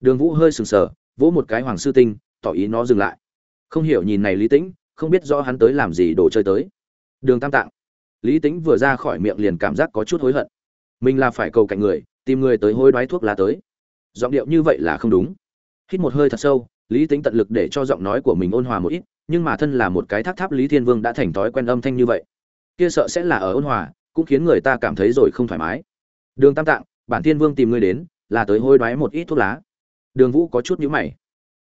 đường vũ hơi sừng sờ, vỗ một cái hoàng sư tinh, tỏ ý nó dừng lại. Không hiểu nhìn này lý tĩnh, không biết rõ hắn tới làm gì đồ chơi tới. Đường tam tạng. Lý tĩnh vừa ra khỏi miệng liền cảm giác có chút hối hận. Mình là phải cầu cạnh người, tìm người tới hối đoái thuốc lá tới. Giọng điệu như vậy là không đúng. Hít một hơi thật sâu, lý tính tận lực để cho giọng nói của mình ôn hòa một ít, nhưng mà thân là một cái tháp tháp lý thiên vương đã thành thói quen âm thanh như vậy. Kia sợ sẽ là ở ôn hòa, cũng khiến người ta cảm thấy rồi không thoải mái. Đường tam tạng, bản thiên vương tìm ngươi đến, là tới hối đoái một ít thuốc lá đường vũ có chút nhíu mày.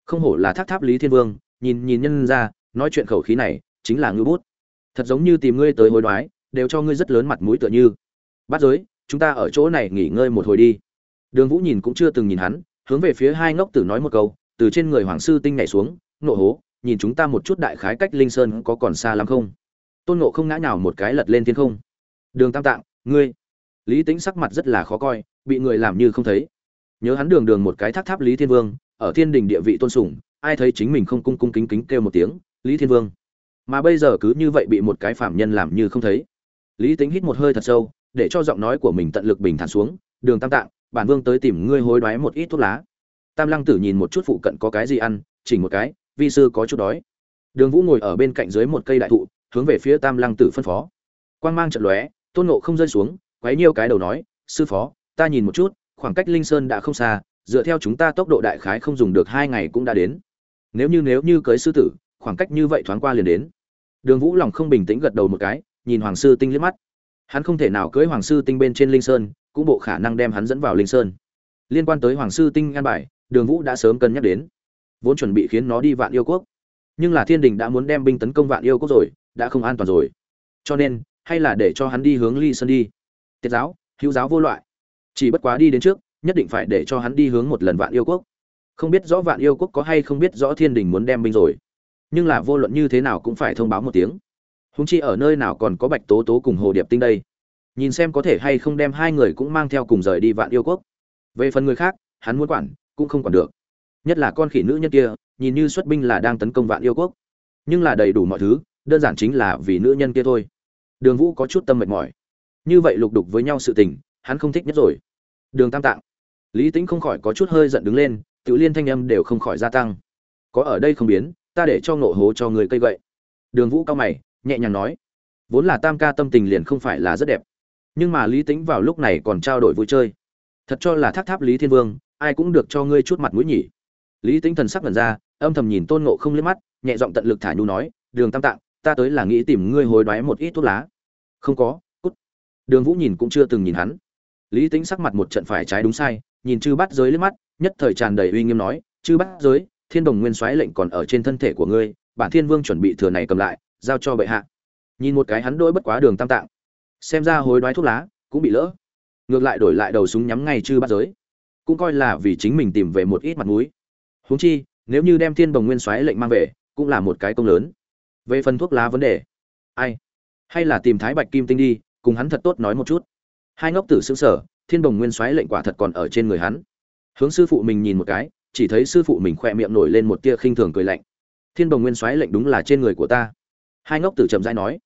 Không hổ là tháp tháp lý thiên vương, nhìn nhìn nhân ra, nói chuyện khẩu khí này, chính là ngư bút. Thật giống như tìm ngươi tới hối đoái, đều cho ngươi rất lớn mặt mũi tựa như. Bắt giới, chúng ta ở chỗ này nghỉ ngơi một hồi đi. Đường vũ nhìn cũng chưa từng nhìn hắn, hướng về phía hai ngốc tử nói một câu, từ trên người hoàng sư tinh nhảy xuống, nộ hố, nhìn chúng ta một chút đại khái cách linh sơn có còn xa lắm không? Tôn nộ không ngã nhào một cái lật lên thiên không. Đường tam tạng, ngươi. Lý tính sắc mặt rất là khó coi, bị người làm như không thấy nhớ hắn đường đường một cái tháp tháp lý thiên vương, ở thiên đình địa vị tôn sùng, ai thấy chính mình không cung cung kính kính kêu một tiếng, lý thiên vương. Mà bây giờ cứ như vậy bị một cái phạm nhân làm như không thấy. Lý tính hít một hơi thật sâu, để cho giọng nói của mình tận lực bình thản xuống, đường tam tạng, bản vương tới tìm ngươi hối đoái một ít thuốc lá. Tam lăng tử nhìn một chút phụ cận có cái gì ăn, chỉnh một cái, vi sư có chút đói. Đường vũ ngồi ở bên cạnh dưới một cây đại thụ, hướng về phía tam lăng tử phân phó. Quan g mang trận lóe, tôn nộ không rơi xuống, quấy nhiêu cái đầu nói, sư phó, ta nhìn một chút khoảng cách linh sơn đã không xa, dựa theo chúng ta tốc độ đại khái không dùng được hai ngày cũng đã đến. Nếu như nếu như cưới sư tử, khoảng cách như vậy thoáng qua liền đến. Đường vũ lòng không bình tĩnh gật đầu một cái, nhìn hoàng sư tinh liếc mắt. Hắn không thể nào cưới hoàng sư tinh bên trên linh sơn, cũng bộ khả năng đem hắn dẫn vào linh sơn. Liên quan tới hoàng sư tinh an bài, đường vũ đã sớm cân nhắc đến. Vốn chuẩn bị khiến nó đi vạn yêu quốc. Nhưng là thiên đình đã muốn đem binh tấn công vạn yêu quốc rồi, đã không an toàn rồi. Cho nên, hay là để cho hắn đi hướng ly sơn đi. Tiết giáo, hữu giáo vô loại chỉ bất quá đi đến trước, nhất định phải để cho hắn đi hướng một lần vạn yêu quốc. Không biết rõ vạn yêu quốc có hay không biết rõ thiên đình muốn đem binh rồi. Nhưng là vô luận như thế nào cũng phải thông báo một tiếng. Húng chi ở nơi nào còn có bạch tố tố cùng hồ điệp tinh đây. Nhìn xem có thể hay không đem hai người cũng mang theo cùng rời đi vạn yêu quốc. Về phần người khác, hắn muốn quản, cũng không quản được. Nhất là con khỉ nữ nhân kia, nhìn như xuất binh là đang tấn công vạn yêu quốc. Nhưng là đầy đủ mọi thứ, đơn giản chính là vì nữ nhân kia thôi. Đường vũ có chút tâm mệt mỏi. Như vậy lục đục với nhau sự tình, hắn không thích nhất rồi đường tam tạng. Lý tính không khỏi có chút hơi giận đứng lên tự liên thanh âm đều không khỏi gia tăng. Có ở đây không biến, ta để cho nộ hố cho người cây gậy. Đường vũ cao mày, nhẹ nhàng nói. Vốn là tam ca tâm tình liền không phải là rất đẹp. Nhưng mà lý tính vào lúc này còn trao đổi vui chơi. Thật cho là thác tháp lý thiên vương, ai cũng được cho ngươi chút mặt mũi nhỉ. Lý tính thần sắc lần ra, âm thầm nhìn tôn ngộ không liếc mắt, nhẹ giọng tận lực thả nhu nói, đường tam tạng, ta tới là nghĩ tìm ngươi hối đoái một ít thuốc lá. Không có, cút. Đường vũ nhìn cũng chưa từng nhìn hắn lý tính sắc mặt một trận phải trái đúng sai, nhìn chư bắt giới liếc mắt, nhất thời tràn đầy uy nghiêm nói, chư bắt giới, thiên đồng nguyên soái lệnh còn ở trên thân thể của ngươi, bản thiên vương chuẩn bị thừa này cầm lại, giao cho bệ hạ. Nhìn một cái hắn đôi bất quá đường tam tạng, xem ra hối đoái thuốc lá cũng bị lỡ. Ngược lại đổi lại đầu súng nhắm ngay chư bắt giới, cũng coi là vì chính mình tìm về một ít mặt mũi. Huống chi, nếu như đem thiên Đồng nguyên soái lệnh mang về, cũng là một cái công lớn. Về phần thuốc lá vấn đề, ai? Hay là tìm thái bạch kim tinh đi, cùng hắn thật tốt nói một chút hai ngốc tử xứng sở thiên đồng nguyên soái lệnh quả thật còn ở trên người hắn. Hướng sư phụ mình nhìn một cái, chỉ thấy sư phụ mình khỏe miệng nổi lên một tia khinh thường cười lạnh. Thiên đồng nguyên soái lệnh đúng là trên người của ta. Hai ngốc tử chậm rãi nói,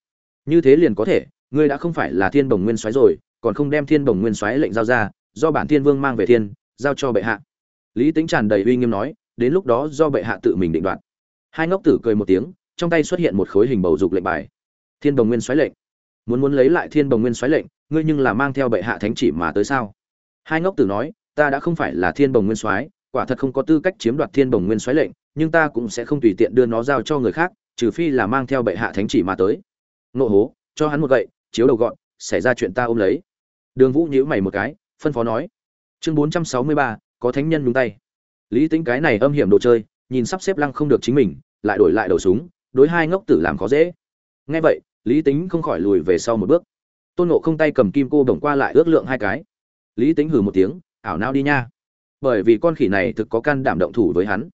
như thế liền có thể, ngươi đã không phải là thiên đồng nguyên soái rồi, còn không đem thiên đồng nguyên soái lệnh giao ra, do bản thiên vương mang về thiên, giao cho bệ hạ. Lý tính tràn đầy uy nghiêm nói, đến lúc đó do bệ hạ tự mình định đoạt. Hai ngốc tử cười một tiếng, trong tay xuất hiện một khối hình bầu dục lệnh bài. Thiên đồng nguyên xoáy lệnh muốn muốn lấy lại thiên bồng nguyên xoáy lệnh, ngươi nhưng là mang theo bệ hạ thánh chỉ mà tới sao? Hai ngốc tử nói, ta đã không phải là thiên bồng nguyên soái, quả thật không có tư cách chiếm đoạt thiên bồng nguyên soái lệnh, nhưng ta cũng sẽ không tùy tiện đưa nó giao cho người khác, trừ phi là mang theo bệ hạ thánh chỉ mà tới. Nộ hố, cho hắn một gậy, chiếu đầu gọn, xảy ra chuyện ta ôm lấy. Đường vũ nhíu mày một cái, phân phó nói. Chương bốn trăm sáu mươi ba, có thánh nhân nhúng tay. Lý tính cái này âm hiểm đồ chơi, nhìn sắp xếp lăng không được chính mình, lại đổi lại đầu súng, đối hai ngốc tử làm khó dễ. Nghe vậy lý tính không khỏi lùi về sau một bước. Tôn nộ không tay cầm kim cô bổng qua lại ước lượng hai cái. Lý tính hừ một tiếng, ảo nao đi nha. Bởi vì con khỉ này thực có can đảm động thủ với hắn.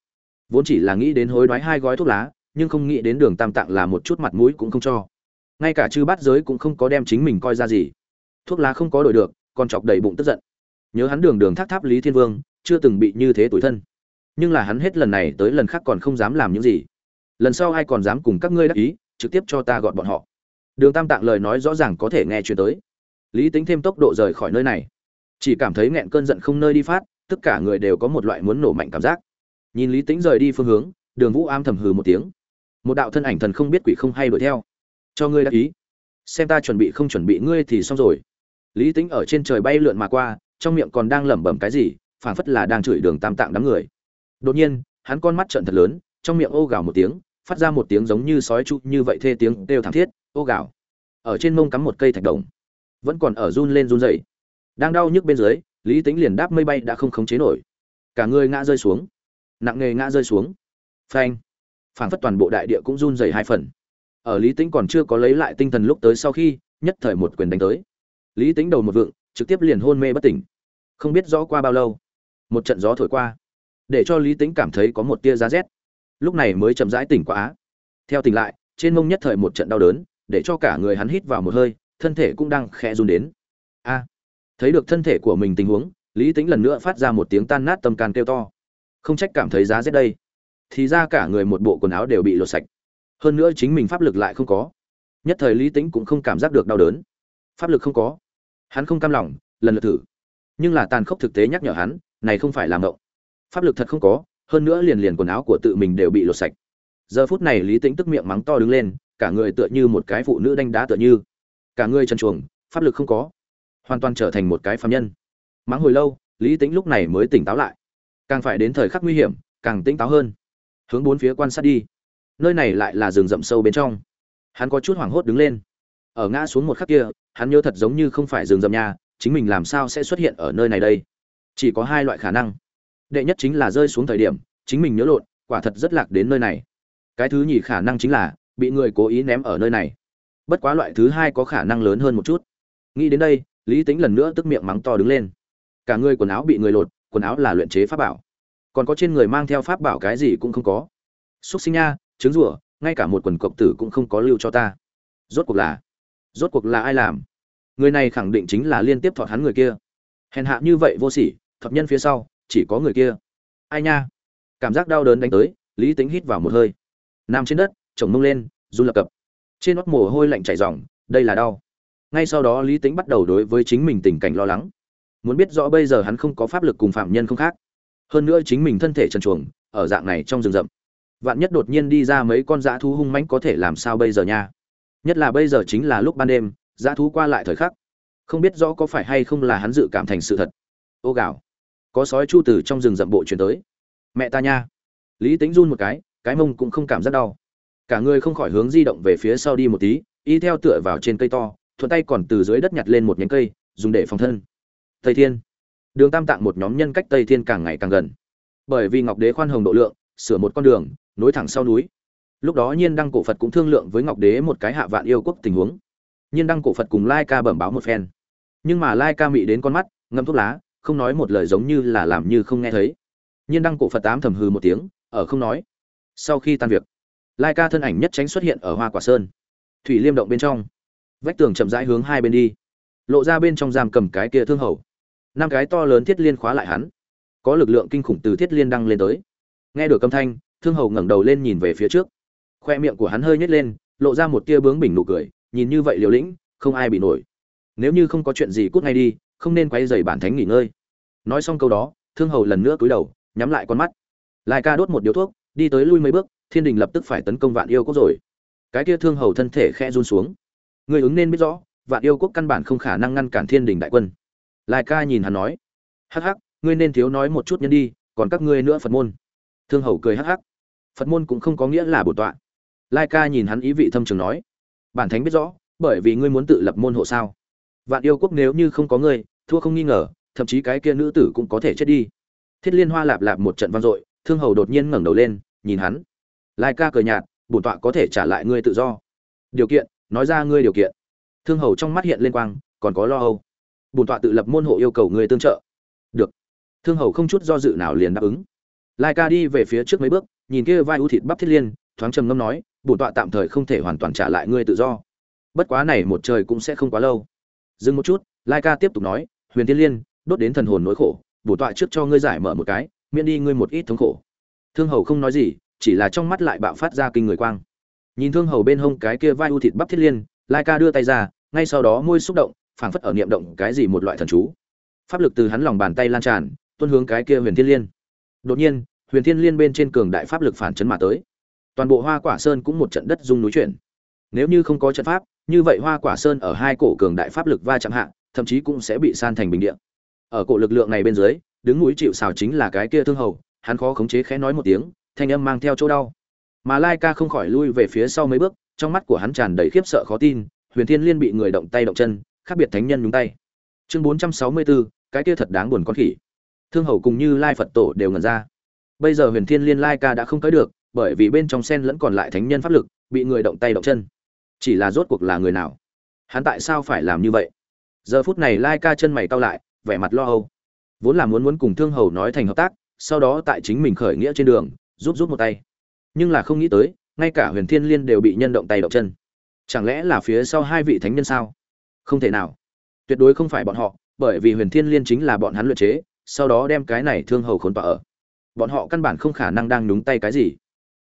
Vốn chỉ là nghĩ đến hối đoái hai gói thuốc lá, nhưng không nghĩ đến đường tam tạng là một chút mặt mũi cũng không cho. Ngay cả chư bát giới cũng không có đem chính mình coi ra gì. Thuốc lá không có đổi được còn chọc đầy bụng tức giận. Nhớ hắn đường đường thác tháp lý thiên vương, chưa từng bị như thế tuổi thân. Nhưng là hắn hết lần này tới lần khác còn không dám làm những gì. Lần sau ai còn dám cùng các ngươi đắc ý, trực tiếp cho ta gọn bọn họ đường tam tạng lời nói rõ ràng có thể nghe chuyển tới. Lý tính thêm tốc độ rời khỏi nơi này. Chỉ cảm thấy nghẹn cơn giận không nơi đi phát, tất cả người đều có một loại muốn nổ mạnh cảm giác. Nhìn lý tính rời đi phương hướng, đường vũ am thầm hừ một tiếng. Một đạo thân ảnh thần không biết quỷ không hay đuổi theo. Cho ngươi đáp ý. Xem ta chuẩn bị không chuẩn bị ngươi thì xong rồi. Lý tính ở trên trời bay lượn mà qua, trong miệng còn đang lẩm bẩm cái gì, phảng phất là đang chửi đường tam tạng đám người. Đột nhiên, hắn con mắt trợn thật lớn, trong miệng ô gào một tiếng, phát ra một tiếng giống như sói trụ như vậy thê tiếng đều thảm thiết ô gào ở trên mông cắm một cây thạch đồng. Vẫn còn ở run lên run dậy đang đau nhức bên dưới, lý tính liền đáp mây bay đã không khống chế nổi. Cả người ngã rơi xuống. Nặng nề ngã rơi xuống. Phanh. Phảng phất toàn bộ đại địa cũng run dày hai phần. Ở lý tính còn chưa có lấy lại tinh thần lúc tới sau khi, nhất thời một quyền đánh tới. Lý tính đầu một vượng, trực tiếp liền hôn mê bất tỉnh. Không biết rõ qua bao lâu, một trận gió thổi qua, để cho lý tính cảm thấy có một tia giá rét. Lúc này mới chậm rãi tỉnh quá á. Theo tỉnh lại, trên mông nhất thời một trận đau đớn để cho cả người hắn hít vào một hơi, thân thể cũng đang khẽ run đến. A, thấy được thân thể của mình tình huống, lý tính lần nữa phát ra một tiếng tan nát tâm can kêu to. Không trách cảm thấy giá rét đây. Thì ra cả người một bộ quần áo đều bị lột sạch. Hơn nữa chính mình pháp lực lại không có. Nhất thời lý tính cũng không cảm giác được đau đớn. Pháp lực không có. Hắn không cam lòng, lần lượt thử. Nhưng là tàn khốc thực tế nhắc nhở hắn, này không phải làm ngộng pháp lực thật không có, hơn nữa liền liền quần áo của tự mình đều bị lột sạch. Giờ phút này lý tính tức miệng mắng to đứng lên cả người tựa như một cái phụ nữ đánh đá tựa như. Cả người chân chuồng pháp lực không có, hoàn toàn trở thành một cái phạm nhân. Mắng hồi lâu, lý tính lúc này mới tỉnh táo lại. Càng phải đến thời khắc nguy hiểm, càng tỉnh táo hơn. Hướng bốn phía quan sát đi. Nơi này lại là rừng rậm sâu bên trong. Hắn có chút hoảng hốt đứng lên. Ở ngã xuống một khắc kia, hắn nhớ thật giống như không phải rừng rậm nhà, chính mình làm sao sẽ xuất hiện ở nơi này đây? Chỉ có hai loại khả năng. Đệ nhất chính là rơi xuống thời điểm, chính mình nhớ lộn, quả thật rất lạc đến nơi này. Cái thứ nhì khả năng chính là bị người cố ý ném ở nơi này. Bất quá loại thứ hai có khả năng lớn hơn một chút. Nghĩ đến đây, lý tính lần nữa tức miệng mắng to đứng lên. Cả người quần áo bị người lột, quần áo là luyện chế pháp bảo. Còn có trên người mang theo pháp bảo cái gì cũng không có. Xúc sinh nha, trứng rủa ngay cả một quần cộc tử cũng không có lưu cho ta. Rốt cuộc là, rốt cuộc là ai làm? Người này khẳng định chính là liên tiếp thọt hắn người kia. Hèn hạ như vậy vô sỉ thập nhân phía sau, chỉ có người kia. Ai nha? Cảm giác đau đớn đánh tới, lý tính hít vào một hơi. Nằm trên đất chồng mông lên, run lập cập. Trên nót mồ hôi lạnh chảy ròng, đây là đau. Ngay sau đó lý tính bắt đầu đối với chính mình tình cảnh lo lắng. Muốn biết rõ bây giờ hắn không có pháp lực cùng phạm nhân không khác. Hơn nữa chính mình thân thể trần chuồng ở dạng này trong rừng rậm. Vạn nhất đột nhiên đi ra mấy con dã thú hung mãnh có thể làm sao bây giờ nha? Nhất là bây giờ chính là lúc ban đêm, dã thú qua lại thời khắc. Không biết rõ có phải hay không là hắn dự cảm thành sự thật. Ô gạo có sói chu từ trong rừng rậm bộ chuyển tới. Mẹ ta nha. Lý tính run một cái cái mông cũng không cảm giác đau cả người không khỏi hướng di động về phía sau đi một tí, y theo tựa vào trên cây to, thuận tay còn từ dưới đất nhặt lên một nhánh cây, dùng để phòng thân. Tây thiên. Đường tam tạng một nhóm nhân cách tây thiên càng ngày càng gần. Bởi vì ngọc đế khoan hồng độ lượng, sửa một con đường, nối thẳng sau núi. Lúc đó nhiên đăng cổ phật cũng thương lượng với ngọc đế một cái hạ vạn yêu quốc tình huống. Nhiên đăng cổ phật cùng lai ca bẩm báo một phen. Nhưng mà lai ca mị đến con mắt, ngâm thuốc lá, không nói một lời giống như là làm như không nghe thấy. Nhiên đăng cổ phật tám thầm hừ một tiếng, ở không nói. Sau khi tan việc lai ca thân ảnh nhất tránh xuất hiện ở hoa quả sơn. Thủy liêm động bên trong. Vách tường chậm rãi hướng hai bên đi. Lộ ra bên trong giam cầm cái kia thương hầu. Năm cái to lớn thiết liên khóa lại hắn. Có lực lượng kinh khủng từ thiết liên đăng lên tới. Nghe được âm thanh, thương hầu ngẩng đầu lên nhìn về phía trước. Khoe miệng của hắn hơi nhếch lên, lộ ra một tia bướng bỉnh nụ cười, nhìn như vậy liều lĩnh, không ai bị nổi. Nếu như không có chuyện gì cút ngay đi, không nên quay dày bản thánh nghỉ ngơi. Nói xong câu đó, thương hầu lần nữa cúi đầu, nhắm lại con mắt. Lai ca đốt một điếu thuốc đi tới lui mấy bước, thiên đình lập tức phải tấn công vạn yêu quốc rồi. Cái kia thương hầu thân thể khẽ run xuống. Người ứng nên biết rõ, vạn yêu quốc căn bản không khả năng ngăn cản thiên đình đại quân. Lai ca nhìn hắn nói, hắc hắc, ngươi nên thiếu nói một chút nhân đi, còn các ngươi nữa phật môn. Thương hầu cười hắc hắc, phật môn cũng không có nghĩa là bổn tọa. Lai ca nhìn hắn ý vị thâm trường nói, bản thánh biết rõ, bởi vì ngươi muốn tự lập môn hộ sao? Vạn yêu quốc nếu như không có ngươi, thua không nghi ngờ, thậm chí cái kia nữ tử cũng có thể chết đi. Thiết liên hoa lạp lạp một trận vang dội, thương hầu đột nhiên ngẩng đầu lên nhìn hắn. Lai ca cười nhạt, bổn tọa có thể trả lại ngươi tự do. Điều kiện, nói ra ngươi điều kiện. Thương hầu trong mắt hiện lên quang, còn có lo âu. Bổn tọa tự lập môn hộ yêu cầu ngươi tương trợ. Được. Thương hầu không chút do dự nào liền đáp ứng. Lai ca đi về phía trước mấy bước, nhìn kia vai ưu thịt bắp thiết liên, thoáng trầm ngâm nói, bổn tọa tạm thời không thể hoàn toàn trả lại ngươi tự do. Bất quá này một trời cũng sẽ không quá lâu. Dừng một chút, lai ca tiếp tục nói, huyền thiên liên, đốt đến thần hồn nỗi khổ, bổn tọa trước cho ngươi giải mở một cái, miễn đi ngươi một ít thống khổ thương hầu không nói gì, chỉ là trong mắt lại bạo phát ra kinh người quang. Nhìn thương hầu bên hông cái kia vai u thịt bắp thiết liên, lai ca đưa tay ra, ngay sau đó môi xúc động, phảng phất ở niệm động cái gì một loại thần chú. Pháp lực từ hắn lòng bàn tay lan tràn tuân hướng cái kia huyền thiên liên. Đột nhiên, huyền thiên liên bên trên cường đại pháp lực phản chấn mà tới. Toàn bộ hoa quả sơn cũng một trận đất rung núi chuyển. Nếu như không có trận pháp, như vậy hoa quả sơn ở hai cổ cường đại pháp lực va chạm hạ, thậm chí cũng sẽ bị san thành bình địa. Ở cổ lực lượng này bên dưới, đứng núi chịu xào chính là cái kia thương hầu hắn khó khống chế khẽ nói một tiếng, thanh âm mang theo chỗ đau. Mà lai ca không khỏi lui về phía sau mấy bước, trong mắt của hắn tràn đầy khiếp sợ khó tin, huyền thiên liên bị người động tay động chân, khác biệt thánh nhân nhúng tay. Chương bốn trăm sáu mươi bốn cái kia thật đáng buồn con khỉ. Thương hầu cùng như lai phật tổ đều ngẩn ra. Bây giờ huyền thiên liên lai ca đã không tới được, bởi vì bên trong sen lẫn còn lại thánh nhân pháp lực, bị người động tay động chân. Chỉ là rốt cuộc là người nào? Hắn tại sao phải làm như vậy? Giờ phút này lai ca chân mày cau lại, vẻ mặt lo âu. Vốn là muốn muốn cùng thương hầu nói thành hợp tác sau đó tại chính mình khởi nghĩa trên đường, giúp giúp một tay. Nhưng là không nghĩ tới, ngay cả huyền thiên liên đều bị nhân động tay động chân. Chẳng lẽ là phía sau hai vị thánh nhân sao? Không thể nào. Tuyệt đối không phải bọn họ, bởi vì huyền thiên liên chính là bọn hắn luyện chế, sau đó đem cái này thương hầu khốn vào ở. Bọn họ căn bản không khả năng đang nhúng tay cái gì.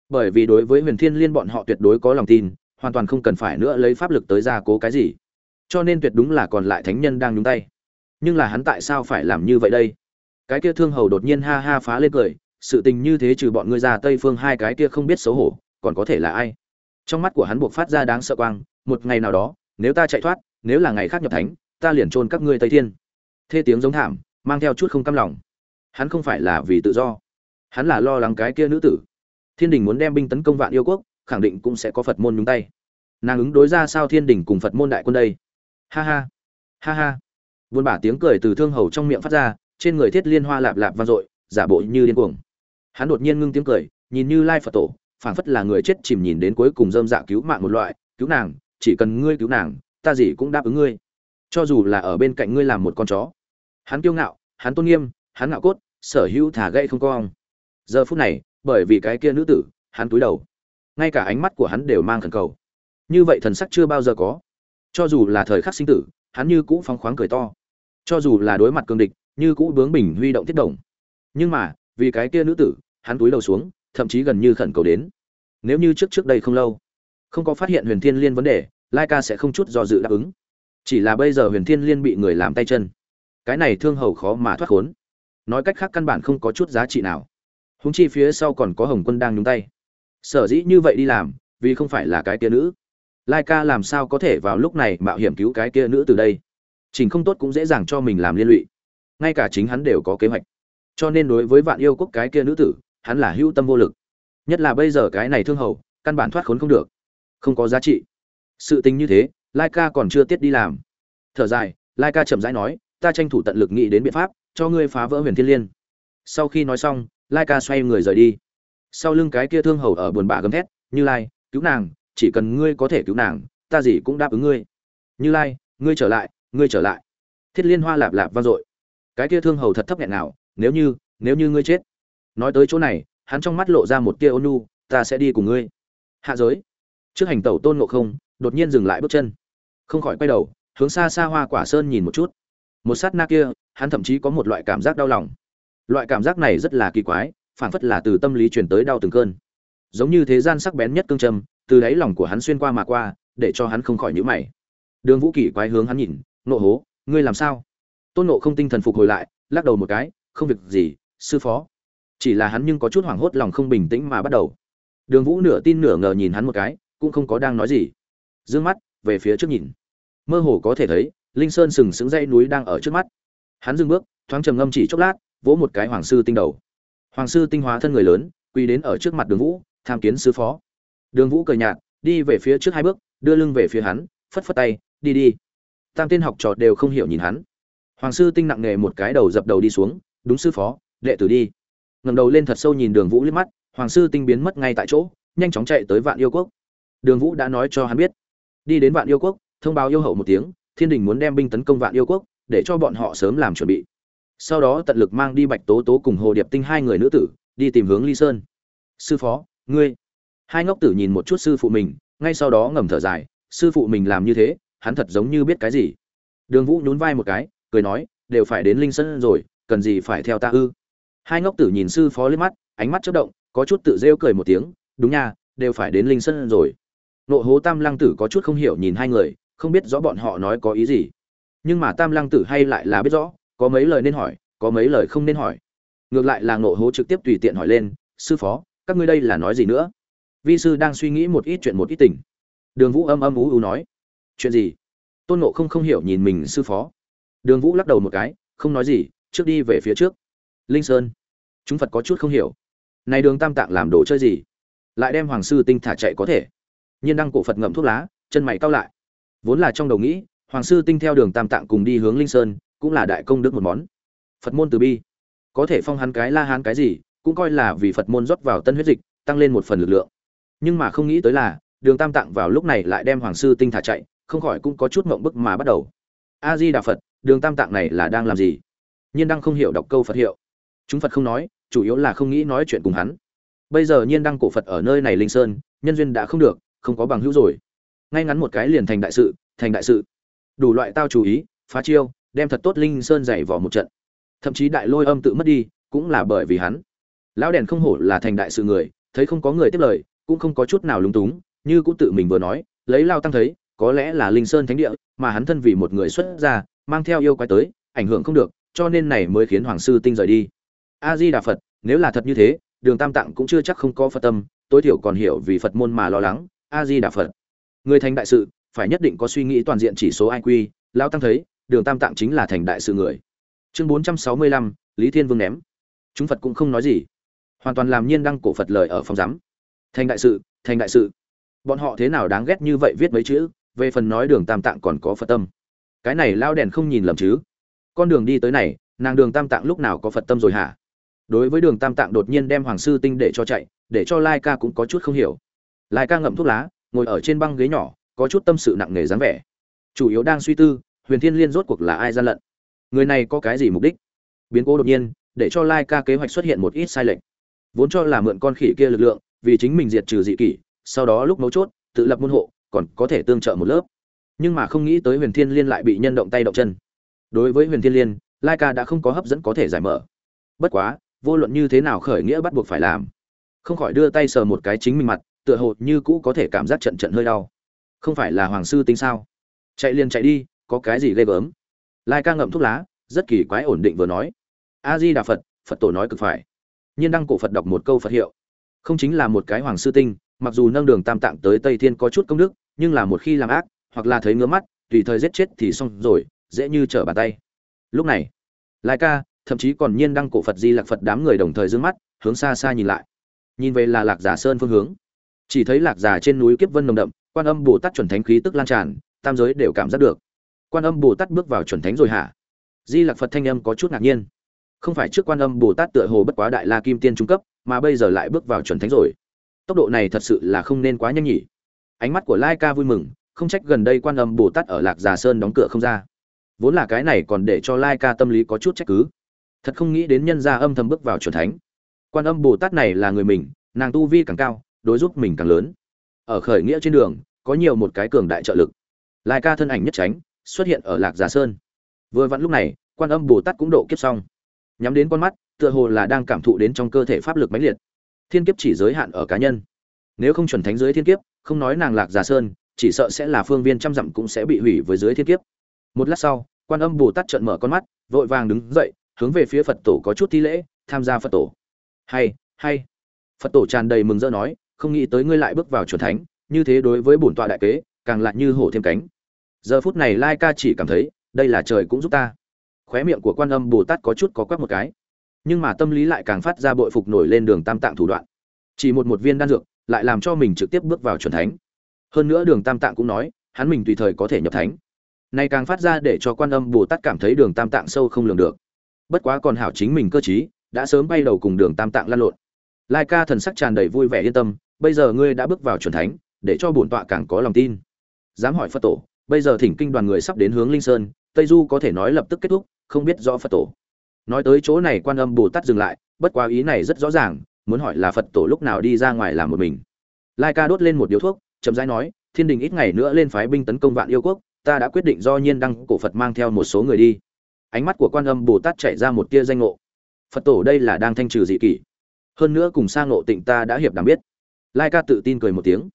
Bởi vì đối với huyền thiên liên bọn họ tuyệt đối có lòng tin, hoàn toàn không cần phải nữa lấy pháp lực tới gia cố cái gì. Cho nên tuyệt đúng là còn lại thánh nhân đang nhúng tay. Nhưng là hắn tại sao phải làm như vậy đây? Cái kia thương hầu đột nhiên ha ha phá lên cười, sự tình như thế trừ bọn ngươi ra tây phương hai cái kia không biết xấu hổ, còn có thể là ai? Trong mắt của hắn buộc phát ra đáng sợ quang, một ngày nào đó, nếu ta chạy thoát, nếu là ngày khác nhập thánh, ta liền chôn các ngươi tây thiên. Thê tiếng giống thảm, mang theo chút không căm lòng. Hắn không phải là vì tự do. Hắn là lo lắng cái kia nữ tử. Thiên đình muốn đem binh tấn công vạn yêu quốc, khẳng định cũng sẽ có phật môn nhúng tay. Nàng ứng đối ra sao thiên đình cùng phật môn đại quân đây? Ha ha. Ha ha. Vun bả tiếng cười từ thương hầu trong miệng phát ra trên người thiết liên hoa lạp lạp vang dội, giả bộ như điên cuồng. Hắn đột nhiên ngưng tiếng cười, nhìn như lai phật tổ, phảng phất là người chết chìm nhìn đến cuối cùng dâm dạ cứu mạng một loại, cứu nàng, chỉ cần ngươi cứu nàng, ta gì cũng đáp ứng ngươi. Cho dù là ở bên cạnh ngươi làm một con chó. Hắn kiêu ngạo, hắn tôn nghiêm, hắn ngạo cốt, sở hữu thả gây không cong. Giờ phút này, bởi vì cái kia nữ tử, hắn túi đầu. Ngay cả ánh mắt của hắn đều mang khẩn cầu. Như vậy thần sắc chưa bao giờ có. Cho dù là thời khắc sinh tử, hắn như cũ phóng khoáng cười to. Cho dù là đối mặt cương địch như cũ bướng bình huy động tiết động nhưng mà, vì cái kia nữ tử, hắn túi đầu xuống, thậm chí gần như khẩn cầu đến. Nếu như trước trước đây không lâu, không có phát hiện huyền thiên liên vấn đề, lai ca sẽ không chút do dự đáp ứng. Chỉ là bây giờ huyền thiên liên bị người làm tay chân. Cái này thương hầu khó mà thoát khốn. Nói cách khác căn bản không có chút giá trị nào. Húng chi phía sau còn có hồng quân đang nhúng tay. Sở dĩ như vậy đi làm, vì không phải là cái kia nữ. Lai ca làm sao có thể vào lúc này mạo hiểm cứu cái kia nữ từ đây? Chỉnh không tốt cũng dễ dàng cho mình làm liên lụy ngay cả chính hắn đều có kế hoạch. Cho nên đối với vạn yêu quốc cái kia nữ tử, hắn là hữu tâm vô lực. Nhất là bây giờ cái này thương hầu, căn bản thoát khốn không được. Không có giá trị. Sự tình như thế, lai ca còn chưa tiết đi làm. Thở dài, lai ca chậm rãi nói, ta tranh thủ tận lực nghĩ đến biện pháp, cho ngươi phá vỡ huyền thiên liên. Sau khi nói xong, lai ca xoay người rời đi. Sau lưng cái kia thương hầu ở buồn bã gầm thét, như lai, cứu nàng, chỉ cần ngươi có thể cứu nàng, ta gì cũng đáp ứng ngươi. Như lai, ngươi trở lại, ngươi trở lại. Thiết liên hoa lạp lạp vang dội cái kia thương hầu thật thấp nghẹn nào, nếu như nếu như ngươi chết. Nói tới chỗ này, hắn trong mắt lộ ra một tia ôn nhu ta sẽ đi cùng ngươi. Hạ giới. Trước hành tẩu tôn ngộ không, đột nhiên dừng lại bước chân. Không khỏi quay đầu, hướng xa xa hoa quả sơn nhìn một chút. Một sát na kia, hắn thậm chí có một loại cảm giác đau lòng. Loại cảm giác này rất là kỳ quái phản phất là từ tâm lý truyền tới đau từng cơn. Giống như thế gian sắc bén nhất cương trầm, từ đáy lòng của hắn xuyên qua mà qua, để cho hắn không khỏi nhíu mày. Đường vũ kỳ quái hướng hắn nhìn nộ hố, ngươi làm sao? Tôn nộ không tinh thần phục hồi lại, lắc đầu một cái, không việc gì, sư phó. Chỉ là hắn nhưng có chút hoảng hốt lòng không bình tĩnh mà bắt đầu. Đường vũ nửa tin nửa ngờ nhìn hắn một cái, cũng không có đang nói gì. D ư ơ n g mắt, về phía trước nhìn. Mơ hồ có thể thấy, linh sơn sừng sững dãy núi đang ở trước mắt. Hắn dừng bước, thoáng trầm ngâm chỉ chốc lát, vỗ một cái hoàng sư tinh đầu. Hoàng sư tinh hóa thân người lớn, quỳ đến ở trước mặt đường vũ, tham kiến sư phó. Đường vũ cười nhạt, đi về phía trước hai bước, đưa lưng về phía hắn, phất phất tay, đi đi. Tam tên học trò đều không hiểu nhìn hắn hoàng sư tinh nặng nề một cái đầu dập đầu đi xuống, đúng sư phó, đệ tử đi. Ngẩng đầu lên thật sâu nhìn đường vũ liếc mắt, hoàng sư tinh biến mất ngay tại chỗ, nhanh chóng chạy tới vạn yêu quốc. Đường vũ đã nói cho hắn biết, đi đến vạn yêu quốc, thông báo yêu hậu một tiếng, thiên đình muốn đem binh tấn công vạn yêu quốc, để cho bọn họ sớm làm chuẩn bị. Sau đó tận lực mang đi bạch tố tố cùng hồ điệp tinh hai người nữ tử, đi tìm hướng ly sơn. Sư phó, ngươi? Hai ngốc tử nhìn một chút sư phụ mình, ngay sau đó ngầm thở dài, sư phụ mình làm như thế, hắn thật giống như biết cái gì? Đường vũ nhún vai một cái cười nói, đều phải đến linh sơn rồi, cần gì phải theo ta ư? Hai ngốc tử nhìn sư phó lên mắt, ánh mắt chớp động, có chút tự rêu cười một tiếng, đúng nha, đều phải đến linh sơn rồi. Nộ hố tam lăng tử có chút không hiểu nhìn hai người, không biết rõ bọn họ nói có ý gì. Nhưng mà tam lăng tử hay lại là biết rõ, có mấy lời nên hỏi, có mấy lời không nên hỏi. Ngược lại là Nộ hố trực tiếp tùy tiện hỏi lên, sư phó, các ngươi đây là nói gì nữa? Vi sư đang suy nghĩ một ít chuyện một ít tình. Đường vũ âm âm ú ú nói, chuyện gì? Tôn nộ không không hiểu nhìn mình sư phó đường vũ lắc đầu một cái, không nói gì, trước đi về phía trước. Linh sơn, chúng phật có chút không hiểu. Này đường tam tạng làm đồ chơi gì? Lại đem hoàng sư tinh thả chạy có thể. Nhiên đăng cổ phật ngậm thuốc lá, chân mày cao lại. Vốn là trong đầu nghĩ, hoàng sư tinh theo đường tam tạng cùng đi hướng linh sơn, cũng là đại công đức một món. Phật môn từ bi. Có thể phong hắn cái la hán cái gì, cũng coi là vì phật môn rót vào tân huyết dịch, tăng lên một phần lực lượng. Nhưng mà không nghĩ tới là, đường tam tạng vào lúc này lại đem hoàng sư tinh thả chạy, không khỏi cũng có chút mộng bức mà bắt đầu. A di đà phật đường tam tạng này là đang làm gì? Nhiên đăng không hiểu đọc câu phật hiệu. Chúng phật không nói, chủ yếu là không nghĩ nói chuyện cùng hắn. Bây giờ nhiên đăng cổ phật ở nơi này linh sơn, nhân duyên đã không được, không có bằng hữu rồi. Ngay ngắn một cái liền thành đại sự, thành đại sự. Đủ loại tao chú ý, phá chiêu, đem thật tốt linh sơn dày vò một trận. Thậm chí đại lôi âm tự mất đi, cũng là bởi vì hắn. Lão đèn không hổ là thành đại sự người, thấy không có người tiếp lời, cũng không có chút nào lúng túng, như cũng tự mình vừa nói, lấy lao tăng thấy, có lẽ là linh sơn thánh địa, mà hắn thân vì một người xuất gia mang theo yêu quái tới, ảnh hưởng không được, cho nên này mới khiến hoàng sư tinh rời đi. A di đà phật, nếu là thật như thế, đường tam tạng cũng chưa chắc không có phật tâm, tối thiểu còn hiểu vì phật môn mà lo lắng a di đà phật. Người thành đại sự, phải nhất định có suy nghĩ toàn diện chỉ số iq lao tăng thấy, đường tam tạng chính là thành đại sự người. Chương bốn trăm sáu mươi lăm, lý thiên vương ném. Chúng phật cũng không nói gì. Hoàn toàn làm nhiên đăng cổ phật lời ở phòng giám. Thành đại sự, thành đại sự. Bọn họ thế nào đáng ghét như vậy viết mấy chữ, về phần nói đường tam tạng còn có phật tâm cái này lao đèn không nhìn lầm chứ. Con đường đi tới này, nàng đường tam tạng lúc nào có phật tâm rồi hả? Đối với đường tam tạng đột nhiên đem hoàng sư tinh để cho chạy, để cho lai ca cũng có chút không hiểu. Lai ca ngậm thuốc lá, ngồi ở trên băng ghế nhỏ, có chút tâm sự nặng nề dáng vẻ. Chủ yếu đang suy tư, huyền thiên liên rốt cuộc là ai gian lận? Người này có cái gì mục đích? Biến cố đột nhiên, để cho lai ca kế hoạch xuất hiện một ít sai lệch. Vốn cho là mượn con khỉ kia lực lượng, vì chính mình diệt trừ dị kỷ, sau đó lúc mấu chốt, tự lập môn hộ, còn có thể tương trợ một lớp nhưng mà không nghĩ tới huyền thiên liên lại bị nhân động tay động chân. Đối với huyền thiên liên, lai ca đã không có hấp dẫn có thể giải mở. Bất quá, vô luận như thế nào khởi nghĩa bắt buộc phải làm, không khỏi đưa tay sờ một cái chính mình mặt, tựa hồ như cũ có thể cảm giác trận trận hơi đau. Không phải là hoàng sư tính sao? Chạy liền chạy đi, có cái gì ghê gớm? Lai ca ngậm thuốc lá, rất kỳ quái ổn định vừa nói. A di đà phật phật tổ nói cực phải. Nhiên đăng cổ phật đọc một câu phật hiệu. Không chính là một cái hoàng sư tinh, mặc dù nâng đường tam tạng tới tây thiên có chút công đức, nhưng là một khi làm ác hoặc là thấy ngứa mắt, tùy thời giết chết thì xong rồi, dễ như trở bàn tay. Lúc này, lai ca, thậm chí còn nhiên đăng cổ phật di lạc phật đám người đồng thời d mắt, hướng xa xa nhìn lại. Nhìn về là lạc giả sơn phương hướng. Chỉ thấy lạc giả trên núi kiếp vân nồng đậm, quan âm bồ tát chuẩn thánh khí tức lan tràn, tam giới đều cảm giác được. Quan âm bồ tát bước vào chuẩn thánh rồi hả? Di lạc phật thanh âm có chút ngạc nhiên. Không phải trước quan âm bồ tát tựa hồ bất quá đại la kim tiên trung cấp, mà bây giờ lại bước vào chuẩn thánh rồi. Tốc độ này thật sự là không nên quá nhanh nhỉ. Ánh mắt của lai ca vui mừng không trách gần đây quan âm bồ tát ở lạc già sơn đóng cửa không ra. Vốn là cái này còn để cho lai ca tâm lý có chút trách cứ. Thật không nghĩ đến nhân gia âm thầm bước vào chuẩn thánh. Quan âm bồ tát này là người mình, nàng tu vi càng cao, đối giúp mình càng lớn. Ở khởi nghĩa trên đường, có nhiều một cái cường đại trợ lực. Lai ca thân ảnh nhất tránh, xuất hiện ở lạc già sơn. Vừa vặn lúc này, quan âm bồ tát cũng độ kiếp xong. Nhắm đến con mắt, tựa hồ là đang cảm thụ đến trong cơ thể pháp lực mãnh liệt. Thiên kiếp chỉ giới hạn ở cá nhân. Nếu không chuẩn thánh dưới thiên kiếp, không nói nàng lạc già sơn chỉ sợ sẽ là phương viên trăm dặm cũng sẽ bị hủy với dưới thiên kiếp. Một lát sau, quan âm bồ tát trợn mở con mắt, vội vàng đứng dậy, hướng về phía phật tổ có chút thi lễ, tham gia phật tổ. Hay hay. Phật tổ tràn đầy mừng rỡ nói, không nghĩ tới ngươi lại bước vào chuẩn thánh, như thế đối với bổn tọa đại kế, càng lại như hổ thêm cánh. Giờ phút này lai ca chỉ cảm thấy, đây là trời cũng giúp ta. Khóe miệng của quan âm bồ tát có chút có quắc một cái. Nhưng mà tâm lý lại càng phát ra bội phục nổi lên đường tam tạng thủ đoạn. Chỉ một một viên đan dược, lại làm cho mình trực tiếp bước vào chuẩn thánh hơn nữa đường tam tạng cũng nói, hắn mình tùy thời có thể nhập thánh. Nay càng phát ra để cho quan âm bồ tát cảm thấy đường tam tạng sâu không lường được. Bất quá còn hảo chính mình cơ chí đã sớm bay đầu cùng đường tam tạng lăn lộn. Lai ca thần sắc tràn đầy vui vẻ yên tâm, bây giờ ngươi đã bước vào chuẩn thánh, để cho bổn tọa càng có lòng tin. Dám hỏi phật tổ, bây giờ thỉnh kinh đoàn người sắp đến hướng linh sơn, tây du có thể nói lập tức kết thúc, không biết rõ phật tổ. Nói tới chỗ này quan âm bồ tát dừng lại, bất quá ý này rất rõ ràng, muốn hỏi là phật tổ lúc nào đi ra ngoài làm một mình. Lai ca đốt lên một điếu thuốc chậm rãi nói, thiên đình ít ngày nữa lên phái binh tấn công vạn yêu quốc, ta đã quyết định do nhiên đăng cổ phật mang theo một số người đi. Ánh mắt của quan âm bồ tát chạy ra một tia danh ngộ. Phật tổ đây là đang thanh trừ dị kỷ. Hơn nữa cùng sang ngộ tịnh ta đã hiệp đảm biết. Lai ca tự tin cười một tiếng.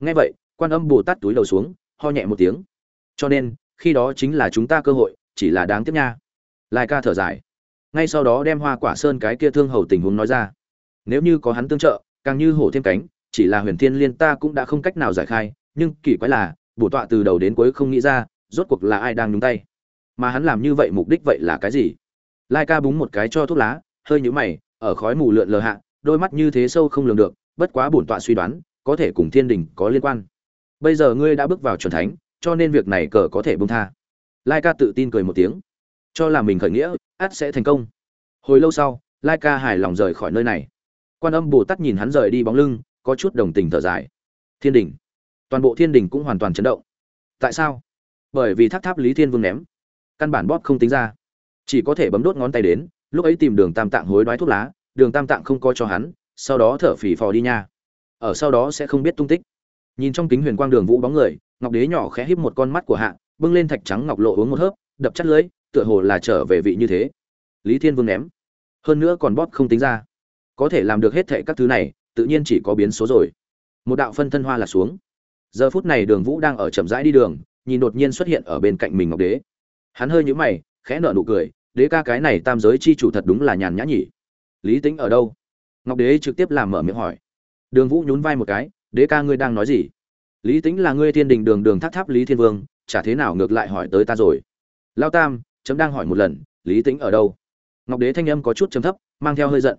Nghe vậy, quan âm bồ tát túi đầu xuống, ho nhẹ một tiếng. Cho nên, khi đó chính là chúng ta cơ hội, chỉ là đáng tiếc nha. Lai ca thở dài. Ngay sau đó đem hoa quả sơn cái kia thương hầu tình huống nói ra. Nếu như có hắn tương trợ, càng như hổ thêm cánh chỉ là huyền thiên liên ta cũng đã không cách nào giải khai, nhưng kỳ quái là, bổ tọa từ đầu đến cuối không nghĩ ra, rốt cuộc là ai đang nhúng tay. Mà hắn làm như vậy mục đích vậy là cái gì? Lai ca búng một cái cho thuốc lá, hơi nhũ mày, ở khói mù lượn lờ hạ, đôi mắt như thế sâu không lường được, bất quá bổn tọa suy đoán, có thể cùng thiên đình có liên quan. Bây giờ ngươi đã bước vào chuẩn thánh, cho nên việc này cờ có thể bông tha. Lai ca tự tin cười một tiếng. Cho là mình khởi nghĩa át sẽ thành công. Hồi lâu sau, lai ca hài lòng rời khỏi nơi này. Quan âm bồ tát nhìn hắn rời đi bóng lưng có chút đồng tình thở dài. Thiên đình. Toàn bộ thiên đình cũng hoàn toàn chấn động. Tại sao? Bởi vì tháp tháp lý thiên vương ném. Căn bản bóp không tính ra. Chỉ có thể bấm đốt ngón tay đến, lúc ấy tìm đường tam tạng hối đoái thuốc lá, đường tam tạng không coi cho hắn, sau đó thở phì phò đi nha. Ở sau đó sẽ không biết tung tích. Nhìn trong kính huyền quang đường vũ bóng người, ngọc đế nhỏ khẽ híp một con mắt của hạ, bưng lên thạch trắng ngọc lộ uống một hớp, đập chắt lưỡi, tựa hồ là trở về vị như thế. Lý thiên vương ném. Hơn nữa còn bóp không tính ra. Có thể làm được hết thệ các thứ này tự nhiên chỉ có biến số rồi. Một đạo phân thân hoa là xuống. Giờ phút này đường vũ đang ở chậm rãi đi đường, nhìn đột nhiên xuất hiện ở bên cạnh mình ngọc đế. Hắn hơi nhíu mày, khẽ nở nụ cười, đế ca cái này tam giới chi chủ thật đúng là nhàn nhã nhỉ? Lý tính ở đâu? Ngọc đế trực tiếp làm mở miệng hỏi. Đường vũ nhún vai một cái, đế ca ngươi đang nói gì? Lý tính là ngươi thiên đình đường đường tháp tháp lý thiên vương, chả thế nào ngược lại hỏi tới ta rồi? Lao tam, chấm đang hỏi một lần, lý tính ở đâu? Ngọc đế thanh âm có chút chấm thấp, mang theo hơi giận.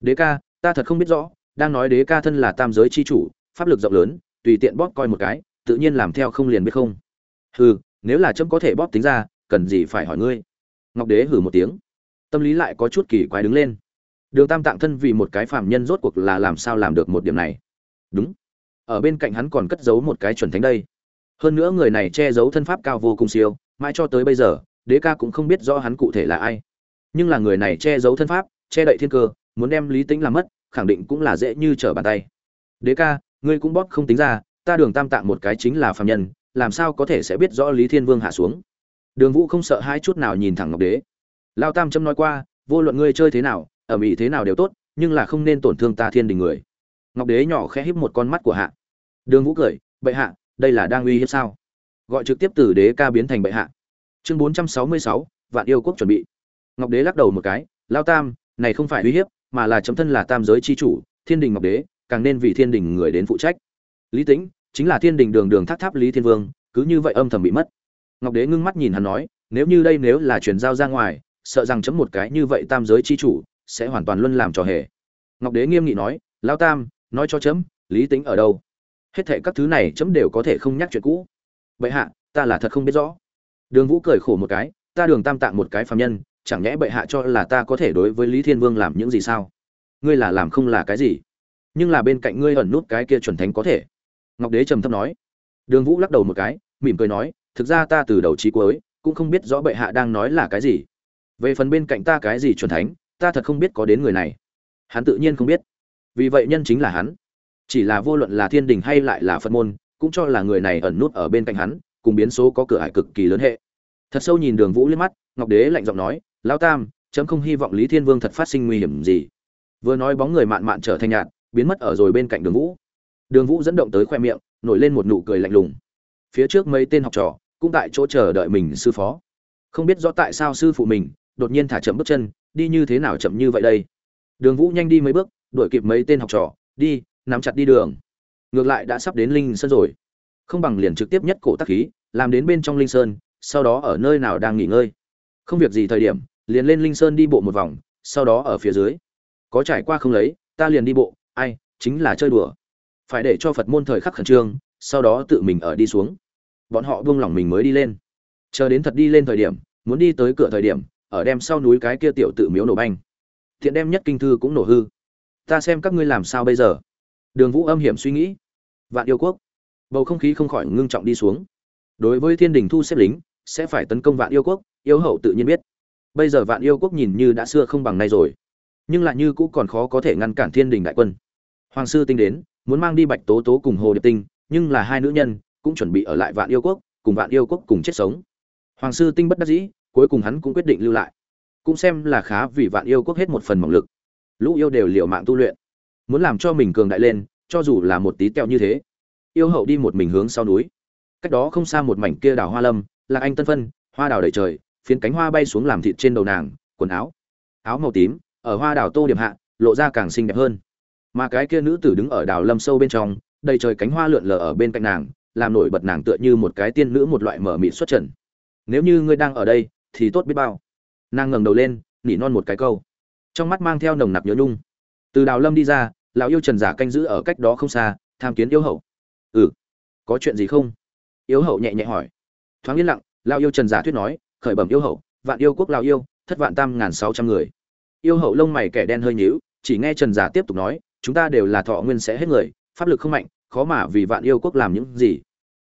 Đế ca, ta thật không biết rõ đang nói đế ca thân là tam giới chi chủ, pháp lực rộng lớn, tùy tiện bóp coi một cái, tự nhiên làm theo không liền biết không. Hừ, nếu là chấm có thể bóp tính ra, cần gì phải hỏi ngươi? Ngọc đế hử một tiếng. Tâm lý lại có chút kỳ quái đứng lên. Đường tam tạng thân vì một cái phạm nhân rốt cuộc là làm sao làm được một điểm này? Đúng. Ở bên cạnh hắn còn cất giấu một cái chuẩn thánh đây. Hơn nữa người này che giấu thân pháp cao vô cùng siêu, mãi cho tới bây giờ, đế ca cũng không biết rõ hắn cụ thể là ai. Nhưng là người này che giấu thân pháp, che đậy thiên cơ, muốn đem lý tính làm mất khẳng định cũng là dễ như trở bàn tay. Đế ca, ngươi cũng bóp không tính ra, ta đường tam tạng một cái chính là phạm nhân, làm sao có thể sẽ biết rõ lý thiên vương hạ xuống? Đường vũ không sợ hai chút nào nhìn thẳng ngọc đế. Lao tam châm nói qua, vô luận ngươi chơi thế nào ở mỹ thế nào đều tốt, nhưng là không nên tổn thương ta thiên đình người. Ngọc đế nhỏ khẽ híp một con mắt của hạ. Đường vũ cười, bệ hạ, đây là đang uy hiếp sao? Gọi trực tiếp từ đế ca biến thành bệ hạ. Chương bốn trăm sáu mươi sáu, vạn yêu quốc chuẩn bị. Ngọc đế lắc đầu một cái, lao tam, này không phải uy hiếp mà là chấm thân là tam giới chi chủ, thiên đình ngọc đế, càng nên vì thiên đình người đến phụ trách. Lý tĩnh, chính là thiên đình đường đường tháp tháp lý thiên vương, cứ như vậy âm thầm bị mất. Ngọc đế ngưng mắt nhìn hắn nói, nếu như đây nếu là truyền giao ra ngoài, sợ rằng chấm một cái như vậy tam giới chi chủ, sẽ hoàn toàn luân làm trò hề. Ngọc đế nghiêm nghị nói, lão tam, nói cho chấm, lý tĩnh ở đâu? Hết thảy các thứ này chấm đều có thể không nhắc chuyện cũ. Bệ hạ, ta là thật không biết rõ. Đường vũ cười khổ một cái, ta đường tam tạng một cái phàm nhân chẳng nhẽ bệ hạ cho là ta có thể đối với lý thiên vương làm những gì sao? Ngươi là làm không là cái gì? Nhưng là bên cạnh ngươi ẩn nút cái kia chuẩn thánh có thể. Ngọc đế trầm thấp nói. Đường vũ lắc đầu một cái, mỉm cười nói, thực ra ta từ đầu trí cuối cũng không biết rõ bệ hạ đang nói là cái gì. Về phần bên cạnh ta cái gì chuẩn thánh, ta thật không biết có đến người này. Hắn tự nhiên không biết. Vì vậy nhân chính là hắn. Chỉ là vô luận là thiên đình hay lại là phật môn, cũng cho là người này ẩn nút ở bên cạnh hắn, cùng biến số có cửa hải cực kỳ lớn hệ. Thật sâu nhìn đường vũ liếc mắt, ngọc đế lạnh giọng nói lao tam, chấm không hy vọng lý thiên vương thật phát sinh nguy hiểm gì. Vừa nói bóng người mạn mạn trở thành nhạt, biến mất ở rồi bên cạnh đường vũ. Đường vũ dẫn động tới khoe miệng, nổi lên một nụ cười lạnh lùng. Phía trước mấy tên học trò cũng tại chỗ chờ đợi mình sư phó. Không biết rõ tại sao sư phụ mình đột nhiên thả chậm bước chân, đi như thế nào chậm như vậy đây? Đường vũ nhanh đi mấy bước, đuổi kịp mấy tên học trò, đi, nắm chặt đi đường. Ngược lại đã sắp đến linh sơn rồi. Không bằng liền trực tiếp nhất cổ tắc khí, làm đến bên trong linh sơn, sau đó ở nơi nào đang nghỉ ngơi? Không việc gì thời điểm, liền lên linh sơn đi bộ một vòng, sau đó ở phía dưới. Có trải qua không lấy, ta liền đi bộ, ai, chính là chơi đùa. Phải để cho phật môn thời khắc khẩn trương, sau đó tự mình ở đi xuống. Bọn họ buông lỏng mình mới đi lên. Chờ đến thật đi lên thời điểm, muốn đi tới cửa thời điểm, ở đem sau núi cái kia tiểu tự miếu nổ banh. Thiện đem nhất kinh thư cũng nổ hư. Ta xem các ngươi làm sao bây giờ. Đường vũ âm hiểm suy nghĩ. Vạn yêu quốc. Bầu không khí không khỏi ngưng trọng đi xuống. Đối với thiên đình thu xếp lính, sẽ phải tấn công vạn yêu quốc yêu hậu tự nhiên biết. Bây giờ vạn yêu quốc nhìn như đã xưa không bằng nay rồi. Nhưng lại như cũ còn khó có thể ngăn cản thiên đình đại quân. Hoàng sư tinh đến, muốn mang đi bạch tố tố cùng hồ điệp tinh, nhưng là hai nữ nhân cũng chuẩn bị ở lại vạn yêu quốc, cùng vạn yêu quốc cùng chết sống. Hoàng sư tinh bất đắc dĩ, cuối cùng hắn cũng quyết định lưu lại. Cũng xem là khá vì vạn yêu quốc hết một phần mỏng lực. Lũ yêu đều liều mạng tu luyện. Muốn làm cho mình cường đại lên, cho dù là một tí teo như thế. Yêu hậu đi một mình hướng sau núi. Cách đó không xa một mảnh kia đào hoa lâm là anh tân phân, hoa đào đầy trời phiến cánh hoa bay xuống làm thịt trên đầu nàng, quần áo. Áo màu tím, ở hoa đào tô điểm hạ, lộ ra càng xinh đẹp hơn. Mà cái kia nữ tử đứng ở đào lâm sâu bên trong, đầy trời cánh hoa lượn lờ ở bên cạnh nàng, làm nổi bật nàng tựa như một cái tiên nữ một loại mở mịt xuất trần. Nếu như ngươi đang ở đây, thì tốt biết bao. Nàng ngẩng đầu lên, nỉ non một cái câu. Trong mắt mang theo nồng nặc nhớ nhung. Từ đào lâm đi ra, lão yêu trần giả canh giữ ở cách đó không xa, tham kiến yêu hậu. Ừ có chuyện gì không? Yêu hậu nhẹ nhẹ hỏi. Thoáng yên lặng, lão yêu trần giả thuyết nói khởi bẩm yêu hậu, vạn yêu quốc lao yêu, thất vạn tam ngàn sáu trăm người. Yêu hậu lông mày kẻ đen hơi nhíu, chỉ nghe trần giả tiếp tục nói, chúng ta đều là thọ nguyên sẽ hết người, pháp lực không mạnh, khó mà vì vạn yêu quốc làm những gì.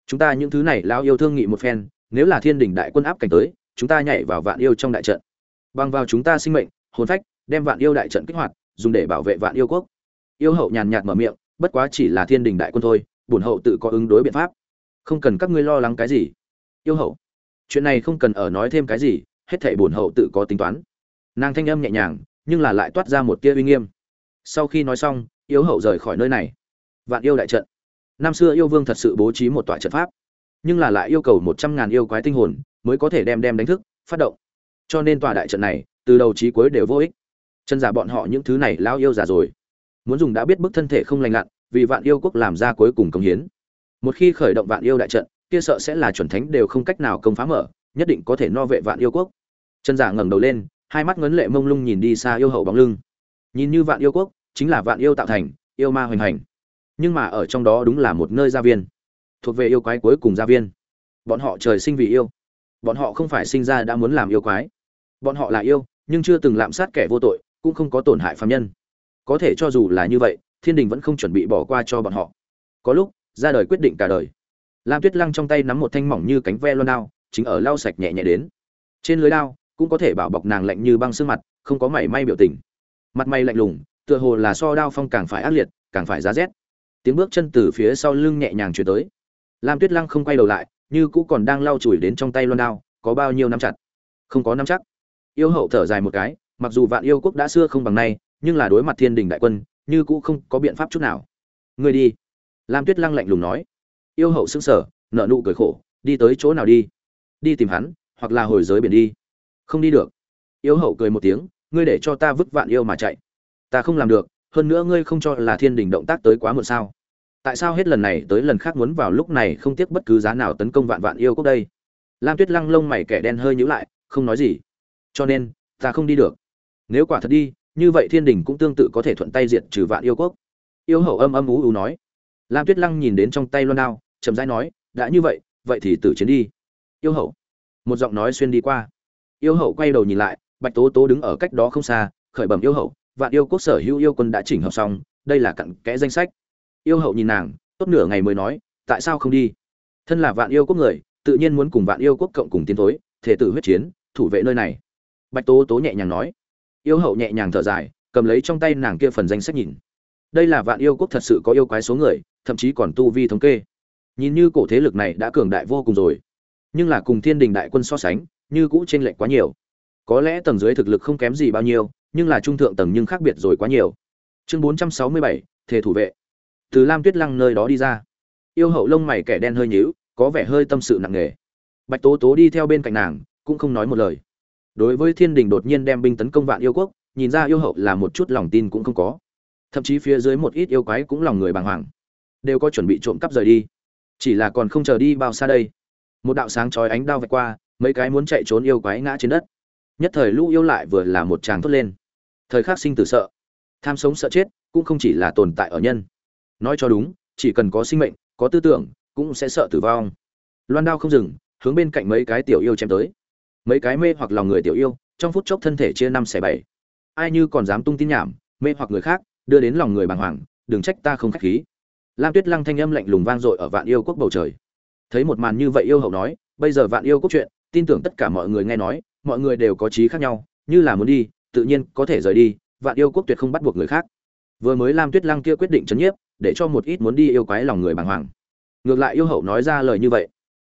Chúng ta những thứ này lao yêu thương nghị một phen, nếu là thiên đình đại quân áp cảnh tới, chúng ta nhảy vào vạn yêu trong đại trận. Bằng vào chúng ta sinh mệnh, hồn phách, đem vạn yêu đại trận kích hoạt, dùng để bảo vệ vạn yêu quốc. Yêu hậu nhàn nhạt mở miệng, bất quá chỉ là thiên đình đại quân thôi, bổn hậu tự có ứng đối biện pháp. Không cần các ngươi lo lắng cái gì. Yêu hậu chuyện này không cần ở nói thêm cái gì, hết thảy bổn hậu tự có tính toán. Nàng thanh âm nhẹ nhàng, nhưng là lại toát ra một tia uy nghiêm. Sau khi nói xong yêu hậu rời khỏi nơi này. Vạn yêu đại trận. Năm xưa yêu vương thật sự bố trí một tòa trận pháp, nhưng là lại yêu cầu một trăm ngàn yêu quái tinh hồn mới có thể đem đem đánh thức, phát động. Cho nên tòa đại trận này, từ đầu chí cuối đều vô ích. Chân giả bọn họ những thứ này lao yêu giả rồi. Muốn dùng đã biết bức thân thể không lành lặn, vì vạn yêu quốc làm ra cuối cùng công hiến. Một khi khởi động vạn yêu đại trận kia sợ sẽ là chuẩn thánh đều không cách nào công phá mở, nhất định có thể no vệ vạn yêu quốc. Chân giả ngẩng đầu lên, hai mắt ngấn lệ mông lung nhìn đi xa yêu hậu bóng lưng. Nhìn như vạn yêu quốc, chính là vạn yêu tạo thành, yêu ma hoành hành. Nhưng mà ở trong đó đúng là một nơi gia viên. Thuộc về yêu quái cuối cùng gia viên. Bọn họ trời sinh vì yêu. Bọn họ không phải sinh ra đã muốn làm yêu quái. Bọn họ là yêu, nhưng chưa từng lạm sát kẻ vô tội, cũng không có tổn hại phàm nhân. Có thể cho dù là như vậy, thiên đình vẫn không chuẩn bị bỏ qua cho bọn họ. Có lúc, ra đời quyết định cả đời lam tuyết lăng trong tay nắm một thanh mỏng như cánh ve loan đao, chính ở lau sạch nhẹ nhẹ đến. Trên lưới đao cũng có thể bảo bọc nàng lạnh như băng sương mặt, không có mảy may biểu tình. Mặt mày lạnh lùng, tựa hồ là so đao phong càng phải ác liệt, càng phải giá rét. Tiếng bước chân từ phía sau lưng nhẹ nhàng chuyển tới. Lam tuyết lăng không quay đầu lại, như cũ còn đang lau chùi đến trong tay loan đao, có bao nhiêu năm chặt? Không có năm chắc. Yêu hậu thở dài một cái, mặc dù vạn yêu quốc đã xưa không bằng nay, nhưng là đối mặt thiên đình đại quân, như cũ không có biện pháp chút nào. Người đi. Lam tuyết lăng lạnh lùng nói yêu hậu sững sờ nợ nụ cười khổ, đi tới chỗ nào đi? Đi tìm hắn, hoặc là hồi giới biển đi. Không đi được. Yêu hậu cười một tiếng, ngươi để cho ta vứt vạn yêu mà chạy. Ta không làm được, hơn nữa ngươi không cho là thiên đình động tác tới quá muộn sao? Tại sao hết lần này tới lần khác muốn vào lúc này không tiếc bất cứ giá nào tấn công vạn vạn yêu quốc đây? Lam tuyết lăng lông mày kẻ đen hơi nhíu lại, không nói gì. Cho nên, ta không đi được. Nếu quả thật đi, như vậy thiên đình cũng tương tự có thể thuận tay diệt trừ vạn yêu quốc. Yêu hậu âm âm ú ú nói. Lam tuyết lăng nhìn đến trong tay loan đao chậm rãi nói, đã như vậy vậy thì tử chiến đi. Yêu hậu. Một giọng nói xuyên đi qua. Yêu hậu quay đầu nhìn lại, bạch tố tố đứng ở cách đó không xa, khởi bẩm yêu hậu, vạn yêu quốc sở hữu yêu quân đã chỉnh hợp xong, đây là cặn kẽ danh sách. Yêu hậu nhìn nàng, tốt nửa ngày mới nói, tại sao không đi? Thân là vạn yêu quốc người, tự nhiên muốn cùng vạn yêu quốc cộng cùng tiến thối thể tử huyết chiến, thủ vệ nơi này. Bạch tố tố nhẹ nhàng nói. Yêu hậu nhẹ nhàng thở dài, cầm lấy trong tay nàng kia phần danh sách nhìn. Đây là vạn yêu quốc thật sự có yêu quái số người, thậm chí còn tu vi thống kê nhìn như cổ thế lực này đã cường đại vô cùng rồi. Nhưng là cùng thiên đình đại quân so sánh, như cũ trên lệch quá nhiều. Có lẽ tầng dưới thực lực không kém gì bao nhiêu, nhưng là trung thượng tầng nhưng khác biệt rồi quá nhiều. Chương bốn trăm sáu mươi bảy thể thủ vệ. Từ lam tuyết lăng nơi đó đi ra. Yêu hậu lông mày kẻ đen hơi nhíu, có vẻ hơi tâm sự nặng nề. Bạch tố tố đi theo bên cạnh nàng, cũng không nói một lời. Đối với thiên đình đột nhiên đem binh tấn công vạn yêu quốc, nhìn ra yêu hậu là một chút lòng tin cũng không có. Thậm chí phía dưới một ít yêu quái cũng lòng người bàng hoàng. Đều có chuẩn bị trộm cắp rời đi chỉ là còn không chờ đi bao xa đây. Một đạo sáng chói ánh đao vạch qua, mấy cái muốn chạy trốn yêu quái ngã trên đất. Nhất thời lũ yêu lại vừa là một tràng thốt lên. Thời khắc sinh tử sợ. Tham sống sợ chết, cũng không chỉ là tồn tại ở nhân. Nói cho đúng, chỉ cần có sinh mệnh, có tư tưởng, cũng sẽ sợ tử vong. Loan đao không dừng, hướng bên cạnh mấy cái tiểu yêu chém tới. Mấy cái mê hoặc lòng người tiểu yêu, trong phút chốc thân thể chia năm xẻ bảy. Ai như còn dám tung tin nhảm, mê hoặc người khác, đưa đến lòng người bàng hoàng, đừng trách ta không khách khí lam tuyết lăng thanh âm lạnh lùng vang dội ở vạn yêu quốc bầu trời. Thấy một màn như vậy yêu hậu nói, bây giờ vạn yêu quốc chuyện, tin tưởng tất cả mọi người nghe nói, mọi người đều có trí khác nhau, như là muốn đi, tự nhiên có thể rời đi, vạn yêu quốc tuyệt không bắt buộc người khác. Vừa mới lam tuyết lăng kia quyết định chấn nhiếp, để cho một ít muốn đi yêu quái lòng người bàng hoàng. Ngược lại yêu hậu nói ra lời như vậy.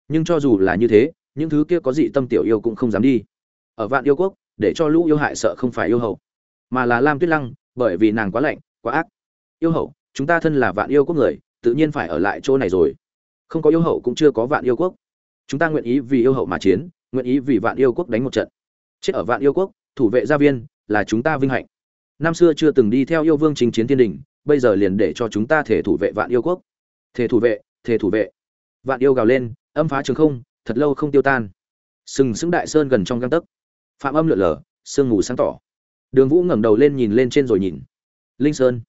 Nhưng cho dù là như thế, những thứ kia có dị tâm tiểu yêu cũng không dám đi. Ở vạn yêu quốc, để cho lũ yêu hại sợ không phải yêu hậu, mà là lam tuyết lăng, bởi vì nàng quá lạnh, quá ác. Yêu hậu chúng ta thân là vạn yêu quốc người, tự nhiên phải ở lại chỗ này rồi. Không có yêu hậu cũng chưa có vạn yêu quốc. Chúng ta nguyện ý vì yêu hậu mà chiến, nguyện ý vì vạn yêu quốc đánh một trận. Chết ở vạn yêu quốc, thủ vệ gia viên, là chúng ta vinh hạnh. Năm xưa chưa từng đi theo yêu vương trình chiến thiên đình, bây giờ liền để cho chúng ta thể thủ vệ vạn yêu quốc. Thể thủ vệ, thể thủ vệ. Vạn yêu gào lên, âm phá trường không, thật lâu không tiêu tan. Sừng sững đại sơn gần trong găng tấc. Phạm âm lượn lờ, sương mù sáng tỏ. Đường vũ ngẩng đầu lên nhìn lên trên rồi nhìn. Linh sơn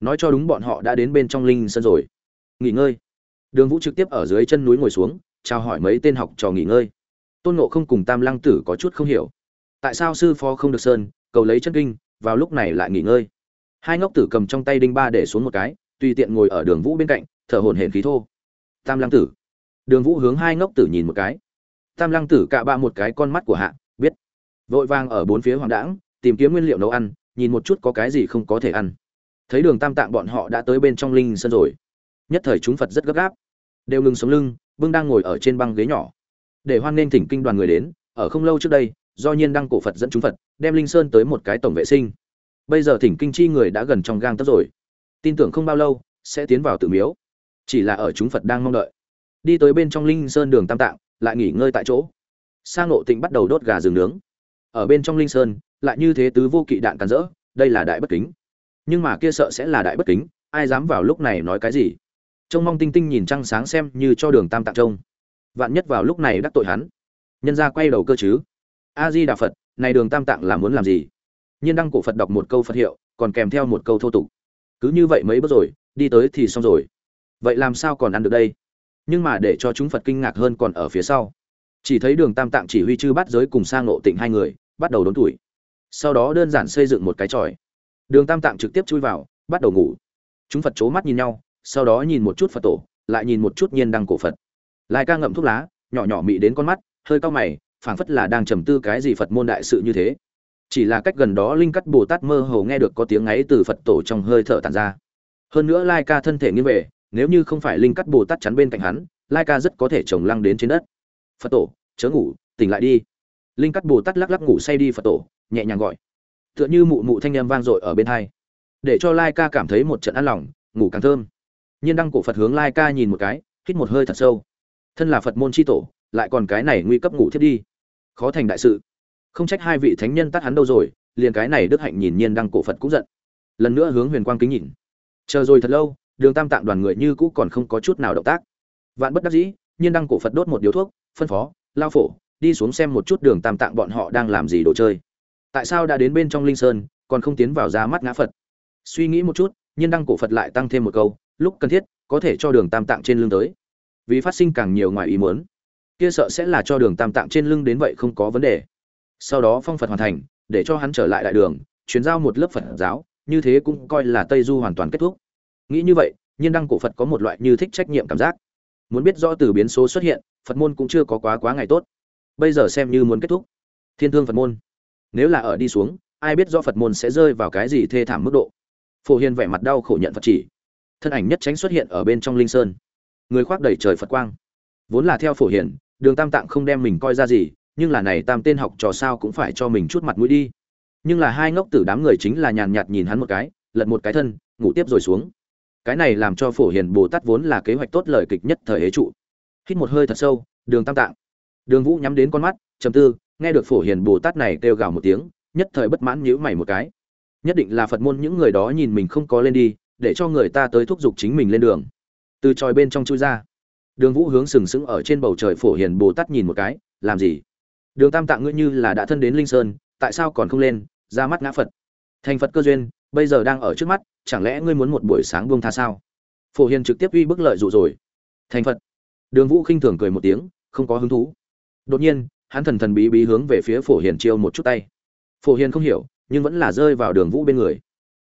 nói cho đúng bọn họ đã đến bên trong linh sơn rồi. Nghỉ ngơi. Đường vũ trực tiếp ở dưới chân núi ngồi xuống, chào hỏi mấy tên học trò nghỉ ngơi. Tôn nộ không cùng tam lăng tử có chút không hiểu. Tại sao sư phó không được sơn, cầu lấy chân kinh, vào lúc này lại nghỉ ngơi? Hai ngốc tử cầm trong tay đinh ba để xuống một cái, tùy tiện ngồi ở đường vũ bên cạnh, thở hổn hển khí thô. Tam lăng tử. Đường vũ hướng hai ngốc tử nhìn một cái. Tam lăng tử cạ bạ một cái con mắt của hạ, biết. Vội vàng ở bốn phía hoàng đãng, tìm kiếm nguyên liệu nấu ăn, nhìn một chút có cái gì không có thể ăn thấy đường tam tạng bọn họ đã tới bên trong linh sân rồi. Nhất thời chúng phật rất gấp gáp. Đều ngừng sống lưng, bưng đang ngồi ở trên băng ghế nhỏ. Để hoan nghênh thỉnh kinh đoàn người đến, ở không lâu trước đây, do nhiên đăng cổ phật dẫn chúng phật, đem linh sơn tới một cái tổng vệ sinh. Bây giờ thỉnh kinh chi người đã gần trong gang tấc rồi. Tin tưởng không bao lâu, sẽ tiến vào tự miếu. Chỉ là ở chúng phật đang mong đợi. Đi tới bên trong linh sơn đường tam tạng, lại nghỉ ngơi tại chỗ. Sang ngộ tịnh bắt đầu đốt gà rừng nướng. Ở bên trong linh sơn, lại như thế tứ vô kỵ đạn càn rỡ, đây là đại bất kính nhưng mà kia sợ sẽ là đại bất kính, ai dám vào lúc này nói cái gì? Trông mong tinh tinh nhìn trăng sáng xem như cho đường tam tạng trông. Vạn nhất vào lúc này đắc tội hắn. Nhân ra quay đầu cơ chứ. A di đà phật, này đường tam tạng là muốn làm gì? Nhiên đăng cổ phật đọc một câu phật hiệu, còn kèm theo một câu thô tục. Cứ như vậy mấy bước rồi, đi tới thì xong rồi. Vậy làm sao còn ăn được đây? Nhưng mà để cho chúng phật kinh ngạc hơn còn ở phía sau. Chỉ thấy đường tam tạng chỉ huy chư bắt giới cùng sang nộ tịnh hai người, bắt đầu đốn tuổi. Sau đó đơn giản xây dựng một cái tròi đường tam tạng trực tiếp chui vào, bắt đầu ngủ. Chúng phật c h ố mắt nhìn nhau, sau đó nhìn một chút phật tổ, lại nhìn một chút nhiên đăng cổ phật. Lai ca ngậm thuốc lá, nhỏ nhỏ mị đến con mắt, hơi cau mày, phảng phất là đang trầm tư cái gì phật môn đại sự như thế. Chỉ là cách gần đó linh cắt bồ tát mơ hồ nghe được có tiếng ấy từ phật tổ trong hơi thở tàn ra. Hơn nữa lai ca thân thể nghiêng về, nếu như không phải linh cắt bồ tát chắn bên cạnh hắn, lai ca rất có thể trồng lăng đến trên đất. Phật tổ, chớ ngủ, tỉnh lại đi. Linh cắt bồ tát lắc lắc ngủ say đi phật tổ, nhẹ nhàng gọi tựa như mụ mụ thanh â vang dội ở bên hai. Để cho lai ca cảm thấy một trận ăn lòng, ngủ càng thơm. Nhiên đăng cổ phật hướng lai ca nhìn một cái, hít một hơi thật sâu. Thân là phật môn tri tổ, lại còn cái này nguy cấp ngủ thiết đi. Khó thành đại sự. Không trách hai vị thánh nhân tắt hắn đâu rồi, liền cái này đức hạnh nhìn nhiên đăng cổ phật cũng giận. Lần nữa hướng huyền quang kính nhìn. Chờ rồi thật lâu, đường tam tạng đoàn người như cũ còn không có chút nào động tác. Vạn bất đắc dĩ, nhiên đăng cổ phật đốt một điếu thuốc, phân phó, lao phổ, đi xuống xem một chút đường tam tạng bọn họ đang làm gì đồ chơi tại sao đã đến bên trong linh sơn, còn không tiến vào ra mắt ngã phật? Suy nghĩ một chút, nhiên đăng cổ phật lại tăng thêm một câu, lúc cần thiết, có thể cho đường tam tạng trên lưng tới. Vì phát sinh càng nhiều ngoài ý muốn. Kia sợ sẽ là cho đường tam tạng trên lưng đến vậy không có vấn đề. Sau đó phong phật hoàn thành, để cho hắn trở lại đại đường, chuyển giao một lớp phật giáo, như thế cũng coi là tây du hoàn toàn kết thúc. Nghĩ như vậy, nhiên đăng cổ phật có một loại như thích trách nhiệm cảm giác. Muốn biết rõ từ biến số xuất hiện, phật môn cũng chưa có quá quá ngày tốt. Bây giờ xem như muốn kết thúc. Thiên thương phật môn nếu là ở đi xuống, ai biết do phật môn sẽ rơi vào cái gì thê thảm mức độ. Phổ hiền vẻ mặt đau khổ nhận phật chỉ. Thân ảnh nhất tránh xuất hiện ở bên trong linh sơn. Người khoác đầy trời phật quang. Vốn là theo phổ hiền, đường tam tạng không đem mình coi ra gì, nhưng là này tam tên học trò sao cũng phải cho mình chút mặt mũi đi. Nhưng là hai ngốc tử đám người chính là nhàn nhạt nhìn hắn một cái, lật một cái thân, ngủ tiếp rồi xuống. Cái này làm cho phổ hiền bồ tát vốn là kế hoạch tốt lời kịch nhất thời hế trụ. Hít một hơi thật sâu, đường tam tạng. Đường vũ nhắm đến con mắt, trầm tư nghe được phổ hiền bồ tát này kêu gào một tiếng, nhất thời bất mãn nhíu mày một cái. Nhất định là phật môn những người đó nhìn mình không có lên đi, để cho người ta tới thúc giục chính mình lên đường. Từ tròi bên trong chui ra. Đường vũ hướng sừng sững ở trên bầu trời phổ hiền bồ tát nhìn một cái, làm gì? Đường tam tạng ngươi như là đã thân đến linh sơn, tại sao còn không lên, ra mắt ngã phật? Thành phật cơ duyên, bây giờ đang ở trước mắt, chẳng lẽ ngươi muốn một buổi sáng buông tha sao? Phổ hiền trực tiếp uy bức lợi dụ rồi. Thành phật. Đường vũ khinh thường cười một tiếng, không có hứng thú. Đột nhiên hắn thần thần bí bí hướng về phía phổ hiền chiêu một chút tay. Phổ hiền không hiểu, nhưng vẫn là rơi vào đường vũ bên người.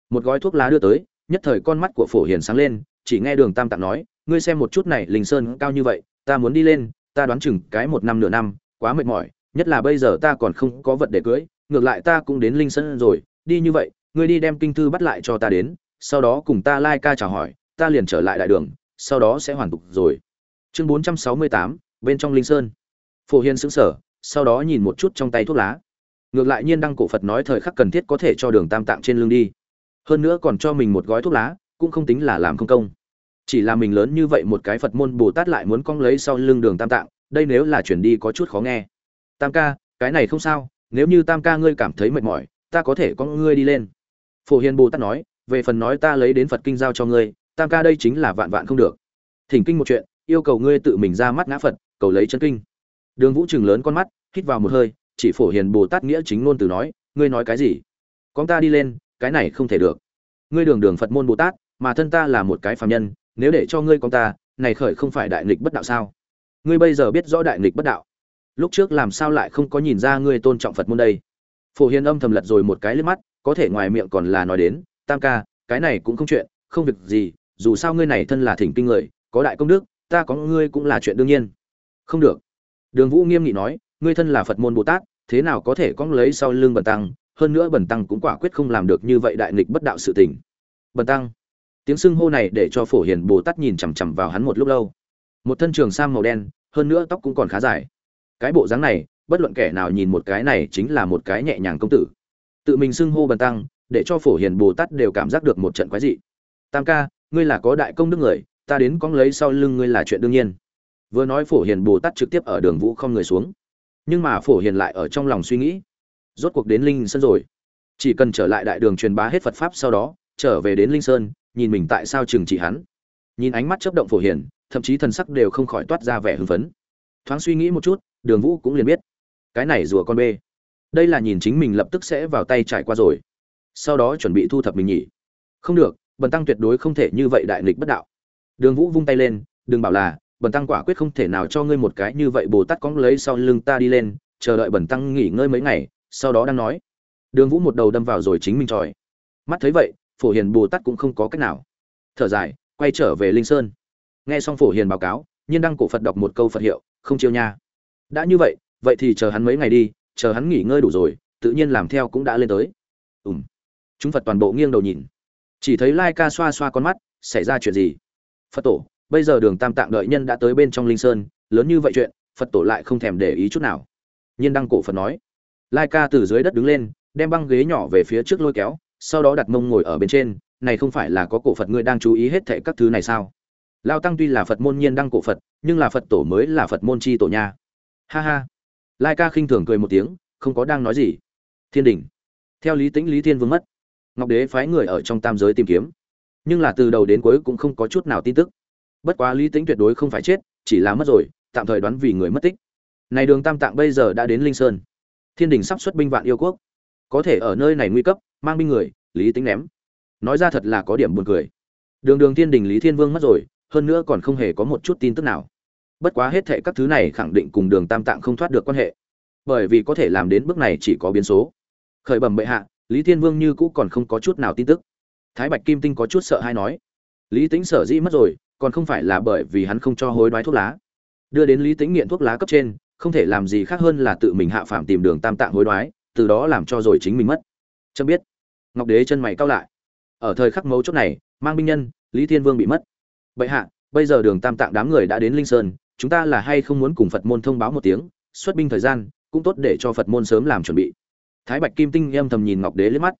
Một gói thuốc lá đưa tới, nhất thời con mắt của phổ hiền sáng lên, chỉ nghe đường tam tạng nói, ngươi xem một chút này, linh sơn cao như vậy, ta muốn đi lên, ta đoán chừng cái một năm nửa năm, quá mệt mỏi, nhất là bây giờ ta còn không có vật để cưới, ngược lại ta cũng đến linh sơn rồi, đi như vậy, ngươi đi đem kinh thư bắt lại cho ta đến, sau đó cùng ta lai ca chào hỏi, ta liền trở lại đại đường, sau đó sẽ hoàn tục rồi. Chương bốn trăm sáu mươi tám, bên trong linh sơn. Phổ hiền xứng sở sau đó nhìn một chút trong tay thuốc lá. Ngược lại nhiên đăng cổ phật nói thời khắc cần thiết có thể cho đường tam tạng trên lưng đi. Hơn nữa còn cho mình một gói thuốc lá, cũng không tính là làm không công. Chỉ là mình lớn như vậy một cái phật môn bồ tát lại muốn cong lấy sau lưng đường tam tạng, đây nếu là chuyển đi có chút khó nghe. Tam ca, cái này không sao, nếu như tam ca ngươi cảm thấy mệt mỏi, ta có thể có ngươi đi lên. Phổ hiền bồ tát nói, về phần nói ta lấy đến phật kinh giao cho ngươi, tam ca đây chính là vạn vạn không được. Thỉnh kinh một chuyện, yêu cầu ngươi tự mình ra mắt ngã phật, cầu lấy chân kinh. Đường vũ chừng lớn con mắt hít vào một hơi, chỉ phổ hiền bồ tát nghĩa chính ngôn từ nói, ngươi nói cái gì? Con ta đi lên, cái này không thể được. Ngươi đường đường phật môn bồ tát, mà thân ta là một cái phàm nhân, nếu để cho ngươi con ta, này khởi không phải đại nghịch bất đạo sao? Ngươi bây giờ biết rõ đại nghịch bất đạo. Lúc trước làm sao lại không có nhìn ra ngươi tôn trọng phật môn đây? Phổ hiền âm thầm lật rồi một cái lên mắt, có thể ngoài miệng còn là nói đến, tam ca, cái này cũng không chuyện, không việc gì, dù sao ngươi này thân là thỉnh kinh người, có đại công đức, ta có ngươi cũng là chuyện đương nhiên. Không được. Đường vũ nghiêm nghị nói ngươi thân là phật môn bồ tát, thế nào có thể cóng lấy sau lưng bần tăng? Hơn nữa bần tăng cũng quả quyết không làm được như vậy đại nghịch bất đạo sự tình. Bần tăng, tiếng xưng hô này để cho phổ hiền bồ tát nhìn chằm chằm vào hắn một lúc lâu. Một thân trường sam màu đen, hơn nữa tóc cũng còn khá dài. Cái bộ dáng này, bất luận kẻ nào nhìn một cái này chính là một cái nhẹ nhàng công tử. Tự mình xưng hô bần tăng, để cho phổ hiền bồ tát đều cảm giác được một trận quái dị. Tam ca, ngươi là có đại công đức người, ta đến cóng lấy sau lưng ngươi là chuyện đương nhiên. Vừa nói phổ hiền bồ tát trực tiếp ở đường vũ không người xuống nhưng mà phổ hiền lại ở trong lòng suy nghĩ. Rốt cuộc đến linh sơn rồi. Chỉ cần trở lại đại đường truyền bá hết phật pháp sau đó, trở về đến linh sơn, nhìn mình tại sao trừng trị hắn. Nhìn ánh mắt chấp động phổ hiền, thậm chí thần sắc đều không khỏi toát ra vẻ hưng phấn. Thoáng suy nghĩ một chút, đường vũ cũng liền biết. Cái này rùa con bê. Đây là nhìn chính mình lập tức sẽ vào tay trải qua rồi. Sau đó chuẩn bị thu thập mình nhỉ. Không được, bần tăng tuyệt đối không thể như vậy đại nghịch bất đạo. Đường vũ vung tay lên, đừng bảo là bần tăng quả quyết không thể nào cho ngươi một cái như vậy bồ tát cóng lấy sau lưng ta đi lên, chờ đợi bần tăng nghỉ ngơi mấy ngày, sau đó đang nói. Đường vũ một đầu đâm vào rồi chính mình tròi. Mắt thấy vậy, phổ hiền bồ tát cũng không có cách nào. Thở dài, quay trở về linh sơn. Nghe xong phổ hiền báo cáo, nhiên đăng cổ phật đọc một câu phật hiệu, không chiêu nha. Đã như vậy vậy thì chờ hắn mấy ngày đi, chờ hắn nghỉ ngơi đủ rồi, tự nhiên làm theo cũng đã lên tới. Ùm chúng phật toàn bộ nghiêng đầu nhìn. Chỉ thấy lai ca xoa xoa con mắt, xảy ra chuyện gì? Phật tổ bây giờ đường tam tạng đợi nhân đã tới bên trong linh sơn, lớn như vậy chuyện, phật tổ lại không thèm để ý chút nào. Nhiên đăng cổ phật nói, lai ca từ dưới đất đứng lên, đem băng ghế nhỏ về phía trước lôi kéo, sau đó đặt mông ngồi ở bên trên, này không phải là có cổ phật ngươi đang chú ý hết thệ các thứ này sao? Lao tăng tuy là phật môn nhiên đăng cổ phật, nhưng là phật tổ mới là phật môn chi tổ nha. Ha ha. Lai ca khinh thường cười một tiếng, không có đang nói gì. Thiên đình. Theo lý tĩnh lý thiên vương mất. Ngọc đế phái người ở trong tam giới tìm kiếm. Nhưng là từ đầu đến cuối cũng không có chút nào tin tức bất quá lý tĩnh tuyệt đối không phải chết, chỉ là mất rồi, tạm thời đoán vì người mất tích. Này đường tam tạng bây giờ đã đến linh sơn. Thiên đình sắp xuất binh vạn yêu quốc. Có thể ở nơi này nguy cấp, mang binh người, lý tính ném. Nói ra thật là có điểm buồn cười. Đường đường thiên đình lý thiên vương mất rồi, hơn nữa còn không hề có một chút tin tức nào. Bất quá hết thệ các thứ này khẳng định cùng đường tam tạng không thoát được quan hệ. Bởi vì có thể làm đến bước này chỉ có biến số. Khởi bẩm bệ hạ, lý thiên vương như cũ còn không có chút nào tin tức. Thái bạch kim tinh có chút sợ hay nói. Lý tính sở dĩ mất rồi còn không phải là bởi vì hắn không cho hối đoái thuốc lá. Đưa đến lý tính nghiện thuốc lá cấp trên, không thể làm gì khác hơn là tự mình hạ phạm tìm đường tam tạng hối đoái, từ đó làm cho rồi chính mình mất. Chấm biết. Ngọc đế chân mày cao lại. Ở thời khắc mấu chốt này, mang binh nhân, lý thiên vương bị mất. Bệ hạ, bây giờ đường tam tạng đám người đã đến linh sơn, chúng ta là hay không muốn cùng phật môn thông báo một tiếng, xuất binh thời gian, cũng tốt để cho phật môn sớm làm chuẩn bị. Thái bạch kim tinh âm thầm nhìn ngọc đế liếc mắt.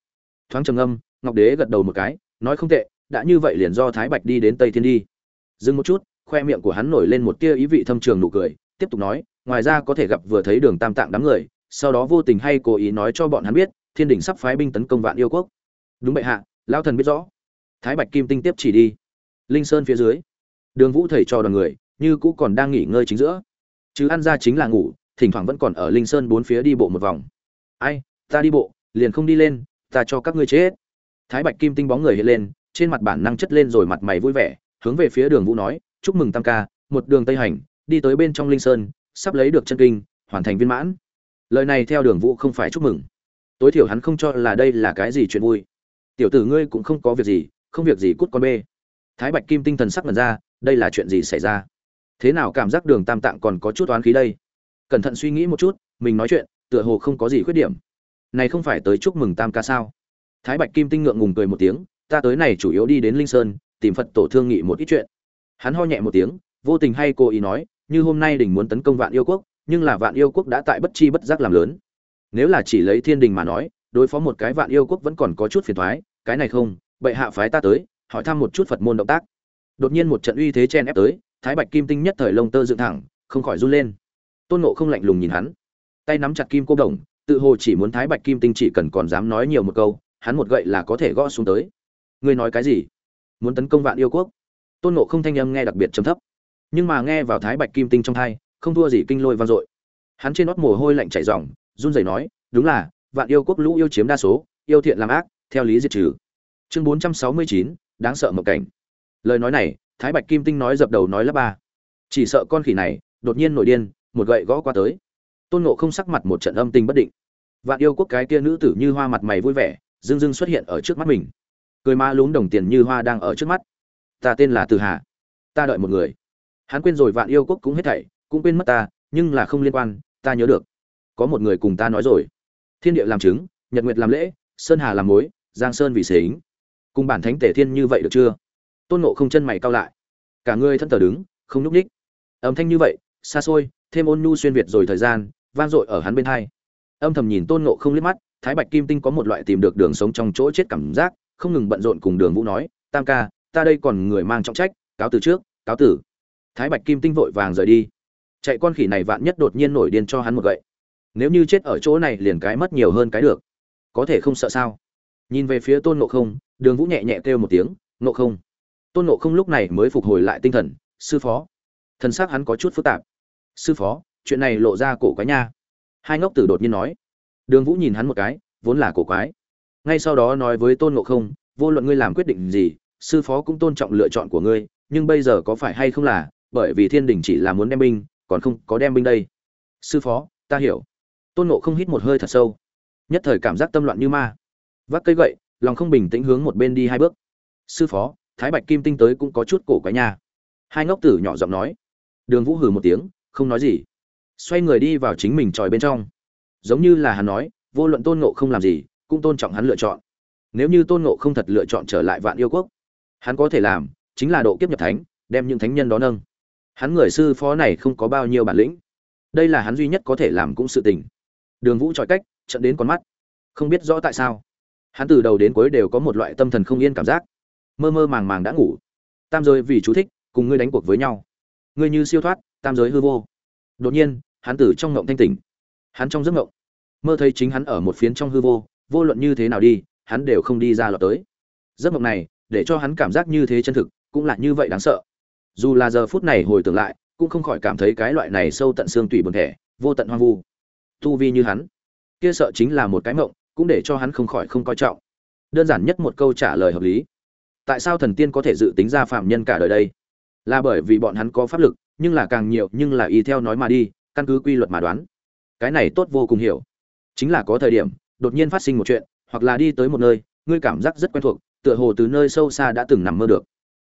Thoáng trầm âm ngọc đế gật đầu một cái, nói không tệ, đã như vậy liền do thái bạch đi đến tây thiên đi dừng một chút, khoe miệng của hắn nổi lên một tia ý vị thâm trường nụ cười, tiếp tục nói, ngoài ra có thể gặp vừa thấy đường tam tạng đám người, sau đó vô tình hay cố ý nói cho bọn hắn biết, thiên đình sắp phái binh tấn công vạn yêu quốc. Đúng bệ hạ lao thần biết rõ. Thái bạch kim tinh tiếp chỉ đi. Linh sơn phía dưới, đường vũ thầy cho đoàn người, như cũ còn đang nghỉ ngơi chính giữa. Chứ ăn ra chính là ngủ, thỉnh thoảng vẫn còn ở linh sơn bốn phía đi bộ một vòng. Ai, ta đi bộ, liền không đi lên, ta cho các ngươi chết. Thái bạch kim tinh bóng người hiện lên, trên mặt bản năng chất lên rồi mặt mày vui vẻ hướng về phía đường vũ nói, chúc mừng tam ca, một đường tây hành, đi tới bên trong linh sơn, sắp lấy được chân kinh, hoàn thành viên mãn. Lời này theo đường vũ không phải chúc mừng. Tối thiểu hắn không cho là đây là cái gì chuyện vui. Tiểu tử ngươi cũng không có việc gì, không việc gì cút con bê. Thái bạch kim tinh thần sắc lần ra, đây là chuyện gì xảy ra? Thế nào cảm giác đường tam tạng còn có chút oán khí đây? Cẩn thận suy nghĩ một chút, mình nói chuyện, tựa hồ không có gì khuyết điểm. Này không phải tới chúc mừng tam ca sao? Thái bạch kim tinh ngượng ngùng cười một tiếng, ta tới này chủ yếu đi đến linh sơn tìm phật tổ thương nghị một ít chuyện. Hắn ho nhẹ một tiếng, vô tình hay cố ý nói, như hôm nay đình muốn tấn công vạn yêu quốc, nhưng là vạn yêu quốc đã tại bất chi bất giác làm lớn. Nếu là chỉ lấy thiên đình mà nói, đối phó một cái vạn yêu quốc vẫn còn có chút phiền thoái, cái này không, bệ hạ phái ta tới, hỏi thăm một chút phật môn động tác. Đột nhiên một trận uy thế chen ép tới, thái bạch kim tinh nhất thời lông tơ dựng thẳng, không khỏi run lên. Tôn nộ không lạnh lùng nhìn hắn. Tay nắm chặt kim cô đồng, tự hồ chỉ muốn thái bạch kim tinh chỉ cần còn dám nói nhiều một câu, hắn một gậy là có thể gõ xuống tới. Ngươi nói cái gì? Muốn tấn công vạn yêu quốc. Tôn nộ không thanh âm nghe đặc biệt trầm thấp, nhưng mà nghe vào thái bạch kim tinh trong thai, không thua gì kinh lôi vang dội. Hắn trên nót mồ hôi lạnh chảy ròng, run rẩy nói, đúng là, vạn yêu quốc lũ yêu chiếm đa số, yêu thiện làm ác, theo lý diệt trừ. Chương bốn trăm sáu mươi chín, đáng sợ mộng cảnh. Lời nói này, thái bạch kim tinh nói dập đầu nói lắp ba. Chỉ sợ con khỉ này, đột nhiên nổi điên, một gậy gõ qua tới. Tôn nộ không sắc mặt một trận âm tình bất định. Vạn yêu quốc cái kia nữ tử như hoa mặt mày vui vẻ, dưng dưng xuất hiện ở trước mắt mình cười ma lúm đồng tiền như hoa đang ở trước mắt. Ta tên là từ hà. Ta đợi một người. Hắn quên rồi vạn yêu quốc cũng hết thảy, cũng quên mất ta, nhưng là không liên quan, ta nhớ được. Có một người cùng ta nói rồi. Thiên địa làm chứng, nhật nguyệt làm lễ, sơn hà làm mối, giang sơn vì xính cùng bản thánh tể thiên như vậy được chưa? Tôn nộ không chân mày cao lại. Cả người thân tờ đứng, không nhúc ních âm thanh như vậy, xa xôi, thêm ôn nhu xuyên việt rồi thời gian, vang dội ở hắn bên hai. Âm thầm nhìn tôn nộ không liếc mắt, thái bạch kim tinh có một loại tìm được đường sống trong chỗ chết cảm giác không ngừng bận rộn cùng đường vũ nói, tam ca, ta đây còn người mang trọng trách, cáo từ trước, cáo tử thái bạch kim tinh vội vàng rời đi. Chạy con khỉ này vạn nhất đột nhiên nổi điên cho hắn một gậy. Nếu như chết ở chỗ này liền cái mất nhiều hơn cái được. Có thể không sợ sao? Nhìn về phía tôn nộ không, đường vũ nhẹ nhẹ kêu một tiếng nộ không. Tôn nộ không lúc này mới phục hồi lại tinh thần, sư phó. Thần s ắ c hắn có chút phức tạp. Sư phó, chuyện này lộ ra cổ quái nha. Hai ngốc tử đột nhiên nói. Đường vũ nhìn hắn một cái, vốn là cổ quái ngay sau đó nói với tôn ngộ không, vô luận ngươi làm quyết định gì, sư phó cũng tôn trọng lựa chọn của ngươi, nhưng bây giờ có phải hay không là, bởi vì thiên đình chỉ là muốn đem binh, còn không có đem binh đây? Sư phó, ta hiểu. Tôn ngộ không hít một hơi thật sâu. Nhất thời cảm giác tâm loạn như ma. Vác cây gậy, lòng không bình tĩnh hướng một bên đi hai bước. Sư phó, thái bạch kim tinh tới cũng có chút cổ quái nha. Hai ngốc tử nhỏ giọng nói. Đường vũ hừ một tiếng, không nói gì. Xoay người đi vào chính mình tròi bên trong. Giống như là hắn nói, vô luận tôn ngộ không làm gì cũng tôn trọng hắn lựa chọn. Nếu như tôn ngộ không thật lựa chọn trở lại vạn yêu quốc, hắn có thể làm chính là độ kiếp nhập thánh, đem những thánh nhân đó nâng. Hắn người sư phó này không có bao nhiêu bản lĩnh. Đây là hắn duy nhất có thể làm cũng sự tình. Đường vũ trọi cách trận đến con mắt. Không biết rõ tại sao, hắn từ đầu đến cuối đều có một loại tâm thần không yên cảm giác. Mơ mơ màng màng đã ngủ. Tam giới vì chú thích, cùng ngươi đánh cuộc với nhau. Ngươi như siêu thoát, tam giới hư vô. Đột nhiên, hắn từ trong ngộng thanh tỉnh. Hắn trong giấc ngộng, mơ thấy chính hắn ở một phiến trong hư vô vô luận như thế nào đi, hắn đều không đi ra lọt tới. Giấc mộng này, để cho hắn cảm giác như thế chân thực, cũng là như vậy đáng sợ. Dù là giờ phút này hồi tưởng lại, cũng không khỏi cảm thấy cái loại này sâu tận xương tủy buồn thẻ, vô tận hoang vu. Tu vi như hắn, kia sợ chính là một cái mộng, cũng để cho hắn không khỏi không coi trọng. Đơn giản nhất một câu trả lời hợp lý. Tại sao thần tiên có thể dự tính ra phạm nhân cả đời đây? Là bởi vì bọn hắn có pháp lực, nhưng là càng nhiều, nhưng là y theo nói mà đi, căn cứ quy luật mà đoán. Cái này tốt vô cùng hiểu. Chính là có thời điểm đột nhiên phát sinh một chuyện, hoặc là đi tới một nơi, ngươi cảm giác rất quen thuộc, tựa hồ từ nơi sâu xa đã từng nằm mơ được.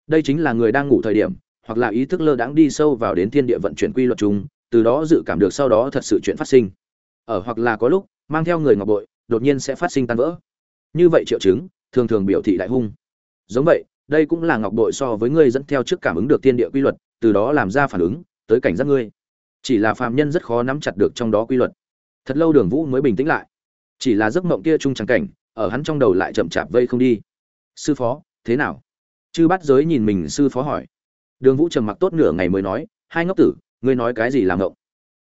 Đây chính là người đang ngủ thời điểm, hoặc là ý thức lơ đãng đi sâu vào đến thiên địa vận chuyển quy luật chung, từ đó dự cảm được sau đó thật sự chuyện phát sinh. Ở hoặc là có lúc, mang theo người ngọc bội, đột nhiên sẽ phát sinh tan vỡ. Như vậy triệu chứng, thường thường biểu thị đại hung. Giống vậy, đây cũng là ngọc bội so với ngươi dẫn theo trước cảm ứng được thiên địa quy luật, từ đó làm ra phản ứng, tới cảnh giác ngươi. Chỉ là phàm nhân rất khó nắm chặt được trong đó quy luật. Thật lâu đường vũ mới bình tĩnh lại chỉ là giấc mộng kia chung trắng cảnh, ở hắn trong đầu lại chậm chạp vây không đi. Sư phó, thế nào? Chư bắt giới nhìn mình sư phó hỏi. Đường vũ trầm mặc tốt nửa ngày mới nói, hai ngốc tử, ngươi nói cái gì làm ngộng?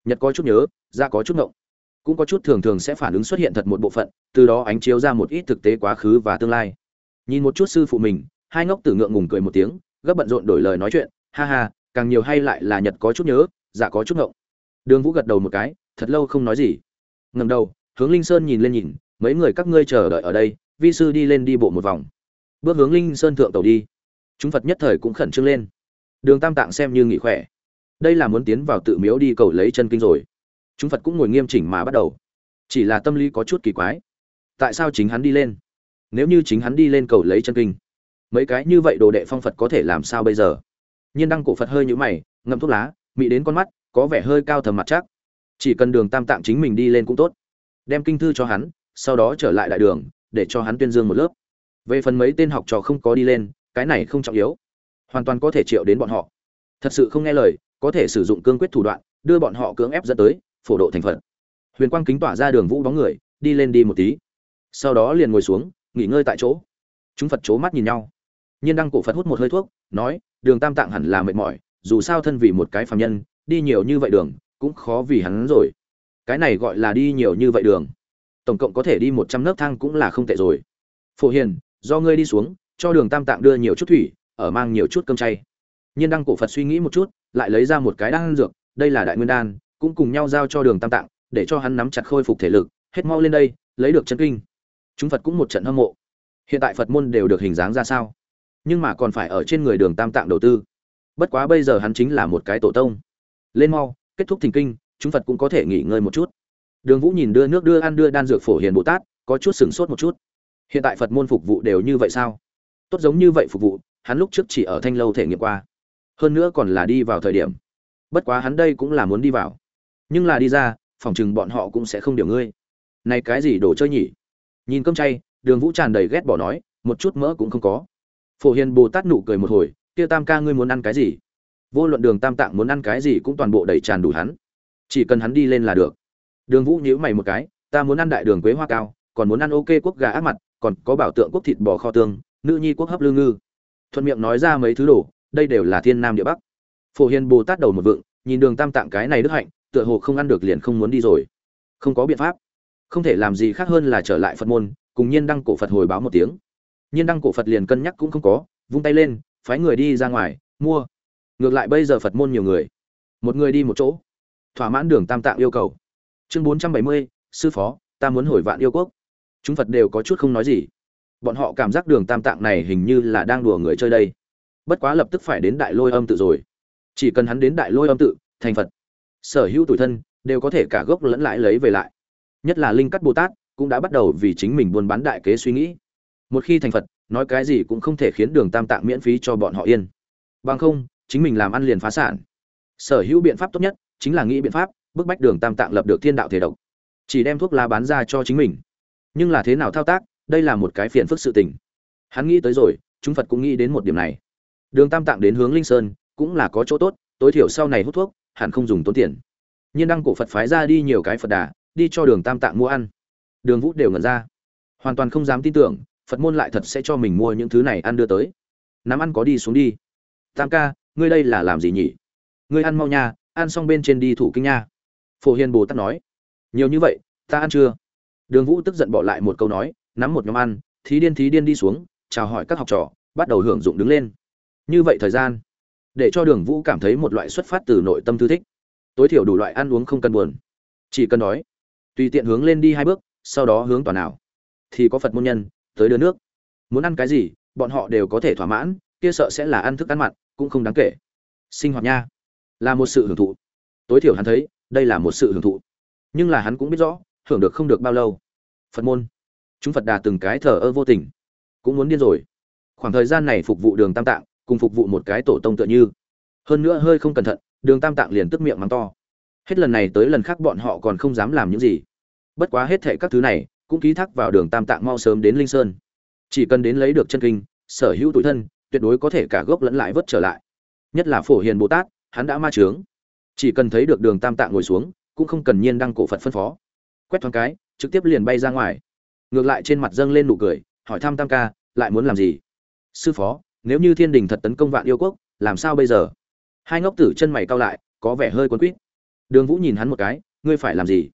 Nhật có chút nhớ ra có chút ngộng. Cũng có chút thường thường sẽ phản ứng xuất hiện thật một bộ phận, từ đó ánh chiếu ra một ít thực tế quá khứ và tương lai. Nhìn một chút sư phụ mình, hai ngốc tử ngượng ngùng cười một tiếng, gấp bận rộn đổi lời nói chuyện, ha ha, càng nhiều hay lại là nhật có chút nhớ dạ có chút ngộng. Đường vũ gật đầu một cái, thật lâu không nói gì. Ngầm đầu hướng linh sơn nhìn lên nhìn, mấy người các ngươi chờ đợi ở đây, vi sư đi lên đi bộ một vòng. Bước hướng linh sơn thượng tàu đi. Chúng phật nhất thời cũng khẩn trương lên. Đường tam tạng xem như nghỉ khỏe. Đây là muốn tiến vào tự miếu đi cầu lấy chân kinh rồi. Chúng phật cũng ngồi nghiêm chỉnh mà bắt đầu. Chỉ là tâm lý có chút kỳ quái. Tại sao chính hắn đi lên? Nếu như chính hắn đi lên cầu lấy chân kinh, mấy cái như vậy đồ đệ phong phật có thể làm sao bây giờ? Nhiên đăng cổ phật hơi nhũ mày, ngậm thuốc lá, mị đến con mắt, có vẻ hơi cao thầm mặt chắc. Chỉ cần đường tam tạng chính mình đi lên cũng tốt đem kinh thư cho hắn, sau đó trở lại đại đường, để cho hắn tuyên dương một lớp. Về phần mấy tên học trò không có đi lên, cái này không trọng yếu. Hoàn toàn có thể triệu đến bọn họ. Thật sự không nghe lời, có thể sử dụng cương quyết thủ đoạn, đưa bọn họ cưỡng ép dẫn tới, phổ độ thành phật huyền quang kính tỏa ra đường vũ bóng người, đi lên đi một tí. Sau đó liền ngồi xuống, nghỉ ngơi tại chỗ. Chúng phật c mắt nhìn nhau. Nhiên đăng cổ phật hút một hơi thuốc, nói, đường tam tạng hẳn là mệt mỏi, dù sao thân vì một cái phạm nhân, đi nhiều như vậy đường, cũng khó vì hắn rồi cái này gọi là đi nhiều như vậy đường. Tổng cộng có thể đi một trăm nấc thang cũng là không tệ rồi. Phổ hiền, do ngươi đi xuống, cho đường tam tạng đưa nhiều chút thủy, ở mang nhiều chút cơm chay. Nhiên đăng cổ phật suy nghĩ một chút, lại lấy ra một cái đan dược, đây là đại nguyên đan, cũng cùng nhau giao cho đường tam tạng, để cho hắn nắm chặt khôi phục thể lực, hết mau lên đây, lấy được chân kinh. Chúng phật cũng một trận hâm mộ. Hiện tại phật môn đều được hình dáng ra sao? Nhưng mà còn phải ở trên người đường tam tạng đầu tư. Bất quá bây giờ hắn chính là một cái tổ tông. Lên mau, kết thúc thình kinh chúng phật cũng có thể nghỉ ngơi một chút. Đường vũ nhìn đưa nước đưa ăn đưa đan dược phổ hiền bồ tát, có chút sửng sốt một chút. Hiện tại phật môn phục vụ đều như vậy sao? Tốt giống như vậy phục vụ, hắn lúc trước chỉ ở thanh lâu thể nghiệm qua. Hơn nữa còn là đi vào thời điểm. Bất quá hắn đây cũng là muốn đi vào. Nhưng là đi ra, phòng chừng bọn họ cũng sẽ không điều ngươi. Này cái gì đồ chơi nhỉ? Nhìn cơm chay, đường vũ tràn đầy ghét bỏ nói, một chút mỡ cũng không có. Phổ hiền bồ tát nụ cười một hồi, kia tam ca ngươi muốn ăn cái gì? Vô luận đường tam tạng muốn ăn cái gì cũng toàn bộ đầy tràn đủ hắn chỉ cần hắn đi lên là được. Đường vũ nhíu mày một cái, ta muốn ăn đại đường quế hoa cao, còn muốn ăn ok quốc gà ác mặt, còn có bảo tượng quốc thịt bò kho tương, nữ nhi quốc hấp lương ngư. Thuận miệng nói ra mấy thứ đồ, đây đều là thiên nam địa bắc. Phổ hiền bồ tát đầu một vựng nhìn đường tam tạng cái này đức hạnh, tựa hồ không ăn được liền không muốn đi rồi. Không có biện pháp. Không thể làm gì khác hơn là trở lại phật môn, cùng nhiên đăng cổ phật hồi báo một tiếng. Nhiên đăng cổ phật liền cân nhắc cũng không có, vung tay lên, phái người đi ra ngoài, mua. Ngược lại bây giờ phật môn nhiều người. Một người đi một chỗ thỏa mãn đường tam tạng yêu cầu. Chương bốn trăm bảy mươi, sư phó, ta muốn hồi vạn yêu quốc. Chúng phật đều có chút không nói gì. Bọn họ cảm giác đường tam tạng này hình như là đang đùa người chơi đây. Bất quá lập tức phải đến đại lôi âm tự rồi. Chỉ cần hắn đến đại lôi âm tự, thành phật. Sở hữu tuổi thân đều có thể cả gốc lẫn lãi lấy về lại. Nhất là linh cắt bồ tát cũng đã bắt đầu vì chính mình buôn bán đại kế suy nghĩ. Một khi thành phật, nói cái gì cũng không thể khiến đường tam tạng miễn phí cho bọn họ yên. Bằng không, chính mình làm ăn liền phá sản. Sở hữu biện pháp tốt nhất chính là nghĩ biện pháp, bức bách đường tam tạng lập được thiên đạo thể độc. Chỉ đem thuốc lá bán ra cho chính mình. Nhưng là thế nào thao tác, đây là một cái phiền phức sự tình. Hắn nghĩ tới rồi, chúng phật cũng nghĩ đến một điểm này. Đường tam tạng đến hướng linh sơn, cũng là có chỗ tốt, tối thiểu sau này hút thuốc, hẳn không dùng tốn tiền. Nhiên đăng cổ phật phái ra đi nhiều cái phật đà, đi cho đường tam tạng mua ăn. Đường vũ đều ngẩn ra. Hoàn toàn không dám tin tưởng, phật môn lại thật sẽ cho mình mua những thứ này ăn đưa tới. Nắm ăn có đi xuống đi. Tam ca, ngươi đây là làm gì nhỉ? Ngươi ăn mau nha ăn xong bên trên đi thủ kinh nha. Phổ hiền bồ tát nói, nhiều như vậy, ta ăn chưa? Đường vũ tức giận bỏ lại một câu nói, nắm một nhóm ăn, thí điên thí điên đi xuống, chào hỏi các học trò, bắt đầu hưởng dụng đứng lên. Như vậy thời gian, để cho đường vũ cảm thấy một loại xuất phát từ nội tâm thư thích. Tối thiểu đủ loại ăn uống không cần buồn. Chỉ cần đói, tùy tiện hướng lên đi hai bước, sau đó hướng toàn nào. Thì có phật môn nhân, tới đưa nước. Muốn ăn cái gì, bọn họ đều có thể thỏa mãn, kia sợ sẽ là ăn thức ăn mặn, cũng không đáng kể. Sinh hoạt nha là một sự hưởng thụ. Tối thiểu hắn thấy, đây là một sự hưởng thụ. Nhưng là hắn cũng biết rõ, hưởng được không được bao lâu. Phật môn. Chúng phật đà từng cái thờ ơ vô tình. Cũng muốn điên rồi. Khoảng thời gian này phục vụ đường tam tạng, cùng phục vụ một cái tổ tông tựa như. Hơn nữa hơi không cẩn thận, đường tam tạng liền tức miệng mắng to. Hết lần này tới lần khác bọn họ còn không dám làm những gì. Bất quá hết thệ các thứ này, cũng ký thác vào đường tam tạng mau sớm đến linh sơn. Chỉ cần đến lấy được chân kinh, sở hữu tuổi thân, tuyệt đối có thể cả gốc lẫn lại vớt trở lại. Nhất là phổ hiền bồ tát hắn đã ma trướng chỉ cần thấy được đường tam tạng ngồi xuống, cũng không cần nhiên đăng cổ phật phân phó. Quét thoáng cái, trực tiếp liền bay ra ngoài. Ngược lại trên mặt dâng lên nụ cười, hỏi thăm tam ca, lại muốn làm gì? Sư phó, nếu như thiên đình thật tấn công vạn yêu quốc, làm sao bây giờ? Hai ngốc tử chân mày cao lại, có vẻ hơi quấn quýt. Đường vũ nhìn hắn một cái, ngươi phải làm gì?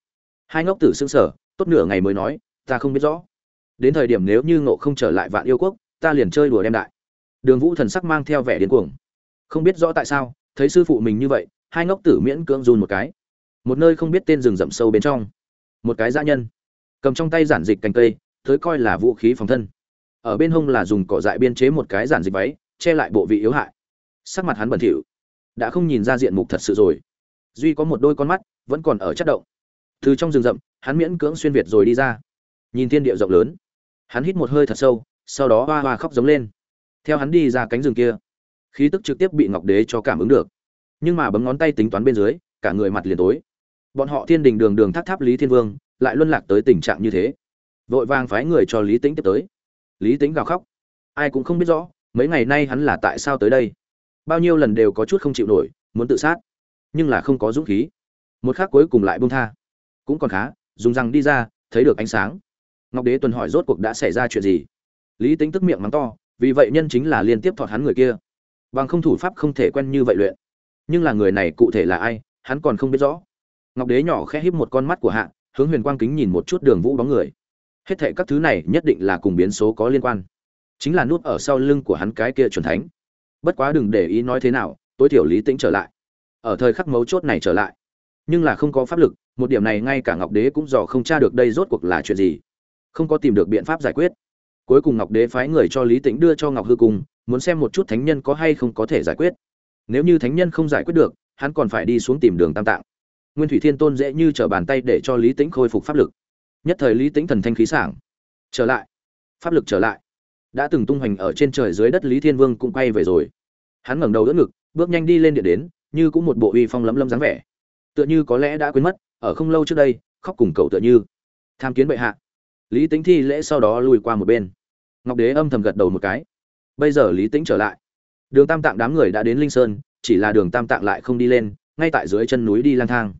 Hai ngốc tử xưng sở tốt nửa ngày mới nói, ta không biết rõ. Đến thời điểm nếu như ngộ không trở lại vạn yêu quốc, ta liền chơi đùa đem đại. Đường vũ thần sắc mang theo vẻ điên cuồng. Không biết rõ tại sao thấy sư phụ mình như vậy, hai ngốc tử miễn cưỡng run một cái. Một nơi không biết tên rừng rậm sâu bên trong. Một cái dã nhân. Cầm trong tay giản dịch cành cây, tới coi là vũ khí phòng thân. Ở bên hông là dùng cỏ dại biên chế một cái giản dịch váy, che lại bộ vị yếu hại. Sắc mặt hắn bẩn thỉu. Đã không nhìn ra diện mục thật sự rồi. Duy có một đôi con mắt, vẫn còn ở chất động. Từ trong rừng rậm, hắn miễn cưỡng xuyên việt rồi đi ra. Nhìn thiên địa rộng lớn. Hắn hít một hơi thật sâu, sau đó hoa hoa khóc giống lên. Theo hắn đi ra cánh rừng kia khí tức trực tiếp bị ngọc đế cho cảm ứng được. Nhưng mà bấm ngón tay tính toán bên dưới, cả người mặt liền tối. Bọn họ thiên đình đường đường tháp tháp lý thiên vương, lại luân lạc tới tình trạng như thế. Vội vàng phái người cho lý tính tiếp tới. Lý tính gào khóc. Ai cũng không biết rõ, mấy ngày nay hắn là tại sao tới đây. Bao nhiêu lần đều có chút không chịu nổi, muốn tự sát. Nhưng là không có dũng khí. Một khác cuối cùng lại buông tha. Cũng còn khá, dùng răng đi ra, thấy được ánh sáng. Ngọc đế tuần hỏi rốt cuộc đã xảy ra chuyện gì. Lý tính tức miệng mắng to, vì vậy nhân chính là liên tiếp thọt hắn người kia bằng không thủ pháp không thể quen như vậy luyện. Nhưng là người này cụ thể là ai, hắn còn không biết rõ. Ngọc đế nhỏ khẽ híp một con mắt của hạ, hướng huyền quang kính nhìn một chút đường vũ bóng người. Hết thệ các thứ này nhất định là cùng biến số có liên quan. Chính là nút ở sau lưng của hắn cái kia chuẩn thánh. Bất quá đừng để ý nói thế nào, tối thiểu lý tĩnh trở lại. Ở thời khắc mấu chốt này trở lại. Nhưng là không có pháp lực, một điểm này ngay cả ngọc đế cũng dò không tra được đây rốt cuộc là chuyện gì. Không có tìm được biện pháp giải quyết. Cuối cùng ngọc đế phái người cho lý tĩnh đưa cho ngọc hư cung muốn xem một chút thánh nhân có hay không có thể giải quyết. Nếu như thánh nhân không giải quyết được, hắn còn phải đi xuống tìm đường tam tạng. Nguyên thủy thiên tôn dễ như trở bàn tay để cho lý tĩnh khôi phục pháp lực. Nhất thời lý tĩnh thần thanh khí sảng. Trở lại. Pháp lực trở lại. Đã từng tung hoành ở trên trời dưới đất lý thiên vương cũng quay về rồi. Hắn ngẩng đầu đỡ ngực, bước nhanh đi lên điện đến, như cũng một bộ uy phong lấm lấm dáng vẻ. Tựa như có lẽ đã quên mất, ở không lâu trước đây, khóc cùng cậu tựa như. Tham kiến bệ hạ. Lý tính thi lễ sau đó lùi qua một bên. Ngọc đế âm thầm gật đầu một cái bây giờ lý tĩnh trở lại. Đường tam tạng đám người đã đến linh sơn, chỉ là đường tam tạng lại không đi lên, ngay tại dưới chân núi đi lang thang.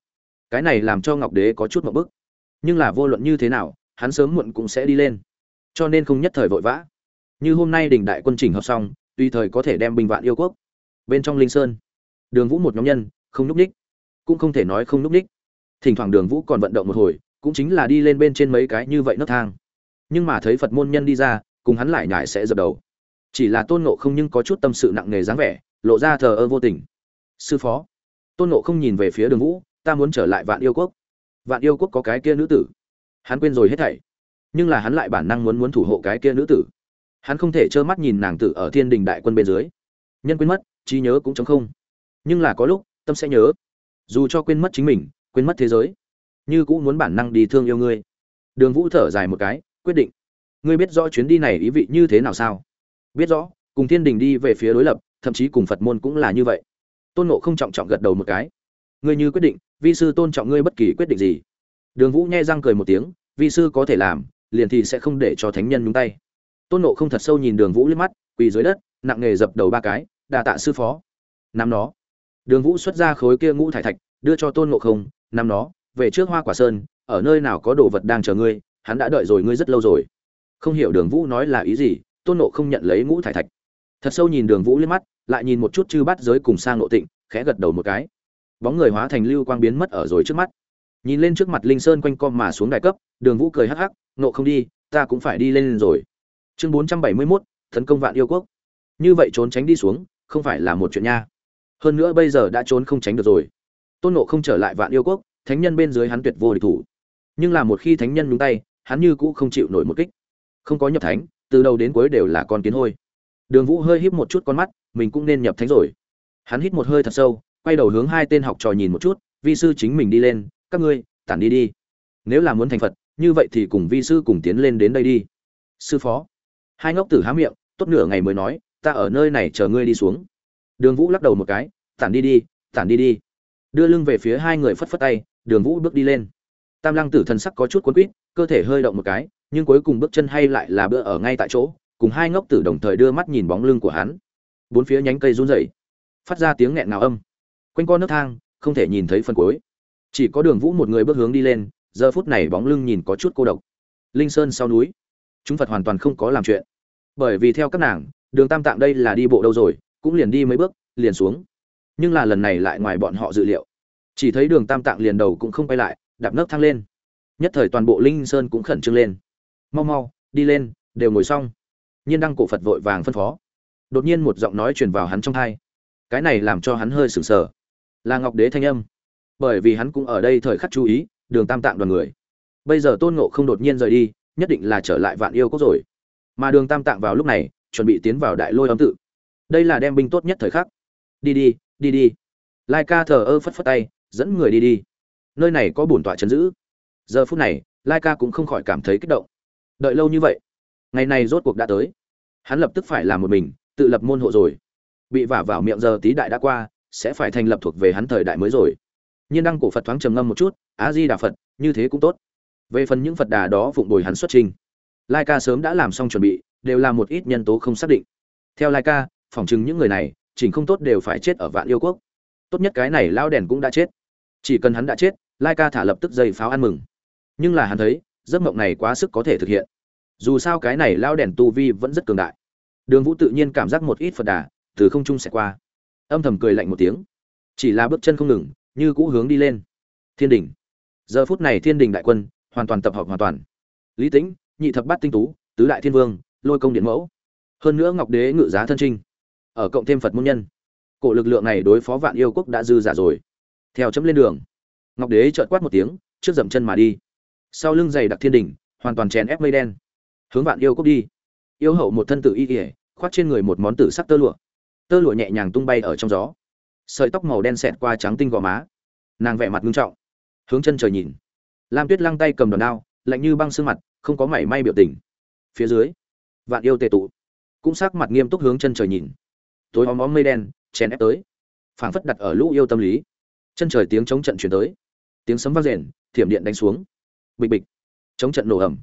Cái này làm cho ngọc đế có chút một bức. Nhưng là vô luận như thế nào, hắn sớm muộn cũng sẽ đi lên. Cho nên không nhất thời vội vã. Như hôm nay đình đại quân chỉnh hợp xong, tùy thời có thể đem binh vạn yêu quốc bên trong linh sơn. Đường vũ một nhóm nhân, không núp ních cũng không thể nói không núp ních thỉnh thoảng đường vũ còn vận động một hồi, cũng chính là đi lên bên trên mấy cái như vậy nấc thang. Nhưng mà thấy phật môn nhân đi ra, cùng hắn lại nhải sẽ dập đầu chỉ là tôn nộ không nhưng có chút tâm sự nặng nề dáng vẻ, lộ ra thờ ơ vô tình. Sư phó, tôn nộ không nhìn về phía đường vũ, ta muốn trở lại vạn yêu quốc. Vạn yêu quốc có cái kia nữ tử. Hắn quên rồi hết thảy. Nhưng là hắn lại bản năng muốn muốn thủ hộ cái kia nữ tử. Hắn không thể trơ mắt nhìn nàng tử ở thiên đình đại quân bên dưới. Nhân quên mất, trí nhớ cũng chống không. Nhưng là có lúc, tâm sẽ nhớ. Dù cho quên mất chính mình, quên mất thế giới, như cũng muốn bản năng đi thương yêu ngươi. Đường vũ thở dài một cái, quyết định. Ngươi biết rõ chuyến đi này ý vị như thế nào sao? Biết rõ, cùng thiên đình đi về phía đối lập, thậm chí cùng phật môn cũng là như vậy. Tôn nộ không trọng trọng gật đầu một cái. Ngươi như quyết định, vi sư tôn trọng ngươi bất kỳ quyết định gì. Đường vũ nhai răng cười một tiếng, vi sư có thể làm, liền thì sẽ không để cho thánh nhân nhúng tay. Tôn nộ không thật sâu nhìn đường vũ liếc mắt, quỳ dưới đất, nặng nghề dập đầu ba cái đà tạ sư phó. Nắm nó đường vũ xuất ra khối kia ngũ thải thạch, đưa cho tôn nộ không nắm nó về trước hoa quả sơn, ở nơi nào có đồ vật đang chờ ngươi, hắn đã đợi rồi, ngươi rất lâu rồi. Không hiểu đường vũ nói là ý gì tôn nộ không nhận lấy ngũ thải thạch. Thật sâu nhìn đường vũ liếc mắt, lại nhìn một chút chư bắt giới cùng sang nộ tịnh, khẽ gật đầu một cái. Bóng người hóa thành lưu quang biến mất ở rồi trước mắt. Nhìn lên trước mặt linh sơn quanh com mà xuống đại cấp, đường vũ cười hắc hắc nộ không đi, ta cũng phải đi lên rồi. Chương bốn trăm bảy mươi mốt, tấn công vạn yêu quốc. Như vậy trốn tránh đi xuống, không phải là một chuyện nha. Hơn nữa bây giờ đã trốn không tránh được rồi. Tôn nộ không trở lại vạn yêu quốc, thánh nhân bên dưới hắn tuyệt vô địch thủ. Nhưng là một khi thánh nhân nhúng tay, hắn như cũ không chịu nổi một kích. Không có nhập thánh từ đầu đến cuối đều là con kiến hôi. Đường vũ hơi híp một chút con mắt, mình cũng nên nhập thánh rồi. Hắn hít một hơi thật sâu, quay đầu hướng hai tên học trò nhìn một chút, vi sư chính mình đi lên, các ngươi, tản đi đi. Nếu là muốn thành phật, như vậy thì cùng vi sư cùng tiến lên đến đây đi. Sư phó. Hai ngốc tử há miệng, tốt nửa ngày mới nói, ta ở nơi này chờ ngươi đi xuống. Đường vũ lắc đầu một cái, tản đi đi, tản đi đi. Đưa lưng về phía hai người phất phất tay, đường vũ bước đi lên. Tam lăng tử thần sắc có chút cuốn quýt, cơ thể hơi động một cái nhưng cuối cùng bước chân hay lại là bữa ở ngay tại chỗ, cùng hai ngốc tử đồng thời đưa mắt nhìn bóng lưng của hắn. Bốn phía nhánh cây run rẩy, phát ra tiếng nghẹn ngào âm. Quanh co nước thang, không thể nhìn thấy phần cuối. Chỉ có đường vũ một người bước hướng đi lên, giờ phút này bóng lưng nhìn có chút cô độc. Linh sơn sau núi. Chúng phật hoàn toàn không có làm chuyện. Bởi vì theo các nàng, đường tam tạng đây là đi bộ đâu rồi, cũng liền đi mấy bước, liền xuống. Nhưng là lần này lại ngoài bọn họ dự liệu. Chỉ thấy đường tam tạng liền đầu cũng không quay lại, đạp nấc thang lên. Nhất thời toàn bộ linh sơn cũng khẩn trương lên mau mau, đi lên, đều ngồi xong. Nhiên đăng cổ phật vội vàng phân phó. Đột nhiên một giọng nói truyền vào hắn trong thai. Cái này làm cho hắn hơi sừng sờ. Là ngọc đế thanh âm. Bởi vì hắn cũng ở đây thời khắc chú ý, đường tam tạng đoàn người. Bây giờ tôn ngộ không đột nhiên rời đi, nhất định là trở lại vạn yêu cốc rồi. Mà đường tam tạng vào lúc này, chuẩn bị tiến vào đại lôi âm tự. Đây là đem binh tốt nhất thời khắc. Đi đi đi đi. Lai ca thờ ơ phất phất tay, dẫn người đi đi. Nơi này có bổn tọa chấn giữ. Giờ phút này, lai ca cũng không khỏi cảm thấy kích động đợi lâu như vậy, ngày này rốt cuộc đã tới. Hắn lập tức phải làm một mình, tự lập môn hộ rồi. Bị vả vào miệng giờ tí đại đã qua, sẽ phải thành lập thuộc về hắn thời đại mới rồi. Nhiên đăng cổ phật thoáng trầm ngâm một chút á di đà phật, như thế cũng tốt. Về phần những phật đà đó phụng bồi hắn xuất trình. Lai ca sớm đã làm xong chuẩn bị, đều là một ít nhân tố không xác định. Theo lai ca, phỏng chừng những người này, chỉnh không tốt đều phải chết ở vạn yêu quốc. Tốt nhất cái này lao đèn cũng đã chết. Chỉ cần hắn đã chết, lai ca thả lập tức dây pháo ăn mừng. Nhưng là hắn thấy giấc mộng này quá sức có thể thực hiện. Dù sao cái này lao đèn tu vi vẫn rất cường đại. Đường vũ tự nhiên cảm giác một ít phật đà từ không trung sẽ qua. Âm thầm cười lạnh một tiếng. Chỉ là bước chân không ngừng, như cũ hướng đi lên. Thiên đình. Giờ phút này thiên đình đại quân hoàn toàn tập hợp hoàn toàn. Lý tĩnh, nhị thập bát tinh tú, tứ đại thiên vương, lôi công điện mẫu. Hơn nữa ngọc đế ngự giá thân trinh. Ở cộng thêm phật môn nhân. Cổ lực lượng này đối phó vạn yêu quốc đã dư giả rồi. Theo chấm lên đường, ngọc đế trợt quát một tiếng, trước dậm chân mà đi sau lưng dày đặc thiên đỉnh, hoàn toàn chèn ép mây đen. Hướng vạn yêu cốc đi. Yêu hậu một thân tử y ỉa khoác trên người một món tử sắc tơ lụa. Tơ lụa nhẹ nhàng tung bay ở trong gió. Sợi tóc màu đen xẹt qua trắng tinh gò má. Nàng vẻ mặt ngưng trọng. Hướng chân trời nhìn. Lam tuyết lăng tay cầm đòn đao, lạnh như băng sương mặt, không có mảy may biểu tình. Phía dưới, vạn yêu tề tụ. Cũng sắc mặt nghiêm túc hướng chân trời nhìn. Tối om om mây đen, chèn ép tới. Phảng phất đặt ở lũ yêu tâm lý. Chân trời tiếng chống trận chuyển tới. Tiếng sấm vang rền, thiểm điện đánh xuống bịch bịch. Chống trận nổ ẩm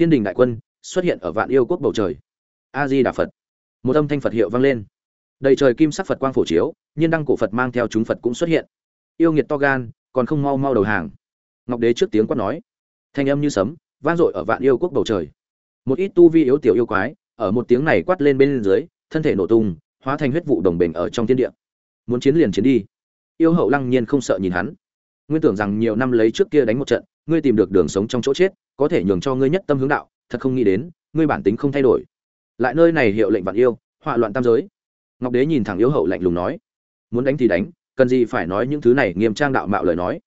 thiên đình đại quân xuất hiện ở vạn yêu quốc bầu trời. A di đà phật. Một âm thanh phật hiệu vang lên. Đầy trời kim sắc phật quang phổ chiếu, nhiên đăng cổ phật mang theo chúng phật cũng xuất hiện. Yêu nghiệt to gan, còn không mau mau đầu hàng. Ngọc đế trước tiếng quát nói. Thanh âm như sấm, vang dội ở vạn yêu quốc bầu trời. Một ít tu vi yếu tiểu yêu quái, ở một tiếng này quát lên bên dưới, thân thể nổ tung, hóa thành huyết vụ đồng bình ở trong thiên địa. Muốn chiến liền chiến đi. Yêu hậu lăng nhiên không sợ nhìn hắn. Nguyên tưởng rằng nhiều năm lấy trước kia đánh một trận ngươi tìm được đường sống trong chỗ chết, có thể nhường cho ngươi nhất tâm hướng đạo, thật không nghĩ đến, ngươi bản tính không thay đổi. Lại nơi này hiệu lệnh vạn yêu, họa loạn tam giới. Ngọc đế nhìn thẳng yêu hậu lạnh lùng nói, muốn đánh thì đánh, cần gì phải nói những thứ này, nghiêm trang đạo mạo lời nói.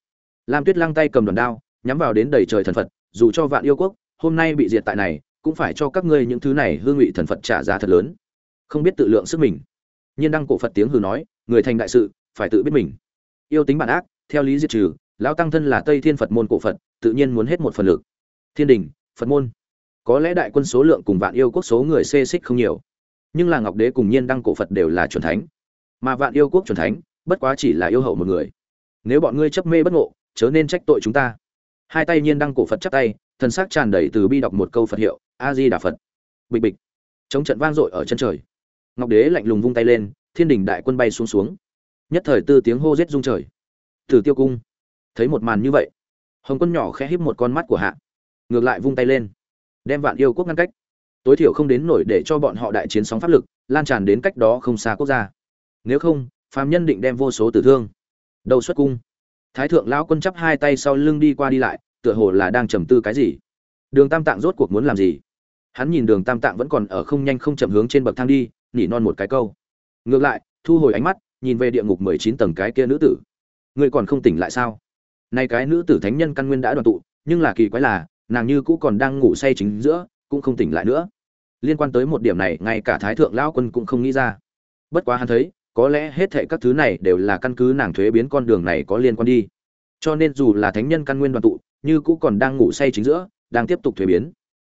Lam tuyết lăng tay cầm đòn đao, nhắm vào đến đầy trời thần phật, dù cho vạn yêu quốc, hôm nay bị diệt tại này, cũng phải cho các ngươi những thứ này hương vị thần phật trả giá thật lớn. Không biết tự lượng sức mình. Nhiên đăng cổ phật tiếng hừ nói, người thành đại sự, phải tự biết mình. Yêu tính bản ác, theo lý diệt trừ lão tăng thân là tây thiên phật môn cổ phật, tự nhiên muốn hết một phần lực. Thiên đình, phật môn. Có lẽ đại quân số lượng cùng vạn yêu quốc số người xê xích không nhiều, nhưng là ngọc đế cùng nhiên đăng cổ phật đều là chuẩn thánh. Mà vạn yêu quốc chuẩn thánh, bất quá chỉ là yêu hậu một người. Nếu bọn ngươi chấp mê bất ngộ, chớ nên trách tội chúng ta. Hai tay nhiên đăng cổ phật chắp tay, thần sắc tràn đầy từ bi đọc một câu phật hiệu a di đà phật. Bịch bịch. Chống trận vang dội ở chân trời. Ngọc đế lạnh lùng vung tay lên, thiên đình đại quân bay xuống xuống. Nhất thời tư tiếng hô rết rung trời. Thử tiêu cung thấy một màn như vậy, hồng quân nhỏ khẽ híp một con mắt của hạ, ngược lại vung tay lên, đem vạn yêu quốc ngăn cách. Tối thiểu không đến nổi để cho bọn họ đại chiến sóng pháp lực lan tràn đến cách đó không xa quốc gia. Nếu không, phàm nhân định đem vô số tử thương, đầu xuất cung. Thái thượng lão quân chắp hai tay sau lưng đi qua đi lại, tựa hồ là đang trầm tư cái gì. Đường tam tạng rốt cuộc muốn làm gì? Hắn nhìn đường tam tạng vẫn còn ở không nhanh không chậm hướng trên bậc thang đi, nỉ non một cái câu. Ngược lại, thu hồi ánh mắt, nhìn về địa ngục mười chín tầng cái kia nữ tử. Ngươi còn không tỉnh lại sao? Nay cái nữ tử thánh nhân căn nguyên đã đoàn tụ, nhưng là kỳ quái là, nàng như cũ còn đang ngủ say chính giữa, cũng không tỉnh lại nữa. Liên quan tới một điểm này, ngay cả thái thượng lão quân cũng không nghĩ ra. Bất quá hắn thấy, có lẽ hết thệ các thứ này đều là căn cứ nàng thuế biến con đường này có liên quan đi. Cho nên dù là thánh nhân căn nguyên đoàn tụ, như cũ còn đang ngủ say chính giữa, đang tiếp tục thuế biến.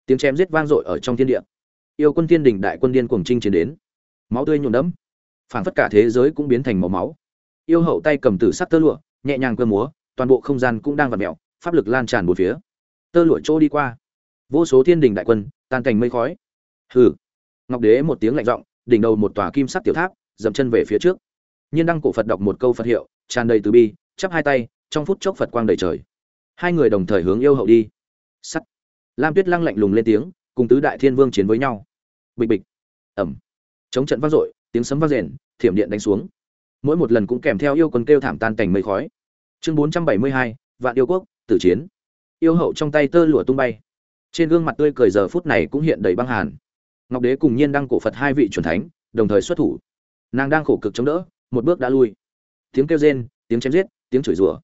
Tiếng chém giết vang dội ở trong thiên địa. Yêu quân thiên đình đại quân điên cuồng trinh chiến đến. Máu tươi nhuộm đẫm. Phảng phất cả thế giới cũng biến thành màu máu. Yêu hậu tay cầm tử sắc tơ lụa, nhẹ nhàng cơ múa toàn bộ không gian cũng đang vặn mèo pháp lực lan tràn một phía. Tơ lụa trôi đi qua. Vô số thiên đình đại quân, tan cảnh mây khói. Hừ. Ngọc đế một tiếng lạnh giọng, đỉnh đầu một tòa kim sắc tiểu tháp, dậm chân về phía trước. Nhiên đăng cổ phật đọc một câu phật hiệu, tràn đầy từ bi, chắp hai tay, trong phút chốc phật quang đầy trời. Hai người đồng thời hướng yêu hậu đi. Sắt. Lam tuyết lăng lạnh lùng lên tiếng, cùng tứ đại thiên vương chiến với nhau. Bịch bịch. Ẩm. Chống trận vang dội, tiếng sấm vang rền, thiểm điện đánh xuống. Mỗi một lần cũng kèm theo yêu quân kêu thảm tan cảnh mây khói chương bốn trăm bảy mươi hai, vạn yêu quốc, tử chiến. Yêu hậu trong tay tơ lụa tung bay. Trên gương mặt tươi cười giờ phút này cũng hiện đầy băng hàn. Ngọc đế cùng nhiên đăng cổ phật hai vị c thánh, đồng thời xuất thủ. Nàng đang khổ cực chống đỡ, một bước đã lui. Tiếng kêu rên, tiếng chém giết, tiếng chửi rủa.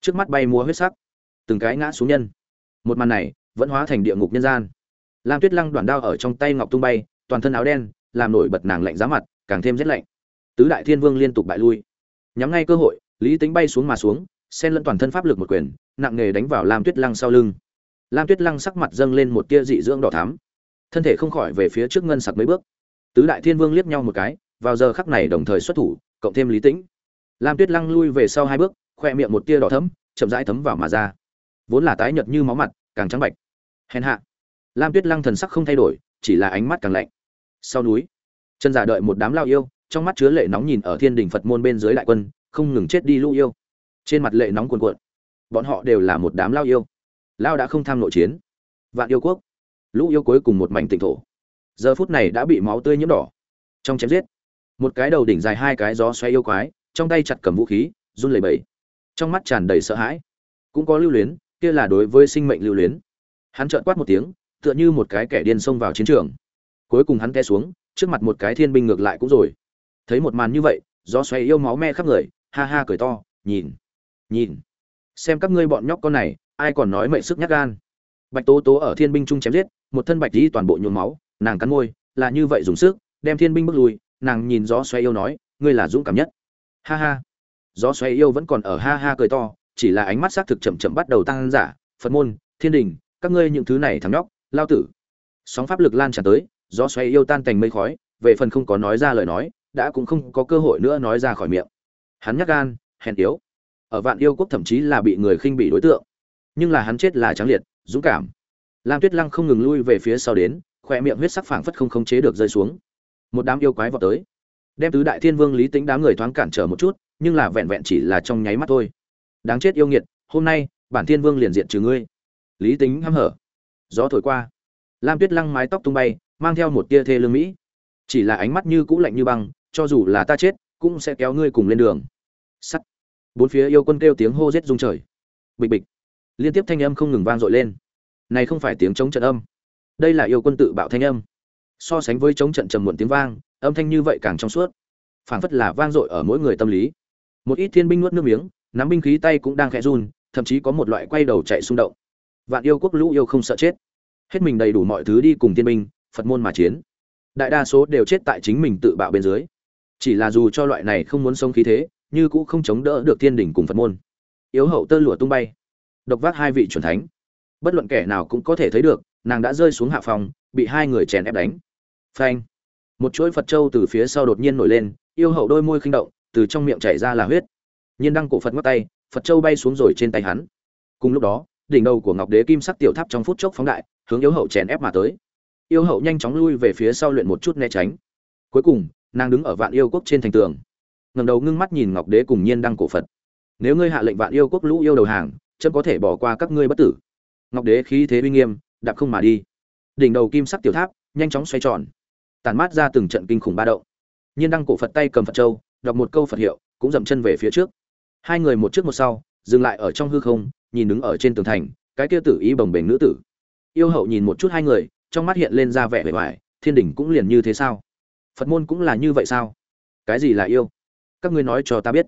Trước mắt bay múa huyết sắc. Từng cái ngã xuống nhân. Một màn này, vẫn hóa thành địa ngục nhân gian. Lam tuyết lăng đoạn đao ở trong tay ngọc tung bay, toàn thân áo đen, làm nổi bật nàng lạnh giá mặt, càng thêm rét lạnh. Tứ đại thiên vương liên tục bại lui. Nhắm ngay cơ hội, lý tính bay xuống mà xuống xen lẫn toàn thân pháp lực một quyền, nặng nghề đánh vào lam tuyết lăng sau lưng. Lam tuyết lăng sắc mặt dâng lên một tia dị dưỡng đỏ thắm. Thân thể không khỏi về phía trước ngân sặc mấy bước. Tứ đại thiên vương liếc nhau một cái, vào giờ khắc này đồng thời xuất thủ, cộng thêm lý tĩnh. Lam tuyết lăng lui về sau hai bước, khoe miệng một tia đỏ thấm chậm rãi thấm vào mà ra. Vốn là tái nhợt như máu mặt, càng trắng bạch. Hèn hạ. Lam tuyết lăng thần sắc không thay đổi, chỉ là ánh mắt càng lạnh. Sau núi, chân giả đợi một đám lao yêu, trong mắt chứa lệ nóng nhìn ở thiên đình phật môn bên dưới đại quân, không ngừng chết đi lũ yêu trên mặt lệ nóng cuồn cuộn. Bọn họ đều là một đám lao yêu. Lao đã không tham nội chiến. Vạn yêu quốc. Lũ yêu cuối cùng một mảnh tỉnh thổ. Giờ phút này đã bị máu tươi nhiễm đỏ. Trong chém giết, một cái đầu đỉnh dài hai cái gió xoay yêu quái, trong tay chặt cầm vũ khí, run lẩy bẩy. Trong mắt tràn đầy sợ hãi. Cũng có lưu luyến, kia là đối với sinh mệnh lưu luyến. Hắn trợn quát một tiếng, tựa như một cái kẻ điên xông vào chiến trường. Cuối cùng hắn té xuống, trước mặt một cái thiên binh ngược lại cũng rồi. Thấy một màn như vậy, gió xoay yêu máu me khắp người, ha ha cười to, nhìn nhìn. Xem các ngươi bọn nhóc con này, ai còn nói mệnh sức nhát gan. Bạch tố tố ở thiên binh trung chém giết, một thân bạch đi toàn bộ nhuốm máu, nàng cắn môi, là như vậy dùng sức, đem thiên binh bước lui, nàng nhìn gió xoay yêu nói, ngươi là dũng cảm nhất. Ha ha. Gió xoay yêu vẫn còn ở ha ha cười to, chỉ là ánh mắt xác thực chậm chậm bắt đầu tăng giả. Phật môn, thiên đình, các ngươi những thứ này thằng nhóc, lao tử. Sóng pháp lực lan tràn tới, gió xoay yêu tan thành mây khói, về phần không có nói ra lời nói, đã cũng không có cơ hội nữa nói ra khỏi miệng. Hắn nhắc gan, hèn yếu ở vạn yêu quốc thậm chí là bị người khinh bị đối tượng. Nhưng là hắn chết là trắng liệt, dũng cảm. Lam tuyết lăng không ngừng lui về phía sau đến khoe miệng huyết sắc phảng phất không khống chế được rơi xuống. Một đám yêu quái vọt tới. Đem tứ đại thiên vương lý tính đám người thoáng cản trở một chút, nhưng là vẹn vẹn chỉ là trong nháy mắt thôi. Đáng chết yêu nghiệt, hôm nay, bản thiên vương liền diện trừ ngươi. Lý tính hăm hở. Gió thổi qua. Lam tuyết lăng mái tóc tung bay, mang theo một tia thê lương mỹ. Chỉ là ánh mắt như cũ lạnh như băng, cho dù là ta chết, cũng sẽ kéo ngươi cùng lên đường. Sắt bốn phía yêu quân kêu tiếng hô rết rung trời. Bịch bịch. Liên tiếp thanh âm không ngừng vang dội lên. Này không phải tiếng chống trận âm. Đây là yêu quân tự bạo thanh âm. So sánh với chống trận trầm muộn tiếng vang, âm thanh như vậy càng trong suốt. Phảng phất là vang dội ở mỗi người tâm lý. Một ít thiên binh nuốt nước miếng, nắm binh khí tay cũng đang khẽ run, thậm chí có một loại quay đầu chạy xung động. Vạn yêu quốc lũ yêu không sợ chết. Hết mình đầy đủ mọi thứ đi cùng thiên binh, phật môn mà chiến. Đại đa số đều chết tại chính mình tự bạo bên dưới. Chỉ là dù cho loại này không muốn sống khí thế như cũ không chống đỡ được thiên đỉnh cùng phật môn. Yếu hậu tơ lụa tung bay. Độc vác hai vị chuẩn thánh. Bất luận kẻ nào cũng có thể thấy được, nàng đã rơi xuống hạ phòng, bị hai người chèn ép đánh. Phanh. Một chuỗi phật châu từ phía sau đột nhiên nổi lên, yêu hậu đôi môi khinh động, từ trong miệng chảy ra là huyết. Nhiên đăng cổ phật ngắt tay, phật châu bay xuống rồi trên tay hắn. Cùng lúc đó, đỉnh đầu của ngọc đế kim sắc tiểu tháp trong phút chốc phóng đại, hướng yếu hậu chèn ép mà tới. Yêu hậu nhanh chóng lui về phía sau luyện một chút né tránh. Cuối cùng, nàng đứng ở vạn yêu quốc trên thành tường ngẩng đầu ngưng mắt nhìn ngọc đế cùng nhiên đăng cổ phật. Nếu ngươi hạ lệnh vạn yêu quốc lũ yêu đầu hàng, chấm có thể bỏ qua các ngươi bất tử. Ngọc đế khí thế uy nghiêm, đạp không mà đi. Đỉnh đầu kim sắc tiểu tháp, nhanh chóng xoay tròn. Tàn mát ra từng trận kinh khủng ba động. Nhiên đăng cổ phật tay cầm phật châu, đọc một câu phật hiệu, cũng dậm chân về phía trước. Hai người một trước một sau, dừng lại ở trong hư không, nhìn đứng ở trên tường thành, cái kia tử ý bồng bềnh nữ tử. Yêu hậu nhìn một chút hai người, trong mắt hiện lên ra vẻ vẻ vải, thiên đỉnh cũng liền như thế sao? Phật môn cũng là như vậy sao? Cái gì là yêu? Các ngươi nói cho ta biết.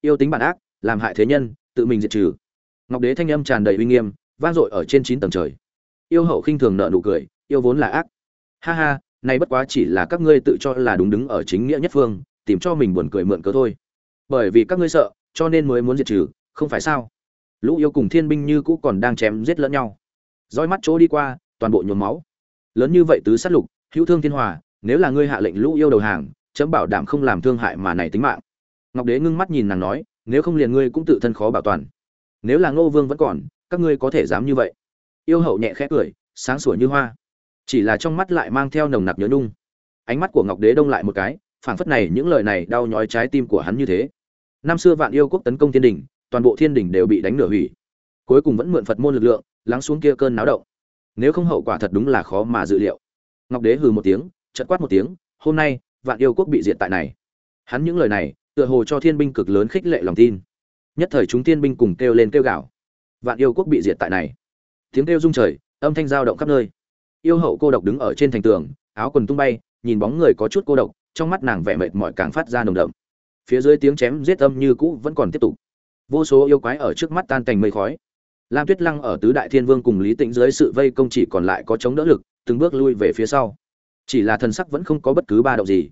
Yêu tính bản ác, làm hại thế nhân, tự mình diệt trừ. Ngọc đế thanh âm tràn đầy uy nghiêm, vang dội ở trên chín tầng trời. Yêu hậu khinh thường nợ nụ cười, yêu vốn là ác. Ha ha nay bất quá chỉ là các ngươi tự cho là đúng đứng ở chính nghĩa nhất phương, tìm cho mình buồn cười mượn cớ thôi. Bởi vì các ngươi sợ, cho nên mới muốn diệt trừ, không phải sao? Lũ yêu cùng thiên binh như cũ còn đang chém giết lẫn nhau. Roi mắt chỗ đi qua, toàn bộ nhuốm máu. Lớn như vậy tứ sát lục, hữu thương thiên hòa, nếu là ngươi hạ lệnh lũ yêu đầu hàng, chấm bảo đảm không làm thương hại mà này tính mạng ngọc đế ngưng mắt nhìn nàng nói, nếu không liền ngươi cũng tự thân khó bảo toàn. Nếu là ngô vương vẫn còn, các ngươi có thể dám như vậy? Yêu hậu nhẹ khẽ cười, sáng sủa như hoa. Chỉ là trong mắt lại mang theo nồng nặc nhớ nhung. Ánh mắt của ngọc đế đông lại một cái, phảng phất này những lời này đau nhói trái tim của hắn như thế. Năm xưa vạn yêu quốc tấn công thiên đình, toàn bộ thiên đình đều bị đánh nửa hủy. Cuối cùng vẫn mượn phật môn lực lượng, lắng xuống kia cơn náo động. Nếu không hậu quả thật đúng là khó mà dự liệu. Ngọc đế hừ một tiếng chật quát một tiếng, hôm nay, vạn yêu quốc bị diệt tại này. Hắn những lời này tựa hồ cho thiên binh cực lớn khích lệ lòng tin. Nhất thời chúng thiên binh cùng kêu lên kêu gào. Vạn yêu quốc bị diệt tại này. Tiếng kêu rung trời, âm thanh dao động khắp nơi. Yêu hậu cô độc đứng ở trên thành tường, áo quần tung bay, nhìn bóng người có chút cô độc, trong mắt nàng vẻ mệt mỏi càng phát ra nồng đậm. Phía dưới tiếng chém giết âm như cũ vẫn còn tiếp tục. Vô số yêu quái ở trước mắt tan thành mây khói. Lam tuyết lăng ở tứ đại thiên vương cùng lý tĩnh dưới sự vây công chỉ còn lại có chống đỡ lực, từng bước lui về phía sau. Chỉ là thần sắc vẫn không có bất cứ ba động gì.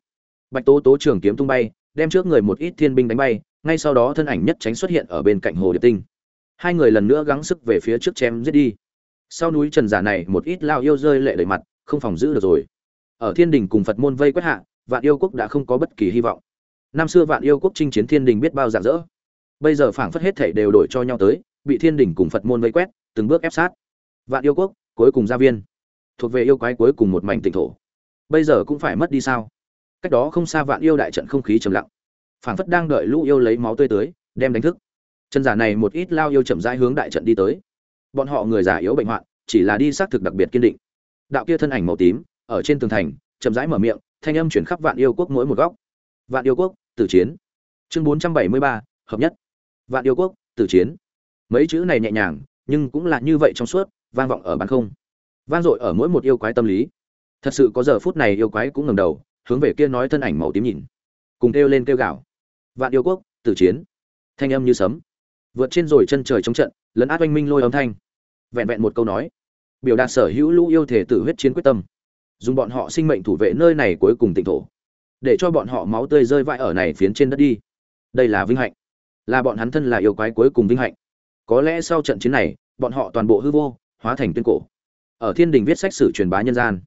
Bạch tố tố trường kiếm tung bay đem trước người một ít thiên binh đánh bay, ngay sau đó thân ảnh nhất tránh xuất hiện ở bên cạnh hồ điệp tinh. Hai người lần nữa gắng sức về phía trước chém giết đi. Sau núi trần giả này, một ít lao yêu rơi lệ đầy mặt, không phòng giữ được rồi. Ở thiên đình cùng phật môn vây quét hạ, vạn yêu quốc đã không có bất kỳ hy vọng. Năm xưa vạn yêu quốc chinh chiến thiên đình biết bao dạng dỡ bây giờ phảng phất hết thảy đều đổi cho nhau tới, bị thiên đình cùng phật môn vây quét, từng bước ép sát. Vạn yêu quốc, cuối cùng gia viên. Thuộc về yêu quái cuối cùng một mảnh tỉnh thổ. Bây giờ cũng phải mất đi sao? Cách đó không xa vạn yêu đại trận không khí trầm lặng. Phảng phất đang đợi lũ yêu lấy máu tươi tới, đem đánh thức. Chân giả này một ít lao yêu chậm rãi hướng đại trận đi tới. Bọn họ người già yếu bệnh hoạn, chỉ là đi xác thực đặc biệt kiên định. Đạo kia thân ảnh màu tím, ở trên tường thành, chậm rãi mở miệng, thanh âm chuyển khắp vạn yêu quốc mỗi một góc. Vạn yêu quốc, tử chiến. Chương bốn trăm bảy mươi ba, hợp nhất. Vạn yêu quốc, tử chiến. Mấy chữ này nhẹ nhàng, nhưng cũng là như vậy trong suốt, vang vọng ở bán không. Vang dội ở mỗi một yêu quái tâm lý. Thật sự có giờ phút này yêu quái cũng ngầm đầu hướng về kia nói thân ảnh màu tím nhìn, cùng kêu lên kêu gào. Vạn yêu quốc, tử chiến. Thanh âm như sấm. Vượt trên rồi chân trời chống trận, lấn át oanh minh lôi âm thanh. Vẹn vẹn một câu nói, biểu đạt sở hữu lũ yêu thể tử huyết chiến quyết tâm. Dùng bọn họ sinh mệnh thủ vệ nơi này cuối cùng tịnh thổ, để cho bọn họ máu tươi rơi vãi ở này phiến trên đất đi. Đây là vinh hạnh. Là bọn hắn thân là yêu quái cuối cùng vinh hạnh. Có lẽ sau trận chiến này, bọn họ toàn bộ hư vô, hóa thành tuyên cổ. Ở thiên đình viết sách sử truyền bá nhân gian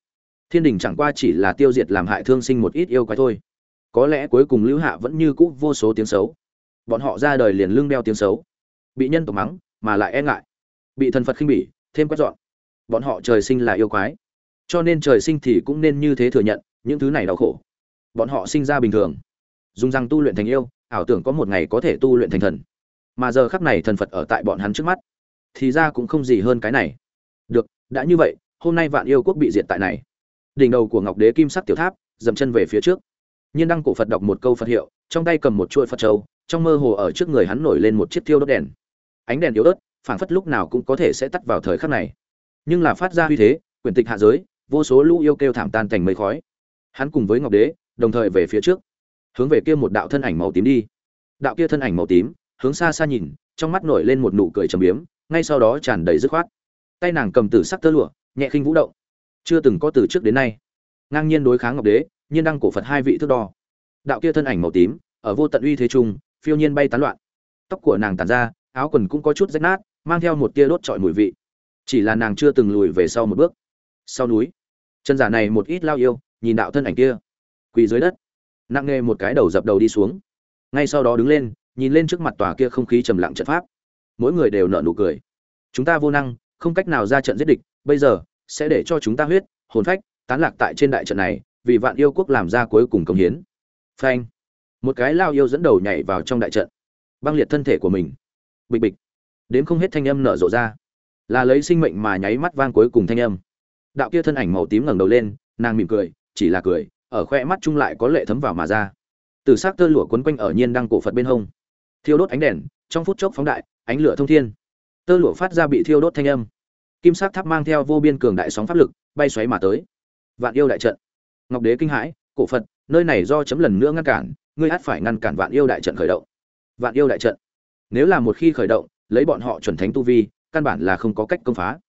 thiên đình chẳng qua chỉ là tiêu diệt làm hại thương sinh một ít yêu quái thôi. Có lẽ cuối cùng lưu hạ vẫn như cũ vô số tiếng xấu. Bọn họ ra đời liền lưng đeo tiếng xấu. Bị nhân tộc mắng, mà lại e ngại. Bị thần phật khinh bỉ, thêm quét dọn. Bọn họ trời sinh là yêu quái. Cho nên trời sinh thì cũng nên như thế thừa nhận, những thứ này đau khổ. Bọn họ sinh ra bình thường. Dùng răng tu luyện thành yêu, ảo tưởng có một ngày có thể tu luyện thành thần. Mà giờ khắc này thần phật ở tại bọn hắn trước mắt, thì ra cũng không gì hơn cái này. Được, đã như vậy, hôm nay vạn yêu quốc bị diệt tại này đỉnh đầu của ngọc đế kim sắc tiểu tháp dầm chân về phía trước. Nhiên đăng cổ phật đọc một câu phật hiệu, trong tay cầm một chuỗi phật trâu, trong mơ hồ ở trước người hắn nổi lên một chiếc thiêu đốt đèn. Ánh đèn yếu ớt, phảng phất lúc nào cũng có thể sẽ tắt vào thời khắc này. Nhưng là phát ra uy thế, quyển tịch hạ giới, vô số lũ yêu kêu thảm tan thành mây khói. Hắn cùng với ngọc đế, đồng thời về phía trước, hướng về kia một đạo thân ảnh màu tím đi. Đạo kia thân ảnh màu tím, hướng xa xa nhìn, trong mắt nổi lên một nụ cười trầm biếm, ngay sau đó tràn đầy dứt khoát. Tay nàng cầm tử sắc tơ lụa, nhẹ khinh vũ động chưa từng có từ trước đến nay. Ngang nhiên đối kháng ngọc đế, nhiên đăng cổ phật hai vị thước đo. Đạo kia thân ảnh màu tím, ở vô tận uy thế trung phiêu nhiên bay tán loạn. Tóc của nàng tàn ra, áo quần cũng có chút rách nát, mang theo một tia đốt trọi mùi vị. Chỉ là nàng chưa từng lùi về sau một bước. Sau núi, chân giả này một ít lao yêu, nhìn đạo thân ảnh kia. Quỳ dưới đất, nặng nề một cái đầu dập đầu đi xuống. Ngay sau đó đứng lên, nhìn lên trước mặt tòa kia không khí trầm lặng trận pháp. Mỗi người đều nở nụ cười. Chúng ta vô năng, không cách nào ra trận giết địch, bây giờ sẽ để cho chúng ta huyết, hồn phách, tán lạc tại trên đại trận này, vì vạn yêu quốc làm ra cuối cùng công hiến. Phanh. Một cái lao yêu dẫn đầu nhảy vào trong đại trận, băng liệt thân thể của mình. Bịch bịch. Đến không hết thanh âm nở rộ ra. Là lấy sinh mệnh mà nháy mắt vang cuối cùng thanh âm. Đạo kia thân ảnh màu tím ngẩng đầu lên, nàng mỉm cười, chỉ là cười, ở khoe mắt chung lại có lệ thấm vào mà ra. Từ sắc tơ lụa quấn quanh ở nhiên đăng cổ phật bên hông. Thiêu đốt ánh đèn, trong phút chốc phóng đại, ánh lửa thông thiên. Tơ lụa phát ra bị thiêu đốt thanh âm kim sắc tháp mang theo vô biên cường đại sóng pháp lực, bay xoáy mà tới. Vạn yêu đại trận. Ngọc đế kinh hãi, cổ phật, nơi này do chấm lần nữa ngăn cản, ngươi át phải ngăn cản vạn yêu đại trận khởi động. Vạn yêu đại trận. Nếu là một khi khởi động, lấy bọn họ chuẩn thánh tu vi, căn bản là không có cách công phá.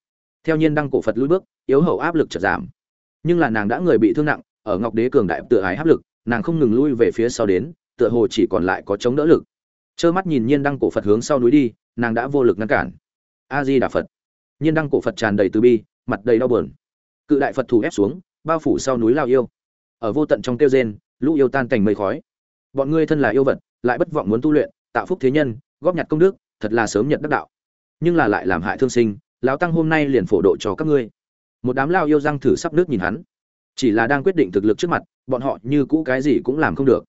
Theo nhiên đăng cổ phật lùi bước, yếu hậu áp lực chợt giảm. Nhưng là nàng đã người bị thương nặng, ở ngọc đế cường đại tựa ái áp lực, nàng không ngừng lui về phía sau đến, tựa hồ chỉ còn lại có chống đỡ lực. Trơ mắt nhìn nhiên đăng cổ phật hướng sau núi đi, nàng đã vô lực ngăn cản. A di đà phật nhiên đăng cổ phật tràn đầy từ bi, mặt đầy đau buồn. Cự đại phật thủ ép xuống, bao phủ sau núi lao yêu. Ở vô tận trong tiêu rên, lũ yêu tan cảnh mây khói. Bọn ngươi thân là yêu vật, lại bất vọng muốn tu luyện, tạo phúc thế nhân, góp nhặt công đức, thật là sớm nhận đắc đạo. Nhưng là lại làm hại thương sinh, lão tăng hôm nay liền phổ độ cho các ngươi. Một đám lao yêu răng thử sắp nước nhìn hắn. Chỉ là đang quyết định thực lực trước mặt, bọn họ như cũ cái gì cũng làm không được.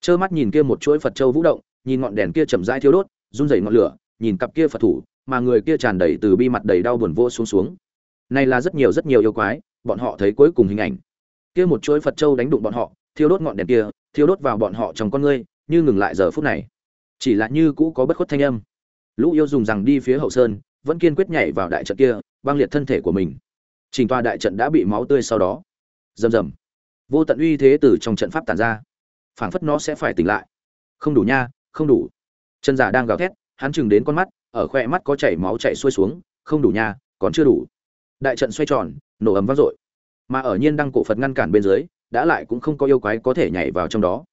Trơ mắt nhìn kia một chuỗi phật châu vũ động, nhìn ngọn đèn kia chậm rãi thiêu đốt, run rẩy ngọn lửa, nhìn cặp kia phật thủ mà người kia tràn đầy từ bi mặt đầy đau buồn vô xuống xuống. Này là rất nhiều rất nhiều yêu quái, bọn họ thấy cuối cùng hình ảnh. Kia một chuỗi phật châu đánh đụng bọn họ, thiêu đốt ngọn đèn kia, thiêu đốt vào bọn họ trong con ngươi, như ngừng lại giờ phút này. Chỉ là như cũ có bất khuất thanh âm. Lũ yêu dùng rằng đi phía hậu sơn, vẫn kiên quyết nhảy vào đại trận kia, băng liệt thân thể của mình. Trình tòa đại trận đã bị máu tươi sau đó. Rầm rầm. Vô tận uy thế từ trong trận pháp tàn ra. Phảng phất nó sẽ phải tỉnh lại. Không đủ nha, không đủ. Chân giả đang gào thét, hắn chừng đến con mắt ở khoe mắt có chảy máu chảy xuôi xuống, không đủ nha, còn chưa đủ. Đại trận xoay tròn, nổ ấm vang dội. Mà ở nhiên đăng cổ phật ngăn cản bên dưới, đã lại cũng không có yêu quái có thể nhảy vào trong đó.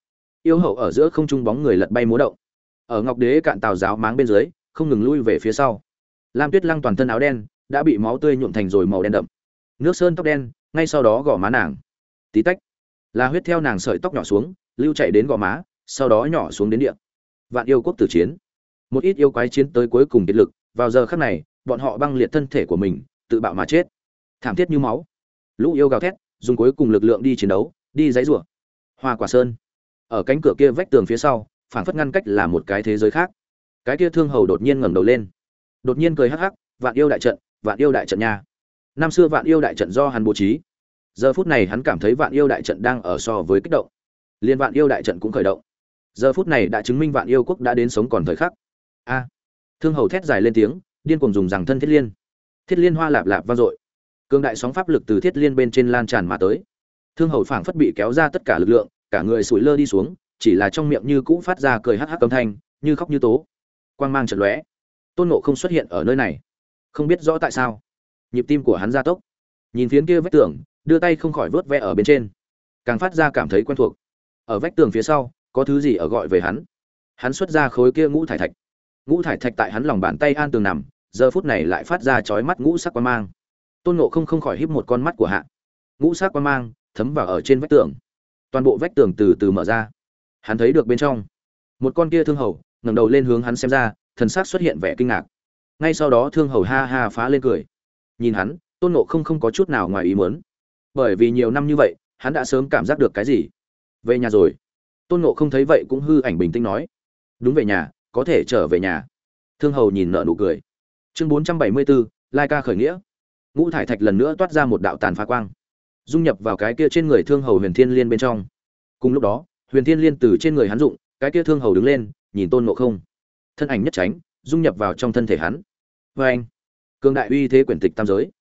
Yêu hậu ở giữa không trung bóng người lật bay múa động. Ở ngọc đế cạn tào giáo máng bên dưới, không ngừng lui về phía sau. Lam tuyết lăng toàn thân áo đen, đã bị máu tươi nhuộm thành rồi màu đen đậm. Nước sơn tóc đen, ngay sau đó gò má nàng. Tí tách. Là huyết theo nàng sợi tóc nhỏ xuống, lưu chạy đến gò má, sau đó nhỏ xuống đến địa. Vạn yêu quốc tử chiến một ít yêu quái chiến tới cuối cùng kiệt lực, vào giờ khắc này, bọn họ băng liệt thân thể của mình, tự bạo mà chết. Thảm thiết như máu. Lũ yêu gào thét, dùng cuối cùng lực lượng đi chiến đấu, đi dãy rủa. Hoa quả sơn. Ở cánh cửa kia vách tường phía sau phản phất ngăn cách là một cái thế giới khác. Cái kia thương hầu đột nhiên ngẩng đầu lên. Đột nhiên cười hắc hắc, vạn yêu đại trận, vạn yêu đại trận nha. Năm xưa vạn yêu đại trận do hắn bố trí. Giờ phút này hắn cảm thấy vạn yêu đại trận đang ở so với kích động. Liên vạn yêu đại trận cũng khởi động. Giờ phút này đã chứng minh vạn yêu quốc đã đến sống còn thời khắc a. Thương hầu thét dài lên tiếng, điên cuồng dùng rằng thân thiết liên. Thiết liên hoa lạp lạp vang dội. Cường đại sóng pháp lực từ thiết liên bên trên lan tràn mà tới. Thương hầu phảng phất bị kéo ra tất cả lực lượng, cả người sủi lơ đi xuống, chỉ là trong miệng như cũ phát ra cười hắc hắc âm thanh, như khóc như tố. Quang mang chợt lóe. Tôn nộ không xuất hiện ở nơi này. Không biết rõ tại sao. Nhịp tim của hắn gia tốc. Nhìn phiến kia vách tường, đưa tay không khỏi vớt vẽ ở bên trên. Càng phát ra cảm thấy quen thuộc. Ở vách tường phía sau, có thứ gì ở gọi về hắn? Hắn xuất ra khối kia ngũ thải thạch ngũ thải thạch tại hắn lòng bàn tay an tường nằm, giờ phút này lại phát ra chói mắt ngũ sắc quan mang. Tôn nộ không không khỏi híp một con mắt của hạ. Ngũ sắc quan mang, thấm vào ở trên vách tường. Toàn bộ vách tường từ từ mở ra. Hắn thấy được bên trong. Một con kia thương hầu, ngẩng đầu lên hướng hắn xem ra, thần sắc xuất hiện vẻ kinh ngạc. Ngay sau đó thương hầu ha ha phá lên cười. Nhìn hắn, tôn nộ không không có chút nào ngoài ý muốn. Bởi vì nhiều năm như vậy, hắn đã sớm cảm giác được cái gì? Về nhà rồi. Tôn nộ không thấy vậy cũng hư ảnh bình tĩnh nói. Đúng về nhà có thể trở về nhà. Thương hầu nhìn nợ nụ cười. Chương bốn trăm bảy mươi bốn lai ca khởi nghĩa. Ngũ thải thạch lần nữa toát ra một đạo tàn phá quang, dung nhập vào cái kia trên người thương hầu huyền thiên liên bên trong. Cùng lúc đó, huyền thiên liên từ trên người hắn dụng, cái kia thương hầu đứng lên, nhìn tôn ngộ không. Thân ảnh nhất tránh, dung nhập vào trong thân thể hắn. Vê anh, cường đại uy thế quyển tịch tam giới.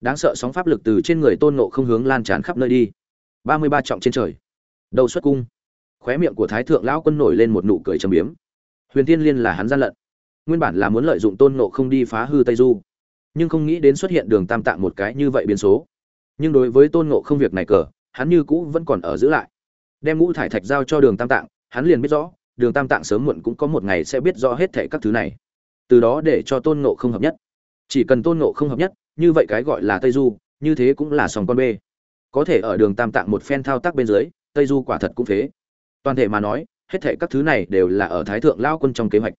Đáng sợ sóng pháp lực từ trên người tôn ngộ không hướng lan tràn khắp nơi đi. Ba mươi ba trọng trên trời. Đầu xuất cung. Khóe miệng của thái thượng lão quân nổi lên một nụ cười trầm biếm huyền thiên liên là hắn gian lận. Nguyên bản là muốn lợi dụng tôn nộ không đi phá hư tây du, nhưng không nghĩ đến xuất hiện đường tam tạng một cái như vậy biến số. Nhưng đối với tôn nộ không việc này cờ, hắn như cũ vẫn còn ở giữ lại. Đem ngũ thải thạch giao cho đường tam tạng, hắn liền biết rõ, đường tam tạng sớm muộn cũng có một ngày sẽ biết rõ hết thệ các thứ này. Từ đó để cho tôn nộ không hợp nhất. Chỉ cần tôn nộ không hợp nhất, như vậy cái gọi là tây du, như thế cũng là sòng con bê. Có thể ở đường tam tạng một phen thao tác bên dưới, tây du quả thật cũng thế. toàn thể mà nói hết thảy các thứ này đều là ở thái thượng lao quân trong kế hoạch.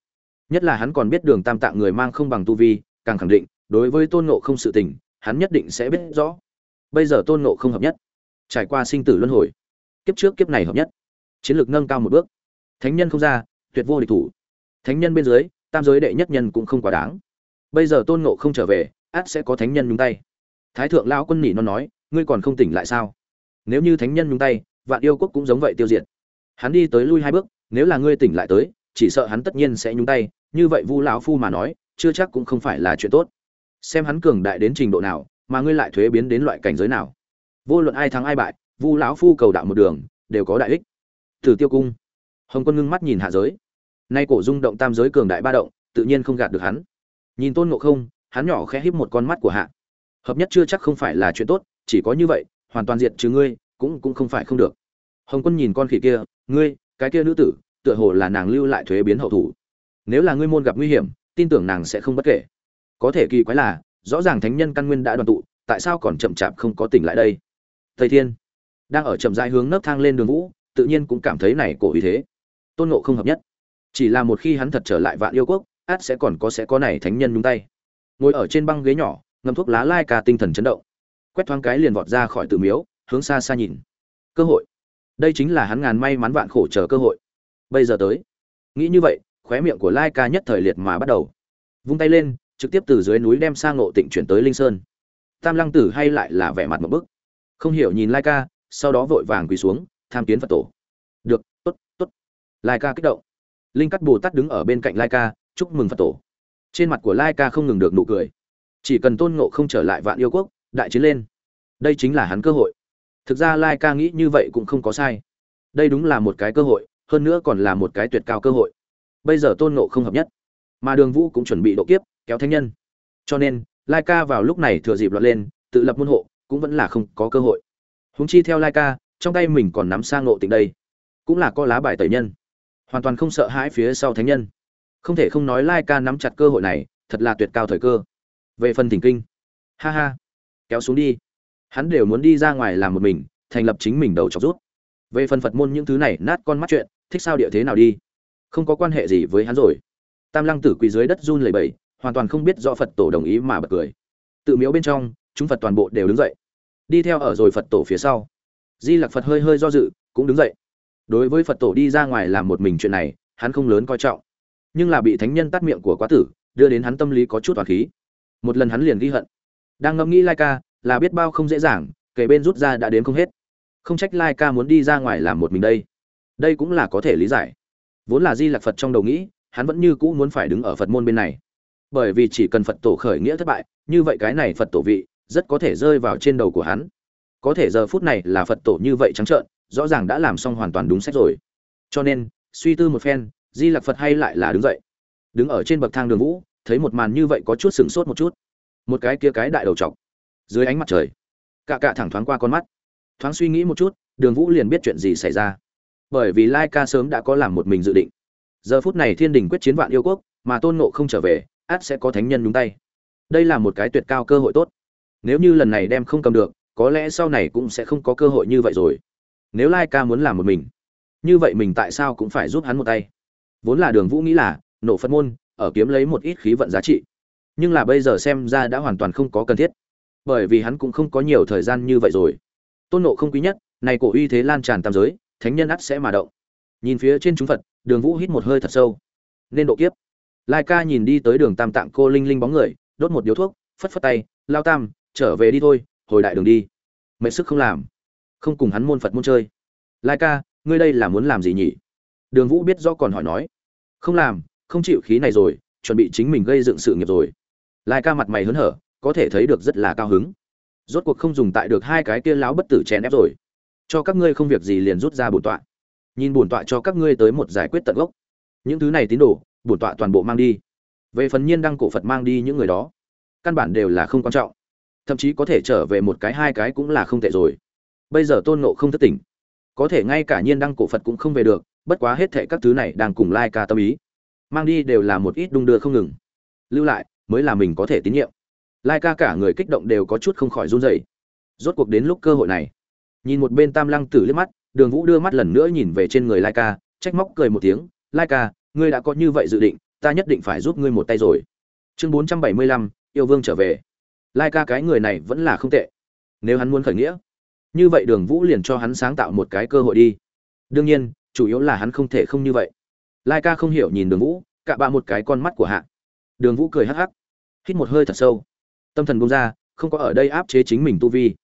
Nhất là hắn còn biết đường tam tạng người mang không bằng tu vi, càng khẳng định, đối với tôn ngộ không sự tình, hắn nhất định sẽ biết rõ. Bây giờ tôn ngộ không hợp nhất. Trải qua sinh tử luân hồi, kiếp trước kiếp này hợp nhất. Chiến lược nâng cao một bước. Thánh nhân không ra, tuyệt vô địch thủ. Thánh nhân bên dưới, tam giới đệ nhất nhân cũng không quá đáng. Bây giờ tôn ngộ không trở về át sẽ có thánh nhân nhúng tay. Thái thượng lao quân nỉ nó nói, ngươi còn không tỉnh lại sao? Nếu như thánh nhân nhúng tay, vạn yêu quốc cũng giống vậy tiêu diệt hắn đi tới lui hai bước nếu là ngươi tỉnh lại tới chỉ sợ hắn tất nhiên sẽ nhúng tay như vậy vu lão phu mà nói chưa chắc cũng không phải là chuyện tốt xem hắn cường đại đến trình độ nào mà ngươi lại thuế biến đến loại cảnh giới nào vô luận ai thắng ai bại vu lão phu cầu đạo một đường đều có đại ích Tử Tiêu cung. Hồng Quân ngưng mắt nhìn hạ giới. Nay cổ rung động tam giới cường đại ba động, tự nhiên không gạt được hắn. Nhìn Tôn Ngộ Không, hắn nhỏ khẽ híp một con mắt của hạ. Hợp nhất chưa chắc không phải là chuyện tốt, chỉ có như vậy, hoàn toàn diệt trừ ngươi, cũng cũng không phải không được. Hồng Quân nhìn con khỉ kia, ngươi, cái kia nữ tử, tựa hồ là nàng lưu lại thuế biến hậu thủ. Nếu là ngươi môn gặp nguy hiểm, tin tưởng nàng sẽ không bất kể. Có thể kỳ quái là, rõ ràng thánh nhân căn nguyên đã đoàn tụ, tại sao còn chậm chạp không có tỉnh lại đây? Thầy Thiên đang ở chậm rãi hướng nấc thang lên đường vũ, tự nhiên cũng cảm thấy này cổ ý thế tôn ngộ không hợp nhất chỉ là một khi hắn thật trở lại vạn yêu quốc át sẽ còn có sẽ có này thánh nhân nhúng tay ngồi ở trên băng ghế nhỏ ngâm thuốc lá lai ca tinh thần chấn động quét thoáng cái liền vọt ra khỏi tự miếu hướng xa xa nhìn cơ hội đây chính là hắn ngàn may mắn vạn khổ chờ cơ hội. Bây giờ tới. Nghĩ như vậy, khóe miệng của lai ca nhất thời liệt mà bắt đầu. Vung tay lên, trực tiếp từ dưới núi đem sang ngộ tịnh chuyển tới linh sơn. Tam lăng tử hay lại là vẻ mặt một bức. Không hiểu nhìn lai ca, sau đó vội vàng quỳ xuống, tham kiến phật tổ. Được, tốt tốt. Lai ca kích động. Linh cắt bồ tát đứng ở bên cạnh lai ca, chúc mừng phật tổ. Trên mặt của lai ca không ngừng được nụ cười. Chỉ cần tôn ngộ không trở lại vạn yêu quốc, đại chiến lên. Đây chính là hắn cơ hội thực ra lai ca nghĩ như vậy cũng không có sai. Đây đúng là một cái cơ hội, hơn nữa còn là một cái tuyệt cao cơ hội. Bây giờ tôn ngộ không hợp nhất. Mà đường vũ cũng chuẩn bị độ kiếp, kéo thánh nhân. Cho nên, lai ca vào lúc này thừa dịp lọt lên, tự lập môn hộ, cũng vẫn là không có cơ hội. Húng chi theo lai ca, trong tay mình còn nắm sang ngộ tịnh đây. Cũng là có lá bài tẩy nhân. Hoàn toàn không sợ hãi phía sau thánh nhân. Không thể không nói lai ca nắm chặt cơ hội này, thật là tuyệt cao thời cơ. Về phần thỉnh kinh. Ha ha. Kéo xuống đi hắn đều muốn đi ra ngoài làm một mình, thành lập chính mình đầu chọc rút. Về phần phật môn những thứ này, nát con mắt chuyện, thích sao địa thế nào đi? Không có quan hệ gì với hắn rồi. Tam lăng tử quỳ dưới đất run lẩy bẩy, hoàn toàn không biết do phật tổ đồng ý mà bật cười. Tự miếu bên trong, chúng phật toàn bộ đều đứng dậy. Đi theo ở rồi phật tổ phía sau. Di lặc phật hơi hơi do dự, cũng đứng dậy. Đối với phật tổ đi ra ngoài làm một mình chuyện này, hắn không lớn coi trọng. Nhưng là bị thánh nhân tắt miệng của quá tử, đưa đến hắn tâm lý có chút toàn khí. Một lần hắn liền ghi hận. Đang ngẫm nghĩ lai ca là biết bao không dễ dàng, kể bên rút ra đã đến không hết. Không trách lai ca muốn đi ra ngoài làm một mình đây. Đây cũng là có thể lý giải. Vốn là di lạc phật trong đầu nghĩ, hắn vẫn như cũ muốn phải đứng ở phật môn bên này. Bởi vì chỉ cần phật tổ khởi nghĩa thất bại, như vậy cái này phật tổ vị, rất có thể rơi vào trên đầu của hắn. Có thể giờ phút này là phật tổ như vậy trắng trợn, rõ ràng đã làm xong hoàn toàn đúng sách rồi. Cho nên, suy tư một phen, di lặc phật hay lại là đứng dậy. Đứng ở trên bậc thang đường vũ, thấy một màn như vậy có chút sửng sốt một chút. Một cái kia cái đại đầu trọc dưới ánh mặt trời cạ cạ thẳng thoáng qua con mắt. Thoáng suy nghĩ một chút, đường vũ liền biết chuyện gì xảy ra. Bởi vì lai ca sớm đã có làm một mình dự định. Giờ phút này thiên đình quyết chiến vạn yêu quốc, mà tôn nộ không trở về át sẽ có thánh nhân đúng tay. Đây là một cái tuyệt cao cơ hội tốt. Nếu như lần này đem không cầm được, có lẽ sau này cũng sẽ không có cơ hội như vậy rồi. Nếu lai ca muốn làm một mình, như vậy mình tại sao cũng phải giúp hắn một tay? Vốn là đường vũ nghĩ là, nổ phật môn, ở kiếm lấy một ít khí vận giá trị. Nhưng là bây giờ xem ra đã hoàn toàn không có cần thiết bởi vì hắn cũng không có nhiều thời gian như vậy rồi. Tôn nộ không quý nhất, này cổ uy thế lan tràn tam giới, thánh nhân ắt sẽ mà động. Nhìn phía trên chúng phật, đường vũ hít một hơi thật sâu. Nên độ kiếp. Lai ca nhìn đi tới đường tam tạng cô linh linh bóng người, đốt một điếu thuốc, phất phất tay, lao tam, trở về đi thôi, hồi đại đường đi. Mệt sức không làm. Không cùng hắn môn phật môn chơi. Lai ca, ngươi đây là muốn làm gì nhỉ? Đường vũ biết do còn hỏi nói. Không làm, không chịu khí này rồi, chuẩn bị chính mình gây dựng sự nghiệp rồi. Lai ca mặt mày hớn hở có thể thấy được rất là cao hứng. Rốt cuộc không dùng tại được hai cái kia láo bất tử chèn ép rồi. Cho các ngươi không việc gì liền rút ra bổn tọa. Nhìn bổn tọa cho các ngươi tới một giải quyết tận gốc. Những thứ này tín đồ, bổn tọa toàn bộ mang đi. Về phần nhiên đăng cổ phật mang đi những người đó, căn bản đều là không quan trọng. Thậm chí có thể trở về một cái hai cái cũng là không tệ rồi. Bây giờ tôn nộ không thất tỉnh. Có thể ngay cả nhiên đăng cổ phật cũng không về được, bất quá hết thệ các thứ này đang cùng lai ca tâm ý. Mang đi đều là một ít đung đưa không ngừng. Lưu lại, mới là mình có thể tín nhiệm lai ca cả người kích động đều có chút không khỏi run rẩy. Rốt cuộc đến lúc cơ hội này. Nhìn một bên tam lăng tử liếc mắt, đường vũ đưa mắt lần nữa nhìn về trên người lai ca, trách móc cười một tiếng, lai ca, ngươi đã có như vậy dự định, ta nhất định phải giúp ngươi một tay rồi. Chương bốn trăm bảy mươi lăm, yêu vương trở về. Lai ca cái người này vẫn là không tệ. Nếu hắn muốn khởi nghĩa, như vậy đường vũ liền cho hắn sáng tạo một cái cơ hội đi. Đương nhiên, chủ yếu là hắn không thể không như vậy. Lai ca không hiểu nhìn đường vũ, cạ bạ một cái con mắt của hạ. Đường vũ cười hắc hắc, hít một hơi thật sâu tâm thần bung ra, không có ở đây áp chế chính mình tu vi.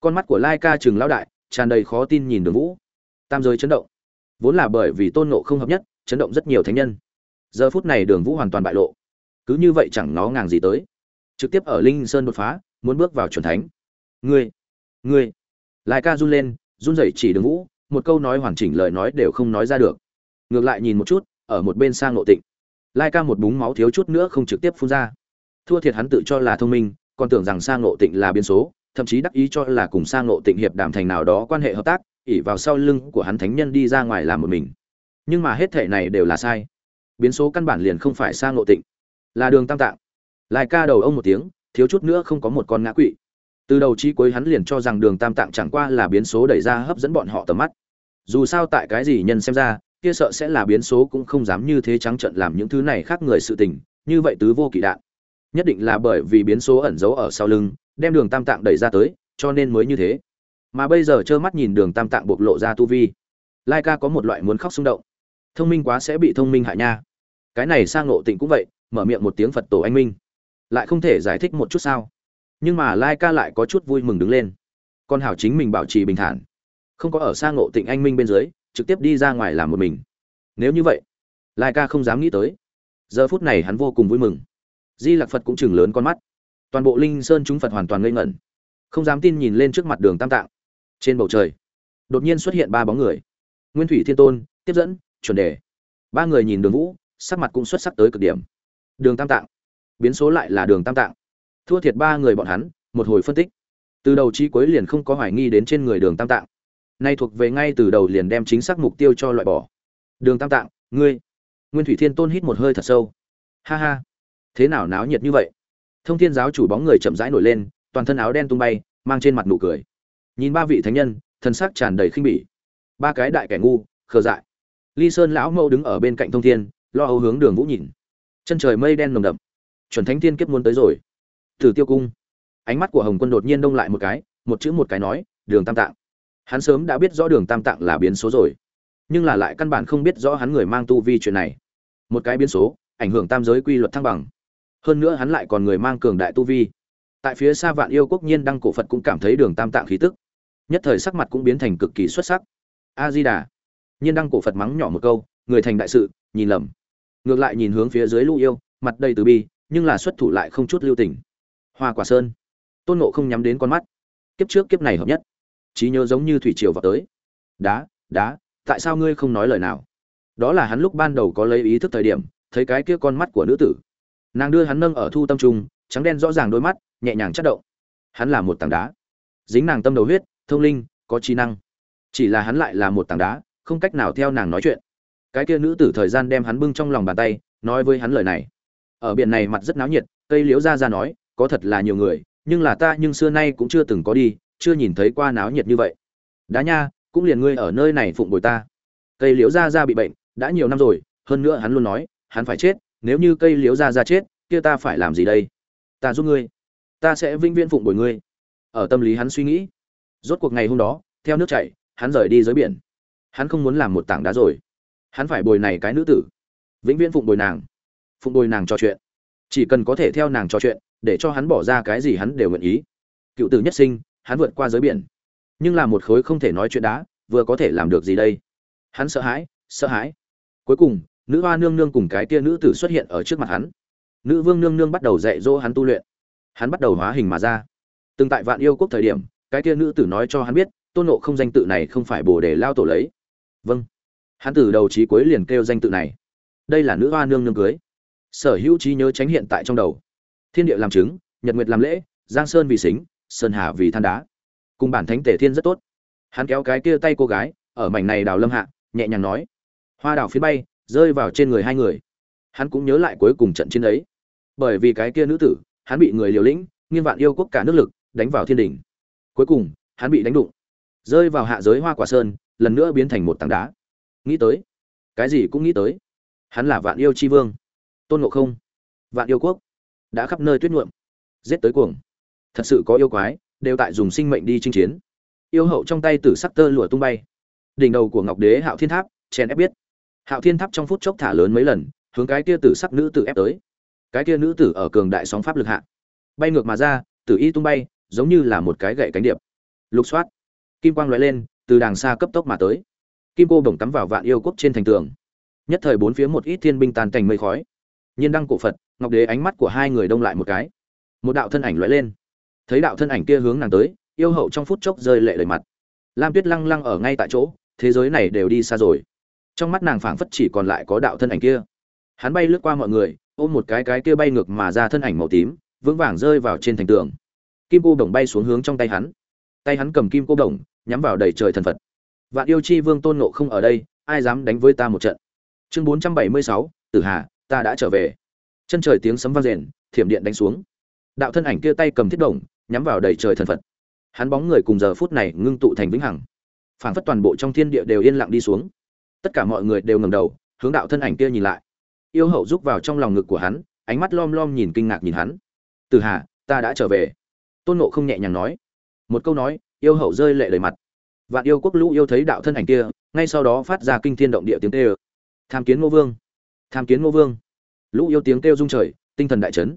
Con mắt của lai ca chừng lão đại tràn đầy khó tin nhìn đường vũ. Tam giới chấn động. Vốn là bởi vì tôn nộ không hợp nhất, chấn động rất nhiều thánh nhân. Giờ phút này đường vũ hoàn toàn bại lộ. Cứ như vậy chẳng nó ngàng gì tới. Trực tiếp ở linh sơn đột phá, muốn bước vào c thánh. Ngươi ngươi. Lai ca run lên, run rẩy chỉ đường vũ, một câu nói hoàn chỉnh lời nói đều không nói ra được. Ngược lại nhìn một chút, ở một bên sang nội tịnh. Lai ca một búng máu thiếu chút nữa không trực tiếp phun ra. Thua thiệt hắn tự cho là thông minh còn tưởng rằng sang nội tịnh là biến số, thậm chí đắc ý cho là cùng sang nội tịnh hiệp đàm thành nào đó quan hệ hợp tác, ỉ vào sau lưng của hắn thánh nhân đi ra ngoài làm một mình. Nhưng mà hết thể này đều là sai. Biến số căn bản liền không phải sang nội tịnh. Là đường tam tạng. Lại ca đầu ông một tiếng, thiếu chút nữa không có một con ngã quỵ. Từ đầu chi cuối hắn liền cho rằng đường tam tạng chẳng qua là biến số đẩy ra hấp dẫn bọn họ tầm mắt. Dù sao tại cái gì nhân xem ra, kia sợ sẽ là biến số cũng không dám như thế trắng trận làm những thứ này khác người sự tình, như vậy tứ vô kỵ đạn nhất định là bởi vì biến số ẩn giấu ở sau lưng, đem đường tam tạng đẩy ra tới, cho nên mới như thế. Mà bây giờ trơ mắt nhìn đường tam tạng bộc lộ ra tu vi. Lai ca có một loại muốn khóc xung động. Thông minh quá sẽ bị thông minh hại nha. Cái này sang nộ tịnh cũng vậy, mở miệng một tiếng phật tổ anh minh. Lại không thể giải thích một chút sao. Nhưng mà lai ca lại có chút vui mừng đứng lên. Con hảo chính mình bảo trì bình thản. Không có ở sang ngộ tịnh anh minh bên dưới, trực tiếp đi ra ngoài làm một mình. Nếu như vậy, lai ca không dám nghĩ tới. Giờ phút này hắn vô cùng vui mừng di lạc phật cũng chừng lớn con mắt. Toàn bộ linh sơn chúng phật hoàn toàn ngây ngẩn. Không dám tin nhìn lên trước mặt đường tam tạng. Trên bầu trời, đột nhiên xuất hiện ba bóng người. Nguyên thủy thiên tôn, tiếp dẫn, chuẩn đề. Ba người nhìn đường vũ, sắc mặt cũng xuất sắc tới cực điểm. Đường tam tạng. Biến số lại là đường tam tạng. Thua thiệt ba người bọn hắn, một hồi phân tích. Từ đầu trí cuối liền không có hoài nghi đến trên người đường tam tạng. Nay thuộc về ngay từ đầu liền đem chính xác mục tiêu cho loại bỏ. Đường tam tạng, ngươi. Nguyên thủy thiên tôn hít một hơi thật sâu. Ha ha thế nào náo nhiệt như vậy? Thông thiên giáo chủ bóng người chậm rãi nổi lên, toàn thân áo đen tung bay, mang trên mặt nụ cười. Nhìn ba vị thánh nhân thân xác tràn đầy khinh bỉ. Ba cái đại kẻ ngu, khờ dại. Ly sơn lão mẫu đứng ở bên cạnh thông thiên, lo âu hướng đường vũ nhìn. Chân trời mây đen nồng đậm. Chuẩn thánh thiên kiếp muốn tới rồi. Thử tiêu cung. Ánh mắt của hồng quân đột nhiên đông lại một cái, một chữ một cái nói, đường tam tạng. Hắn sớm đã biết rõ đường tam tạng là biến số rồi, nhưng là lại căn bản không biết rõ hắn người mang tu vi chuyện này. Một cái biến số, ảnh hưởng tam giới quy luật thăng bằng hơn nữa hắn lại còn người mang cường đại tu vi. Tại phía xa vạn yêu quốc nhiên đăng cổ phật cũng cảm thấy đường tam tạng khí tức. Nhất thời sắc mặt cũng biến thành cực kỳ xuất sắc. A di đà nhiên đăng cổ phật mắng nhỏ một câu, người thành đại sự, nhìn lầm. Ngược lại nhìn hướng phía dưới lũ yêu, mặt đầy từ bi, nhưng là xuất thủ lại không chút lưu tình. Hoa quả sơn. Tôn nộ không nhắm đến con mắt. Kiếp trước kiếp này hợp nhất. Trí nhớ giống như thủy triều vào tới. Đá đá, tại sao ngươi không nói lời nào? Đó là hắn lúc ban đầu có lấy ý thức thời điểm, thấy cái kia con mắt của nữ tử nàng đưa hắn nâng ở thu tâm trung, trắng đen rõ ràng đôi mắt, nhẹ nhàng chất động. Hắn là một tảng đá. Dính nàng tâm đầu huyết, thông linh, có trí năng. Chỉ là hắn lại là một tảng đá, không cách nào theo nàng nói chuyện. Cái kia nữ tử thời gian đem hắn bưng trong lòng bàn tay, nói với hắn lời này. Ở biển này mặt rất náo nhiệt, cây liễu ra ra nói, có thật là nhiều người, nhưng là ta nhưng xưa nay cũng chưa từng có đi, chưa nhìn thấy qua náo nhiệt như vậy. Đá nha, cũng liền ngươi ở nơi này phụng bồi ta. Cây liễu ra ra bị bệnh, đã nhiều năm rồi, hơn nữa hắn luôn nói, hắn phải chết nếu như cây liễu ra ra chết, kia ta phải làm gì đây? Ta giúp ngươi. Ta sẽ vinh viễn phụng bồi ngươi. Ở tâm lý hắn suy nghĩ. Rốt cuộc ngày hôm đó, theo nước chảy, hắn rời đi dưới biển. Hắn không muốn làm một tảng đá rồi. Hắn phải bồi này cái nữ tử. Vĩnh viễn phụng bồi nàng. Phụng bồi nàng trò chuyện. Chỉ cần có thể theo nàng trò chuyện, để cho hắn bỏ ra cái gì hắn đều nguyện ý. Cựu tử nhất sinh, hắn vượt qua giới biển. Nhưng là một khối không thể nói chuyện đá, vừa có thể làm được gì đây? Hắn sợ hãi sợ hãi. Cuối cùng nữ hoa nương nương cùng cái tia nữ tử xuất hiện ở trước mặt hắn. Nữ vương nương nương bắt đầu dạy dỗ hắn tu luyện. Hắn bắt đầu hóa hình mà ra. Từng tại vạn yêu quốc thời điểm, cái tia nữ tử nói cho hắn biết, tôn nộ không danh tự này không phải bồ để lao tổ lấy. Vâng. Hắn từ đầu trí cuối liền kêu danh tự này. Đây là nữ hoa nương nương cưới. Sở hữu trí nhớ tránh hiện tại trong đầu. Thiên địa làm chứng, nhật nguyệt làm lễ, giang sơn vì xính sơn hà vì than đá. Cùng bản thánh tể thiên rất tốt. Hắn kéo cái kia tay cô gái, ở mảnh này đào lâm hạ, nhẹ nhàng nói. Hoa đào phiến bay rơi vào trên người hai người. Hắn cũng nhớ lại cuối cùng trận chiến ấy. Bởi vì cái kia nữ tử, hắn bị người liều lĩnh nghiên vạn yêu quốc cả nước lực, đánh vào thiên đình cuối cùng, hắn bị đánh đụng. Rơi vào hạ giới hoa quả sơn, lần nữa biến thành một tảng đá. Nghĩ tới. Cái gì cũng nghĩ tới. Hắn là vạn yêu c h i vương. Tôn ngộ không. Vạn yêu quốc. Đã khắp nơi tuyết nhuộm. Giết tới cuồng. Thật sự có yêu quái, đều tại dùng sinh mệnh đi chinh chiến. Yêu hậu trong tay tử sắc tơ lụa tung bay. Đỉnh đầu của ngọc đế hạo thiên tháp, chèn ép biết hạo thiên tháp trong phút chốc thả lớn mấy lần, hướng cái kia tử sắc nữ tử ép tới. Cái kia nữ tử ở cường đại sóng pháp lực hạ, bay ngược mà ra, tử y tung bay, giống như là một cái gậy cánh điệp. Lục soát, kim quang lóe lên, từ đàng xa cấp tốc mà tới. Kim cô bổng cắm vào vạn yêu quốc trên thành tường. Nhất thời bốn phía một ít thiên binh tàn cảnh mây khói. Nhiên đăng cổ phật, ngọc đế ánh mắt của hai người đông lại một cái. Một đạo thân ảnh lóe lên. Thấy đạo thân ảnh kia hướng nàng tới, yêu hậu trong phút chốc rơi lệ đầy mặt. Lam tuyết lăng lăng ở ngay tại chỗ, thế giới này đều đi xa rồi trong mắt nàng phảng phất chỉ còn lại có đạo thân ảnh kia. Hắn bay lướt qua mọi người, ôm một cái cái kia bay ngược mà ra thân ảnh màu tím, vững vàng rơi vào trên thành tường. Kim cô đồng bay xuống hướng trong tay hắn. Tay hắn cầm kim cô đồng, nhắm vào đầy trời thần phật. Vạn yêu chi vương tôn nộ không ở đây, ai dám đánh với ta một trận? Chương bốn trăm bảy mươi sáu, tử hà, ta đã trở về. Chân trời tiếng sấm vang rền, thiểm điện đánh xuống. Đạo thân ảnh kia tay cầm thiết đồng, nhắm vào đầy trời thần phật. Hắn bóng người cùng giờ phút này ngưng tụ thành vĩnh hằng. Phảng phất toàn bộ trong thiên địa đều yên lặng đi xuống tất cả mọi người đều ngầm đầu, hướng đạo thân ảnh kia nhìn lại. Yêu hậu rúc vào trong lòng ngực của hắn, ánh mắt lom lom nhìn kinh ngạc nhìn hắn. Từ hà, ta đã trở về. Tôn nộ không nhẹ nhàng nói. Một câu nói, yêu hậu rơi lệ lời mặt. Vạn yêu quốc lũ yêu thấy đạo thân ảnh kia, ngay sau đó phát ra kinh thiên động địa tiếng kêu. Tham kiến ngô vương! Tham kiến ngô vương! Lũ yêu tiếng kêu rung trời, tinh thần đại chấn.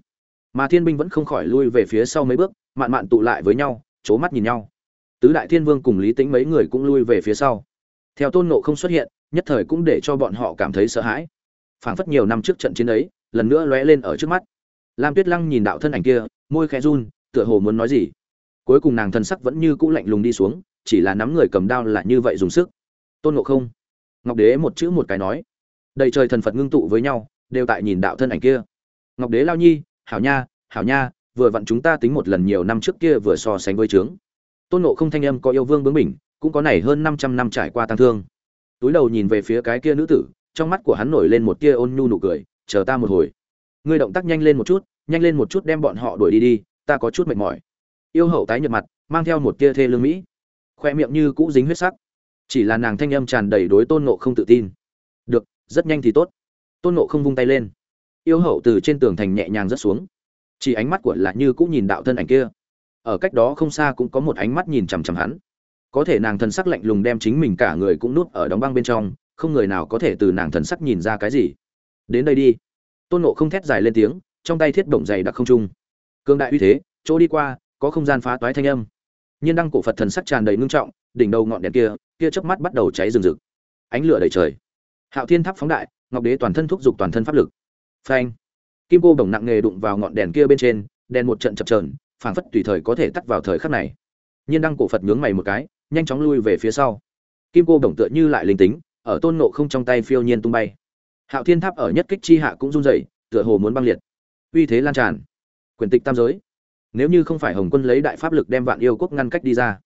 Mà thiên binh vẫn không khỏi lui về phía sau mấy bước, mạn mạn tụ lại với nhau c h ố mắt nhìn nhau. Tứ đại thiên vương cùng lý tính mấy người cũng lui về phía sau. Theo tôn nộ không xuất hiện nhất thời cũng để cho bọn họ cảm thấy sợ hãi. Phảng phất nhiều năm trước trận chiến ấy, lần nữa lóe lên ở trước mắt. Lam tuyết lăng nhìn đạo thân ảnh kia, môi khẽ run, tựa hồ muốn nói gì. Cuối cùng nàng thân sắc vẫn như cũ lạnh lùng đi xuống, chỉ là nắm người cầm đao là như vậy dùng sức. Tôn ngộ không, ngọc đế một chữ một cái nói. Đầy trời thần phật ngưng tụ với nhau, đều tại nhìn đạo thân ảnh kia. Ngọc đế lao nhi, hảo nha hảo nha, vừa vặn chúng ta tính một lần nhiều năm trước kia vừa so sánh với trướng tôn ngộ không thanh âm có yêu vương bướng bỉnh, cũng có này hơn 500 năm trải qua tăng thương túi đầu nhìn về phía cái kia nữ tử, trong mắt của hắn nổi lên một tia ôn nhu nụ cười, chờ ta một hồi. Ngươi động tác nhanh lên một chút, nhanh lên một chút đem bọn họ đuổi đi đi, ta có chút mệt mỏi. Yêu hậu tái nhợt mặt, mang theo một tia thê lương mỹ. Khoe miệng như cũ dính huyết sắc. Chỉ là nàng thanh âm tràn đầy đối tôn nộ không tự tin. Được, rất nhanh thì tốt. Tôn nộ không vung tay lên. Yêu hậu từ trên tường thành nhẹ nhàng rớt xuống. Chỉ ánh mắt của là như cũng nhìn đạo thân ảnh kia. Ở cách đó không xa cũng có một ánh mắt nhìn chằm chằm hắn có thể nàng thần sắc lạnh lùng đem chính mình cả người cũng nuốt ở đóng băng bên trong, không người nào có thể từ nàng thần sắc nhìn ra cái gì. Đến đây đi. Tôn nộ không thét dài lên tiếng, trong tay thiết động dày đặc không trung. Cương đại uy thế, chỗ đi qua, có không gian phá toái thanh âm. Nhiên đăng cổ phật thần sắc tràn đầy ngưng trọng, đỉnh đầu ngọn đèn kia kia chớp mắt bắt đầu cháy rừng rực. Ánh lửa đầy trời. Hạo thiên tháp phóng đại, ngọc đế toàn thân thúc giục toàn thân pháp lực. Phanh. Kim cô bổng nặng nghề đụng vào ngọn đèn kia bên trên, đèn một trận chập trờn phảng phất tùy thời có thể tắt vào thời khắc này. Nhiên đăng cổ phật nhướng mày một cái nhanh chóng lui về phía sau. Kim cô bổng tựa như lại linh tính, ở tôn nộ không trong tay phiêu nhiên tung bay. Hạo thiên tháp ở nhất kích chi hạ cũng run rẩy, tựa hồ muốn băng liệt. Uy thế lan tràn. Quyền tịch tam giới. Nếu như không phải hồng quân lấy đại pháp lực đem vạn yêu quốc ngăn cách đi ra,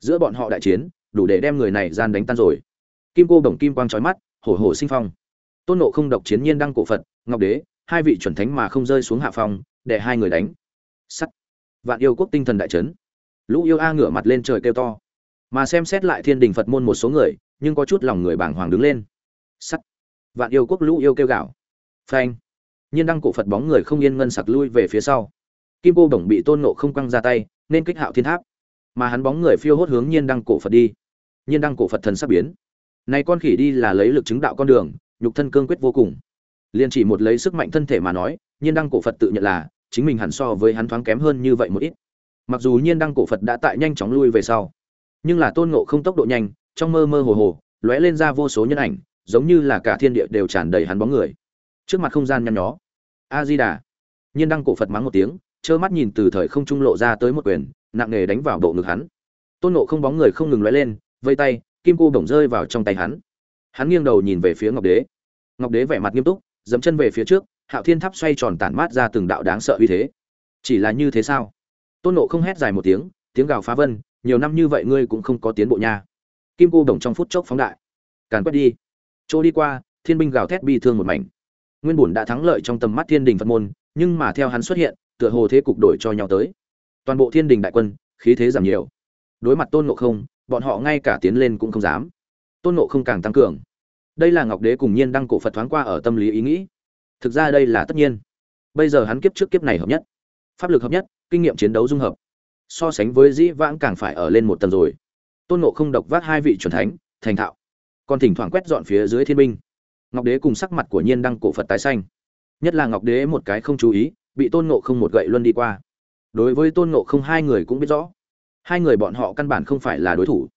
giữa bọn họ đại chiến, đủ để đem người này gian đánh tan rồi. Kim cô bổng kim quang trói mắt, hổ hổ sinh phong. Tôn nộ không độc chiến nhiên đăng cổ phật, ngọc đế, hai vị chuẩn thánh mà không rơi xuống hạ phong, để hai người đánh. Sắt. Vạn yêu quốc tinh thần đại trấn lũ yêu a ngửa mặt lên trời kêu to mà xem xét lại thiên đình phật môn một số người, nhưng có chút lòng người bàng hoàng đứng lên. Sắt. Vạn yêu quốc lũ yêu kêu gạo phanh. Nhiên đăng cổ phật bóng người không yên ngân sặc lui về phía sau. Kim cô bổng bị tôn nộ không quăng ra tay, nên kích hạo thiên tháp. Mà hắn bóng người phiêu hốt hướng nhiên đăng cổ phật đi. Nhiên đăng cổ phật thần sắp biến. Này con khỉ đi là lấy lực chứng đạo con đường, nhục thân cương quyết vô cùng. Liền chỉ một lấy sức mạnh thân thể mà nói, nhiên đăng cổ phật tự nhận là, chính mình hẳn so với hắn thoáng kém hơn như vậy một ít. Mặc dù nhiên đăng cổ phật đã tại nhanh chóng lui về sau nhưng là tôn ngộ không tốc độ nhanh, trong mơ mơ hồ hồ, lóe lên ra vô số nhân ảnh, giống như là cả thiên địa đều tràn đầy hắn bóng người. Trước mặt không gian nhăn nhó. A di đà nhiên đăng cổ phật mắng một tiếng, trơ mắt nhìn từ thời không trung lộ ra tới một quyền, nặng nề đánh vào bộ ngực hắn. Tôn nộ không bóng người không ngừng lóe lên, vây tay, kim cô bổng rơi vào trong tay hắn. Hắn nghiêng đầu nhìn về phía ngọc đế. Ngọc đế vẻ mặt nghiêm túc, dẫm chân về phía trước, hạo thiên tháp xoay tròn tản mát ra từng đạo đáng sợ uy thế. Chỉ là như thế sao? Tôn nộ không hét dài một tiếng tiếng gào phá vân nhiều năm như vậy ngươi cũng không có tiến bộ nha. Kim cô đồng trong phút chốc phóng đại. Càn quét đi. Chỗ đi qua, thiên binh gào thét bi thương một mảnh. Nguyên bùn đã thắng lợi trong tầm mắt thiên đình phật môn, nhưng mà theo hắn xuất hiện, tựa hồ thế cục đổi cho nhau tới. Toàn bộ thiên đình đại quân, khí thế giảm nhiều. Đối mặt tôn ngộ không, bọn họ ngay cả tiến lên cũng không dám. Tôn ngộ không càng tăng cường. Đây là ngọc đế cùng nhiên đăng cổ phật thoáng qua ở tâm lý ý nghĩ. Thực ra đây là tất nhiên. Bây giờ hắn kiếp trước kiếp này hợp nhất. Pháp lực hợp nhất, kinh nghiệm chiến đấu dung hợp so sánh với dĩ vãng càng phải ở lên một tầng rồi. Tôn ngộ không độc vác hai vị c thánh, thành thạo. Còn thỉnh thoảng quét dọn phía dưới thiên binh. Ngọc đế cùng sắc mặt của nhiên đăng cổ phật tái xanh. Nhất là ngọc đế một cái không chú ý, bị tôn ngộ không một gậy luân đi qua. Đối với tôn ngộ không hai người cũng biết rõ. Hai người bọn họ căn bản không phải là đối thủ.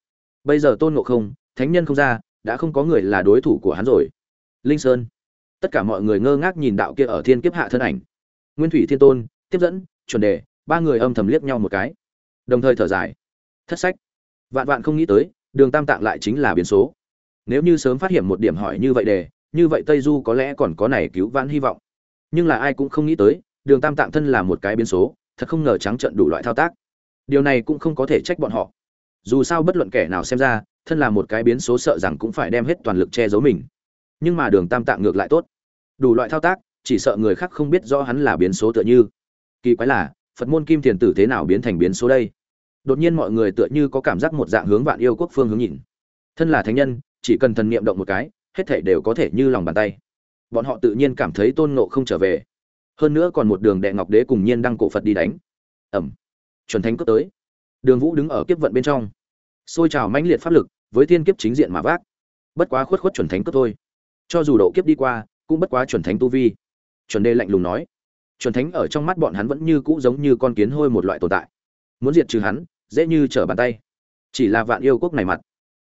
Bây giờ tôn ngộ không, thánh nhân không ra, đã không có người là đối thủ của hắn rồi. Linh sơn. Tất cả mọi người ngơ ngác nhìn đạo kia ở thiên kiếp hạ thân ảnh. Nguyên thủy thiên tôn, tiếp dẫn, chuẩn đề, ba người âm thầm liếc nhau một cái đồng thời thở dài. Thất sách. Vạn vạn không nghĩ tới, đường tam tạng lại chính là biến số. Nếu như sớm phát hiện một điểm hỏi như vậy đề, như vậy tây du có lẽ còn có này cứu vãn hy vọng. Nhưng là ai cũng không nghĩ tới, đường tam tạng thân là một cái biến số, thật không ngờ trắng trận đủ loại thao tác. Điều này cũng không có thể trách bọn họ. Dù sao bất luận kẻ nào xem ra, thân là một cái biến số sợ rằng cũng phải đem hết toàn lực che giấu mình. Nhưng mà đường tam tạng ngược lại tốt. Đủ loại thao tác, chỉ sợ người khác không biết rõ hắn là biến số tựa như. Kỳ quái là phật môn kim thiền tử thế nào biến thành biến số đây? Đột nhiên mọi người tựa như có cảm giác một dạng hướng vạn yêu quốc phương hướng nhìn. Thân là thánh nhân, chỉ cần thần niệm động một cái, hết thảy đều có thể như lòng bàn tay. Bọn họ tự nhiên cảm thấy tôn ngộ không trở về. Hơn nữa còn một đường đệ ngọc đế cùng nhiên đăng cổ phật đi đánh. Ẩm. Chuẩn thánh cướp tới. Đường vũ đứng ở kiếp vận bên trong. Xôi trào mãnh liệt pháp lực, với thiên kiếp chính diện mà vác. Bất quá khuất khuất chuẩn thánh cướp thôi. Cho dù độ kiếp đi qua, cũng bất quá chuẩn thánh tu vi. Chuẩn đê lạnh lùng nói chuẩn thánh ở trong mắt bọn hắn vẫn như cũ giống như con kiến hôi một loại tồn tại. Muốn diệt trừ hắn, dễ như trở bàn tay. Chỉ là vạn yêu quốc này mặt.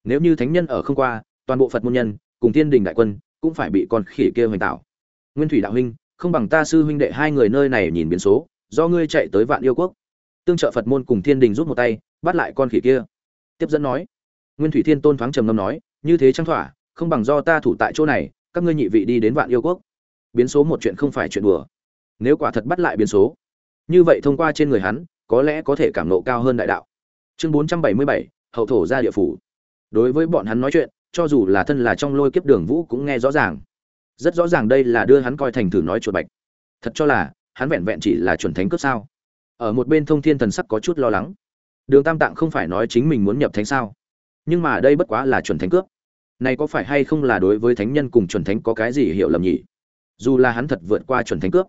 Nếu như thánh nhân ở không qua, toàn bộ phật môn nhân, cùng thiên đình đại quân, cũng phải bị con khỉ kia hoành tạo. Nguyên thủy đạo huynh, không bằng ta sư huynh đệ hai người nơi này nhìn biến số, do ngươi chạy tới vạn yêu quốc. Tương trợ phật môn cùng thiên đình rút một tay, bắt lại con khỉ kia. Tiếp dẫn nói. Nguyên thủy thiên tôn thoáng trầm ngâm nói, như thế trang thỏa, không bằng do ta thủ tại chỗ này, các ngươi nhị vị đi đến vạn yêu quốc. Biến số một chuyện không phải chuyện đùa nếu quả thật bắt lại biến số. Như vậy thông qua trên người hắn, có lẽ có thể cảm nộ cao hơn đại đạo. Chương bốn trăm bảy mươi bảy, hậu thổ ra địa phủ. Đối với bọn hắn nói chuyện, cho dù là thân là trong lôi kiếp đường vũ cũng nghe rõ ràng. Rất rõ ràng đây là đưa hắn coi thành thử nói chuột bạch. Thật cho là, hắn vẹn vẹn chỉ là chuẩn thánh cướp sao. Ở một bên thông thiên thần sắc có chút lo lắng. Đường tam tạng không phải nói chính mình muốn nhập thánh sao. Nhưng mà đây bất quá là chuẩn thánh cướp. Này có phải hay không là đối với thánh nhân cùng chuẩn thánh có cái gì hiểu lầm nhỉ? Dù là hắn thật vượt qua chuẩn thánh cướp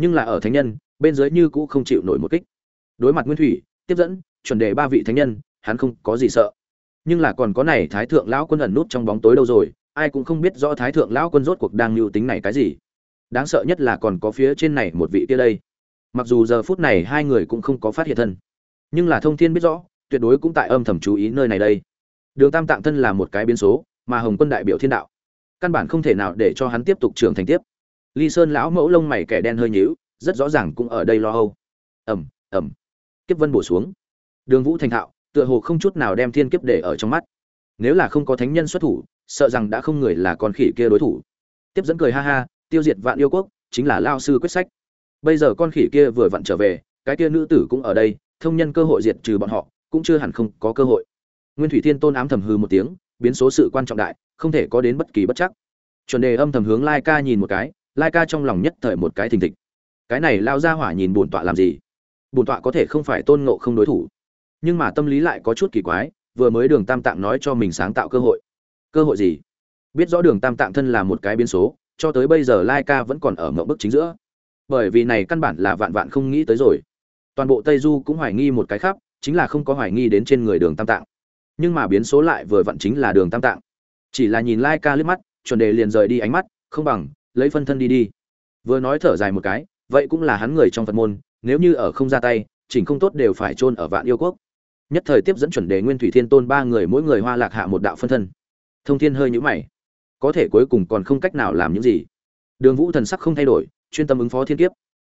nhưng là ở thánh nhân, bên dưới như cũ không chịu nổi một kích. Đối mặt nguyên thủy, tiếp dẫn, chuẩn đề ba vị thánh nhân, hắn không có gì sợ. Nhưng là còn có này thái thượng lão quân ẩn nút trong bóng tối đâu rồi, ai cũng không biết rõ thái thượng lão quân rốt cuộc đang lưu tính này cái gì. Đáng sợ nhất là còn có phía trên này một vị kia đây. Mặc dù giờ phút này hai người cũng không có phát hiện thân, nhưng là thông thiên biết rõ, tuyệt đối cũng tại âm thầm chú ý nơi này đây. Đường tam tạng thân là một cái biến số, mà hồng quân đại biểu thiên đạo, căn bản không thể nào để cho hắn tiếp tục trưởng thành tiếp ly sơn lão mẫu lông mày kẻ đen hơi nhíu, rất rõ ràng cũng ở đây lo âu. Ẩm ẩm kiếp vân bổ xuống. Đường vũ thành thạo, tựa hồ không chút nào đem thiên kiếp để ở trong mắt. Nếu là không có thánh nhân xuất thủ, sợ rằng đã không người là con khỉ kia đối thủ. Tiếp dẫn cười ha ha, tiêu diệt vạn yêu quốc, chính là lao sư quyết sách. Bây giờ con khỉ kia vừa vặn trở về, cái kia nữ tử cũng ở đây, thông nhân cơ hội diệt trừ bọn họ, cũng chưa hẳn không có cơ hội. Nguyên thủy thiên tôn ám thầm hư một tiếng, biến số sự quan trọng đại, không thể có đến bất kỳ bất chắc. Chuẩn đề âm thầm hướng lai ca nhìn một cái lai ca trong lòng nhất thời một cái thình thịch. Cái này lao ra hỏa nhìn bổn tọa làm gì? Bổn tọa có thể không phải tôn ngộ không đối thủ. Nhưng mà tâm lý lại có chút kỳ quái, vừa mới đường tam tạng nói cho mình sáng tạo cơ hội. Cơ hội gì? Biết rõ đường tam tạng thân là một cái biến số, cho tới bây giờ lai ca vẫn còn ở mộng bức chính giữa. Bởi vì này căn bản là vạn vạn không nghĩ tới rồi. Toàn bộ tây du cũng hoài nghi một cái khác chính là không có hoài nghi đến trên người đường tam tạng. Nhưng mà biến số lại vừa vặn chính là đường tam tạng. Chỉ là nhìn lai ca liếc mắt, chuẩn đề liền rời đi ánh mắt, không bằng lấy phân thân đi đi. Vừa nói thở dài một cái, vậy cũng là hắn người trong phật môn, nếu như ở không ra tay, chỉnh không tốt đều phải chôn ở vạn yêu quốc. Nhất thời tiếp dẫn chuẩn đề nguyên thủy thiên tôn ba người mỗi người hoa lạc hạ một đạo phân thân. Thông thiên hơi nhũ mày. Có thể cuối cùng còn không cách nào làm những gì. Đường vũ thần sắc không thay đổi, chuyên tâm ứng phó thiên kiếp.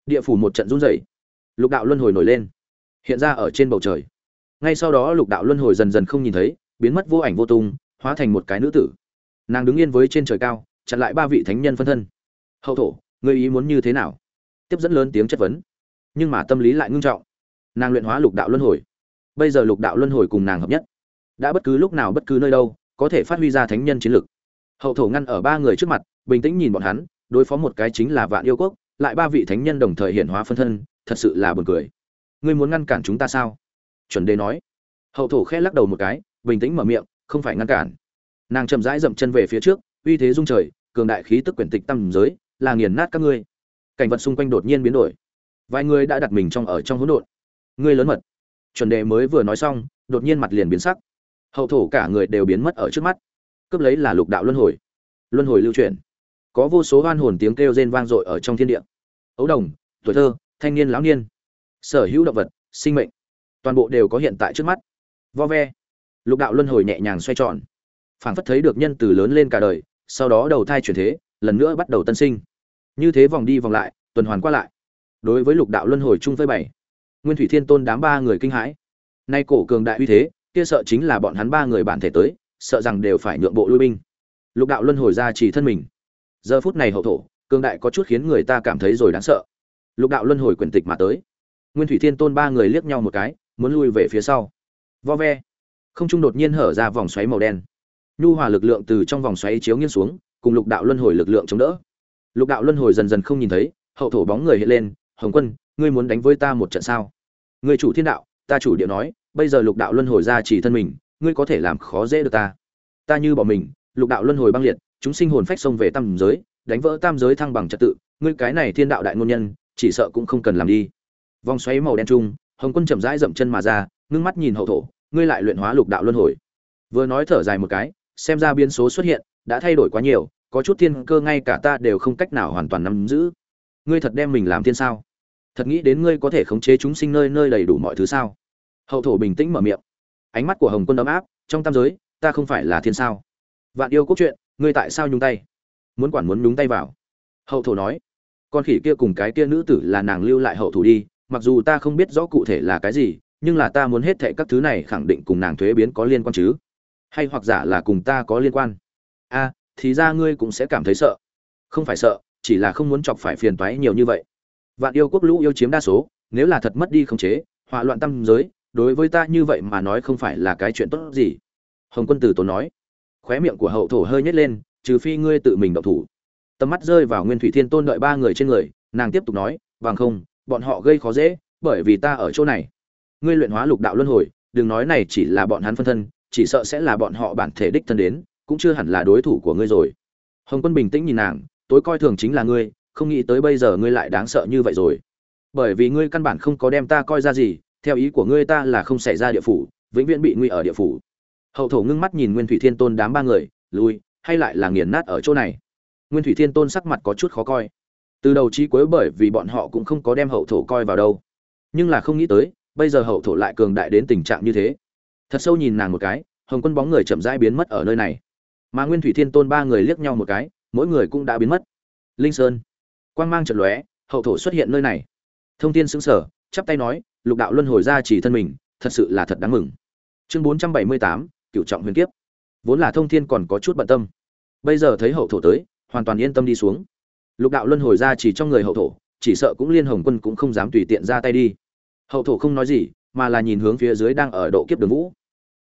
Địa phủ một trận run rẩy. Lục đạo luân hồi nổi lên. Hiện ra ở trên bầu trời. Ngay sau đó lục đạo luân hồi dần dần không nhìn thấy, biến mất vô ảnh vô tung, hóa thành một cái nữ tử. Nàng đứng yên với trên trời cao chặn lại ba vị thánh nhân phân thân. Hậu thổ người ý muốn như thế nào? Tiếp dẫn lớn tiếng chất vấn. Nhưng mà tâm lý lại ngưng trọng. Nàng luyện hóa lục đạo luân hồi. Bây giờ lục đạo luân hồi cùng nàng hợp nhất. Đã bất cứ lúc nào bất cứ nơi đâu, có thể phát huy ra thánh nhân chiến lực. Hậu thổ ngăn ở ba người trước mặt, bình tĩnh nhìn bọn hắn, đối phó một cái chính là vạn yêu quốc, lại ba vị thánh nhân đồng thời hiện hóa phân thân, thật sự là buồn cười. Ngươi muốn ngăn cản chúng ta sao? Chuẩn đề nói. Hậu thổ khẽ lắc đầu một cái, bình tĩnh mở miệng, không phải ngăn cản. Nàng chậm rãi dậm chân về phía trước, uy thế dung trời cường đại khí tức quyển tịch tăng giới, là nghiền nát các ngươi. Cảnh vật xung quanh đột nhiên biến đổi. Vài người đã đặt mình trong ở trong hỗn độn. Ngươi lớn mật. Chuẩn đề mới vừa nói xong, đột nhiên mặt liền biến sắc. Hậu thổ cả người đều biến mất ở trước mắt. Cướp lấy là lục đạo luân hồi. Luân hồi lưu truyền. Có vô số hoan hồn tiếng kêu rên vang dội ở trong thiên địa. Ấu đồng, tuổi thơ, thanh niên lão niên. Sở hữu động vật, sinh mệnh. Toàn bộ đều có hiện tại trước mắt. Vo ve. Lục đạo luân hồi nhẹ nhàng xoay tròn. Phảng phất thấy được nhân từ lớn lên cả đời sau đó đầu thai chuyển thế, lần nữa bắt đầu tân sinh. Như thế vòng đi vòng lại, tuần hoàn qua lại. Đối với lục đạo luân hồi chung với bảy, nguyên thủy thiên tôn đám ba người kinh hãi. Nay cổ cường đại uy thế, kia sợ chính là bọn hắn ba người bản thể tới, sợ rằng đều phải nhượng bộ lui binh. Lục đạo luân hồi ra chỉ thân mình. Giờ phút này hậu thổ, cường đại có chút khiến người ta cảm thấy rồi đáng sợ. Lục đạo luân hồi quyền tịch mà tới. Nguyên thủy thiên tôn ba người liếc nhau một cái, muốn lui về phía sau. Vo ve. Không trung đột nhiên hở ra vòng xoáy màu đen nhu hòa lực lượng từ trong vòng xoáy chiếu nghiêng xuống, cùng lục đạo luân hồi lực lượng chống đỡ. Lục đạo luân hồi dần dần không nhìn thấy, hậu thổ bóng người hiện lên, hồng quân, ngươi muốn đánh với ta một trận sao? Người chủ thiên đạo, ta chủ địa nói, bây giờ lục đạo luân hồi ra chỉ thân mình, ngươi có thể làm khó dễ được ta. Ta như bỏ mình, lục đạo luân hồi băng liệt, chúng sinh hồn phách xông về tam giới, đánh vỡ tam giới thăng bằng trật tự, ngươi cái này thiên đạo đại ngôn nhân, chỉ sợ cũng không cần làm đi. Vòng xoáy màu đen trung, hồng quân chậm rãi dậm chân mà ra, ngưng mắt nhìn hậu thổ, ngươi lại luyện hóa lục đạo luân hồi. Vừa nói thở dài một cái xem ra biến số xuất hiện, đã thay đổi quá nhiều, có chút thiên cơ ngay cả ta đều không cách nào hoàn toàn nắm giữ. Ngươi thật đem mình làm thiên sao? Thật nghĩ đến ngươi có thể khống chế chúng sinh nơi nơi đầy đủ mọi thứ sao? Hậu thổ bình tĩnh mở miệng. Ánh mắt của hồng quân ấm áp, trong tam giới, ta không phải là thiên sao. Vạn yêu cốt truyện, ngươi tại sao nhúng tay? Muốn quản muốn nhúng tay vào. Hậu thổ nói. Con khỉ kia cùng cái kia nữ tử là nàng lưu lại hậu thủ đi, mặc dù ta không biết rõ cụ thể là cái gì, nhưng là ta muốn hết thệ các thứ này khẳng định cùng nàng thuế biến có liên quan chứ hay hoặc giả là cùng ta có liên quan? A, thì ra ngươi cũng sẽ cảm thấy sợ. Không phải sợ, chỉ là không muốn chọc phải phiền toái nhiều như vậy. Vạn yêu quốc lũ yêu chiếm đa số, nếu là thật mất đi khống chế, hỏa loạn tâm giới, đối với ta như vậy mà nói không phải là cái chuyện tốt gì. Hồng quân tử tốn nói. Khóe miệng của hậu thổ hơi nhếch lên, trừ phi ngươi tự mình động thủ. Tầm mắt rơi vào nguyên thủy thiên tôn đợi ba người trên người, nàng tiếp tục nói bằng không, bọn họ gây khó dễ, bởi vì ta ở chỗ này. Ngươi luyện hóa lục đạo luân hồi, đừng nói này chỉ là bọn hắn phân thân chỉ sợ sẽ là bọn họ bản thể đích thân đến, cũng chưa hẳn là đối thủ của ngươi rồi. Hồng quân bình tĩnh nhìn nàng, tối coi thường chính là ngươi, không nghĩ tới bây giờ ngươi lại đáng sợ như vậy rồi. Bởi vì ngươi căn bản không có đem ta coi ra gì, theo ý của ngươi ta là không xảy ra địa phủ, vĩnh viễn bị nguy ở địa phủ. Hậu thổ ngưng mắt nhìn nguyên thủy thiên tôn đám ba người, lui, hay lại là nghiền nát ở chỗ này? Nguyên thủy thiên tôn sắc mặt có chút khó coi. Từ đầu chí cuối bởi vì bọn họ cũng không có đem hậu thổ coi vào đâu. Nhưng là không nghĩ tới, bây giờ hậu thổ lại cường đại đến tình trạng như thế thật sâu nhìn nàng một cái, hồng quân bóng người chậm rãi biến mất ở nơi này. Mà nguyên thủy thiên tôn ba người liếc nhau một cái, mỗi người cũng đã biến mất. Linh sơn, quang mang trận lóe, hậu thổ xuất hiện nơi này. Thông tin xứng sở chắp tay nói, lục đạo luân hồi ra chỉ thân mình, thật sự là thật đáng mừng. Chương bốn trăm bảy mươi tám cựu trọng huyền kiếp. Vốn là thông thiên còn có chút bận tâm. Bây giờ thấy hậu thổ tới, hoàn toàn yên tâm đi xuống. Lục đạo luân hồi ra chỉ trong người hậu thổ, chỉ sợ cũng liên hồng quân cũng không dám tùy tiện ra tay đi. Hậu thổ không nói gì, mà là nhìn hướng phía dưới đang ở độ kiếp đường vũ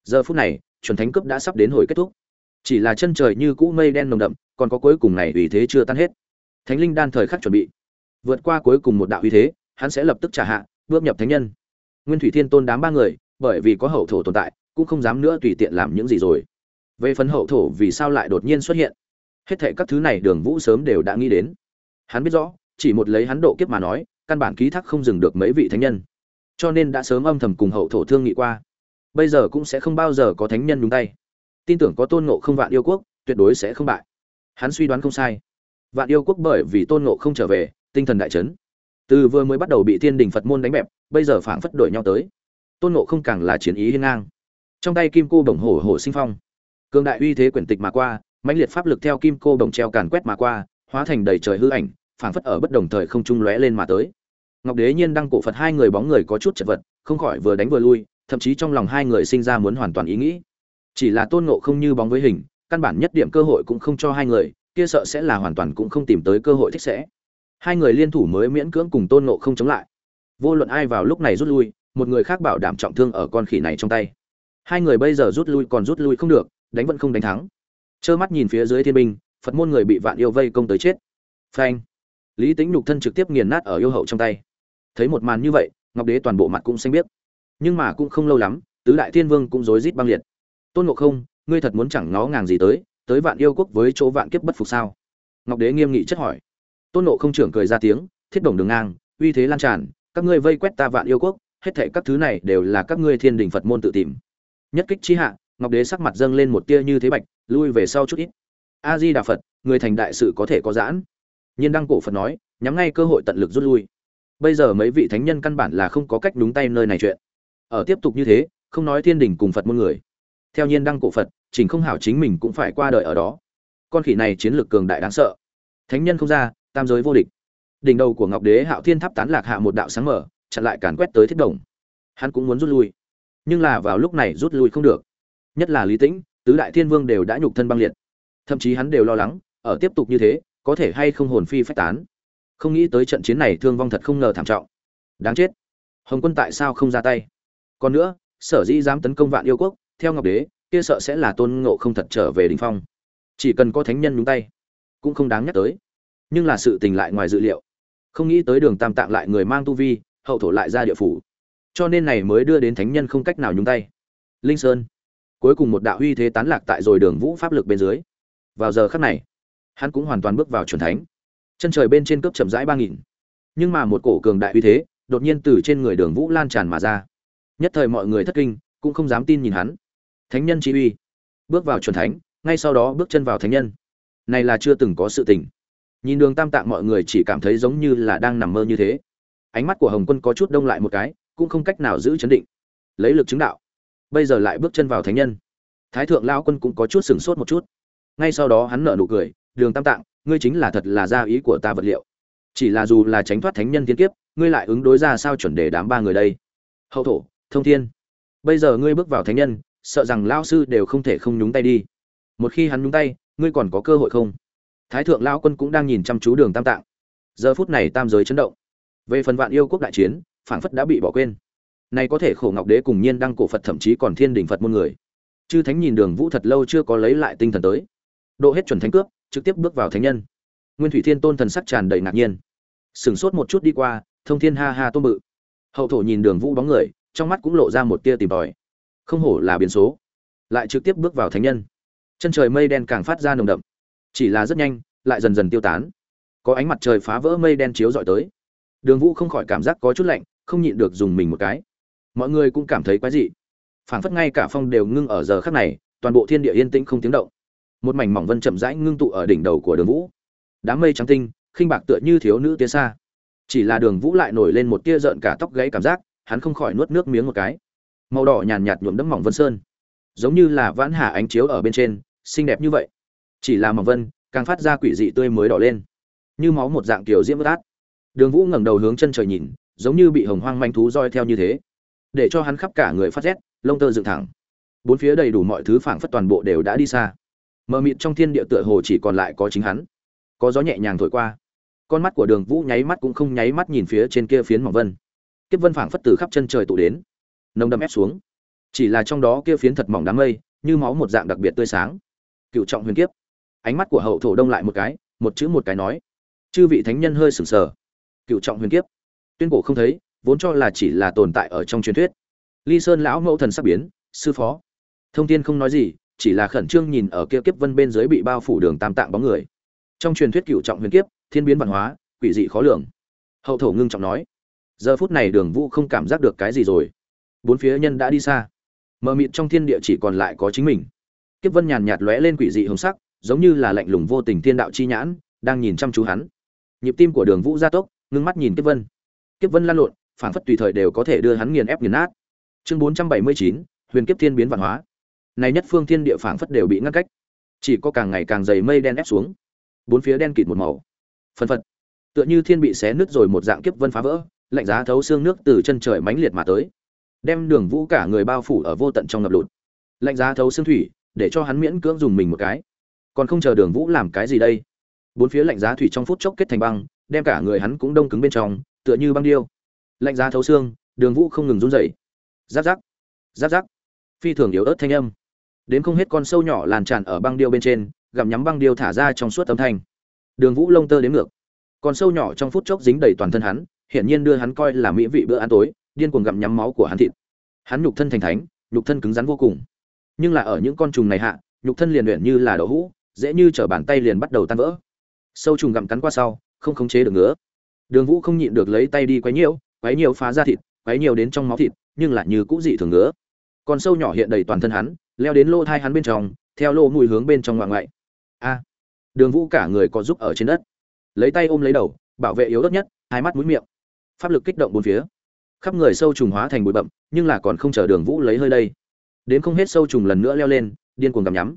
giờ phút này, chuẩn thánh cướp đã sắp đến hồi kết thúc. Chỉ là chân trời như cũ mây đen nồng đậm, còn có cuối cùng này vì thế chưa tan hết. Thánh linh đan thời khắc chuẩn bị. Vượt qua cuối cùng một đạo uy thế, hắn sẽ lập tức trả hạ, bước nhập thánh nhân. Nguyên thủy thiên tôn đám ba người, bởi vì có hậu thổ tồn tại, cũng không dám nữa tùy tiện làm những gì rồi. Về phần hậu thổ vì sao lại đột nhiên xuất hiện? Hết thệ các thứ này đường vũ sớm đều đã nghĩ đến. Hắn biết rõ, chỉ một lấy hắn độ kiếp mà nói, căn bản ký thác không dừng được mấy vị thánh nhân. Cho nên đã sớm âm thầm cùng hậu thổ thương nghị qua bây giờ cũng sẽ không bao giờ có thánh nhân đúng tay. Tin tưởng có tôn ngộ không vạn yêu quốc, tuyệt đối sẽ không bại. Hắn suy đoán không sai. Vạn yêu quốc bởi vì tôn ngộ không trở về, tinh thần đại chấn. Từ vừa mới bắt đầu bị thiên đình phật môn đánh bẹp, bây giờ phảng phất đổi nhau tới. Tôn ngộ không càng là chiến ý hiên ngang. Trong tay kim cô bổng hổ hổ sinh phong. Cường đại uy thế quyển tịch mà qua, mãnh liệt pháp lực theo kim cô bổng treo càn quét mà qua, hóa thành đầy trời hư ảnh, phảng phất ở bất đồng thời không trung lóe lên mà tới. Ngọc đế nhiên đăng cổ phật hai người bóng người có chút chật vật, không khỏi vừa đánh vừa lui thậm chí trong lòng hai người sinh ra muốn hoàn toàn ý nghĩ. Chỉ là tôn ngộ không như bóng với hình, căn bản nhất điểm cơ hội cũng không cho hai người, kia sợ sẽ là hoàn toàn cũng không tìm tới cơ hội thích sẽ. Hai người liên thủ mới miễn cưỡng cùng tôn ngộ không chống lại. Vô luận ai vào lúc này rút lui, một người khác bảo đảm trọng thương ở con khỉ này trong tay. Hai người bây giờ rút lui còn rút lui không được, đánh vẫn không đánh thắng. Trơ mắt nhìn phía dưới thiên binh, phật môn người bị vạn yêu vây công tới chết. Phanh. Lý tính nhục thân trực tiếp nghiền nát ở yêu hậu trong tay. Thấy một màn như vậy, ngọc đế toàn bộ mặt cũng xanh biết nhưng mà cũng không lâu lắm, tứ đại thiên vương cũng rối rít băng liệt. Tôn ngộ không, ngươi thật muốn chẳng ngó ngàng gì tới tới vạn yêu quốc với chỗ vạn kiếp bất phục sao? Ngọc đế nghiêm nghị chất hỏi. Tôn ngộ không trưởng cười ra tiếng, thiết đồng đường ngang, uy thế lan tràn, các ngươi vây quét ta vạn yêu quốc, hết thệ các thứ này đều là các ngươi thiên đình phật môn tự tìm. Nhất kích chi hạ, ngọc đế sắc mặt dâng lên một tia như thế bạch, lui về sau chút ít. A di đà phật, người thành đại sự có thể có giãn. Nhiên đăng cổ phật nói, nhắm ngay cơ hội tận lực rút lui. Bây giờ mấy vị thánh nhân căn bản là không có cách đúng tay nơi này chuyện ở tiếp tục như thế, không nói thiên đình cùng phật muôn người. Theo nhiên đăng cổ phật, chỉnh không hảo chính mình cũng phải qua đời ở đó. Con khỉ này chiến lược cường đại đáng sợ. Thánh nhân không ra, tam giới vô địch. Đỉnh đầu của ngọc đế hạo thiên tháp tán lạc hạ một đạo sáng mở, chặn lại càn quét tới thiết đồng. Hắn cũng muốn rút lui. Nhưng là vào lúc này rút lui không được. Nhất là lý tĩnh, tứ đại thiên vương đều đã nhục thân băng liệt. Thậm chí hắn đều lo lắng, ở tiếp tục như thế, có thể hay không hồn phi phách tán. Không nghĩ tới trận chiến này thương vong thật không ngờ thảm trọng. Đáng chết. Hồng quân tại sao không ra tay? Còn nữa, sở dĩ dám tấn công vạn yêu quốc, theo ngọc đế, kia sợ sẽ là tôn ngộ không thật trở về đình phong. Chỉ cần có thánh nhân nhúng tay, cũng không đáng nhắc tới. Nhưng là sự tình lại ngoài dự liệu. Không nghĩ tới đường tam tạng lại người mang tu vi, hậu thổ lại ra địa phủ. Cho nên này mới đưa đến thánh nhân không cách nào nhúng tay. Linh sơn. Cuối cùng một đạo huy thế tán lạc tại rồi đường vũ pháp lực bên dưới. Vào giờ khắc này, hắn cũng hoàn toàn bước vào chuẩn thánh. Chân trời bên trên cướp chậm rãi ba nghìn. Nhưng mà một cổ cường đại uy thế, đột nhiên từ trên người đường vũ lan tràn mà ra nhất thời mọi người thất kinh, cũng không dám tin nhìn hắn. Thánh nhân chỉ uy. Bước vào chuẩn thánh, ngay sau đó bước chân vào thánh nhân. Này là chưa từng có sự tình. Nhìn đường tam tạng mọi người chỉ cảm thấy giống như là đang nằm mơ như thế. Ánh mắt của hồng quân có chút đông lại một cái, cũng không cách nào giữ chấn định. Lấy lực chứng đạo. Bây giờ lại bước chân vào thánh nhân. Thái thượng lao quân cũng có chút sửng sốt một chút. Ngay sau đó hắn nở nụ cười, đường tam tạng, ngươi chính là thật là gia ý của ta vật liệu. Chỉ là dù là tránh thoát thánh nhân thiên kiếp, ngươi lại ứng đối ra sao chuẩn đề đám ba người đây? Hậu thổ thông thiên. Bây giờ ngươi bước vào thánh nhân, sợ rằng lao sư đều không thể không nhúng tay đi. Một khi hắn nhúng tay, ngươi còn có cơ hội không? Thái thượng lao quân cũng đang nhìn chăm chú đường tam tạng. Giờ phút này tam giới chấn động. Về phần vạn yêu quốc đại chiến, phảng phất đã bị bỏ quên. Này có thể khổ ngọc đế cùng nhiên đăng cổ phật thậm chí còn thiên đình phật môn người. Chư thánh nhìn đường vũ thật lâu chưa có lấy lại tinh thần tới. Độ hết chuẩn thánh cướp, trực tiếp bước vào thánh nhân. Nguyên thủy thiên tôn thần sắc tràn đầy ngạc nhiên. Sửng sốt một chút đi qua, thông thiên ha ha tôn bự. Hậu thổ nhìn đường vũ bóng người trong mắt cũng lộ ra một tia tìm tòi. Không hổ là biến số. Lại trực tiếp bước vào thánh nhân. Chân trời mây đen càng phát ra nồng đậm. Chỉ là rất nhanh, lại dần dần tiêu tán. Có ánh mặt trời phá vỡ mây đen chiếu dọi tới. Đường vũ không khỏi cảm giác có chút lạnh, không nhịn được dùng mình một cái. Mọi người cũng cảm thấy quái dị. Phảng phất ngay cả phong đều ngưng ở giờ khắc này, toàn bộ thiên địa yên tĩnh không tiếng động. Một mảnh mỏng vân chậm rãi ngưng tụ ở đỉnh đầu của đường vũ. Đám mây trắng tinh, khinh bạc tựa như thiếu nữ tiến xa. Chỉ là đường vũ lại nổi lên một tia rợn cả tóc gãy cảm giác hắn không khỏi nuốt nước miếng một cái. Màu đỏ nhàn nhạt nhuộm đẫm mỏng vân sơn. Giống như là vãn hà ánh chiếu ở bên trên, xinh đẹp như vậy. Chỉ là mỏng vân, càng phát ra quỷ dị tươi mới đỏ lên. Như máu một dạng kiểu diễm bất át đường vũ ngẩng đầu hướng chân trời nhìn, giống như bị hồng hoang manh thú roi theo như thế. Để cho hắn khắp cả người phát rét, lông tơ dựng thẳng. Bốn phía đầy đủ mọi thứ phảng phất toàn bộ đều đã đi xa. Mờ mịt trong thiên địa tựa hồ chỉ còn lại có chính hắn. Có gió nhẹ nhàng thổi qua. Con mắt của đường vũ nháy mắt cũng không nháy mắt nhìn phía trên kia phiến mỏng vân kiếp vân phảng phất từ khắp chân trời tụ đến. Nồng đậm ép xuống. Chỉ là trong đó kia phiến thật mỏng đám mây, như máu một dạng đặc biệt tươi sáng. Cựu trọng huyền kiếp. Ánh mắt của hậu thổ đông lại một cái, một chữ một cái nói. Chư vị thánh nhân hơi sừng sờ. Cựu trọng huyền kiếp. Tuyên cổ không thấy, vốn cho là chỉ là tồn tại ở trong truyền thuyết. Ly sơn lão mẫu thần sắp biến, sư phó. Thông tin không nói gì, chỉ là khẩn trương nhìn ở kia kiếp vân bên dưới bị bao phủ đường tam tạng bóng người. Trong truyền thuyết cựu trọng huyền kiếp, thiên biến văn hóa, quỷ dị khó lường. Hậu thổ ngưng trọng nói giờ phút này đường vũ không cảm giác được cái gì rồi. Bốn phía nhân đã đi xa. Mờ mịt trong thiên địa chỉ còn lại có chính mình. Kiếp vân nhàn nhạt lóe lên quỷ dị hồng sắc, giống như là lạnh lùng vô tình thiên đạo chi nhãn, đang nhìn chăm chú hắn. Nhịp tim của đường vũ gia tốc, ngưng mắt nhìn kiếp vân. Kiếp vân lan lộn phản phất tùy thời đều có thể đưa hắn nghiền ép nghiền nát. Chương bốn trăm bảy mươi chín, huyền kiếp thiên biến văn hóa. Này nhất phương thiên địa phản phất đều bị ngăn cách. Chỉ có càng ngày càng dày mây đen ép xuống. Bốn phía đen kịt một màu. Phân phật. Tựa như thiên bị xé nứt rồi một dạng kiếp vân phá vỡ lạnh giá thấu xương nước từ chân trời mãnh liệt mà tới, đem đường vũ cả người bao phủ ở vô tận trong ngập lụt. Lạnh giá thấu xương thủy, để cho hắn miễn cưỡng dùng mình một cái. Còn không chờ đường vũ làm cái gì đây? Bốn phía lạnh giá thủy trong phút chốc kết thành băng, đem cả người hắn cũng đông cứng bên trong, tựa như băng điêu. Lạnh giá thấu xương, đường vũ không ngừng run rẩy. Giáp giáp giáp giáp. Phi thường yếu ớt thanh âm. Đến không hết con sâu nhỏ làn tràn ở băng điêu bên trên, gặm nhắm băng điêu thả ra trong suốt âm thanh. Đường vũ lông tơ đến ngược. Con sâu nhỏ trong phút chốc dính đầy toàn thân hắn hiển nhiên đưa hắn coi là mỹ vị bữa ăn tối, điên cuồng gặm nhắm máu của hắn thịt. Hắn nhục thân thành thánh, nhục thân cứng rắn vô cùng. Nhưng là ở những con trùng này hạ, nhục thân liền luyện như là đậu hũ, dễ như trở bàn tay liền bắt đầu tan vỡ. Sâu trùng gặm cắn qua sau, không khống chế được nữa. Đường vũ không nhịn được lấy tay đi quấy nhiễu, quấy nhiều phá ra thịt, quấy nhiều đến trong máu thịt, nhưng lại như cũ dị thường nữa. Con sâu nhỏ hiện đầy toàn thân hắn, leo đến lỗ thai hắn bên trong, theo lỗ mùi hướng bên trong ngoại ngoại. A! Đường vũ cả người có giúp ở trên đất. Lấy tay ôm lấy đầu, bảo vệ yếu đất nhất, hai mắt mũi miệng pháp lực kích động bốn phía. Khắp người sâu trùng hóa thành bụi bậm nhưng là còn không chờ đường vũ lấy hơi đây. Đến không hết sâu trùng lần nữa leo lên, điên cuồng gặm nhắm.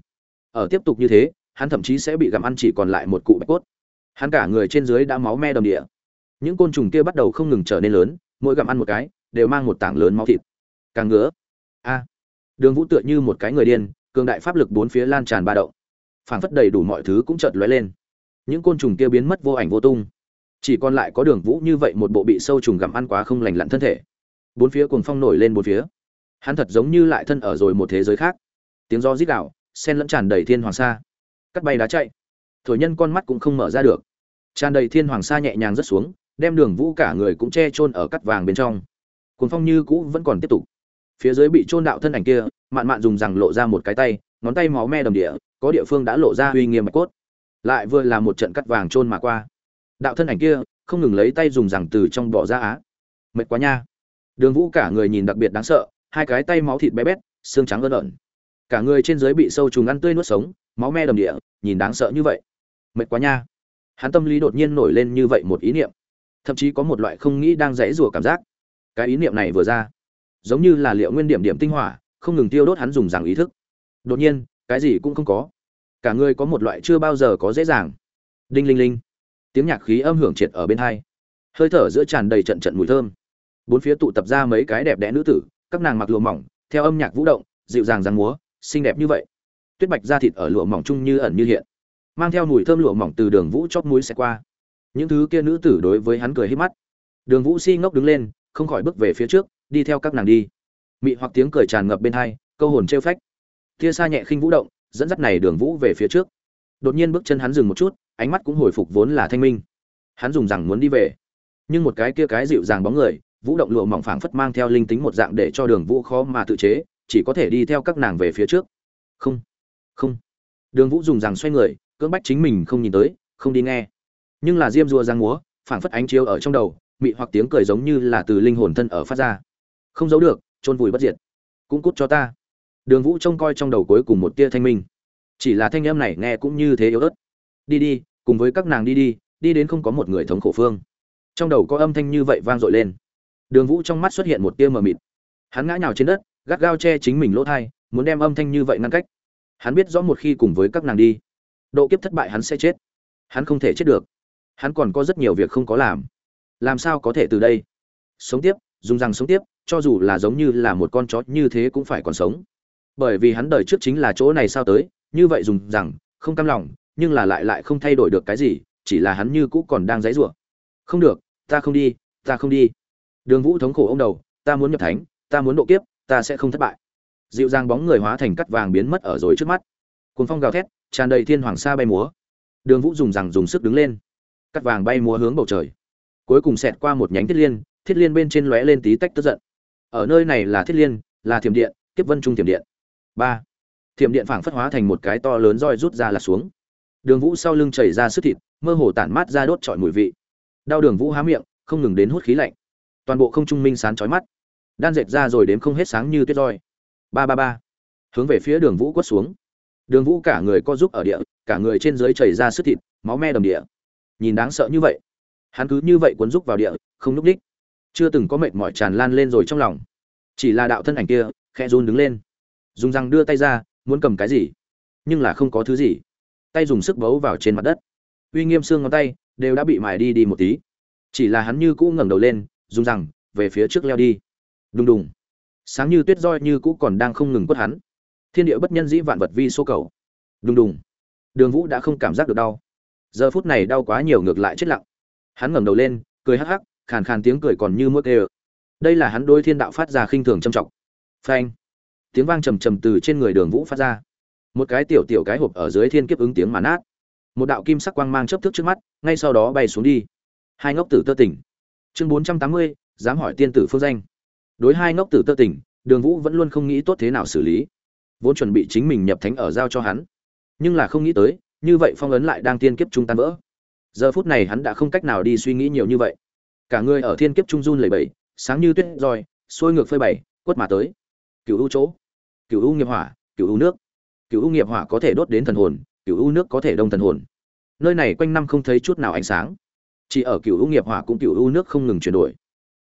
Ở tiếp tục như thế, hắn thậm chí sẽ bị gặm ăn chỉ còn lại một cụ bạch cốt. Hắn cả người trên dưới đã máu me đầm địa. Những côn trùng kia bắt đầu không ngừng trở nên lớn, mỗi gặm ăn một cái, đều mang một tảng lớn máu thịt. Càng ngứa. A. Đường vũ tựa như một cái người điên, cường đại pháp lực bốn phía lan tràn ba động. Phảng phất đầy đủ mọi thứ cũng chợt lóe lên. Những côn trùng kia biến mất vô ảnh vô tung chỉ còn lại có đường vũ như vậy một bộ bị sâu trùng gặm ăn quá không lành lặn thân thể. Bốn phía cuồng phong nổi lên bốn phía. Hắn thật giống như lại thân ở rồi một thế giới khác. Tiếng do rít đạo sen lẫn tràn đầy thiên hoàng sa. Cắt bay đá chạy. Thổi nhân con mắt cũng không mở ra được. Tràn đầy thiên hoàng sa nhẹ nhàng rớt xuống, đem đường vũ cả người cũng che chôn ở cắt vàng bên trong. Cuồng phong như cũ vẫn còn tiếp tục. Phía dưới bị chôn đạo thân ảnh kia, mạn mạn dùng rằng lộ ra một cái tay, ngón tay máu me đầm địa, có địa phương đã lộ ra uy nghiêm mạch cốt. Lại vừa là một trận cắt vàng chôn mà qua đạo thân ảnh kia không ngừng lấy tay dùng rằng từ trong bỏ ra á. Mệt quá nha. Đường vũ cả người nhìn đặc biệt đáng sợ, hai cái tay máu thịt bé bét, xương trắng ơn ẩn. Cả người trên dưới bị sâu trùng ăn tươi nuốt sống, máu me đầm địa, nhìn đáng sợ như vậy. Mệt quá nha. Hắn tâm lý đột nhiên nổi lên như vậy một ý niệm. Thậm chí có một loại không nghĩ đang dãy rủa cảm giác. Cái ý niệm này vừa ra, giống như là liệu nguyên điểm điểm tinh hỏa, không ngừng tiêu đốt hắn dùng rằng ý thức. Đột nhiên, cái gì cũng không có. Cả người có một loại chưa bao giờ có dễ dàng. Đinh linh linh tiếng nhạc khí âm hưởng triệt ở bên hai. Hơi thở giữa tràn đầy trận trận mùi thơm. Bốn phía tụ tập ra mấy cái đẹp đẽ nữ tử, các nàng mặc lụa mỏng, theo âm nhạc vũ động, dịu dàng răng múa, xinh đẹp như vậy. Tuyết bạch da thịt ở lụa mỏng chung như ẩn như hiện, mang theo mùi thơm lụa mỏng từ đường vũ chót mũi xe qua. Những thứ kia nữ tử đối với hắn cười hít mắt. Đường vũ si ngốc đứng lên, không khỏi bước về phía trước, đi theo các nàng đi. Mị hoặc tiếng cười tràn ngập bên hai, câu hồn trêu phách. Tia xa nhẹ khinh vũ động, dẫn dắt này đường vũ về phía trước đột nhiên bước chân hắn dừng một chút, ánh mắt cũng hồi phục vốn là thanh minh. Hắn dùng rằng muốn đi về. Nhưng một cái kia cái dịu dàng bóng người, vũ động lụa mỏng phảng phất mang theo linh tính một dạng để cho đường vũ khó mà tự chế, chỉ có thể đi theo các nàng về phía trước. Không không. Đường vũ dùng rằng xoay người, cưỡng bách chính mình không nhìn tới, không đi nghe. Nhưng là diêm rùa giang múa, phảng phất ánh chiếu ở trong đầu, mị hoặc tiếng cười giống như là từ linh hồn thân ở phát ra. Không giấu được, chôn vùi bất diệt. Cũng cút cho ta. Đường vũ trông coi trong đầu cuối cùng một tia thanh minh chỉ là thanh âm này nghe cũng như thế yếu ớt. Đi đi, cùng với các nàng đi đi đi đến không có một người thống khổ phương. Trong đầu có âm thanh như vậy vang dội lên. Đường vũ trong mắt xuất hiện một tia mờ mịt. Hắn ngã nhào trên đất, gắt gao che chính mình lỗ thai, muốn đem âm thanh như vậy ngăn cách. Hắn biết rõ một khi cùng với các nàng đi, độ kiếp thất bại hắn sẽ chết. Hắn không thể chết được. Hắn còn có rất nhiều việc không có làm. Làm sao có thể từ đây? Sống tiếp, dùng rằng sống tiếp, cho dù là giống như là một con chó, như thế cũng phải còn sống. Bởi vì hắn đời trước chính là chỗ này sao tới như vậy dùng rằng, không cam lòng, nhưng là lại lại không thay đổi được cái gì, chỉ là hắn như cũ còn đang dãy rủa không được, ta không đi, ta không đi. Đường vũ thống khổ ông đầu, ta muốn nhập thánh, ta muốn độ kiếp, ta sẽ không thất bại. Dịu dàng bóng người hóa thành cắt vàng biến mất ở rồi trước mắt. Cuốn phong gào thét, tràn đầy thiên hoàng sa bay múa. Đường vũ dùng rằng dùng sức đứng lên. Cắt vàng bay múa hướng bầu trời. Cuối cùng xẹt qua một nhánh thiết liên thiết liên bên trên lóe lên tí tách tức giận. Ở nơi này là thiết liên, là thiểm điện, kiếp vân trung thiểm điện. Ba thiểm điện phảng phất hóa thành một cái to lớn roi rút ra là xuống. Đường vũ sau lưng chảy ra sức thịt, mơ hồ tản mát ra đốt trọi mùi vị. Đau đường vũ há miệng, không ngừng đến hút khí lạnh. Toàn bộ không trung minh sán chói mắt. Đan dệt ra rồi đếm không hết sáng như tuyết roi. Ba ba ba. Hướng về phía đường vũ quất xuống. Đường vũ cả người co giúp ở địa, cả người trên dưới chảy ra sức thịt, máu me đầm địa. Nhìn đáng sợ như vậy. Hắn cứ như vậy cuốn rúc vào địa, không núp đích. Chưa từng có mệt mỏi tràn lan lên rồi trong lòng. Chỉ là đạo thân ảnh kia, khẽ run đứng lên. Dùng răng đưa tay ra muốn cầm cái gì? Nhưng là không có thứ gì. Tay dùng sức bấu vào trên mặt đất. Uy nghiêm xương ngón tay đều đã bị mài đi đi một tí. Chỉ là hắn như cũ ngẩng đầu lên, dùng rằng, về phía trước leo đi. Đùng đùng. Sáng như tuyết roi như cũ còn đang không ngừng quất hắn. Thiên địa bất nhân dĩ vạn vật vi số cầu. Đùng đùng. Đường vũ đã không cảm giác được đau. Giờ phút này đau quá nhiều ngược lại chết lặng. Hắn ngẩng đầu lên, cười hắc hắc, khàn khàn tiếng cười còn như mũi ê đây là hắn đôi thiên đạo phát ra khinh thường trầm trọng. Phanh tiếng vang trầm trầm từ trên người đường vũ phát ra. Một cái tiểu tiểu cái hộp ở dưới thiên kiếp ứng tiếng mà nát. Một đạo kim sắc quang mang chớp thức trước mắt, ngay sau đó bay xuống đi. Hai ngốc tử tơ tỉnh. Chương bốn trăm tám mươi, dám hỏi tiên tử phương danh. Đối hai ngốc tử tơ tỉnh, đường vũ vẫn luôn không nghĩ tốt thế nào xử lý. Vốn chuẩn bị chính mình nhập thánh ở giao cho hắn. Nhưng là không nghĩ tới, như vậy phong ấn lại đang tiên kiếp trung tan vỡ. Giờ phút này hắn đã không cách nào đi suy nghĩ nhiều như vậy. Cả người ở thiên kiếp trung run lầy bẩy, sáng như tuyết roi, xuôi ngược phơi bày, quất mà tới. Cựu u chỗ cựu U nghiệp hỏa cựu U nước. Cựu U nghiệp hỏa có thể đốt đến thần hồn cựu U nước có thể đông thần hồn. Nơi này quanh năm không thấy chút nào ánh sáng. Chỉ ở cựu U nghiệp hỏa cũng cựu U nước không ngừng chuyển đổi.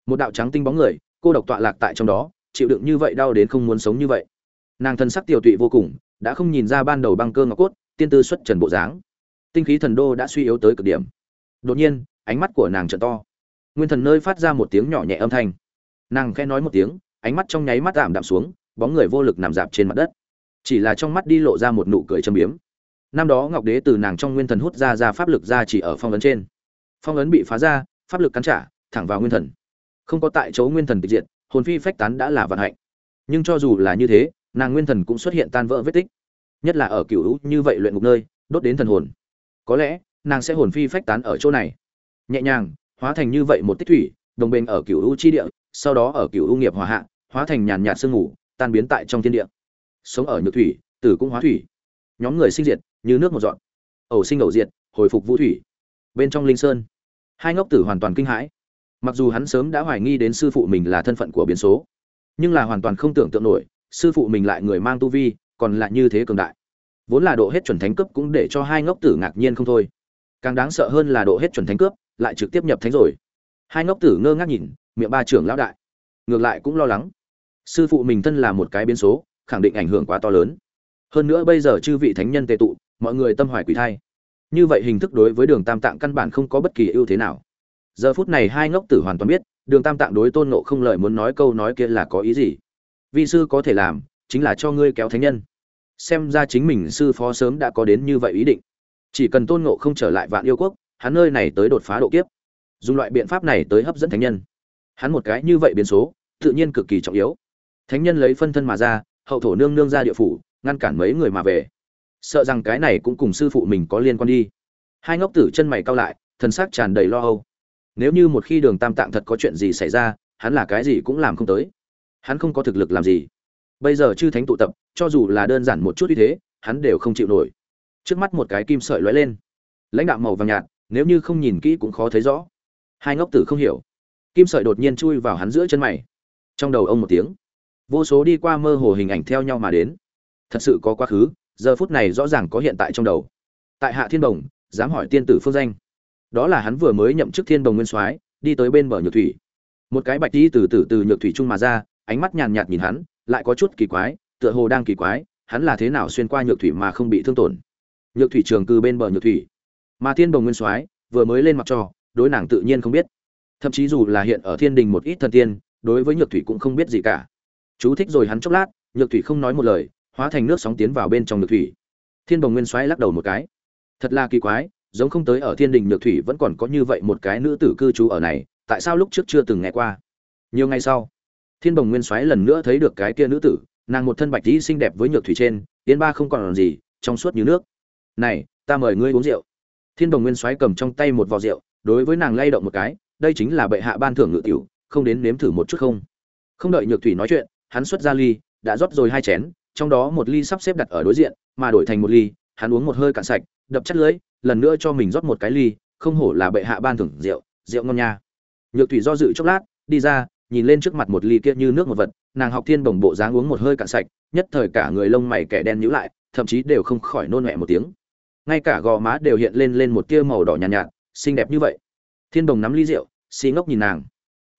Một đạo trắng tinh bóng người, cô độc tọa lạc tại trong đó, chịu đựng như vậy đau đến không muốn sống như vậy. Nàng thân sắc tiều tụy vô cùng, đã không nhìn ra ban đầu băng cơ ngọc cốt, tiên tư xuất trần bộ dáng. Tinh khí thần đô đã suy yếu tới cực điểm. Đột nhiên, ánh mắt của nàng trợ to. Nguyên thần nơi phát ra một tiếng nhỏ nhẹ âm thanh. Nàng khẽ nói một tiếng, ánh mắt trong nháy mắt giảm đạm xuống bóng người vô lực nằm dạp trên mặt đất. Chỉ là trong mắt đi lộ ra một nụ cười châm biếm. Năm đó ngọc đế từ nàng trong nguyên thần hút ra ra pháp lực ra chỉ ở phong ấn trên. Phong ấn bị phá ra, pháp lực cắn trả, thẳng vào nguyên thần. Không có tại chỗ nguyên thần tịch diệt, hồn phi phách tán đã là vận hạnh. Nhưng cho dù là như thế, nàng nguyên thần cũng xuất hiện tan vỡ vết tích. Nhất là ở cựu hữu như vậy luyện ngục nơi, đốt đến thần hồn. Có lẽ, nàng sẽ hồn phi phách tán ở chỗ này. Nhẹ nhàng, hóa thành như vậy một tích thủy, đồng bên ở cựu hữu chi địa, sau đó ở cựu hữu nghiệp hòa hạ, hóa thành nhàn nhạt sương ngủ tan biến tại trong thiên địa. Sống ở nhược thủy, tử cũng hóa thủy. Nhóm người sinh diệt, như nước một dọn ẩu sinh ẩu diệt, hồi phục vũ thủy. Bên trong linh sơn, hai ngốc tử hoàn toàn kinh hãi. Mặc dù hắn sớm đã hoài nghi đến sư phụ mình là thân phận của biến số, nhưng là hoàn toàn không tưởng tượng nổi, sư phụ mình lại người mang tu vi, còn lại như thế cường đại. Vốn là độ hết chuẩn thánh cấp cũng để cho hai ngốc tử ngạc nhiên không thôi. Càng đáng sợ hơn là độ hết chuẩn thánh cướp lại trực tiếp nhập thánh rồi. Hai ngốc tử ngơ ngác nhìn, miệng ba trưởng lão đại. Ngược lại cũng lo lắng sư phụ mình thân là một cái biến số, khẳng định ảnh hưởng quá to lớn. Hơn nữa bây giờ chư vị thánh nhân tề tụ, mọi người tâm hoài quỷ thai. Như vậy hình thức đối với đường tam tạng căn bản không có bất kỳ ưu thế nào. Giờ phút này hai ngốc tử hoàn toàn biết, đường tam tạng đối tôn nộ không lợi muốn nói câu nói kia là có ý gì. Vi sư có thể làm, chính là cho ngươi kéo thánh nhân. Xem ra chính mình sư phó sớm đã có đến như vậy ý định. Chỉ cần tôn nộ không trở lại vạn yêu quốc, hắn nơi này tới đột phá độ kiếp. Dùng loại biện pháp này tới hấp dẫn thánh nhân. Hắn một cái như vậy biến số, tự nhiên cực kỳ trọng yếu thánh nhân lấy phân thân mà ra, hậu thổ nương nương ra địa phủ, ngăn cản mấy người mà về. Sợ rằng cái này cũng cùng sư phụ mình có liên quan đi. Hai ngốc tử chân mày cao lại, thần xác tràn đầy lo âu. Nếu như một khi đường tam tạng thật có chuyện gì xảy ra, hắn là cái gì cũng làm không tới. Hắn không có thực lực làm gì. Bây giờ chư thánh tụ tập, cho dù là đơn giản một chút như thế, hắn đều không chịu nổi. Trước mắt một cái kim sợi lóe lên. Lãnh đạo màu vàng nhạt, nếu như không nhìn kỹ cũng khó thấy rõ. Hai ngốc tử không hiểu. Kim sợi đột nhiên chui vào hắn giữa chân mày. Trong đầu ông một tiếng vô số đi qua mơ hồ hình ảnh theo nhau mà đến. Thật sự có quá khứ, giờ phút này rõ ràng có hiện tại trong đầu. Tại hạ thiên đồng dám hỏi tiên tử phương danh. Đó là hắn vừa mới nhậm chức thiên đồng nguyên soái, đi tới bên bờ nhược thủy. Một cái bạch đi từ từ từ nhược thủy trung mà ra, ánh mắt nhàn nhạt nhìn hắn, lại có chút kỳ quái, tựa hồ đang kỳ quái, hắn là thế nào xuyên qua nhược thủy mà không bị thương tổn. Nhược thủy trường cư bên bờ nhược thủy. Mà thiên đồng nguyên soái vừa mới lên mặt cho đối nàng tự nhiên không biết. Thậm chí dù là hiện ở thiên đình một ít thần tiên, đối với nhược thủy cũng không biết gì cả chú thích rồi hắn chốc lát, nhược thủy không nói một lời, hóa thành nước sóng tiến vào bên trong nhược thủy. Thiên bồng nguyên xoáy lắc đầu một cái. Thật là kỳ quái, giống không tới ở thiên đình nhược thủy vẫn còn có như vậy một cái nữ tử cư trú ở này, tại sao lúc trước chưa từng nghe qua? Nhiều ngày sau, thiên bồng nguyên xoáy lần nữa thấy được cái kia nữ tử, nàng một thân bạch tí xinh đẹp với nhược thủy trên tiến ba không còn làm gì, trong suốt như nước. Này, ta mời ngươi uống rượu. Thiên bồng nguyên xoáy cầm trong tay một vò rượu, đối với nàng lay động một cái, đây chính là bệ hạ ban thưởng ngự tiểu, không đến nếm thử một chút không? Không đợi nhược thủy nói chuyện hắn xuất ra ly đã rót rồi hai chén trong đó một ly sắp xếp đặt ở đối diện mà đổi thành một ly hắn uống một hơi cạn sạch đập chất lưới lần nữa cho mình rót một cái ly không hổ là bệ hạ ban thưởng rượu rượu ngon nha. Nhược thủy do dự chốc lát đi ra nhìn lên trước mặt một ly kia như nước một vật nàng học thiên bổng bộ dáng uống một hơi cạn sạch nhất thời cả người lông mày kẻ đen nhíu lại thậm chí đều không khỏi nôn mẹ một tiếng. Ngay cả gò má đều hiện lên lên một tia màu đỏ nhàn nhạt, nhạt xinh đẹp như vậy. Thiên đồng nắm ly rượu xí ngốc nhìn nàng.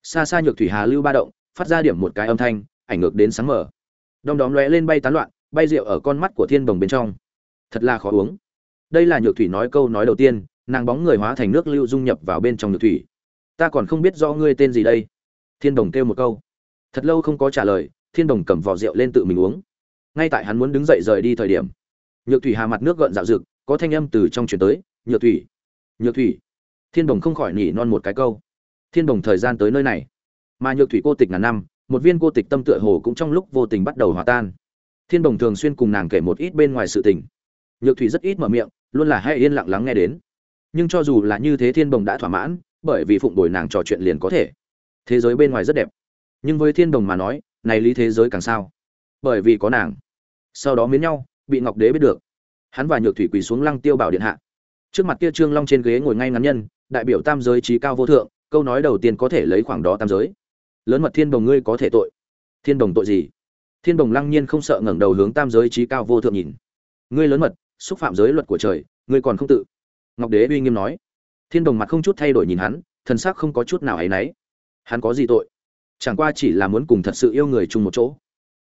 Xa xa nhược thủy hà lưu ba động phát ra điểm một cái âm thanh ảnh ngược đến sáng mở đom đóm lóe lên bay tán loạn, bay rượu ở con mắt của thiên đồng bên trong. Thật là khó uống. Đây là nhược thủy nói câu nói đầu tiên, nàng bóng người hóa thành nước lưu dung nhập vào bên trong nhược thủy. Ta còn không biết do ngươi tên gì đây. Thiên đồng kêu một câu. Thật lâu không có trả lời, thiên đồng cầm vỏ rượu lên tự mình uống. Ngay tại hắn muốn đứng dậy rời đi thời điểm, nhược thủy hà mặt nước gợn dạo rực, có thanh âm từ trong chuyển tới, nhược thủy nhược thủy. Thiên đồng không khỏi nhỉ non một cái câu. Thiên đồng thời gian tới nơi này, mà nhược thủy cô tịch ngàn năm một viên cô tịch tâm tựa hồ cũng trong lúc vô tình bắt đầu hòa tan. Thiên đồng thường xuyên cùng nàng kể một ít bên ngoài sự tình. Nhược thủy rất ít mở miệng, luôn là hay yên lặng lắng nghe đến. Nhưng cho dù là như thế thiên đồng đã thỏa mãn, bởi vì phụng bồi nàng trò chuyện liền có thể. Thế giới bên ngoài rất đẹp. Nhưng với thiên đồng mà nói, này lý thế giới càng sao? Bởi vì có nàng. Sau đó miến nhau, bị ngọc đế biết được. Hắn và nhược thủy quỳ xuống lăng tiêu bảo điện hạ. Trước mặt kia trương long trên ghế ngồi ngay ngắn nhân, đại biểu tam giới trí cao vô thượng, câu nói đầu tiên có thể lấy khoảng đó tam giới lớn mật thiên đồng ngươi có thể tội. Thiên đồng tội gì? Thiên đồng lăng nhiên không sợ ngẩng đầu hướng tam giới trí cao vô thượng nhìn. Ngươi lớn mật, xúc phạm giới luật của trời, ngươi còn không tự. Ngọc đế uy nghiêm nói. Thiên đồng mặt không chút thay đổi nhìn hắn, thần sắc không có chút nào áy náy. Hắn có gì tội? Chẳng qua chỉ là muốn cùng thật sự yêu người chung một chỗ.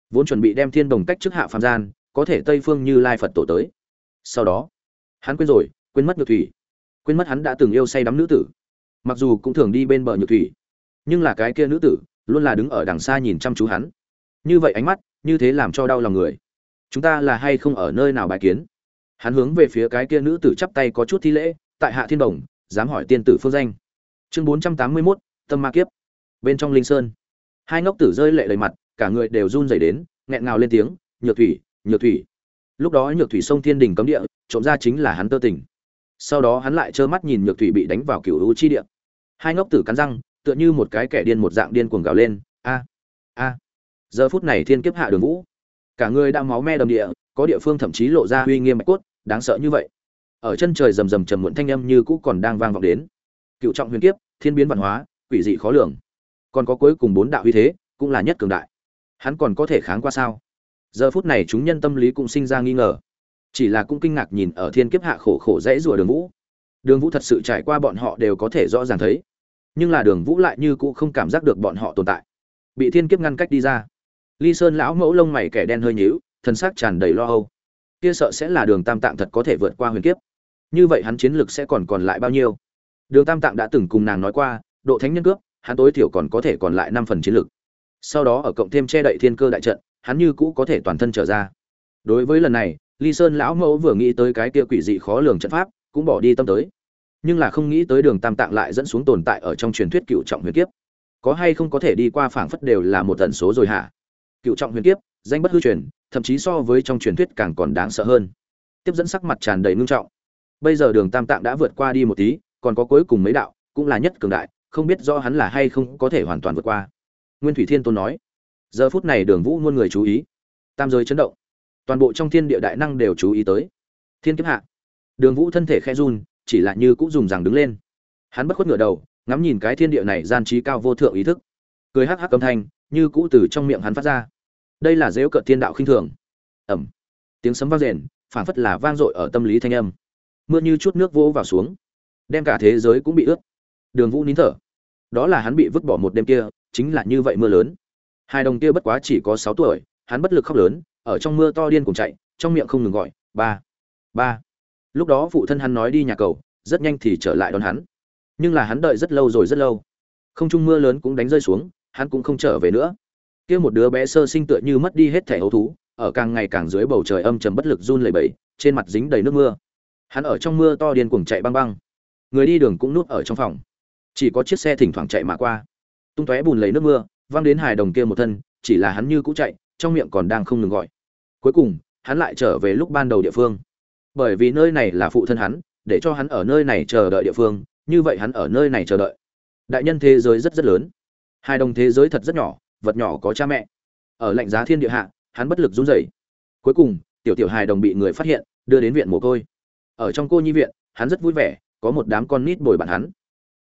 Vốn chuẩn bị đem thiên đồng cách trước hạ phạm gian, có thể tây phương như lai phật tổ tới. Sau đó, hắn quên rồi, quên mất nhược thủy. Quên mất hắn đã từng yêu say đắm nữ tử. Mặc dù cũng thường đi bên bờ nhược thủy nhưng là cái kia nữ tử luôn là đứng ở đằng xa nhìn chăm chú hắn. Như vậy ánh mắt, như thế làm cho đau lòng người. Chúng ta là hay không ở nơi nào bài kiến? Hắn hướng về phía cái kia nữ tử chắp tay có chút thi lễ, tại hạ thiên đồng dám hỏi tiên tử phương danh. Chương bốn trăm tám mươi mốt, tâm ma kiếp. Bên trong linh sơn. Hai ngốc tử rơi lệ đầy mặt, cả người đều run rẩy đến, nghẹn ngào lên tiếng, nhược thủy nhược thủy. Lúc đó nhược thủy sông thiên đình cấm địa, trộm ra chính là hắn tơ tình. Sau đó hắn lại trơ mắt nhìn nhược thủy bị đánh vào cựu u chi địa. Hai ngốc tử cắn răng tựa như một cái kẻ điên một dạng điên cuồng gào lên, a a. Giờ phút này thiên kiếp hạ đường vũ. Cả người đã máu me đầm địa, có địa phương thậm chí lộ ra uy nghiêm mạch cốt, đáng sợ như vậy. Ở chân trời rầm rầm trầm muộn thanh âm như cũ còn đang vang vọng đến. Cựu trọng huyền kiếp, thiên biến văn hóa, quỷ dị khó lường. Còn có cuối cùng bốn đạo uy thế, cũng là nhất cường đại. Hắn còn có thể kháng qua sao? Giờ phút này chúng nhân tâm lý cũng sinh ra nghi ngờ. Chỉ là cũng kinh ngạc nhìn ở thiên kiếp hạ khổ khổ dễ rùa đường vũ. Đường vũ thật sự trải qua bọn họ đều có thể rõ ràng thấy nhưng là đường vũ lại như cũ không cảm giác được bọn họ tồn tại. Bị thiên kiếp ngăn cách đi ra. Ly sơn lão mẫu lông mày kẻ đen hơi nhíu thân xác tràn đầy lo âu. Kia sợ sẽ là đường tam tạng thật có thể vượt qua huyền kiếp. Như vậy hắn chiến lực sẽ còn còn lại bao nhiêu? Đường tam tạng đã từng cùng nàng nói qua, độ thánh nhân cướp, hắn tối thiểu còn có thể còn lại năm phần chiến lực. Sau đó ở cộng thêm che đậy thiên cơ đại trận, hắn như cũ có thể toàn thân trở ra. Đối với lần này, ly sơn lão mẫu vừa nghĩ tới cái kia quỷ dị khó lường trận pháp, cũng bỏ đi tâm tới nhưng là không nghĩ tới đường tam tạng lại dẫn xuống tồn tại ở trong truyền thuyết cựu trọng huyền kiếp. Có hay không có thể đi qua phảng phất đều là một tần số rồi hả? Cựu trọng huyền kiếp, danh bất hư truyền, thậm chí so với trong truyền thuyết càng còn đáng sợ hơn. Tiếp dẫn sắc mặt tràn đầy ngưng trọng. Bây giờ đường tam tạng đã vượt qua đi một tí, còn có cuối cùng mấy đạo, cũng là nhất cường đại, không biết do hắn là hay không có thể hoàn toàn vượt qua. Nguyên thủy thiên tôn nói, giờ phút này đường vũ muôn người chú ý. Tam giới chấn động. Toàn bộ trong thiên địa đại năng đều chú ý tới. Thiên kiếp hạ. Đường vũ thân thể khe run chỉ là như cũng dùng rằng đứng lên. Hắn bất khuất ngửa đầu, ngắm nhìn cái thiên địa này gian trí cao vô thượng ý thức. Cười hắc hắc âm thanh, như cũ từ trong miệng hắn phát ra. Đây là dễu cợt thiên đạo khinh thường. Ẩm tiếng sấm vang rền, phảng phất là vang dội ở tâm lý thanh âm. Mưa như chút nước vỗ vào xuống. Đem cả thế giới cũng bị ướt. Đường vũ nín thở. Đó là hắn bị vứt bỏ một đêm kia, chính là như vậy mưa lớn. Hai đồng kia bất quá chỉ có sáu tuổi, hắn bất lực khóc lớn, ở trong mưa to điên cùng chạy, trong miệng không ngừng gọi, ba ba lúc đó phụ thân hắn nói đi nhà cầu, rất nhanh thì trở lại đón hắn. Nhưng là hắn đợi rất lâu rồi rất lâu. Không trung mưa lớn cũng đánh rơi xuống, hắn cũng không trở về nữa. Kia một đứa bé sơ sinh tựa như mất đi hết thẻ hấu thú, ở càng ngày càng dưới bầu trời âm trầm bất lực run lẩy bẩy, trên mặt dính đầy nước mưa. Hắn ở trong mưa to điên cuồng chạy băng băng. Người đi đường cũng núp ở trong phòng. Chỉ có chiếc xe thỉnh thoảng chạy mà qua. Tung tóe bùn lấy nước mưa, văng đến hài đồng kia một thân, chỉ là hắn như cũ chạy, trong miệng còn đang không ngừng gọi. Cuối cùng, hắn lại trở về lúc ban đầu địa phương bởi vì nơi này là phụ thân hắn, để cho hắn ở nơi này chờ đợi địa phương, như vậy hắn ở nơi này chờ đợi. Đại nhân thế giới rất rất lớn. Hai đồng thế giới thật rất nhỏ, vật nhỏ có cha mẹ. Ở lạnh giá thiên địa hạ, hắn bất lực run rẩy. Cuối cùng, tiểu tiểu hài đồng bị người phát hiện, đưa đến viện mồ côi. Ở trong cô nhi viện, hắn rất vui vẻ, có một đám con nít bồi bạn hắn.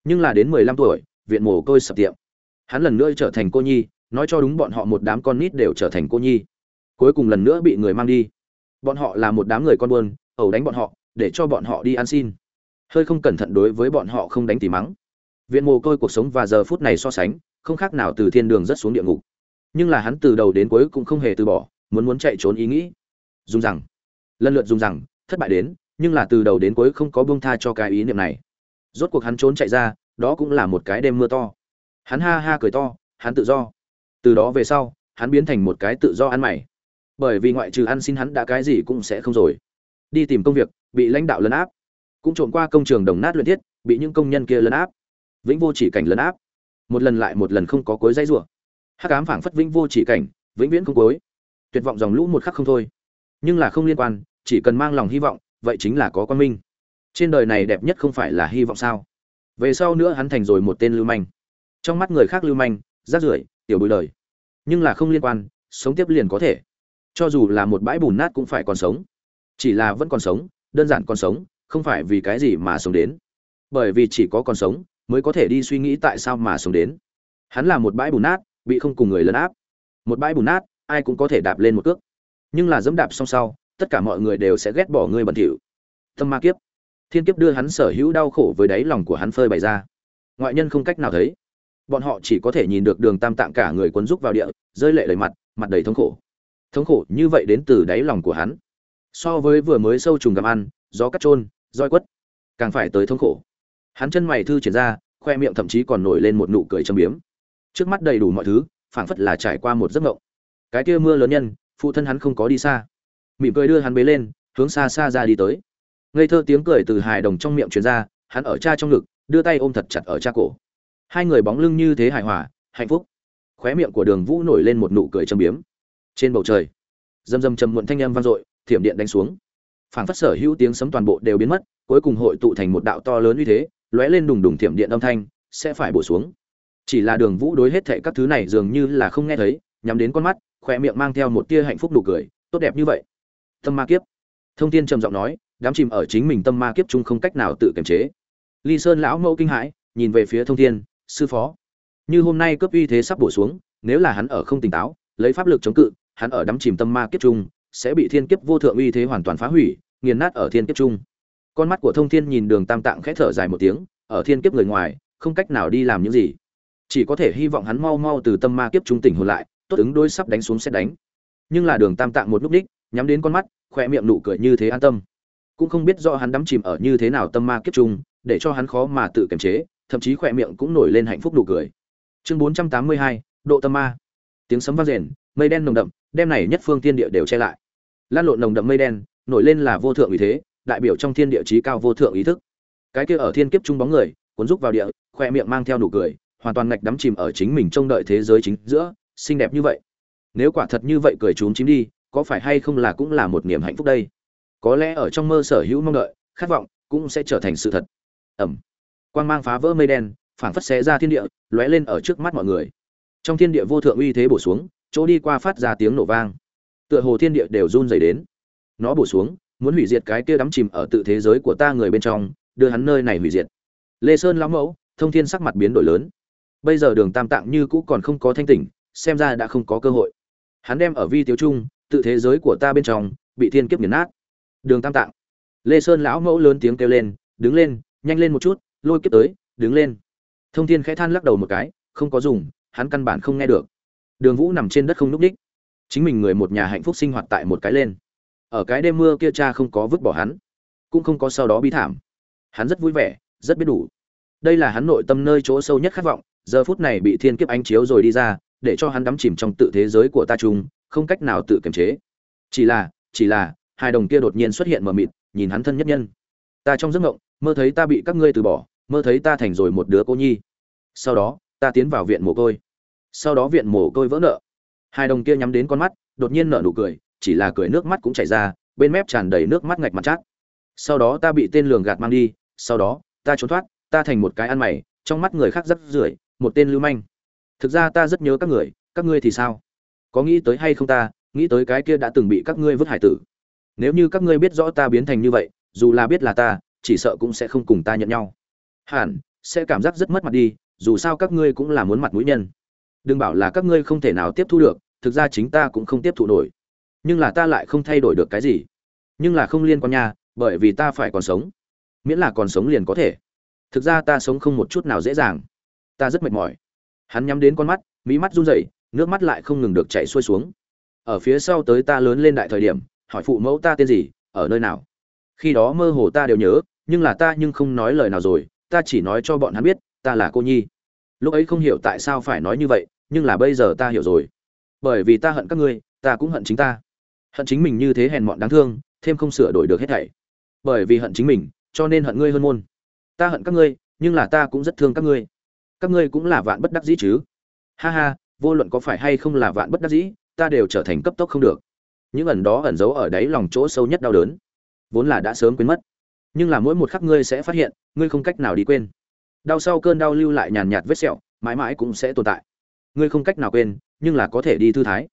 Nhưng là đến mười lăm tuổi, viện mồ côi sập tiệm. Hắn lần nữa trở thành cô nhi, nói cho đúng bọn họ một đám con nít đều trở thành cô nhi. Cuối cùng lần nữa bị người mang đi. Bọn họ là một đám người con buôn ẩu đánh bọn họ, để cho bọn họ đi ăn xin. Hơi không cẩn thận đối với bọn họ không đánh tỉ mắng. Viện mồ côi cuộc sống và giờ phút này so sánh, không khác nào từ thiên đường rất xuống địa ngục. Nhưng là hắn từ đầu đến cuối cũng không hề từ bỏ, muốn muốn chạy trốn ý nghĩ. Dùng rằng, lần lượt dùng rằng, thất bại đến, nhưng là từ đầu đến cuối không có buông tha cho cái ý niệm này. Rốt cuộc hắn trốn chạy ra, đó cũng là một cái đêm mưa to. Hắn ha ha cười to, hắn tự do. Từ đó về sau, hắn biến thành một cái tự do ăn mày. Bởi vì ngoại trừ ăn xin hắn đã cái gì cũng sẽ không rồi đi tìm công việc, bị lãnh đạo lấn áp. Cũng trộm qua công trường đồng nát luyện thiết, bị những công nhân kia lấn áp. Vĩnh vô chỉ cảnh lấn áp. Một lần lại một lần không có cối dây rủa. Hắc ám phảng phất vĩnh vô chỉ cảnh, vĩnh viễn không cối. Tuyệt vọng dòng lũ một khắc không thôi. Nhưng là không liên quan, chỉ cần mang lòng hy vọng, vậy chính là có quan minh. Trên đời này đẹp nhất không phải là hy vọng sao? Về sau nữa hắn thành rồi một tên lưu manh. Trong mắt người khác lưu manh, rác rưởi, tiểu bụi đời. Nhưng là không liên quan, sống tiếp liền có thể. Cho dù là một bãi bùn nát cũng phải còn sống chỉ là vẫn còn sống, đơn giản còn sống, không phải vì cái gì mà sống đến. Bởi vì chỉ có còn sống, mới có thể đi suy nghĩ tại sao mà sống đến. Hắn là một bãi bùn nát, bị không cùng người lấn áp. Một bãi bùn nát, ai cũng có thể đạp lên một cước. Nhưng là dẫm đạp xong sau, tất cả mọi người đều sẽ ghét bỏ ngươi bẩn thỉu. Tâm ma kiếp. Thiên kiếp đưa hắn sở hữu đau khổ với đáy lòng của hắn phơi bày ra. Ngoại nhân không cách nào thấy. Bọn họ chỉ có thể nhìn được đường tam tạng cả người quấn rúc vào địa, rơi lệ đầy mặt mặt đầy thống khổ. Thống khổ như vậy đến từ đáy lòng của hắn so với vừa mới sâu trùng gặm ăn, gió cắt trôn, roi quất, càng phải tới thống khổ. Hắn chân mày thư triển ra, khoe miệng thậm chí còn nổi lên một nụ cười châm biếm. Trước mắt đầy đủ mọi thứ, phảng phất là trải qua một giấc mộng. Cái kia mưa lớn nhân, phụ thân hắn không có đi xa. Mỉm cười đưa hắn bế lên, hướng xa xa ra đi tới. Ngây thơ tiếng cười từ hài đồng trong miệng truyền ra, hắn ở cha trong ngực, đưa tay ôm thật chặt ở cha cổ. Hai người bóng lưng như thế hài hòa, hạnh phúc. Khóe miệng của đường vũ nổi lên một nụ cười châm biếm. Trên bầu trời dầm dầm chầm muộn thanh âm vang dội thiểm điện đánh xuống. Phảng phất sở hữu tiếng sấm toàn bộ đều biến mất, cuối cùng hội tụ thành một đạo to lớn uy thế, lóe lên đùng đùng thiểm điện âm thanh, sẽ phải bổ xuống. Chỉ là đường vũ đối hết thệ các thứ này dường như là không nghe thấy, nhắm đến con mắt khoe miệng mang theo một tia hạnh phúc nụ cười, tốt đẹp như vậy. Tâm ma kiếp. Thông tin trầm giọng nói, đám chìm ở chính mình tâm ma kiếp chung không cách nào tự kiềm chế. Ly sơn lão mẫu kinh hãi, nhìn về phía thông thiên, sư phó, như hôm nay cướp uy thế sắp bổ xuống, nếu là hắn ở không tỉnh táo, lấy pháp lực chống cự, hắn ở đắm chìm tâm ma kiếp chung sẽ bị thiên kiếp vô thượng uy thế hoàn toàn phá hủy, nghiền nát ở thiên kiếp chung. Con mắt của thông thiên nhìn đường tam tạng khẽ thở dài một tiếng, ở thiên kiếp người ngoài, không cách nào đi làm những gì. Chỉ có thể hy vọng hắn mau mau từ tâm ma kiếp trung tỉnh hồn lại, tốt ứng đôi sắp đánh xuống xét đánh. Nhưng là đường tam tạng một lúc đích, nhắm đến con mắt khoe miệng nụ cười như thế an tâm. Cũng không biết do hắn đắm chìm ở như thế nào tâm ma kiếp trung, để cho hắn khó mà tự kiềm chế, thậm chí khoe miệng cũng nổi lên hạnh phúc nụ cười. Chương bốn trăm tám mươi hai, độ tâm ma. Tiếng sấm vang rền, mây đen nồng đậm đem này nhất phương thiên địa đều che lại. Lan lộn nồng đậm mây đen, nổi lên là vô thượng ý thế, đại biểu trong thiên địa chí cao vô thượng ý thức. Cái kia ở thiên kiếp trung bóng người, cuốn rúc vào địa, khoe miệng mang theo nụ cười, hoàn toàn ngạch đắm chìm ở chính mình trông đợi thế giới chính giữa, xinh đẹp như vậy. Nếu quả thật như vậy cười trốn chím đi, có phải hay không là cũng là một niềm hạnh phúc đây? Có lẽ ở trong mơ sở hữu mong đợi, khát vọng cũng sẽ trở thành sự thật. Ẩm. Quang mang phá vỡ mây đen, phảng phất xé ra thiên địa, lóe lên ở trước mắt mọi người. Trong thiên địa vô thượng uy thế bổ xuống chỗ đi qua phát ra tiếng nổ vang. Tựa hồ thiên địa đều run rẩy đến. Nó bổ xuống, muốn hủy diệt cái kia đắm chìm ở tự thế giới của ta người bên trong, đưa hắn nơi này hủy diệt. Lê sơn lão mẫu, thông thiên sắc mặt biến đổi lớn. Bây giờ đường tam tạng như cũ còn không có thanh tỉnh, xem ra đã không có cơ hội. Hắn đem ở vi tiếu trung, tự thế giới của ta bên trong, bị thiên kiếp nghiền nát. Đường tam tạng. Lê sơn lão mẫu lớn tiếng kêu lên, đứng lên, nhanh lên một chút, lôi kiếp tới, đứng lên. Thông thiên khẽ than lắc đầu một cái, không có dùng, hắn căn bản không nghe được đường vũ nằm trên đất không núp đích. Chính mình người một nhà hạnh phúc sinh hoạt tại một cái lên. Ở cái đêm mưa kia cha không có vứt bỏ hắn, cũng không có sau đó bi thảm. Hắn rất vui vẻ, rất biết đủ. Đây là hắn nội tâm nơi chỗ sâu nhất khát vọng, giờ phút này bị thiên kiếp ánh chiếu rồi đi ra, để cho hắn đắm chìm trong tự thế giới của ta chung, không cách nào tự kiềm chế. Chỉ là chỉ là, hai đồng kia đột nhiên xuất hiện mờ mịt, nhìn hắn thân nhất nhân. Ta trong giấc mộng, mơ thấy ta bị các ngươi từ bỏ, mơ thấy ta thành rồi một đứa cô nhi. Sau đó, ta tiến vào viện mồ côi sau đó viện mồ côi vỡ nợ. Hai đồng kia nhắm đến con mắt, đột nhiên nở nụ cười, chỉ là cười nước mắt cũng chảy ra, bên mép tràn đầy nước mắt ngạch mặt chát. Sau đó ta bị tên lường gạt mang đi, sau đó, ta trốn thoát, ta thành một cái ăn mày, trong mắt người khác rất rưởi, một tên lưu manh. Thực ra ta rất nhớ các người, các ngươi thì sao? Có nghĩ tới hay không ta, nghĩ tới cái kia đã từng bị các ngươi vứt hải tử. Nếu như các ngươi biết rõ ta biến thành như vậy, dù là biết là ta, chỉ sợ cũng sẽ không cùng ta nhận nhau. Hẳn, sẽ cảm giác rất mất mặt đi, dù sao các ngươi cũng là muốn mặt mũi nhân đừng bảo là các ngươi không thể nào tiếp thu được, thực ra chính ta cũng không tiếp thụ nổi. Nhưng là ta lại không thay đổi được cái gì. Nhưng là không liên quan nha, bởi vì ta phải còn sống. Miễn là còn sống liền có thể. Thực ra ta sống không một chút nào dễ dàng. Ta rất mệt mỏi. Hắn nhắm đến con mắt mỹ mắt run rẩy, nước mắt lại không ngừng được chảy xuôi xuống. Ở phía sau tới ta lớn lên đại thời điểm, hỏi phụ mẫu ta tên gì, ở nơi nào. Khi đó mơ hồ ta đều nhớ, nhưng là ta nhưng không nói lời nào rồi, ta chỉ nói cho bọn hắn biết, ta là cô nhi lúc ấy không hiểu tại sao phải nói như vậy, nhưng là bây giờ ta hiểu rồi. Bởi vì ta hận các ngươi, ta cũng hận chính ta. Hận chính mình như thế hèn mọn đáng thương, thêm không sửa đổi được hết thảy. Bởi vì hận chính mình, cho nên hận ngươi hơn môn. Ta hận các ngươi, nhưng là ta cũng rất thương các ngươi. Các ngươi cũng là vạn bất đắc dĩ chứ. Ha ha, vô luận có phải hay không là vạn bất đắc dĩ, ta đều trở thành cấp tốc không được. Những ẩn đó ẩn giấu ở đáy lòng chỗ sâu nhất đau đớn, vốn là đã sớm quên mất. Nhưng là mỗi một khắc ngươi sẽ phát hiện, ngươi không cách nào đi quên đau sau cơn đau lưu lại nhàn nhạt vết sẹo, mãi mãi cũng sẽ tồn tại. Ngươi không cách nào quên, nhưng là có thể đi thư thái.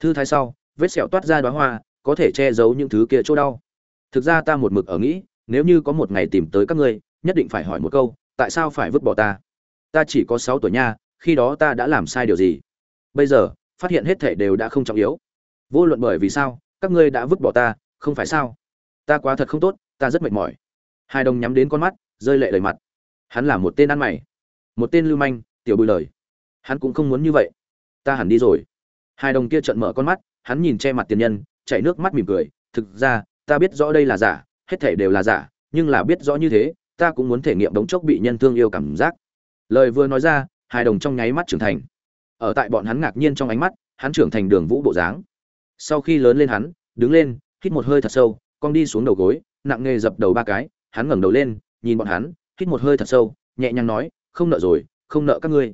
Thư thái sau, vết sẹo toát ra đoá hoa, có thể che giấu những thứ kia chỗ đau. Thực ra ta một mực ở nghĩ, nếu như có một ngày tìm tới các ngươi, nhất định phải hỏi một câu, tại sao phải vứt bỏ ta? Ta chỉ có sáu tuổi nha, khi đó ta đã làm sai điều gì? Bây giờ, phát hiện hết thể đều đã không trọng yếu. Vô luận bởi vì sao, các ngươi đã vứt bỏ ta, không phải sao? Ta quá thật không tốt, ta rất mệt mỏi. Hai đồng nhắm đến con mắt, rơi lệ lời mặt hắn là một tên ăn mày, một tên lưu manh, tiểu bùi lời. Hắn cũng không muốn như vậy. Ta hẳn đi rồi. Hai đồng kia trợn mở con mắt, hắn nhìn che mặt tiền nhân, chảy nước mắt mỉm cười. Thực ra, ta biết rõ đây là giả, hết thể đều là giả, nhưng là biết rõ như thế, ta cũng muốn thể nghiệm đống chốc bị nhân thương yêu cảm giác. Lời vừa nói ra, hai đồng trong nháy mắt trưởng thành. Ở tại bọn hắn ngạc nhiên trong ánh mắt, hắn trưởng thành đường vũ bộ dáng. Sau khi lớn lên hắn, đứng lên, hít một hơi thật sâu, cong đi xuống đầu gối, nặng nề dập đầu ba cái, hắn ngẩng đầu lên, nhìn bọn hắn hít một hơi thật sâu, nhẹ nhàng nói, không nợ rồi, không nợ các ngươi.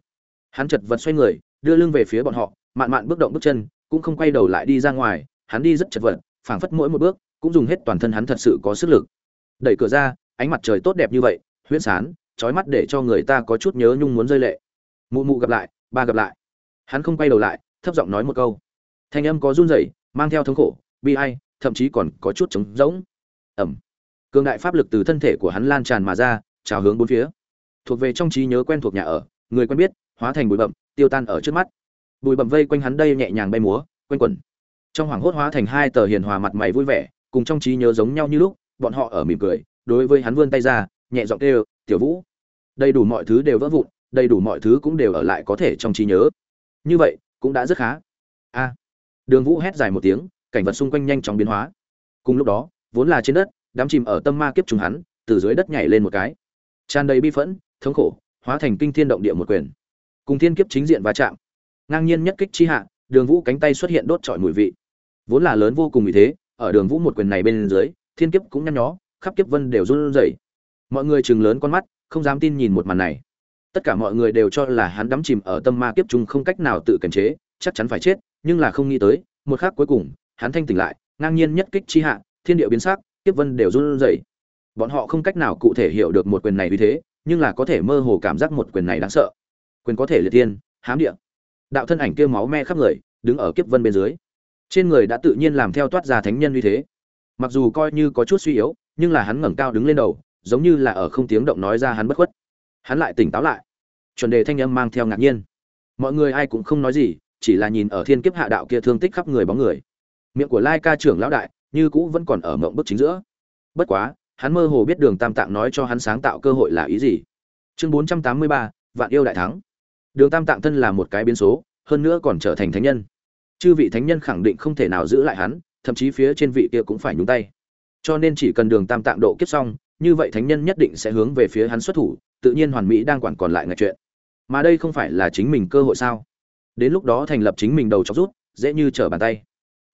Hắn chật vật xoay người, đưa lưng về phía bọn họ, mạn mạn bước động bước chân, cũng không quay đầu lại đi ra ngoài, hắn đi rất chật vật, phảng phất mỗi một bước, cũng dùng hết toàn thân hắn thật sự có sức lực. Đẩy cửa ra, ánh mặt trời tốt đẹp như vậy, huyễn sán trói mắt để cho người ta có chút nhớ nhung muốn rơi lệ. Mụ mụ gặp lại, ba gặp lại. Hắn không quay đầu lại, thấp giọng nói một câu. Thanh âm có run rẩy, mang theo thống khổ, bi ai, thậm chí còn có chút trống rỗng. Ẩm. Cường đại pháp lực từ thân thể của hắn lan tràn mà ra trào hướng bốn phía. Thuộc về trong trí nhớ quen thuộc nhà ở, người quen biết, hóa thành bụi bậm tiêu tan ở trước mắt. Bụi bậm vây quanh hắn đây nhẹ nhàng bay múa, quanh quẩn. Trong hoàng hốt hóa thành hai tờ hiền hòa mặt mày vui vẻ, cùng trong trí nhớ giống nhau như lúc, bọn họ ở mỉm cười, đối với hắn vươn tay ra, nhẹ giọng kêu, tiểu vũ. Đầy đủ mọi thứ đều vỡ vụn, đầy đủ mọi thứ cũng đều ở lại có thể trong trí nhớ. Như vậy, cũng đã rất khá. A. Đường vũ hét dài một tiếng, cảnh vật xung quanh nhanh chóng biến hóa. Cùng lúc đó, vốn là trên đất, đám chìm ở tâm ma kiếp chúng hắn, từ dưới đất nhảy lên một cái tràn đầy bi phẫn, thống khổ, hóa thành kinh thiên động địa một quyền. Cùng thiên kiếp chính diện va chạm. Ngang nhiên nhất kích chi hạ, đường vũ cánh tay xuất hiện đốt trọi mùi vị. Vốn là lớn vô cùng vì thế, ở đường vũ một quyền này bên dưới, thiên kiếp cũng nhăn nhó, khắp kiếp vân đều run rẩy. Mọi người chừng lớn con mắt, không dám tin nhìn một màn này. Tất cả mọi người đều cho là hắn đắm chìm ở tâm ma kiếp chung không cách nào tự kiềm chế, chắc chắn phải chết, nhưng là không nghĩ tới, một khắc cuối cùng, hắn thanh tỉnh lại, ngang nhiên nhất kích chi hạ, thiên địa biến sắc, kiếp vân đều run rẩy bọn họ không cách nào cụ thể hiểu được một quyền này như thế, nhưng là có thể mơ hồ cảm giác một quyền này đáng sợ. Quyền có thể liệt tiên hám địa. Đạo thân ảnh kia máu me khắp người, đứng ở kiếp vân bên dưới. Trên người đã tự nhiên làm theo toát ra thánh nhân như thế. Mặc dù coi như có chút suy yếu, nhưng là hắn ngẩng cao đứng lên đầu, giống như là ở không tiếng động nói ra hắn bất khuất. Hắn lại tỉnh táo lại. Chuẩn đề thanh âm mang theo ngạc nhiên. Mọi người ai cũng không nói gì, chỉ là nhìn ở thiên kiếp hạ đạo kia thương tích khắp người bóng người. Miệng của lai ca trưởng lão đại, như cũ vẫn còn ở mộng bức chính giữa. Bất quá hắn mơ hồ biết đường tam tạng nói cho hắn sáng tạo cơ hội là ý gì. Chương bốn trăm tám mươi ba, vạn yêu đại thắng. Đường tam tạng thân là một cái biến số, hơn nữa còn trở thành thánh nhân. Chư vị thánh nhân khẳng định không thể nào giữ lại hắn, thậm chí phía trên vị kia cũng phải nhúng tay. Cho nên chỉ cần đường tam tạng độ kiếp xong, như vậy thánh nhân nhất định sẽ hướng về phía hắn xuất thủ, tự nhiên hoàn mỹ đang quản còn lại ngạch chuyện. Mà đây không phải là chính mình cơ hội sao? Đến lúc đó thành lập chính mình đầu chọc rút, dễ như trở bàn tay.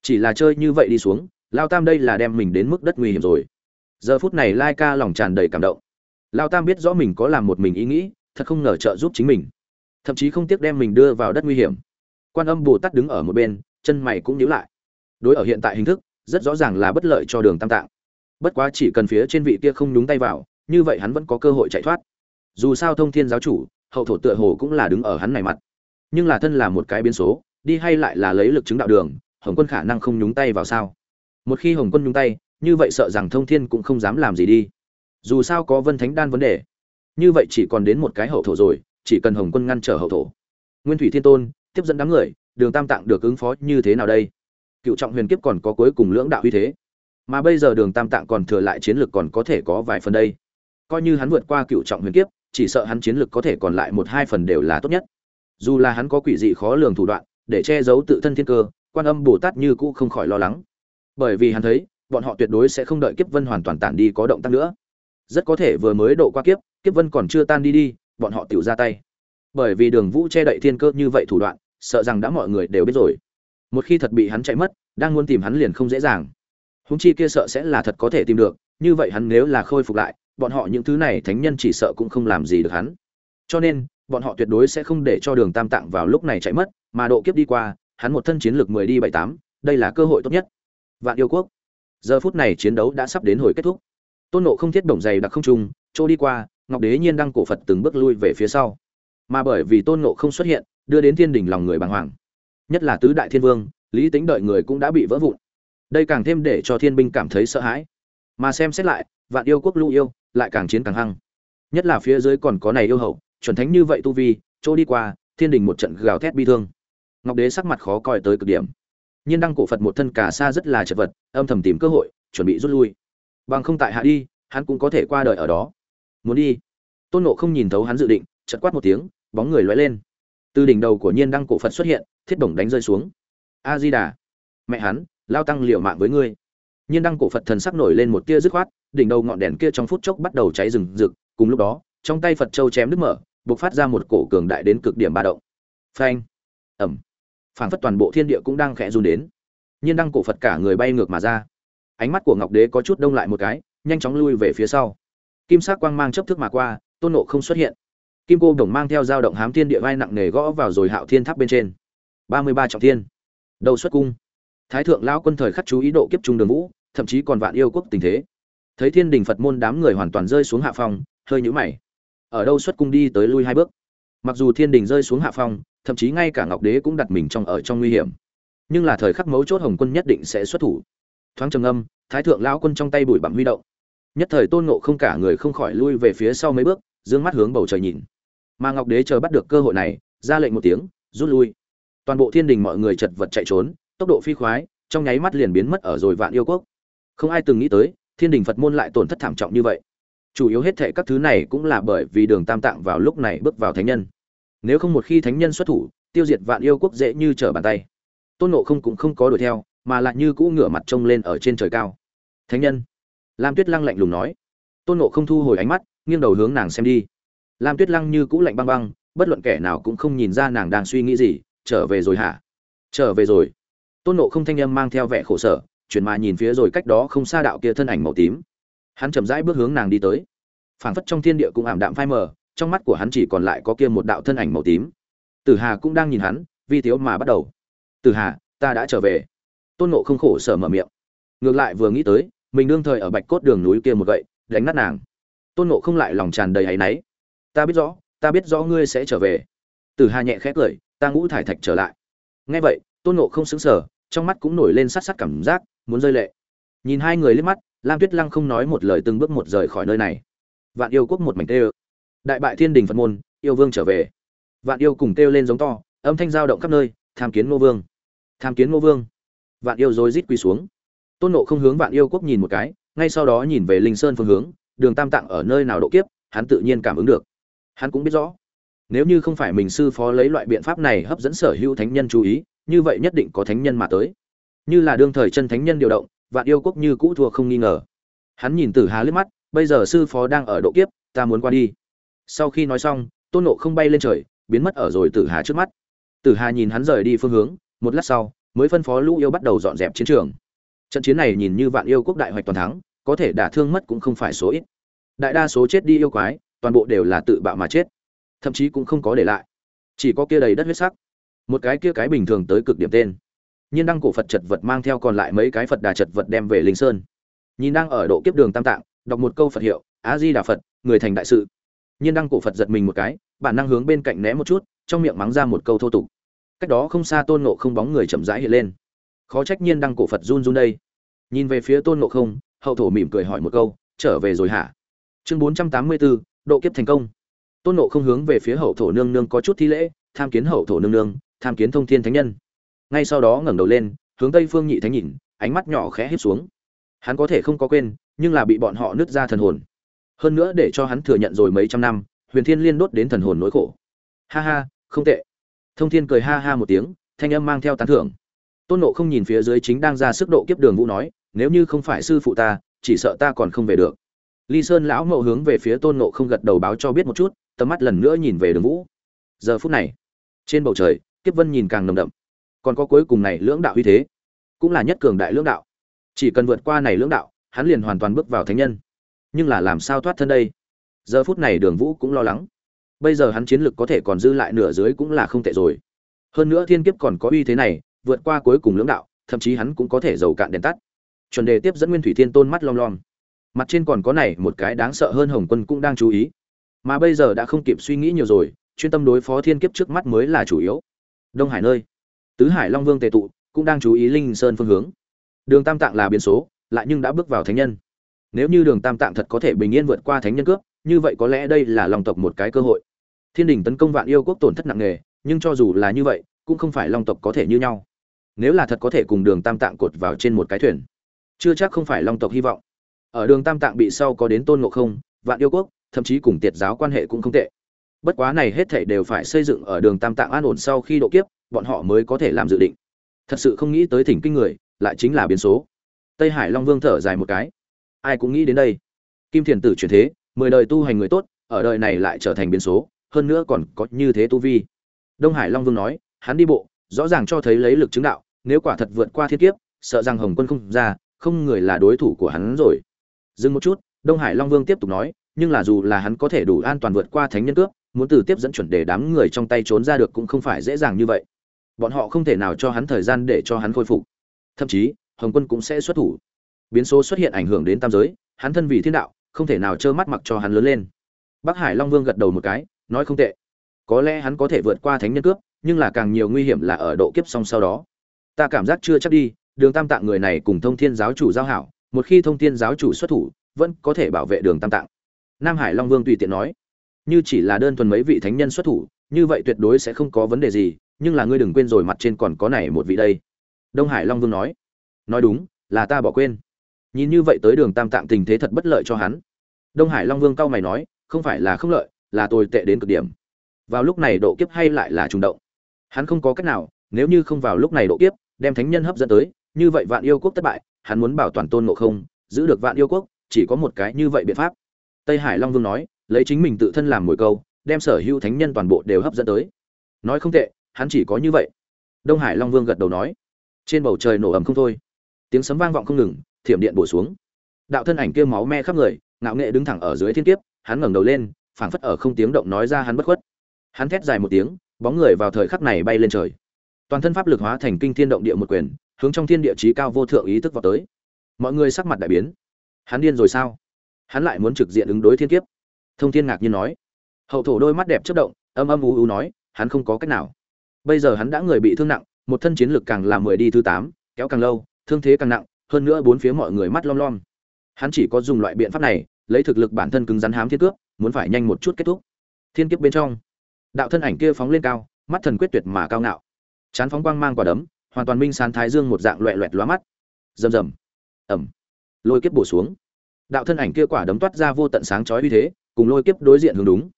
Chỉ là chơi như vậy đi xuống, lao tam đây là đem mình đến mức đất nguy hiểm rồi giờ phút này lai ca lòng tràn đầy cảm động. Lao tam biết rõ mình có làm một mình ý nghĩ, thật không ngờ trợ giúp chính mình. Thậm chí không tiếc đem mình đưa vào đất nguy hiểm. Quan âm bồ tát đứng ở một bên, chân mày cũng nhíu lại. Đối ở hiện tại hình thức, rất rõ ràng là bất lợi cho đường tam tạng. Bất quá chỉ cần phía trên vị kia không nhúng tay vào, như vậy hắn vẫn có cơ hội chạy thoát. Dù sao thông thiên giáo chủ, hậu thổ tựa hồ cũng là đứng ở hắn này mặt. Nhưng là thân là một cái biến số, đi hay lại là lấy lực chứng đạo đường, hồng quân khả năng không nhúng tay vào sao? Một khi hồng quân nhúng tay như vậy sợ rằng thông thiên cũng không dám làm gì đi. Dù sao có vân thánh đan vấn đề. Như vậy chỉ còn đến một cái hậu thổ rồi, chỉ cần hồng quân ngăn trở hậu thổ. Nguyên thủy thiên tôn, tiếp dẫn đám người, đường tam tạng được ứng phó như thế nào đây? Cựu trọng huyền kiếp còn có cuối cùng lưỡng đạo uy thế. Mà bây giờ đường tam tạng còn thừa lại chiến lược còn có thể có vài phần đây. Coi như hắn vượt qua cựu trọng huyền kiếp, chỉ sợ hắn chiến lược có thể còn lại một hai phần đều là tốt nhất. Dù là hắn có quỷ dị khó lường thủ đoạn, để che giấu tự thân thiên cơ, quan âm bồ tát như cũ không khỏi lo lắng. Bởi vì hắn thấy bọn họ tuyệt đối sẽ không đợi kiếp vân hoàn toàn tản đi có động tác nữa. Rất có thể vừa mới độ qua kiếp kiếp vân còn chưa tan đi đi, bọn họ tự ra tay. Bởi vì đường vũ che đậy thiên cơ như vậy thủ đoạn, sợ rằng đã mọi người đều biết rồi. Một khi thật bị hắn chạy mất, đang muốn tìm hắn liền không dễ dàng. Húng chi kia sợ sẽ là thật có thể tìm được, như vậy hắn nếu là khôi phục lại, bọn họ những thứ này thánh nhân chỉ sợ cũng không làm gì được hắn. Cho nên, bọn họ tuyệt đối sẽ không để cho đường tam tạng vào lúc này chạy mất, mà độ kiếp đi qua, hắn một thân chiến lược mười đi bảy tám, đây là cơ hội tốt nhất. Vạn yêu quốc giờ phút này chiến đấu đã sắp đến hồi kết thúc. Tôn nộ không thiết đồng dày đặc không trung chỗ đi qua, ngọc đế nhiên đăng cổ phật từng bước lui về phía sau. Mà bởi vì tôn nộ không xuất hiện, đưa đến thiên đình lòng người bàng hoàng. Nhất là tứ đại thiên vương, lý tính đợi người cũng đã bị vỡ vụn. Đây càng thêm để cho thiên binh cảm thấy sợ hãi. Mà xem xét lại, vạn yêu quốc lưu yêu lại càng chiến càng hăng. Nhất là phía dưới còn có này yêu hậu, chuẩn thánh như vậy tu vi chỗ đi qua, thiên đình một trận gào thét bi thương. Ngọc đế sắc mặt khó coi tới cực điểm nhiên đăng cổ phật một thân cả xa rất là chật vật, âm thầm tìm cơ hội, chuẩn bị rút lui. Bằng không tại hạ đi, hắn cũng có thể qua đời ở đó. Muốn đi. Tôn nộ không nhìn thấu hắn dự định chật quát một tiếng, bóng người lóe lên. Từ đỉnh đầu của nhiên đăng cổ phật xuất hiện, thiết bổng đánh rơi xuống. A di đà mẹ hắn, lao tăng liệu mạng với ngươi. Nhiên đăng cổ phật thần sắc nổi lên một tia dứt khoát, đỉnh đầu ngọn đèn kia trong phút chốc bắt đầu cháy rừng rực. Cùng lúc đó, trong tay phật châu chém đứt mở, bộc phát ra một cổ cường đại đến cực điểm ba động. Phanh. Ẩm phảng phất toàn bộ thiên địa cũng đang khẽ run đến. Nhiên đăng cổ phật cả người bay ngược mà ra. Ánh mắt của ngọc đế có chút đông lại một cái nhanh chóng lui về phía sau. Kim sắc quang mang chấp thức mà qua tôn nộ không xuất hiện. Kim cô đồng mang theo dao động hám thiên địa vai nặng nề gõ vào rồi hạo thiên tháp bên trên. Ba mươi ba trọng thiên. Đầu xuất cung. Thái thượng lão quân thời khắc chú ý độ kiếp trung đường vũ thậm chí còn vạn yêu quốc tình thế. Thấy thiên đình phật môn đám người hoàn toàn rơi xuống hạ phòng, hơi nhũ mày. Ở đâu xuất cung đi tới lui hai bước? Mặc dù thiên đình rơi xuống hạ phòng thậm chí ngay cả ngọc đế cũng đặt mình trong ở trong nguy hiểm. Nhưng là thời khắc mấu chốt hồng quân nhất định sẽ xuất thủ. Thoáng trầm âm thái thượng lão quân trong tay bụi bặm huy động. Nhất thời tôn ngộ không cả người không khỏi lui về phía sau mấy bước d ư ơ n g mắt hướng bầu trời nhìn. Mà ngọc đế chờ bắt được cơ hội này, ra lệnh một tiếng, rút lui. Toàn bộ thiên đình mọi người chật vật chạy trốn, tốc độ phi khoái, trong nháy mắt liền biến mất ở rồi vạn yêu quốc. Không ai từng nghĩ tới, thiên đình phật môn lại tổn thất thảm trọng như vậy. Chủ yếu hết thệ các thứ này cũng là bởi vì đường tam tạng vào lúc này bước vào thánh nhân nếu không một khi thánh nhân xuất thủ, tiêu diệt vạn yêu quốc dễ như trở bàn tay. Tôn nộ không cũng không có đuổi theo, mà lại như cũ ngửa mặt trông lên ở trên trời cao. Thánh nhân. Lam tuyết lăng lạnh lùng nói. Tôn nộ không thu hồi ánh mắt, nghiêng đầu hướng nàng xem đi. Lam tuyết lăng như cũ lạnh băng băng, bất luận kẻ nào cũng không nhìn ra nàng đang suy nghĩ gì, trở về rồi hả? Trở về rồi. Tôn nộ không thanh âm mang theo vẻ khổ sở, chuyển mà nhìn phía rồi cách đó không xa đạo kia thân ảnh màu tím. Hắn chậm rãi bước hướng nàng đi tới. Phảng phất trong thiên địa cũng ảm đạm phai mờ trong mắt của hắn chỉ còn lại có kia một đạo thân ảnh màu tím. Tử hà cũng đang nhìn hắn, vi tiếu mà bắt đầu. Tử hà, ta đã trở về. Tôn nộ không khổ sở mở miệng. Ngược lại vừa nghĩ tới, mình đương thời ở bạch cốt đường núi kia một gậy, đánh nát nàng. Tôn nộ không lại lòng tràn đầy áy náy. Ta biết rõ, ta biết rõ ngươi sẽ trở về. Tử hà nhẹ khẽ cười, ta ngũ thải thạch trở lại. Nghe vậy, tôn nộ không xứng sở trong mắt cũng nổi lên sát sát cảm giác, muốn rơi lệ. Nhìn hai người liếc mắt, lam tuyết lăng không nói một lời từng bước một rời khỏi nơi này. Vạn yêu quốc một mảnh tê ơ đại bại thiên đình phật môn, yêu vương trở về. Vạn yêu cùng kêu lên giống to, âm thanh giao động khắp nơi, tham kiến ngô vương. Tham kiến ngô vương. Vạn yêu rồi rít quỳ xuống. Tôn nộ không hướng vạn yêu quốc nhìn một cái, ngay sau đó nhìn về linh sơn phương hướng, đường tam tạng ở nơi nào độ kiếp, hắn tự nhiên cảm ứng được. Hắn cũng biết rõ. Nếu như không phải mình sư phó lấy loại biện pháp này hấp dẫn sở hữu thánh nhân chú ý, như vậy nhất định có thánh nhân mà tới. Như là đương thời chân thánh nhân điều động, vạn yêu quốc như cũ thua không nghi ngờ. Hắn nhìn tử hà liếc mắt, bây giờ sư phó đang ở độ kiếp, ta muốn qua đi sau khi nói xong, tôn nộ không bay lên trời, biến mất ở rồi tử hà trước mắt. Tử hà nhìn hắn rời đi phương hướng, một lát sau, mới phân phó lũ yêu bắt đầu dọn dẹp chiến trường. Trận chiến này nhìn như vạn yêu quốc đại hoạch toàn thắng, có thể đả thương mất cũng không phải số ít. Đại đa số chết đi yêu quái, toàn bộ đều là tự bạo mà chết. Thậm chí cũng không có để lại. Chỉ có kia đầy đất huyết sắc. Một cái kia cái bình thường tới cực điểm tên. Nhiên đăng cổ phật chật vật mang theo còn lại mấy cái phật đà chật vật đem về linh sơn. Nhìn đang ở độ kiếp đường tam tạng, đọc một câu phật hiệu á di đà phật, người thành đại sự nhiên đăng cổ phật giật mình một cái, bản năng hướng bên cạnh né một chút, trong miệng mắng ra một câu thô tục. Cách đó không xa tôn nộ không bóng người chậm rãi hiện lên. Khó trách nhiên đăng cổ phật run run đây. Nhìn về phía tôn nộ không, hậu thổ mỉm cười hỏi một câu, trở về rồi hả? Chương bốn trăm tám mươi bốn độ kiếp thành công. Tôn nộ không hướng về phía hậu thổ nương nương có chút thi lễ, tham kiến hậu thổ nương nương, tham kiến thông thiên thánh nhân. Ngay sau đó ngẩng đầu lên, hướng tây phương nhị thánh nhìn, ánh mắt nhỏ khẽ hít xuống. Hắn có thể không có quên, nhưng là bị bọn họ nứt ra thần hồn hơn nữa để cho hắn thừa nhận rồi mấy trăm năm, huyền thiên liên đốt đến thần hồn nỗi khổ. Ha ha, không tệ. Thông thiên cười ha ha một tiếng, thanh âm mang theo tán thưởng. Tôn nộ không nhìn phía dưới chính đang ra sức độ kiếp đường vũ nói, nếu như không phải sư phụ ta, chỉ sợ ta còn không về được. Ly sơn lão mậu hướng về phía tôn nộ không gật đầu báo cho biết một chút, tầm mắt lần nữa nhìn về đường vũ. Giờ phút này, trên bầu trời, kiếp vân nhìn càng nồng đậm. Còn có cuối cùng này lưỡng đạo uy thế, cũng là nhất cường đại lưỡng đạo. Chỉ cần vượt qua này lưỡng đạo, hắn liền hoàn toàn bước vào thánh nhân nhưng là làm sao thoát thân đây? Giờ phút này đường vũ cũng lo lắng. Bây giờ hắn chiến lực có thể còn dư lại nửa dưới cũng là không tệ rồi. Hơn nữa thiên kiếp còn có uy thế này, vượt qua cuối cùng lưỡng đạo, thậm chí hắn cũng có thể giàu cạn đèn tắt. Chuẩn đề tiếp dẫn nguyên thủy thiên tôn mắt lom lom. Mặt trên còn có này một cái đáng sợ hơn hồng quân cũng đang chú ý. Mà bây giờ đã không kịp suy nghĩ nhiều rồi, chuyên tâm đối phó thiên kiếp trước mắt mới là chủ yếu. Đông hải nơi. Tứ hải long vương tề tụ cũng đang chú ý linh sơn phương hướng. Đường tam tạng là biến số, lại nhưng đã bước vào thánh nhân nếu như đường tam tạng thật có thể bình yên vượt qua thánh nhân cướp, như vậy có lẽ đây là long tộc một cái cơ hội. Thiên đình tấn công vạn yêu quốc tổn thất nặng nề, nhưng cho dù là như vậy, cũng không phải long tộc có thể như nhau. Nếu là thật có thể cùng đường tam tạng cột vào trên một cái thuyền, chưa chắc không phải long tộc hy vọng. Ở đường tam tạng bị sau có đến tôn ngộ không, vạn yêu quốc, thậm chí cùng tiệt giáo quan hệ cũng không tệ. Bất quá này hết thảy đều phải xây dựng ở đường tam tạng an ổn sau khi độ kiếp, bọn họ mới có thể làm dự định. Thật sự không nghĩ tới thỉnh kinh người, lại chính là biến số. Tây hải long vương thở dài một cái ai cũng nghĩ đến đây. Kim thiền tử chuyển thế, mười đời tu hành người tốt, ở đời này lại trở thành biến số, hơn nữa còn có như thế tu vi. Đông hải long vương nói, hắn đi bộ, rõ ràng cho thấy lấy lực chứng đạo, nếu quả thật vượt qua thiên kiếp, sợ rằng hồng quân không ra, không người là đối thủ của hắn rồi. Dừng một chút, đông hải long vương tiếp tục nói, nhưng là dù là hắn có thể đủ an toàn vượt qua thánh nhân cướp, muốn từ tiếp dẫn chuẩn để đám người trong tay trốn ra được cũng không phải dễ dàng như vậy. Bọn họ không thể nào cho hắn thời gian để cho hắn khôi phục. Thậm chí, hồng quân cũng sẽ xuất thủ biến số xuất hiện ảnh hưởng đến tam giới, hắn thân vì thiên đạo, không thể nào trơ mắt mặc cho hắn lớn lên. Bắc hải long vương gật đầu một cái, nói không tệ. Có lẽ hắn có thể vượt qua thánh nhân cướp, nhưng là càng nhiều nguy hiểm là ở độ kiếp song sau đó. Ta cảm giác chưa chắc đi, đường tam tạng người này cùng thông thiên giáo chủ giao hảo, một khi thông thiên giáo chủ xuất thủ, vẫn có thể bảo vệ đường tam tạng. Nam hải long vương tùy tiện nói, như chỉ là đơn thuần mấy vị thánh nhân xuất thủ, như vậy tuyệt đối sẽ không có vấn đề gì, nhưng là ngươi đừng quên rồi mặt trên còn có này một vị đây. Đông hải long vương nói nói đúng, là ta bỏ quên nhìn như vậy tới đường tam tạng tình thế thật bất lợi cho hắn. Đông hải long vương cao mày nói, không phải là không lợi, là tồi tệ đến cực điểm. Vào lúc này độ kiếp hay lại là trùng động. Hắn không có cách nào, nếu như không vào lúc này độ kiếp, đem thánh nhân hấp dẫn tới, như vậy vạn yêu quốc thất bại, hắn muốn bảo toàn tôn ngộ không, giữ được vạn yêu quốc, chỉ có một cái như vậy biện pháp. Tây hải long vương nói, lấy chính mình tự thân làm mồi câu, đem sở hữu thánh nhân toàn bộ đều hấp dẫn tới. Nói không tệ, hắn chỉ có như vậy. Đông hải long vương gật đầu nói, trên bầu trời nổ ầm không thôi. Tiếng sấm vang vọng không ngừng thiểm điện bổ xuống. Đạo thân ảnh kia máu me khắp người, ngạo nghệ đứng thẳng ở dưới thiên kiếp, hắn ngẩng đầu lên, phảng phất ở không tiếng động nói ra hắn bất khuất. Hắn thét dài một tiếng, bóng người vào thời khắc này bay lên trời. Toàn thân pháp lực hóa thành kinh thiên động địa một quyền, hướng trong thiên địa chí cao vô thượng ý thức vào tới. Mọi người sắc mặt đại biến. Hắn điên rồi sao? Hắn lại muốn trực diện ứng đối thiên kiếp. Thông thiên ngạc nhiên nói. Hậu thổ đôi mắt đẹp chớp động, âm âm u u nói, hắn không có cách nào. Bây giờ hắn đã người bị thương nặng, một thân chiến lực càng làm mười đi thứ tám, kéo càng lâu, thương thế càng nặng hơn nữa bốn phía mọi người mắt lom lom. Hắn chỉ có dùng loại biện pháp này, lấy thực lực bản thân cứng rắn hám thiên cướp, muốn phải nhanh một chút kết thúc. Thiên kiếp bên trong, đạo thân ảnh kia phóng lên cao, mắt thần quyết tuyệt mà cao ngạo. Chán phóng quang mang quả đấm, hoàn toàn minh sán thái dương một dạng loẹ loẹt lóa mắt. Rầm rầm ẩm lôi kiếp bổ xuống. Đạo thân ảnh kia quả đấm toát ra vô tận sáng chói uy thế, cùng lôi kiếp đối diện hướng đúng.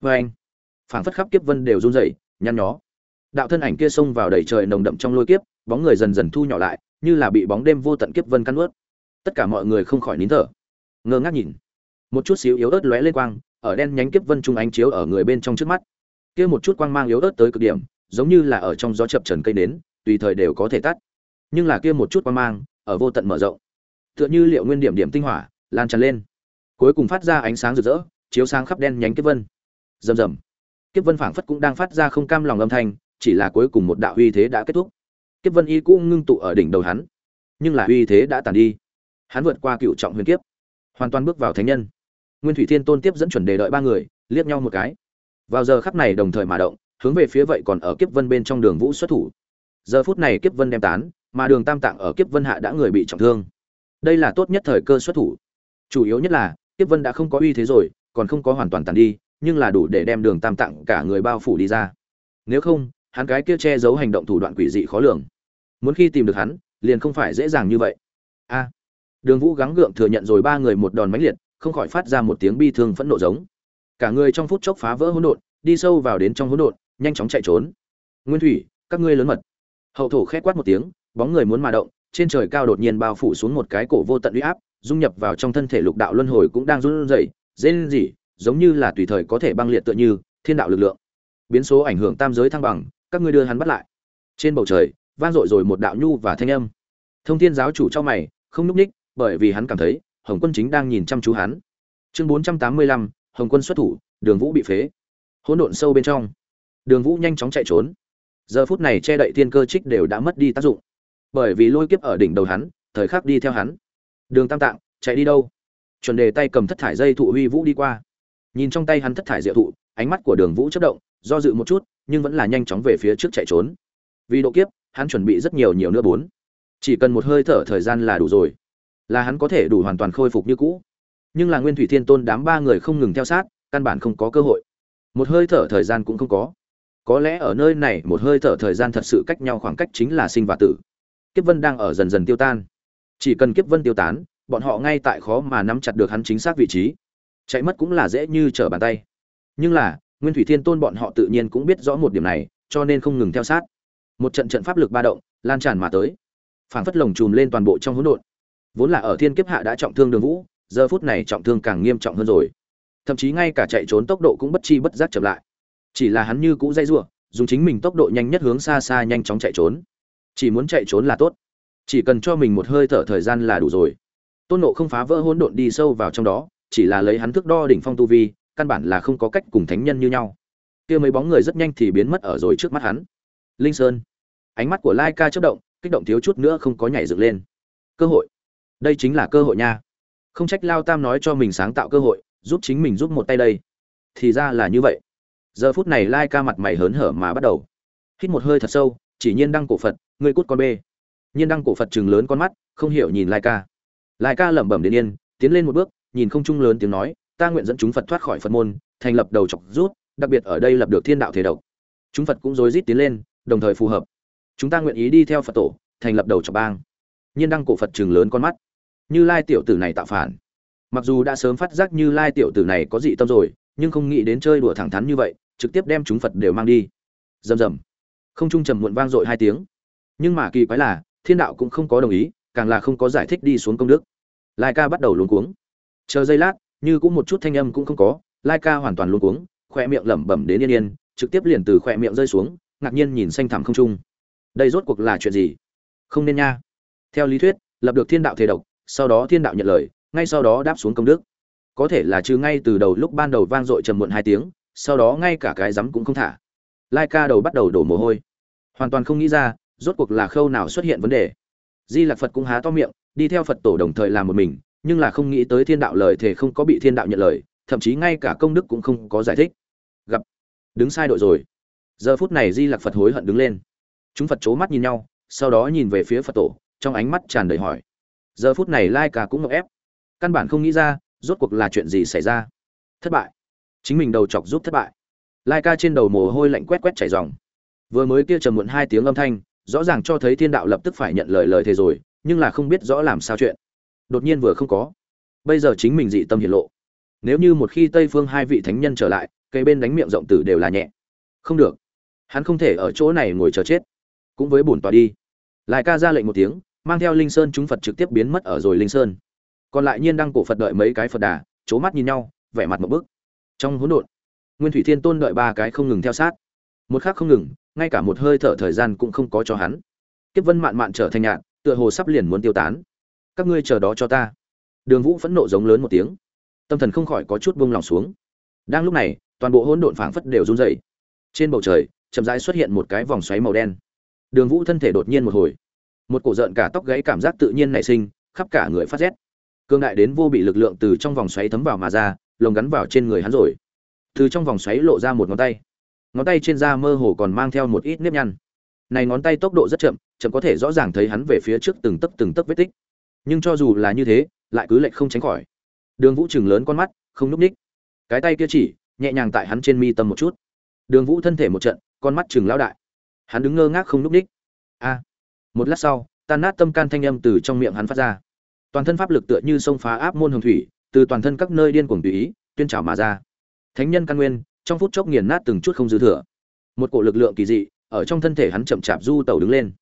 Vê anh, phảng phất khắp kiếp vân đều run rẩy, nhăn nhó. Đạo thân ảnh kia xông vào đầy trời nồng đậm trong lôi kiếp, bóng người dần dần thu nhỏ lại như là bị bóng đêm vô tận kiếp vân căn ướt tất cả mọi người không khỏi nín thở. Ngơ ngác nhìn. Một chút xíu yếu ớt lóe lên quang, ở đen nhánh kiếp vân trung ánh chiếu ở người bên trong trước mắt. Kia một chút quang mang yếu ớt tới cực điểm, giống như là ở trong gió chập trần cây nến, tùy thời đều có thể tắt. Nhưng là kia một chút quang mang, ở vô tận mở rộng. Tựa như liệu nguyên điểm điểm tinh hỏa, lan tràn lên. Cuối cùng phát ra ánh sáng rực rỡ, chiếu sáng khắp đen nhánh kiếp vân. Rầm rầm. Kiếp vân phảng phất cũng đang phát ra không cam lòng âm thanh, chỉ là cuối cùng một đạo uy thế đã kết thúc kiếp vân y cũng ngưng tụ ở đỉnh đầu hắn. Nhưng là uy thế đã tàn đi. Hắn vượt qua cựu trọng huyền kiếp. Hoàn toàn bước vào thánh nhân. Nguyên thủy thiên tôn tiếp dẫn chuẩn đề đợi ba người, liếc nhau một cái. Vào giờ khắc này đồng thời mà động, hướng về phía vậy còn ở kiếp vân bên trong đường vũ xuất thủ. Giờ phút này kiếp vân đem tán, mà đường tam tạng ở kiếp vân hạ đã người bị trọng thương. Đây là tốt nhất thời cơ xuất thủ. Chủ yếu nhất là, kiếp vân đã không có uy thế rồi, còn không có hoàn toàn tàn đi, nhưng là đủ để đem đường tam tạng cả người bao phủ đi ra. Nếu không hắn cái kia che giấu hành động thủ đoạn quỷ dị khó lường. Muốn khi tìm được hắn, liền không phải dễ dàng như vậy. A. À, Đường vũ gắng gượng thừa nhận rồi ba người một đòn mãnh liệt, không khỏi phát ra một tiếng bi thương phẫn nộ giống. Cả người trong phút chốc phá vỡ hỗn độn, đi sâu vào đến trong hỗn độn, nhanh chóng chạy trốn. Nguyên thủy, các ngươi lớn mật. Hậu thổ khét quát một tiếng, bóng người muốn mà động, trên trời cao đột nhiên bao phủ xuống một cái cổ vô tận uy áp, dung nhập vào trong thân thể lục đạo luân hồi cũng đang run rẩy, rên rỉ, giống như là tùy thời có thể băng liệt tựa như thiên đạo lực lượng. Biến số ảnh hưởng tam giới thăng bằng các ngươi đưa hắn bắt lại. Trên bầu trời, vang dội rồi một đạo nhu và thanh âm. Thông thiên giáo chủ cho mày, không núp ních, bởi vì hắn cảm thấy, hồng quân chính đang nhìn chăm chú hắn. Chương bốn trăm tám mươi lăm, hồng quân xuất thủ, đường vũ bị phế. Hỗn độn sâu bên trong, đường vũ nhanh chóng chạy trốn. Giờ phút này che đậy thiên cơ trích đều đã mất đi tác dụng. Bởi vì lôi kiếp ở đỉnh đầu hắn, thời khắc đi theo hắn. Đường tam tạng, chạy đi đâu? Chuẩn đề tay cầm thất thải dây thụ huy vũ đi qua. Nhìn trong tay hắn thất thải diệu thụ, ánh mắt của đường vũ chất động do dự một chút, nhưng vẫn là nhanh chóng về phía trước chạy trốn. Vì độ kiếp, hắn chuẩn bị rất nhiều nhiều nữa bốn. Chỉ cần một hơi thở thời gian là đủ rồi. Là hắn có thể đủ hoàn toàn khôi phục như cũ. Nhưng là nguyên thủy thiên tôn đám ba người không ngừng theo sát, căn bản không có cơ hội. Một hơi thở thời gian cũng không có. Có lẽ ở nơi này, một hơi thở thời gian thật sự cách nhau khoảng cách chính là sinh và tử. Kiếp vân đang ở dần dần tiêu tan. Chỉ cần kiếp vân tiêu tán, bọn họ ngay tại khó mà nắm chặt được hắn chính xác vị trí. Chạy mất cũng là dễ như trở bàn tay. Nhưng là nguyên thủy thiên tôn bọn họ tự nhiên cũng biết rõ một điểm này, cho nên không ngừng theo sát. Một trận trận pháp lực ba động, lan tràn mà tới. Phảng phất lồng chùm lên toàn bộ trong hỗn độn. Vốn là ở thiên kiếp hạ đã trọng thương đường vũ, giờ phút này trọng thương càng nghiêm trọng hơn rồi. Thậm chí ngay cả chạy trốn tốc độ cũng bất chi bất giác chậm lại. Chỉ là hắn như cũ dây giụa dùng chính mình tốc độ nhanh nhất hướng xa xa nhanh chóng chạy trốn. Chỉ muốn chạy trốn là tốt. Chỉ cần cho mình một hơi thở thời gian là đủ rồi. Tôn nộ không phá vỡ hỗn độn đi sâu vào trong đó, chỉ là lấy hắn thước đo đỉnh phong tu vi căn bản là không có cách cùng thánh nhân như nhau. Kia mấy bóng người rất nhanh thì biến mất ở rồi trước mắt hắn. Linh sơn. Ánh mắt của lai ca chớp động, kích động thiếu chút nữa không có nhảy dựng lên. Cơ hội. Đây chính là cơ hội nha. Không trách lao tam nói cho mình sáng tạo cơ hội, giúp chính mình giúp một tay đây. Thì ra là như vậy. Giờ phút này lai ca mặt mày hớn hở mà bắt đầu. Hít một hơi thật sâu, chỉ nhiên đăng cổ phật, ngươi cút con bê. Nhiên đăng cổ phật chừng lớn con mắt, không hiểu nhìn lai ca. Lai ca lẩm bẩm đến yên, tiến lên một bước, nhìn không trung lớn tiếng nói ta nguyện dẫn chúng phật thoát khỏi phật môn, thành lập đầu chọc rút, đặc biệt ở đây lập được thiên đạo thể độc. Chúng phật cũng rối rít tiến lên, đồng thời phù hợp. Chúng ta nguyện ý đi theo phật tổ, thành lập đầu chọc bang. Nhiên đăng cổ phật trường lớn con mắt. Như lai tiểu tử này tạo phản. Mặc dù đã sớm phát giác như lai tiểu tử này có dị tâm rồi, nhưng không nghĩ đến chơi đùa thẳng thắn như vậy, trực tiếp đem chúng phật đều mang đi. Rầm rầm. Không trung trầm muộn vang dội hai tiếng. Nhưng mà kỳ quái là, thiên đạo cũng không có đồng ý, càng là không có giải thích đi xuống công đức. Lai ca bắt đầu luống cuống. Chờ giây lát như cũng một chút thanh âm cũng không có lai ca hoàn toàn luôn cuống, khoe miệng lẩm bẩm đến yên yên, trực tiếp liền từ khoe miệng rơi xuống, ngạc nhiên nhìn xanh thẳm không trung. Đây rốt cuộc là chuyện gì? Không nên nha. Theo lý thuyết, lập được thiên đạo thể độc, sau đó thiên đạo nhận lời, ngay sau đó đáp xuống công đức. Có thể là trừ ngay từ đầu lúc ban đầu vang dội trầm muộn hai tiếng, sau đó ngay cả cái rắm cũng không thả. Lai ca đầu bắt đầu đổ mồ hôi. Hoàn toàn không nghĩ ra, rốt cuộc là khâu nào xuất hiện vấn đề. Di lạc phật cũng há to miệng, đi theo phật tổ đồng thời làm một mình nhưng là không nghĩ tới thiên đạo lời thể không có bị thiên đạo nhận lời, thậm chí ngay cả công đức cũng không có giải thích. Gặp. Đứng sai đội rồi. Giờ phút này di lạc phật hối hận đứng lên. Chúng phật c h ố mắt nhìn nhau, sau đó nhìn về phía phật tổ, trong ánh mắt tràn đầy hỏi. Giờ phút này lai ca cũng ngọc ép. Căn bản không nghĩ ra, rốt cuộc là chuyện gì xảy ra. Thất bại. Chính mình đầu chọc giúp thất bại. Lai ca trên đầu mồ hôi lạnh quét quét chảy dòng vừa mới kia trầm muộn hai tiếng âm thanh, rõ ràng cho thấy thiên đạo lập tức phải nhận lời lời thề rồi, nhưng là không biết rõ làm sao chuyện đột nhiên vừa không có. Bây giờ chính mình dị tâm hiển lộ. Nếu như một khi tây phương hai vị thánh nhân trở lại, cây bên đánh miệng rộng tử đều là nhẹ. Không được. Hắn không thể ở chỗ này ngồi chờ chết. Cũng với bổn tòa đi. Lại ca ra lệnh một tiếng, mang theo linh sơn chúng phật trực tiếp biến mất ở rồi linh sơn. Còn lại nhiên đăng cổ phật đợi mấy cái phật đà c mắt nhìn nhau, vẻ mặt một bức. Trong hỗn độn, nguyên thủy thiên tôn đợi ba cái không ngừng theo sát. Một khác không ngừng, ngay cả một hơi thở thời gian cũng không có cho hắn. Kiếp vân mạn mạn trở thành nhạn, tựa hồ sắp liền muốn tiêu tán các ngươi chờ đó cho ta. Đường vũ phẫn nộ giống lớn một tiếng. Tâm thần không khỏi có chút buông lòng xuống. Đang lúc này, toàn bộ hỗn độn phảng phất đều run dày trên bầu trời, chậm rãi xuất hiện một cái vòng xoáy màu đen. Đường vũ thân thể đột nhiên một hồi. Một cổ rợn cả tóc gãy cảm giác tự nhiên nảy sinh, khắp cả người phát rét. Cương đại đến vô bị lực lượng từ trong vòng xoáy thấm vào mà ra, lồng gắn vào trên người hắn rồi. Từ trong vòng xoáy lộ ra một ngón tay. Ngón tay trên da mơ hồ còn mang theo một ít nếp nhăn. Này ngón tay tốc độ rất chậm chậm có thể rõ ràng thấy hắn về phía trước từng tấc từng tấc vết tích nhưng cho dù là như thế, lại cứ lệch không tránh khỏi. Đường vũ chừng lớn con mắt, không núp ních. Cái tay kia chỉ, nhẹ nhàng tại hắn trên mi tâm một chút. Đường vũ thân thể một trận, con mắt chừng lao đại. Hắn đứng ngơ ngác không núp ních. A. Một lát sau, tan nát tâm can thanh âm từ trong miệng hắn phát ra. Toàn thân pháp lực tựa như sông phá áp môn hồng thủy, từ toàn thân các nơi điên cuồng tùy ý, tuyên trào mà ra. Thánh nhân căn nguyên, trong phút chốc nghiền nát từng chút không dư thừa. Một cổ lực lượng kỳ dị, ở trong thân thể hắn chậm chạp du tẩu đứng lên.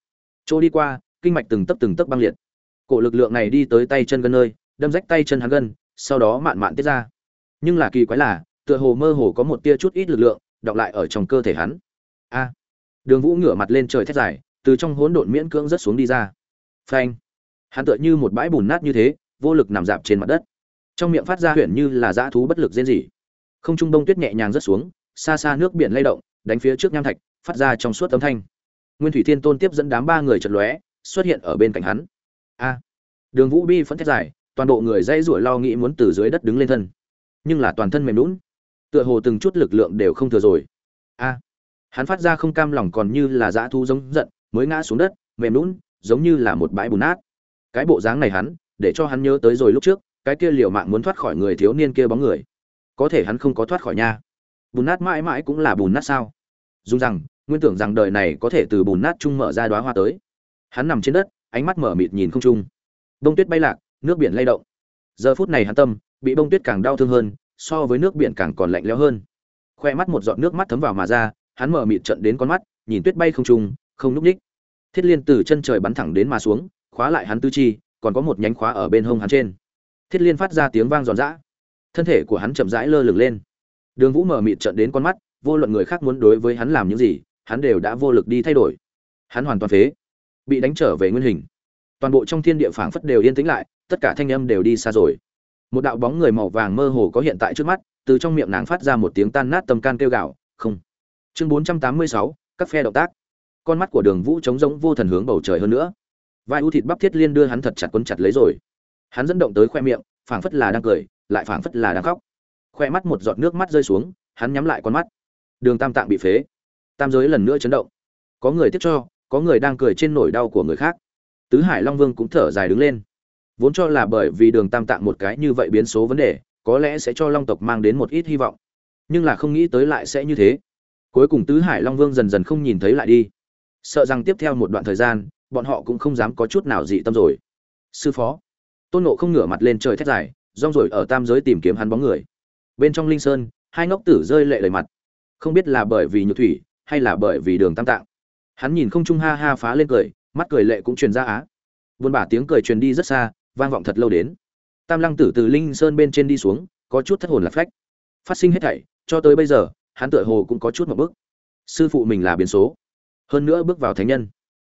Chỗ đi qua, kinh mạch từng tấc từng tấc băng liệt cổ lực lượng này đi tới tay chân gân nơi, đâm rách tay chân hắn gân, sau đó mạn mạn tiết ra. Nhưng là kỳ quái là, tựa hồ mơ hồ có một tia chút ít lực lượng, đọng lại ở trong cơ thể hắn. A! Đường vũ ngửa mặt lên trời thét dài, từ trong hỗn độn miễn cưỡng rất xuống đi ra. Phanh! Hắn tựa như một bãi bùn nát như thế, vô lực nằm dạp trên mặt đất. Trong miệng phát ra huyền như là dã thú bất lực rên rỉ. Không trung đông tuyết nhẹ nhàng rất xuống, xa xa nước biển lay động, đánh phía trước nham thạch, phát ra trong suốt âm thanh. Nguyên thủy thiên tôn tiếp dẫn đám ba người chật lóe, xuất hiện ở bên cạnh hắn a. Đường vũ bi phẫn thét dài, toàn bộ người dây ruổi lo nghĩ muốn từ dưới đất đứng lên thân. Nhưng là toàn thân mềm lún tựa hồ từng chút lực lượng đều không thừa rồi. A. Hắn phát ra không cam lòng còn như là dã thu giống giận, mới ngã xuống đất, mềm lún giống như là một bãi bùn nát. Cái bộ dáng này hắn, để cho hắn nhớ tới rồi lúc trước, cái kia liều mạng muốn thoát khỏi người thiếu niên kia bóng người. Có thể hắn không có thoát khỏi nha. Bùn nát mãi mãi cũng là bùn nát sao? Dùng rằng, nguyên tưởng rằng đời này có thể từ bùn nát chung mở ra đoá hoa tới. Hắn nằm trên đất ánh mắt mở mịt nhìn không trung. Bông tuyết bay lạc, nước biển lay động. Giờ phút này hắn tâm, bị bông tuyết càng đau thương hơn, so với nước biển càng còn lạnh lẽo hơn. Khoe mắt một giọt nước mắt thấm vào mà ra, hắn mở mịt trận đến con mắt, nhìn tuyết bay không trung, không núp ních. Thiết liên từ chân trời bắn thẳng đến mà xuống, khóa lại hắn tư chi, còn có một nhánh khóa ở bên hông hắn trên. Thiết liên phát ra tiếng vang giòn giã. Thân thể của hắn chậm rãi lơ lửng lên. Đường vũ mở mịt trận đến con mắt, vô luận người khác muốn đối với hắn làm những gì, hắn đều đã vô lực đi thay đổi. Hắn hoàn toàn phế bị đánh trở về nguyên hình. Toàn bộ trong thiên địa phảng phất đều yên tĩnh lại, tất cả thanh âm đều đi xa rồi. Một đạo bóng người màu vàng mơ hồ có hiện tại trước mắt, từ trong miệng nàng phát ra một tiếng tan nát tâm can kêu gạo không! Chương bốn trăm tám mươi sáu, các phe động tác. Con mắt của đường vũ trống rỗng vô thần hướng bầu trời hơn nữa. Vai u thịt bắp thiết liên đưa hắn thật chặt quấn chặt lấy rồi. Hắn dẫn động tới khoe miệng, phảng phất là đang cười, lại phảng phất là đang khóc. Khoe mắt một giọt nước mắt rơi xuống, hắn nhắm lại con mắt. Đường tam tạng bị phế. Tam giới lần nữa chấn động. Có người tiếp cho có người đang cười trên nỗi đau của người khác. Tứ hải long vương cũng thở dài đứng lên. Vốn cho là bởi vì đường tam tạng một cái như vậy biến số vấn đề, có lẽ sẽ cho long tộc mang đến một ít hy vọng. Nhưng là không nghĩ tới lại sẽ như thế. Cuối cùng tứ hải long vương dần dần không nhìn thấy lại đi. Sợ rằng tiếp theo một đoạn thời gian, bọn họ cũng không dám có chút nào dị tâm rồi. Sư phó. Tôn nộ không ngửa mặt lên trời thét dài, rong rồi ở tam giới tìm kiếm hắn bóng người. Bên trong linh sơn, hai ngốc tử rơi lệ lời mặt. Không biết là bởi vì nhược thủy, hay là bởi vì đường tam tạng hắn nhìn không trung ha ha phá lên cười, mắt cười lệ cũng truyền ra á. Buồn bả tiếng cười truyền đi rất xa, vang vọng thật lâu đến. Tam lăng tử từ linh sơn bên trên đi xuống, có chút thất hồn lạc phách. Phát sinh hết thảy, cho tới bây giờ, hắn tựa hồ cũng có chút một bước. Sư phụ mình là biến số. Hơn nữa bước vào thánh nhân.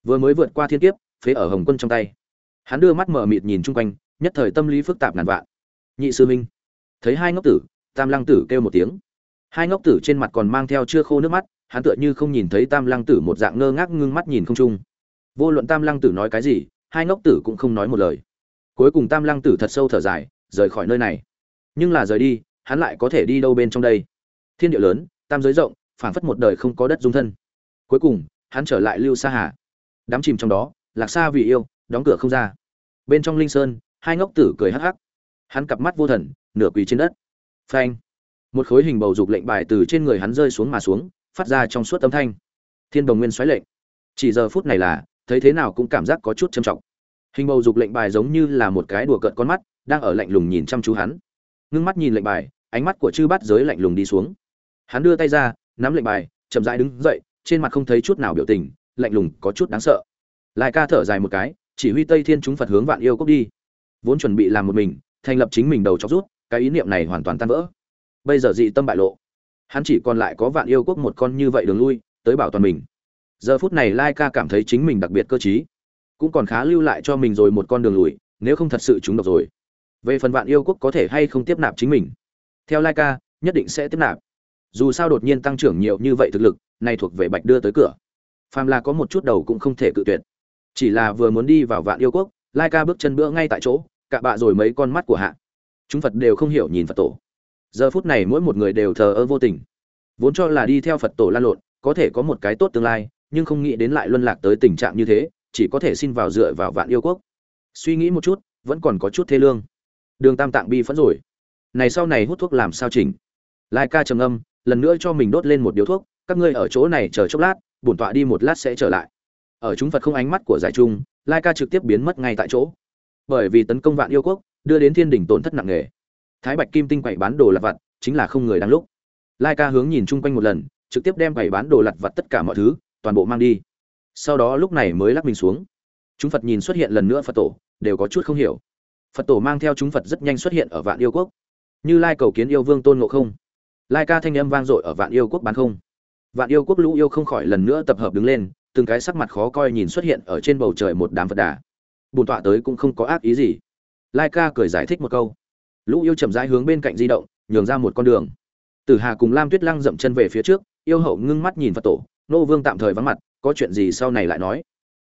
Vừa mới vượt qua thiên kiếp, phế ở hồng quân trong tay. Hắn đưa mắt mở mịt nhìn chung quanh, nhất thời tâm lý phức tạp ngàn vạn. Nhị sư minh thấy hai ngốc tử, tam lăng tử kêu một tiếng. Hai ngốc tử trên mặt còn mang theo chưa khô nước mắt hắn tựa như không nhìn thấy tam lăng tử một dạng ngơ ngác ngưng mắt nhìn không trung. Vô luận tam lăng tử nói cái gì, hai ngốc tử cũng không nói một lời. Cuối cùng tam lăng tử thật sâu thở dài, rời khỏi nơi này. Nhưng là rời đi, hắn lại có thể đi đâu bên trong đây? Thiên địa lớn, tam giới rộng, phảng phất một đời không có đất dung thân. Cuối cùng, hắn trở lại lưu sa hà. Đám chìm trong đó, lạc xa vì yêu, đóng cửa không ra. Bên trong linh sơn, hai ngốc tử cười hắc hắc. Hắn cặp mắt vô thần, nửa quỳ trên đất. Phanh. Một khối hình bầu dục lệnh bài từ trên người hắn rơi xuống mà xuống phát ra trong suốt âm thanh. Thiên đồng nguyên xoáy lệnh. Chỉ giờ phút này là, thấy thế nào cũng cảm giác có chút trầm trọng. Hình bầu dục lệnh bài giống như là một cái đùa cợt con mắt, đang ở lạnh lùng nhìn chăm chú hắn. Ngưng mắt nhìn lệnh bài, ánh mắt của chư bát giới lạnh lùng đi xuống. Hắn đưa tay ra, nắm lệnh bài, chậm rãi đứng dậy, trên mặt không thấy chút nào biểu tình, lạnh lùng, có chút đáng sợ. Lại ca thở dài một cái, chỉ huy tây thiên chúng phật hướng vạn yêu cốc đi. Vốn chuẩn bị làm một mình, thành lập chính mình đầu chóc rút, cái ý niệm này hoàn toàn tan vỡ. Bây giờ dị tâm bại lộ hắn chỉ còn lại có vạn yêu quốc một con như vậy đường lui, tới bảo toàn mình. Giờ phút này lai ca cảm thấy chính mình đặc biệt cơ t cũng còn khá lưu lại cho mình rồi một con đường lùi, nếu không thật sự chúng độc rồi. Về phần vạn yêu quốc có thể hay không tiếp nạp chính mình? Theo lai ca, nhất định sẽ tiếp nạp. Dù sao đột nhiên tăng trưởng nhiều như vậy thực lực, này thuộc về bạch đưa tới cửa. Phàm là có một chút đầu cũng không thể cự tuyệt. Chỉ là vừa muốn đi vào vạn yêu quốc, lai ca bước chân bữa ngay tại chỗ, cạ bạ rồi mấy con mắt của hạ. Chúng phật đều không hiểu nhìn phật tổ giờ phút này mỗi một người đều thờ ơ vô tình. Vốn cho là đi theo phật tổ lan lộn, có thể có một cái tốt tương lai, nhưng không nghĩ đến lại luân lạc tới tình trạng như thế, chỉ có thể xin vào dựa vào vạn yêu quốc. Suy nghĩ một chút, vẫn còn có chút thế lương. Đường tam tạng bi phẫn rồi. Này sau này hút thuốc làm sao chỉnh? Lai ca trầm âm, lần nữa cho mình đốt lên một điếu thuốc, các ngươi ở chỗ này chờ chốc lát, bổn tọa đi một lát sẽ trở lại. Ở chúng phật không ánh mắt của giải trung, lai ca trực tiếp biến mất ngay tại chỗ. Bởi vì tấn công vạn yêu quốc, đưa đến thiên đỉnh tổn thất nặng nề thái bạch kim tinh quậy bán đồ lặt vặt, chính là không người đang lúc. Lai ca hướng nhìn chung quanh một lần, trực tiếp đem quậy bán đồ lặt vặt tất cả mọi thứ, toàn bộ mang đi. Sau đó lúc này mới lắc mình xuống. Chúng phật nhìn xuất hiện lần nữa phật tổ, đều có chút không hiểu. Phật tổ mang theo chúng phật rất nhanh xuất hiện ở vạn yêu quốc. Như lai cầu kiến yêu vương tôn ngộ không. Lai ca thanh âm vang dội ở vạn yêu quốc bán không. Vạn yêu quốc lũ yêu không khỏi lần nữa tập hợp đứng lên, từng cái sắc mặt khó coi nhìn xuất hiện ở trên bầu trời một đám phật đà. Bùn tọa tới cũng không có ác ý gì. Lai ca cười giải thích một câu lũ yêu chậm rãi hướng bên cạnh di động, nhường ra một con đường. Tử hà cùng lam tuyết lăng dậm chân về phía trước, yêu hậu ngưng mắt nhìn phật tổ, nô vương tạm thời vắng mặt, có chuyện gì sau này lại nói.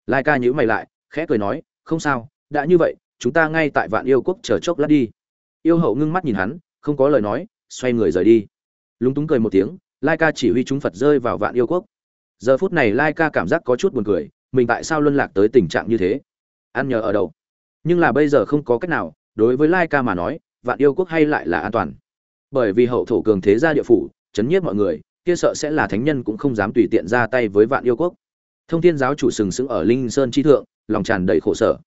Lai ca nhữ mày lại, khẽ cười nói, không sao, đã như vậy, chúng ta ngay tại vạn yêu quốc chờ chốc lát đi. Yêu hậu ngưng mắt nhìn hắn, không có lời nói, xoay người rời đi. Lúng túng cười một tiếng, lai ca chỉ huy chúng phật rơi vào vạn yêu quốc. Giờ phút này lai ca cảm giác có chút buồn cười, mình tại sao luân lạc tới tình trạng như thế? Ăn nhờ ở đâu? Nhưng là bây giờ không có cách nào, đối với lai ca mà nói vạn yêu quốc hay lại là an toàn. Bởi vì hậu thổ cường thế gia địa phủ, chấn nhiếp mọi người, kia sợ sẽ là thánh nhân cũng không dám tùy tiện ra tay với vạn yêu quốc. Thông thiên giáo chủ sừng sững ở linh sơn chi thượng, lòng tràn đầy khổ sở.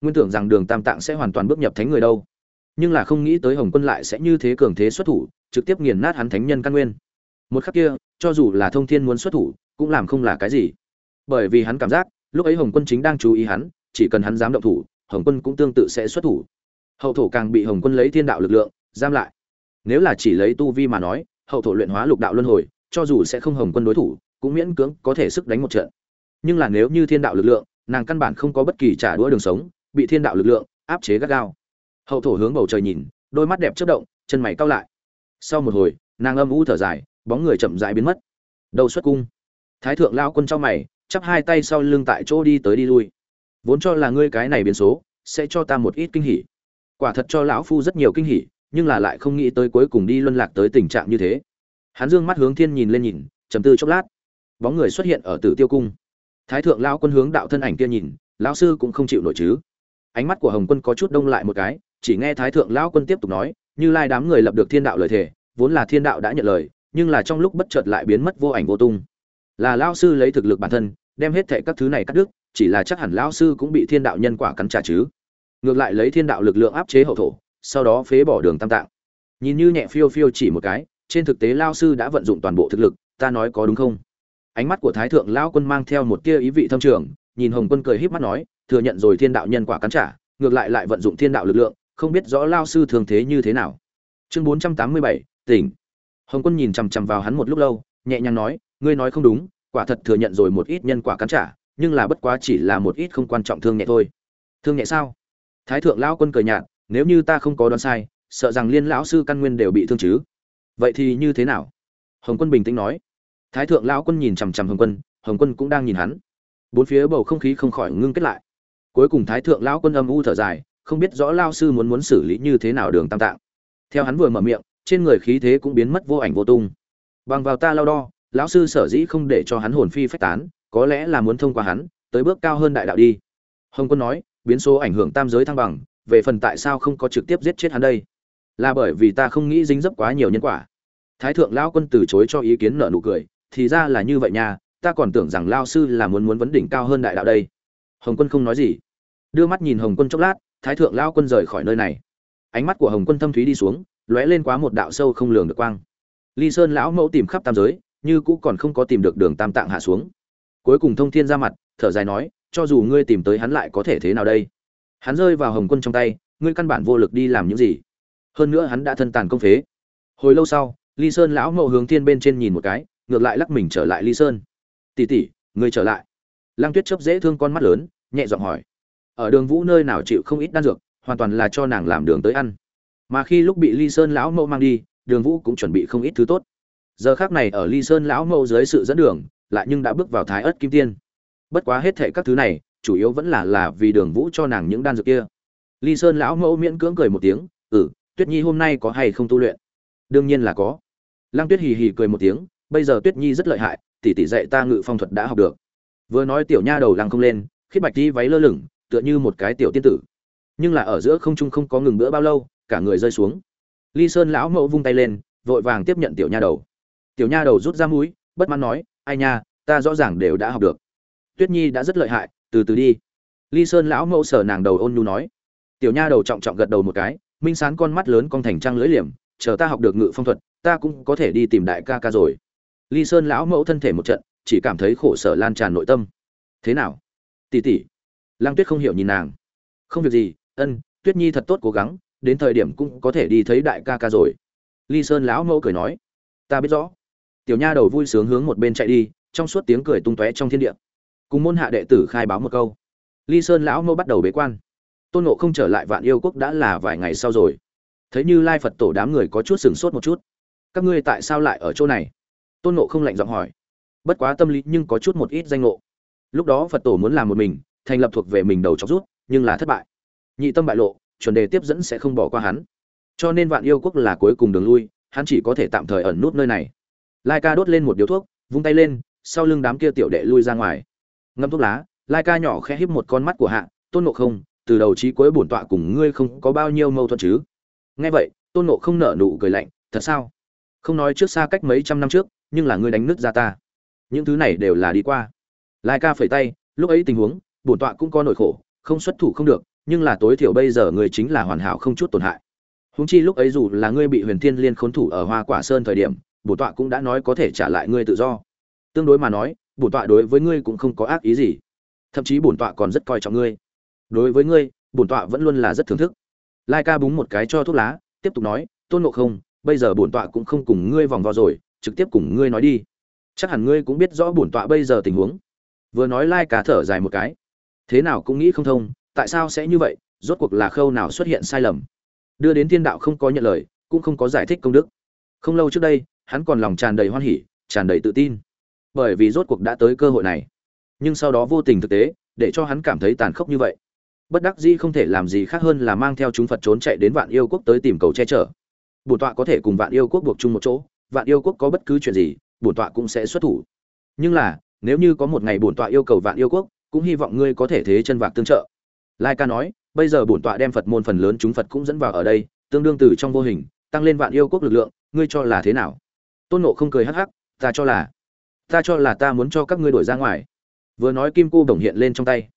Nguyên tưởng rằng đường tam tạng sẽ hoàn toàn bước nhập thánh người đâu, nhưng là không nghĩ tới hồng quân lại sẽ như thế cường thế xuất thủ, trực tiếp nghiền nát hắn thánh nhân căn nguyên. Một khắc kia, cho dù là thông thiên muốn xuất thủ, cũng làm không là cái gì. Bởi vì hắn cảm giác, lúc ấy hồng quân chính đang chú ý hắn, chỉ cần hắn dám động thủ, hồng quân cũng tương tự sẽ xuất thủ hậu thổ càng bị hồng quân lấy thiên đạo lực lượng, giam lại. Nếu là chỉ lấy tu vi mà nói, hậu thổ luyện hóa lục đạo luân hồi, cho dù sẽ không hồng quân đối thủ, cũng miễn cưỡng có thể sức đánh một trận. Nhưng là nếu như thiên đạo lực lượng, nàng căn bản không có bất kỳ trả đũa đường sống, bị thiên đạo lực lượng áp chế gắt gao. Hậu thổ hướng bầu trời nhìn, đôi mắt đẹp chớp động, chân mày cau lại. Sau một hồi, nàng âm u thở dài, bóng người chậm rãi biến mất. Đầu xuất cung. Thái thượng lao quân trong mày, chắp hai tay sau lưng tại chỗ đi tới đi lui. Vốn cho là ngươi cái này biến số, sẽ cho ta một ít kinh hỉ quả thật cho lão phu rất nhiều kinh hỉ, nhưng là lại không nghĩ tới cuối cùng đi luân lạc tới tình trạng như thế. Hắn dương mắt hướng thiên nhìn lên nhìn, trầm tư chốc lát. Bóng người xuất hiện ở tử tiêu cung. Thái thượng lao quân hướng đạo thân ảnh kia nhìn, lão sư cũng không chịu nổi chứ. Ánh mắt của hồng quân có chút đông lại một cái, chỉ nghe thái thượng lão quân tiếp tục nói, như lai đám người lập được thiên đạo lời thề, vốn là thiên đạo đã nhận lời, nhưng là trong lúc bất chợt lại biến mất vô ảnh vô tung. Là lão sư lấy thực lực bản thân, đem hết thệ các thứ này cắt đứt, chỉ là chắc hẳn lão sư cũng bị thiên đạo nhân quả cắn trả chứ ngược lại lấy thiên đạo lực lượng áp chế hậu thổ, sau đó phế bỏ đường tam tạng. Nhìn như nhẹ phiêu phiêu chỉ một cái, trên thực tế lao sư đã vận dụng toàn bộ thực lực, ta nói có đúng không? Ánh mắt của thái thượng lão quân mang theo một tia ý vị thâm trường, nhìn hồng quân cười híp mắt nói, thừa nhận rồi thiên đạo nhân quả cắn trả, ngược lại lại vận dụng thiên đạo lực lượng, không biết rõ lao sư thường thế như thế nào. Chương bốn trăm tám mươi bảy, tỉnh. Hồng quân nhìn chằm chằm vào hắn một lúc lâu, nhẹ nhàng nói, ngươi nói không đúng, quả thật thừa nhận rồi một ít nhân quả cắn trả, nhưng là bất quá chỉ là một ít không quan trọng thương nhẹ thôi. Thương nhẹ sao? Thái thượng lão quân cười nhạt, nếu như ta không có đoán sai, sợ rằng liên lão sư căn nguyên đều bị thương chứ. Vậy thì như thế nào? Hồng quân bình tĩnh nói. Thái thượng lão quân nhìn chằm chằm hồng quân hồng quân cũng đang nhìn hắn. Bốn phía bầu không khí không khỏi ngưng kết lại. Cuối cùng thái thượng lão quân âm u thở dài, không biết rõ lao sư muốn muốn xử lý như thế nào đường tam tạng. Theo hắn vừa mở miệng, trên người khí thế cũng biến mất vô ảnh vô tung. Bằng vào ta lao đo, lão sư sở dĩ không để cho hắn hồn phi phách tán, có lẽ là muốn thông qua hắn, tới bước cao hơn đại đạo đi. Hồng quân nói biến số ảnh hưởng tam giới thăng bằng, về phần tại sao không có trực tiếp giết chết hắn đây? Là bởi vì ta không nghĩ dính dấp quá nhiều nhân quả. Thái thượng lão quân từ chối cho ý kiến nợ nụ cười, thì ra là như vậy nha, ta còn tưởng rằng lao sư là muốn muốn vấn đỉnh cao hơn đại đạo đây. Hồng quân không nói gì. Đưa mắt nhìn hồng quân chốc lát, thái thượng lao quân rời khỏi nơi này. Ánh mắt của hồng quân thâm thúy đi xuống, lóe lên quá một đạo sâu không lường được quang. Ly sơn lão mẫu tìm khắp tam giới, như cũ còn không có tìm được đường tam tạng hạ xuống. Cuối cùng thông thiên ra mặt, thở dài nói cho dù ngươi tìm tới hắn lại có thể thế nào đây? Hắn rơi vào hồng quân trong tay, ngươi căn bản vô lực đi làm những gì? Hơn nữa hắn đã thân tàn công phế. Hồi lâu sau, ly sơn lão mẫu hướng thiên bên trên nhìn một cái, ngược lại lắc mình trở lại ly sơn. Tỉ tỉ ngươi trở lại. Lăng tuyết chấp dễ thương con mắt lớn, nhẹ giọng hỏi. Ở đường vũ nơi nào chịu không ít đan dược, hoàn toàn là cho nàng làm đường tới ăn. Mà khi lúc bị ly sơn lão mẫu mang đi, đường vũ cũng chuẩn bị không ít thứ tốt. Giờ khác này ở ly sơn lão mẫu dưới sự dẫn đường, lại nhưng đã bước vào thái ớt kim tiên bất quá hết thệ các thứ này, chủ yếu vẫn là là vì đường vũ cho nàng những đan dược kia. Ly sơn lão mẫu miễn cưỡng cười một tiếng ừ tuyết nhi hôm nay có hay không tu luyện? Đương nhiên là có. Lăng tuyết hì hì cười một tiếng, bây giờ tuyết nhi rất lợi hại tỷ tỷ dạy ta ngự phong thuật đã học được. Vừa nói tiểu nha đầu lăng không lên, khiết bạch đi váy lơ lửng, tựa như một cái tiểu tiên tử. Nhưng là ở giữa không trung không có ngừng bữa bao lâu, cả người rơi xuống. Ly sơn lão mẫu vung tay lên, vội vàng tiếp nhận tiểu nha đầu. Tiểu nha đầu rút ra mũi, bất mãn nói, ai nha, ta rõ ràng đều đã học được tuyết nhi đã rất lợi hại, từ từ đi. Ly sơn lão mẫu sở nàng đầu ôn nhu nói. Tiểu nha đầu trọng trọng gật đầu một cái, minh sán con mắt lớn con thành trăng lưỡi liềm, chờ ta học được ngự phong thuật, ta cũng có thể đi tìm đại ca ca rồi. Ly sơn lão mẫu thân thể một trận, chỉ cảm thấy khổ sở lan tràn nội tâm. Thế nào? Tỉ tỉ. Lang tuyết không hiểu nhìn nàng. Không việc gì, ân, tuyết nhi thật tốt cố gắng, đến thời điểm cũng có thể đi thấy đại ca ca rồi. Ly sơn lão mẫu cười nói. Ta biết rõ. Tiểu nha đầu vui sướng hướng một bên chạy đi, trong suốt tiếng cười tung tóe trong thiên địa cùng môn hạ đệ tử khai báo một câu. Ly sơn lão mô bắt đầu bế quan. Tôn nộ không trở lại vạn yêu quốc đã là vài ngày sau rồi. Thấy như lai phật tổ đám người có chút sửng sốt một chút. Các ngươi tại sao lại ở chỗ này? Tôn nộ không lạnh giọng hỏi. Bất quá tâm lý nhưng có chút một ít danh ngộ. Lúc đó phật tổ muốn làm một mình, thành lập thuộc về mình đầu chọc rút, nhưng là thất bại. Nhị tâm bại lộ, chuẩn đề tiếp dẫn sẽ không bỏ qua hắn. Cho nên vạn yêu quốc là cuối cùng đường lui, hắn chỉ có thể tạm thời ẩn nút nơi này. Lai ca đốt lên một điếu thuốc, vung tay lên, sau lưng đám kia tiểu đệ lui ra ngoài ngâm thuốc lá, lai ca nhỏ khẽ híp một con mắt của hạ, tôn nộ không, từ đầu chí cuối bổn tọa cùng ngươi không có bao nhiêu mâu thuẫn chứ? Nghe vậy, tôn nộ không nở nụ cười lạnh, thật sao? Không nói trước xa cách mấy trăm năm trước, nhưng là ngươi đánh nứt ra ta. Những thứ này đều là đi qua. Lai ca phẩy tay, lúc ấy tình huống, bổn tọa cũng có nỗi khổ, không xuất thủ không được, nhưng là tối thiểu bây giờ ngươi chính là hoàn hảo không chút tổn hại. Húng chi lúc ấy dù là ngươi bị huyền thiên liên khốn thủ ở hoa quả sơn thời điểm, bổn tọa cũng đã nói có thể trả lại ngươi tự do. Tương đối mà nói bổn tọa đối với ngươi cũng không có ác ý gì. Thậm chí bổn tọa còn rất coi trọng ngươi. Đối với ngươi, bổn tọa vẫn luôn là rất thưởng thức. Lai ca búng một cái cho thuốc lá, tiếp tục nói, tôn ngộ không, bây giờ bổn tọa cũng không cùng ngươi vòng vo rồi, trực tiếp cùng ngươi nói đi. Chắc hẳn ngươi cũng biết rõ bổn tọa bây giờ tình huống. Vừa nói lai ca thở dài một cái. Thế nào cũng nghĩ không thông, tại sao sẽ như vậy? Rốt cuộc là khâu nào xuất hiện sai lầm? Đưa đến thiên đạo không có nhận lời, cũng không có giải thích công đức. Không lâu trước đây, hắn còn lòng tràn đầy hoan hỉ, tràn đầy tự tin bởi vì rốt cuộc đã tới cơ hội này. Nhưng sau đó vô tình thực tế, để cho hắn cảm thấy tàn khốc như vậy. Bất đắc dĩ không thể làm gì khác hơn là mang theo chúng phật trốn chạy đến vạn yêu quốc tới tìm cầu che chở. Bổn tọa có thể cùng vạn yêu quốc buộc chung một chỗ, vạn yêu quốc có bất cứ chuyện gì, bổn tọa cũng sẽ xuất thủ. Nhưng là, nếu như có một ngày bổn tọa yêu cầu vạn yêu quốc, cũng hy vọng ngươi có thể thế chân vạc tương trợ. Lai ca nói, bây giờ bổn tọa đem phật môn phần lớn chúng phật cũng dẫn vào ở đây, tương đương từ trong vô hình, tăng lên vạn yêu quốc lực lượng, ngươi cho là thế nào? Tôn nộ không cười hắc hắc, ta cho là ta cho là ta muốn cho các ngươi đổi ra ngoài. Vừa nói kim cô bổng hiện lên trong tay.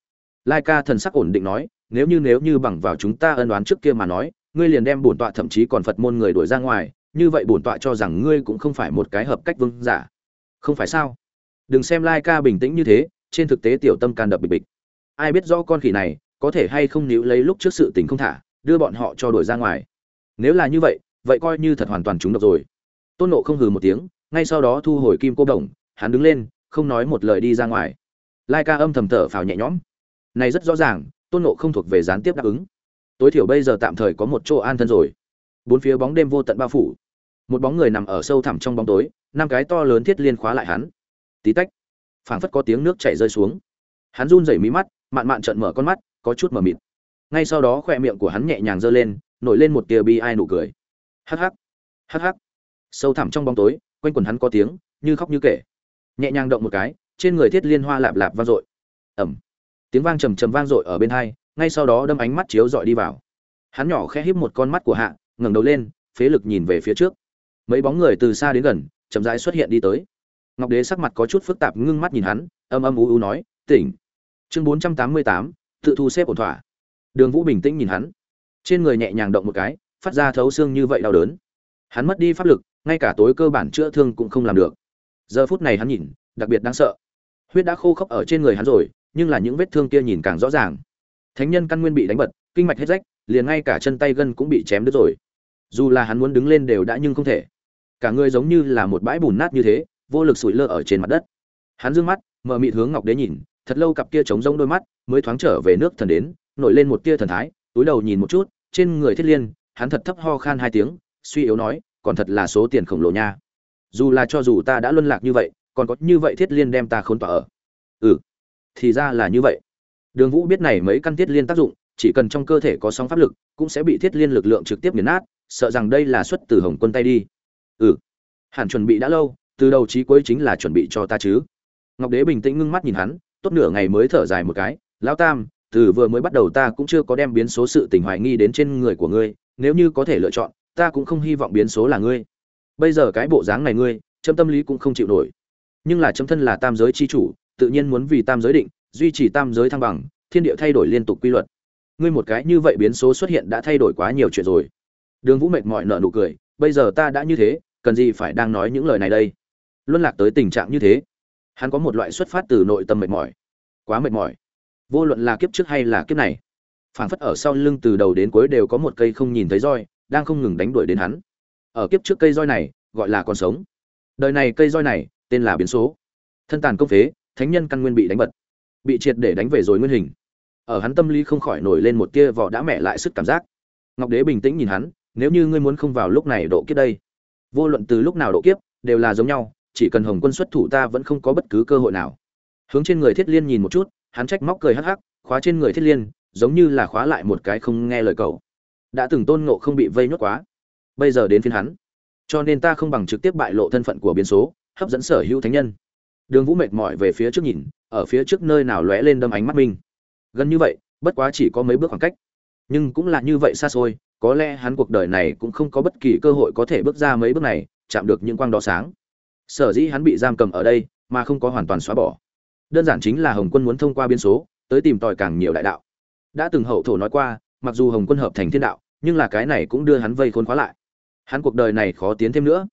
Lai ca thần sắc ổn định nói, nếu như nếu như bằng vào chúng ta ân đoán trước kia mà nói, ngươi liền đem bổn tọa thậm chí còn phật môn người đuổi ra ngoài, như vậy bổn tọa cho rằng ngươi cũng không phải một cái hợp cách vương giả. Không phải sao? Đừng xem lai ca bình tĩnh như thế, trên thực tế tiểu tâm can đập bịch bịch. Ai biết rõ con khỉ này, có thể hay không níu lấy lúc trước sự tình không thả, đưa bọn họ cho đuổi ra ngoài. Nếu là như vậy vậy coi như thật hoàn toàn chúng độc rồi. Tôn nộ không hừ một tiếng, ngay sau đó thu hồi kim cô đồng hắn đứng lên, không nói một lời đi ra ngoài. Lai ca âm thầm thở phào nhẹ nhõm. Này rất rõ ràng, tôn nộ không thuộc về gián tiếp đáp ứng. Tối thiểu bây giờ tạm thời có một chỗ an thân rồi. Bốn phía bóng đêm vô tận bao phủ. Một bóng người nằm ở sâu thẳm trong bóng tối, năm cái to lớn thiết liên khóa lại hắn. Tí tách, phảng phất có tiếng nước chảy rơi xuống. Hắn run rẩy mí mắt, mạn mạn trợn mở con mắt, có chút mờ mịt. Ngay sau đó khoe miệng của hắn nhẹ nhàng giơ lên, nổi lên một tia bi ai nụ cười. Hắc hắc hắc hắc. Sâu thẳm trong bóng tối, quanh quần hắn có tiếng, như khóc như kể nhẹ nhàng động một cái, trên người thiết liên hoa lạp lạp vang dội. Ẩm tiếng vang trầm trầm vang dội ở bên hai, ngay sau đó đâm ánh mắt chiếu dọi đi vào. Hắn nhỏ khẽ híp một con mắt của hạ, ngẩng đầu lên, phế lực nhìn về phía trước. Mấy bóng người từ xa đến gần, chậm rãi xuất hiện đi tới. Ngọc đế sắc mặt có chút phức tạp ngưng mắt nhìn hắn, âm âm u u nói, tỉnh. Chương bốn trăm tám mươi tám, tự thu xếp ổn thỏa. Đường vũ bình tĩnh nhìn hắn. Trên người nhẹ nhàng động một cái, phát ra thấu xương như vậy đau đớn. Hắn mất đi pháp lực, ngay cả tối cơ bản chữa thương cũng không làm được giờ phút này hắn nhìn, đặc biệt đáng sợ. Huyết đã khô khốc ở trên người hắn rồi, nhưng là những vết thương kia nhìn càng rõ ràng. Thánh nhân căn nguyên bị đánh bật, kinh mạch hết rách, liền ngay cả chân tay gân cũng bị chém đứt rồi. Dù là hắn muốn đứng lên đều đã nhưng không thể. Cả người giống như là một bãi bùn nát như thế, vô lực sủi lơ ở trên mặt đất. Hắn dương mắt, mở mịt hướng ngọc đế nhìn, thật lâu cặp kia trống rỗng đôi mắt mới thoáng trở về nước thần đến, nổi lên một tia thần thái, túi đầu nhìn một chút, trên người thiết liên, hắn thật thấp ho khan hai tiếng, suy yếu nói, còn thật là số tiền khổng lồ nha dù là cho dù ta đã luân lạc như vậy, còn có như vậy thiết liên đem ta khốn tỏa ở. Ừ thì ra là như vậy. Đường vũ biết này mấy căn thiết liên tác dụng, chỉ cần trong cơ thể có sóng pháp lực, cũng sẽ bị thiết liên lực lượng trực tiếp nghiền nát, sợ rằng đây là xuất từ hồng quân tay đi. Ừ hẳn chuẩn bị đã lâu, từ đầu chí cuối chính là chuẩn bị cho ta chứ. Ngọc đế bình tĩnh ngưng mắt nhìn hắn, tốt nửa ngày mới thở dài một cái. Lão tam, từ vừa mới bắt đầu ta cũng chưa có đem biến số sự tình hoài nghi đến trên người của ngươi, nếu như có thể lựa chọn, ta cũng không hy vọng biến số là ngươi bây giờ cái bộ dáng này ngươi chấm tâm lý cũng không chịu nổi. Nhưng là chấm thân là tam giới chi chủ, tự nhiên muốn vì tam giới định, duy trì tam giới thăng bằng, thiên địa thay đổi liên tục quy luật. Ngươi một cái như vậy biến số xuất hiện đã thay đổi quá nhiều chuyện rồi. Đường vũ mệt mỏi nợ nụ cười, bây giờ ta đã như thế, cần gì phải đang nói những lời này đây? Luân lạc tới tình trạng như thế, hắn có một loại xuất phát từ nội tâm mệt mỏi. Quá mệt mỏi. Vô luận là kiếp trước hay là kiếp này, phảng phất ở sau lưng từ đầu đến cuối đều có một cây không nhìn thấy roi, đang không ngừng đánh đuổi đến hắn ở kiếp trước cây roi này, gọi là còn sống. Đời này cây roi này, tên là biến số. Thân tàn công phế, thánh nhân căn nguyên bị đánh bật. Bị triệt để đánh về rồi nguyên hình. Ở hắn tâm lý không khỏi nổi lên một tia vỏ đã mẹ lại sức cảm giác. Ngọc đế bình tĩnh nhìn hắn, nếu như ngươi muốn không vào lúc này độ kiếp đây, vô luận từ lúc nào độ kiếp, đều là giống nhau, chỉ cần hồng quân xuất thủ ta vẫn không có bất cứ cơ hội nào. Hướng trên người thiết liên nhìn một chút, hắn trách móc cười hắc hắc, khóa trên người thiết liên, giống như là khóa lại một cái không nghe lời cầu. Đã từng tôn ngộ không bị vây nhốt quá bây giờ đến phiên hắn. Cho nên ta không bằng trực tiếp bại lộ thân phận của biến số, hấp dẫn sở hữu thánh nhân. Đường vũ mệt mỏi về phía trước nhìn, ở phía trước nơi nào lóe lên đâm ánh mắt minh gần như vậy, bất quá chỉ có mấy bước khoảng cách. Nhưng cũng là như vậy xa xôi, có lẽ hắn cuộc đời này cũng không có bất kỳ cơ hội có thể bước ra mấy bước này, chạm được những quang đó sáng. Sở dĩ hắn bị giam cầm ở đây, mà không có hoàn toàn xóa bỏ. Đơn giản chính là hồng quân muốn thông qua biến số, tới tìm tòi càng nhiều đại đạo. Đã từng hậu thổ nói qua, mặc dù hồng quân hợp thành thiên đạo, nhưng là cái này cũng đưa hắn vây khốn khóa lại hắn cuộc đời này khó tiến thêm nữa.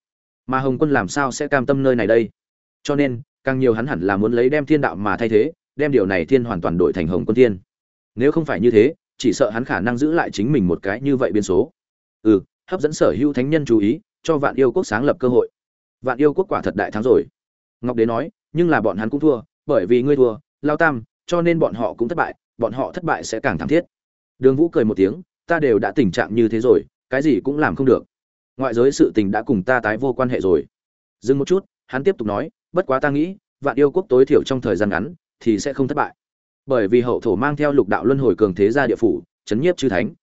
Mà hồng quân làm sao sẽ cam tâm nơi này đây? Cho nên, càng nhiều hắn hẳn là muốn lấy đem thiên đạo mà thay thế, đem điều này thiên hoàn toàn đổi thành hồng quân thiên. Nếu không phải như thế, chỉ sợ hắn khả năng giữ lại chính mình một cái như vậy biến số. Ừ hấp dẫn sở hữu thánh nhân chú ý, cho vạn yêu quốc sáng lập cơ hội. Vạn yêu quốc quả thật đại thắng rồi. Ngọc đế nói, nhưng là bọn hắn cũng thua, bởi vì ngươi thua, lao tam, cho nên bọn họ cũng thất bại, bọn họ thất bại sẽ càng thảm thiết. Đường vũ cười một tiếng, ta đều đã tình trạng như thế rồi, cái gì cũng làm không được ngoại giới sự tình đã cùng ta tái vô quan hệ rồi. Dừng một chút, hắn tiếp tục nói, bất quá ta nghĩ, vạn yêu quốc tối thiểu trong thời gian ngắn thì sẽ không thất bại. Bởi vì hậu thổ mang theo lục đạo luân hồi cường thế ra địa phủ, chấn nhiếp chư thánh.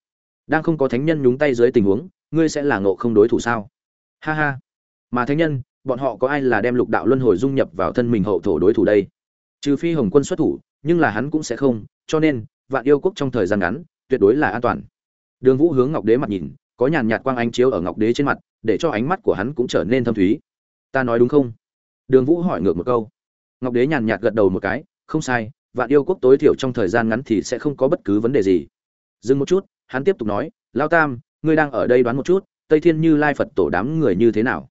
Đang không có thánh nhân nhúng tay dưới tình huống, ngươi sẽ là ngộ không đối thủ sao? Ha ha. Mà thánh nhân, bọn họ có ai là đem lục đạo luân hồi dung nhập vào thân mình hậu thổ đối thủ đây? Trừ phi hồng quân xuất thủ, nhưng là hắn cũng sẽ không, cho nên, vạn yêu quốc trong thời gian ngắn, tuyệt đối là an toàn. Đường vũ hướng ngọc đế mặt nhìn có nhàn nhạt quang ánh chiếu ở ngọc đế trên mặt, để cho ánh mắt của hắn cũng trở nên thâm thúy. Ta nói đúng không? Đường vũ hỏi ngược một câu. Ngọc đế nhàn nhạt gật đầu một cái, không sai, vạn yêu quốc tối thiểu trong thời gian ngắn thì sẽ không có bất cứ vấn đề gì. Dừng một chút, hắn tiếp tục nói, lao tam, ngươi đang ở đây đoán một chút, tây thiên như lai phật tổ đám người như thế nào?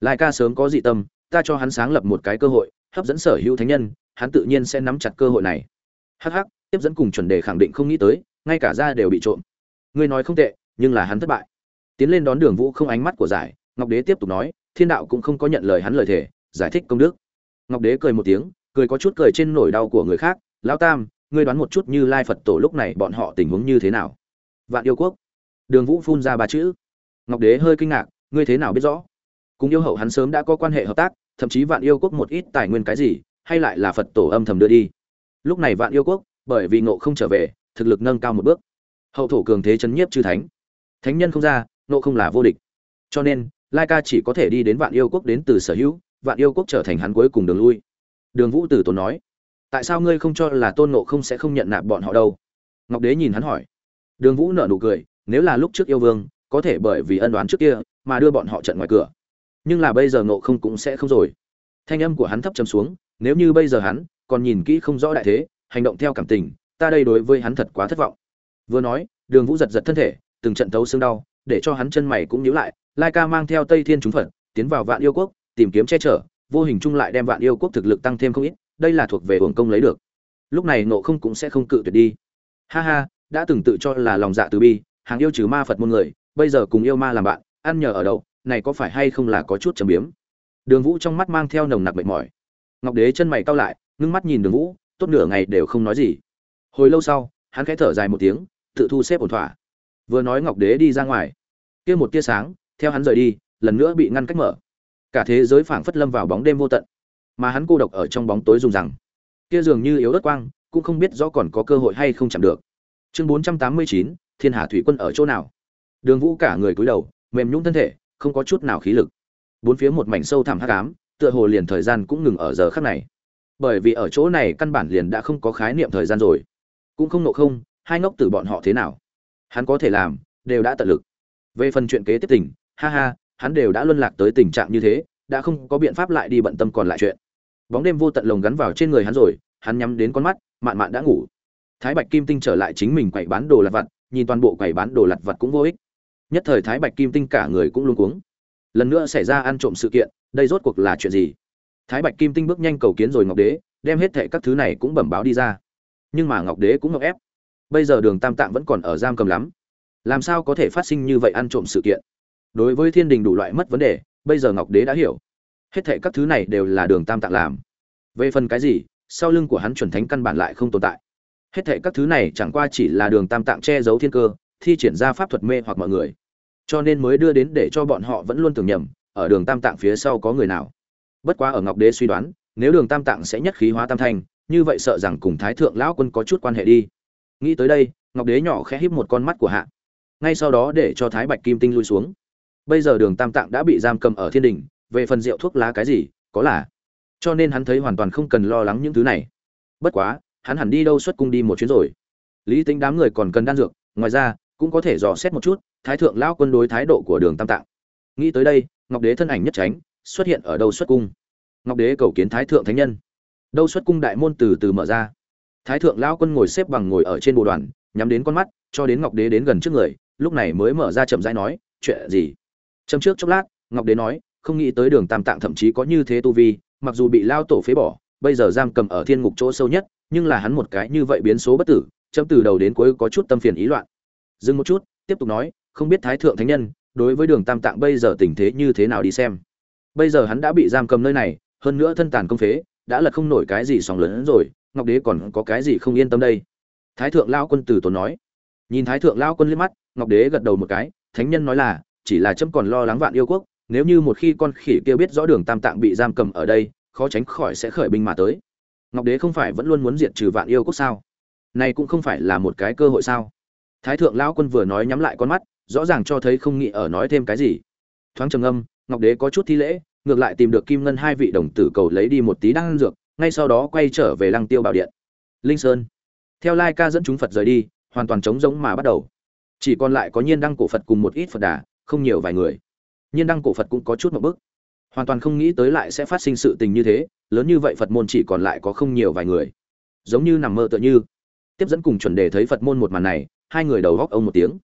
Lai ca sớm có dị tâm, ta cho hắn sáng lập một cái cơ hội, hấp dẫn sở hữu thánh nhân, hắn tự nhiên sẽ nắm chặt cơ hội này. Hh tiếp dẫn cùng chuẩn đề khẳng định không nghĩ tới, ngay cả ra đều bị trộm. Ngươi nói không tệ, nhưng là hắn thất bại tiến lên đón đường vũ không ánh mắt của giải, ngọc đế tiếp tục nói, thiên đạo cũng không có nhận lời hắn lời thề, giải thích công đức. Ngọc đế cười một tiếng, cười có chút cười trên nỗi đau của người khác, lão tam, ngươi đoán một chút như lai phật tổ lúc này bọn họ tình huống như thế nào? Vạn yêu quốc. Đường vũ phun ra ba chữ. Ngọc đế hơi kinh ngạc, ngươi thế nào biết rõ? Cùng yêu hậu hắn sớm đã có quan hệ hợp tác, thậm chí vạn yêu quốc một ít tài nguyên cái gì, hay lại là phật tổ âm thầm đưa đi? Lúc này vạn yêu quốc, bởi vì ngộ không trở về, thực lực nâng cao một bước. Hậu thổ cường thế chấn nhiếp chư thánh. Thánh nhân không ra nộ không là vô địch. Cho nên, lai ca chỉ có thể đi đến vạn yêu quốc đến từ sở hữu, vạn yêu quốc trở thành hắn cuối cùng đường lui. Đường vũ tử tốn nói, tại sao ngươi không cho là tôn ngộ không sẽ không nhận nạp bọn họ đâu? Ngọc đế nhìn hắn hỏi. Đường vũ nở nụ cười, nếu là lúc trước yêu vương, có thể bởi vì ân đoán trước kia mà đưa bọn họ trận ngoài cửa. Nhưng là bây giờ nộ không cũng sẽ không rồi. Thanh âm của hắn thấp chấm xuống, nếu như bây giờ hắn còn nhìn kỹ không rõ đại thế, hành động theo cảm tình, ta đây đối với hắn thật quá thất vọng. Vừa nói, đường vũ giật giật thân thể, từng trận thấu xương đau để cho hắn chân mày cũng nhíu lại, lai ca mang theo tây thiên chúng phật, tiến vào vạn yêu quốc, tìm kiếm che chở, vô hình chung lại đem vạn yêu quốc thực lực tăng thêm không ít, đây là thuộc về hưởng công lấy được. Lúc này nộ không cũng sẽ không cự tuyệt đi. Ha ha, đã từng tự cho là lòng dạ từ bi, hàng yêu trừ ma phật môn người, bây giờ cùng yêu ma làm bạn, ăn nhờ ở đậu, này có phải hay không là có chút trầm biếm? Đường vũ trong mắt mang theo nồng nặc mệt mỏi. Ngọc đế chân mày cau lại, ngưng mắt nhìn đường vũ, tốt nửa ngày đều không nói gì. Hồi lâu sau, hắn khẽ thở dài một tiếng, tự thu xếp ổn thỏa vừa nói ngọc đế đi ra ngoài. Kia một tia sáng, theo hắn rời đi, lần nữa bị ngăn cách mở. Cả thế giới phảng phất lâm vào bóng đêm vô tận, mà hắn cô độc ở trong bóng tối dùng rằng kia dường như yếu ớt quang, cũng không biết rõ còn có cơ hội hay không chạm được. Chương bốn trăm tám mươi chín, thiên hà thủy quân ở chỗ nào? Đường vũ cả người cúi đầu, mềm nhũng thân thể, không có chút nào khí lực. Bốn phía một mảnh sâu thẳm hắc ám, tựa hồ liền thời gian cũng ngừng ở giờ khắc này. Bởi vì ở chỗ này căn bản liền đã không có khái niệm thời gian rồi. Cũng không nộ không, hai ngốc từ bọn họ thế nào? Hắn có thể làm đều đã tận lực. Về phần chuyện kế tiếp tỉnh, ha ha hắn đều đã luân lạc tới tình trạng như thế đã không có biện pháp lại đi bận tâm còn lại chuyện. Bóng đêm vô tận lồng gắn vào trên người hắn rồi hắn nhắm đến con mắt mạn mạn đã ngủ. Thái bạch kim tinh trở lại chính mình quậy bán đồ lặt vặt nhìn toàn bộ quầy bán đồ lặt vặt cũng vô ích. Nhất thời thái bạch kim tinh cả người cũng luống cuống. Lần nữa xảy ra ăn trộm sự kiện đây rốt cuộc là chuyện gì? Thái bạch kim tinh bước nhanh cầu kiến rồi ngọc đế đem hết thệ các thứ này cũng bẩm báo đi ra. Nhưng mà ngọc đế cũng ngọc ép bây giờ đường tam tạng vẫn còn ở giam cầm lắm. Làm sao có thể phát sinh như vậy ăn trộm sự kiện? Đối với thiên đình đủ loại mất vấn đề, bây giờ ngọc đế đã hiểu. Hết thệ các thứ này đều là đường tam tạng làm. Về phần cái gì, sau lưng của hắn chuẩn thánh căn bản lại không tồn tại. Hết thệ các thứ này chẳng qua chỉ là đường tam tạng che giấu thiên cơ, thi triển ra pháp thuật mê hoặc mọi người. Cho nên mới đưa đến để cho bọn họ vẫn luôn tưởng nhầm, ở đường tam tạng phía sau có người nào. Bất quá ở ngọc đế suy đoán, nếu đường tam tạng sẽ nhất khí hóa tam thanh, như vậy sợ rằng cùng thái thượng lão quân có chút quan hệ đi nghĩ tới đây, ngọc đế nhỏ khẽ híp một con mắt của hạ. Ngay sau đó để cho thái bạch kim tinh lui xuống. Bây giờ đường tam tạng đã bị giam cầm ở thiên đình, về phần rượu thuốc lá cái gì, có là. Cho nên hắn thấy hoàn toàn không cần lo lắng những thứ này. Bất quá, hắn hẳn đi đâu xuất cung đi một chuyến rồi. Lý tính đám người còn cần đan dược, ngoài ra, cũng có thể dò xét một chút, thái thượng lão quân đối thái độ của đường tam tạng. Nghĩ tới đây, ngọc đế thân ảnh nhất tránh, xuất hiện ở đâu xuất cung. Ngọc đế cầu kiến thái thượng thánh nhân. Đâu xuất cung đại môn từ từ mở ra thái thượng lão quân ngồi xếp bằng ngồi ở trên bồ đoàn, nhắm đến con mắt, cho đến ngọc đế đến gần trước người, lúc này mới mở ra chậm rãi nói, chuyện gì? Châm trước chốc lát, ngọc đế nói, không nghĩ tới đường tam tạng thậm chí có như thế tu vi, mặc dù bị lao tổ phế bỏ, bây giờ giam cầm ở thiên ngục chỗ sâu nhất, nhưng là hắn một cái như vậy biến số bất tử, chấm từ đầu đến cuối có chút tâm phiền ý loạn. Dừng một chút, tiếp tục nói, không biết thái thượng thánh nhân, đối với đường tam tạng bây giờ tình thế như thế nào đi xem? Bây giờ hắn đã bị giam cầm nơi này, hơn nữa thân tàn công phế, đã là không nổi cái gì sóng lớn rồi ngọc đế còn có cái gì không yên tâm đây? Thái thượng lao quân từ tốn nói. Nhìn thái thượng lao quân liếc mắt, ngọc đế gật đầu một cái, thánh nhân nói là, chỉ là trâm còn lo lắng vạn yêu quốc, nếu như một khi con khỉ kia biết rõ đường tam tạng bị giam cầm ở đây, khó tránh khỏi sẽ khởi binh mà tới. Ngọc đế không phải vẫn luôn muốn diệt trừ vạn yêu quốc sao? Này cũng không phải là một cái cơ hội sao? Thái thượng lão quân vừa nói nhắm lại con mắt, rõ ràng cho thấy không nghĩ ở nói thêm cái gì. Thoáng trầm âm ngọc đế có chút thi lễ, ngược lại tìm được kim ngân hai vị đồng tử cầu lấy đi một tí đan dược ngay sau đó quay trở về lăng tiêu bảo điện. Linh sơn. Theo lai ca dẫn chúng phật rời đi, hoàn toàn trống rỗng mà bắt đầu. Chỉ còn lại có nhiên đăng cổ phật cùng một ít phật đà, không nhiều vài người. Nhiên đăng cổ phật cũng có chút một bức hoàn toàn không nghĩ tới lại sẽ phát sinh sự tình như thế, lớn như vậy phật môn chỉ còn lại có không nhiều vài người. Giống như nằm mơ tựa như. Tiếp dẫn cùng chuẩn đề thấy phật môn một màn này, hai người đầu góc ông một tiếng.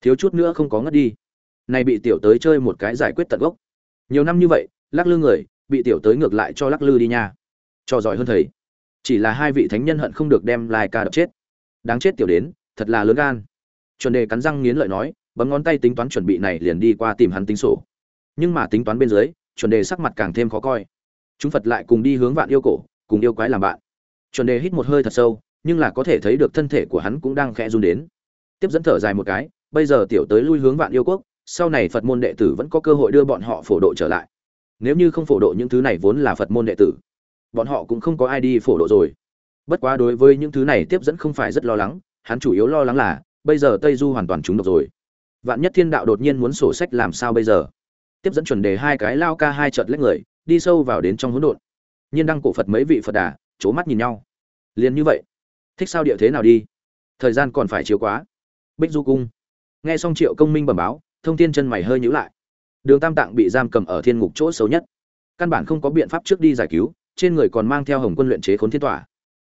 Thiếu chút nữa không có ngất đi. Này bị tiểu tới chơi một cái giải quyết tận gốc. Nhiều năm như vậy, lắc lư người, bị tiểu tới ngược lại cho lắc lư đi nha cho giỏi hơn thầy. Chỉ là hai vị thánh nhân hận không được đem lai ca đập chết. Đáng chết tiểu đến, thật là lớn gan. Chuẩn đề cắn răng nghiến lợi nói, bấm ngón tay tính toán chuẩn bị này liền đi qua tìm hắn tính sổ. Nhưng mà tính toán bên dưới, chuẩn đề sắc mặt càng thêm khó coi. Chúng phật lại cùng đi hướng vạn yêu cổ, cùng yêu quái làm bạn. Chuẩn đề hít một hơi thật sâu, nhưng là có thể thấy được thân thể của hắn cũng đang khẽ run đến. Tiếp dẫn thở dài một cái, bây giờ tiểu tới lui hướng vạn yêu quốc, sau này phật môn đệ tử vẫn có cơ hội đưa bọn họ phổ độ trở lại. Nếu như không phổ độ những thứ này vốn là phật môn đệ tử bọn họ cũng không có ai đi phổ độ rồi. Bất quá đối với những thứ này tiếp dẫn không phải rất lo lắng, hắn chủ yếu lo lắng là, bây giờ tây du hoàn toàn trúng độc rồi. Vạn nhất thiên đạo đột nhiên muốn sổ sách làm sao bây giờ? Tiếp dẫn chuẩn đề hai cái lao ca hai chợt lách người, đi sâu vào đến trong hỗn độn. Nhiên đăng cổ phật mấy vị phật đà c mắt nhìn nhau. Liền như vậy, thích sao địa thế nào đi? Thời gian còn phải chiếu quá. Bích du cung. Nghe xong triệu công minh bẩm báo, thông tin chân mày hơi nhíu lại. Đường tam tạng bị giam cầm ở thiên ngục chỗ xấu nhất. Căn bản không có biện pháp trước đi giải cứu trên người còn mang theo hồng quân luyện chế khốn thiên tỏa.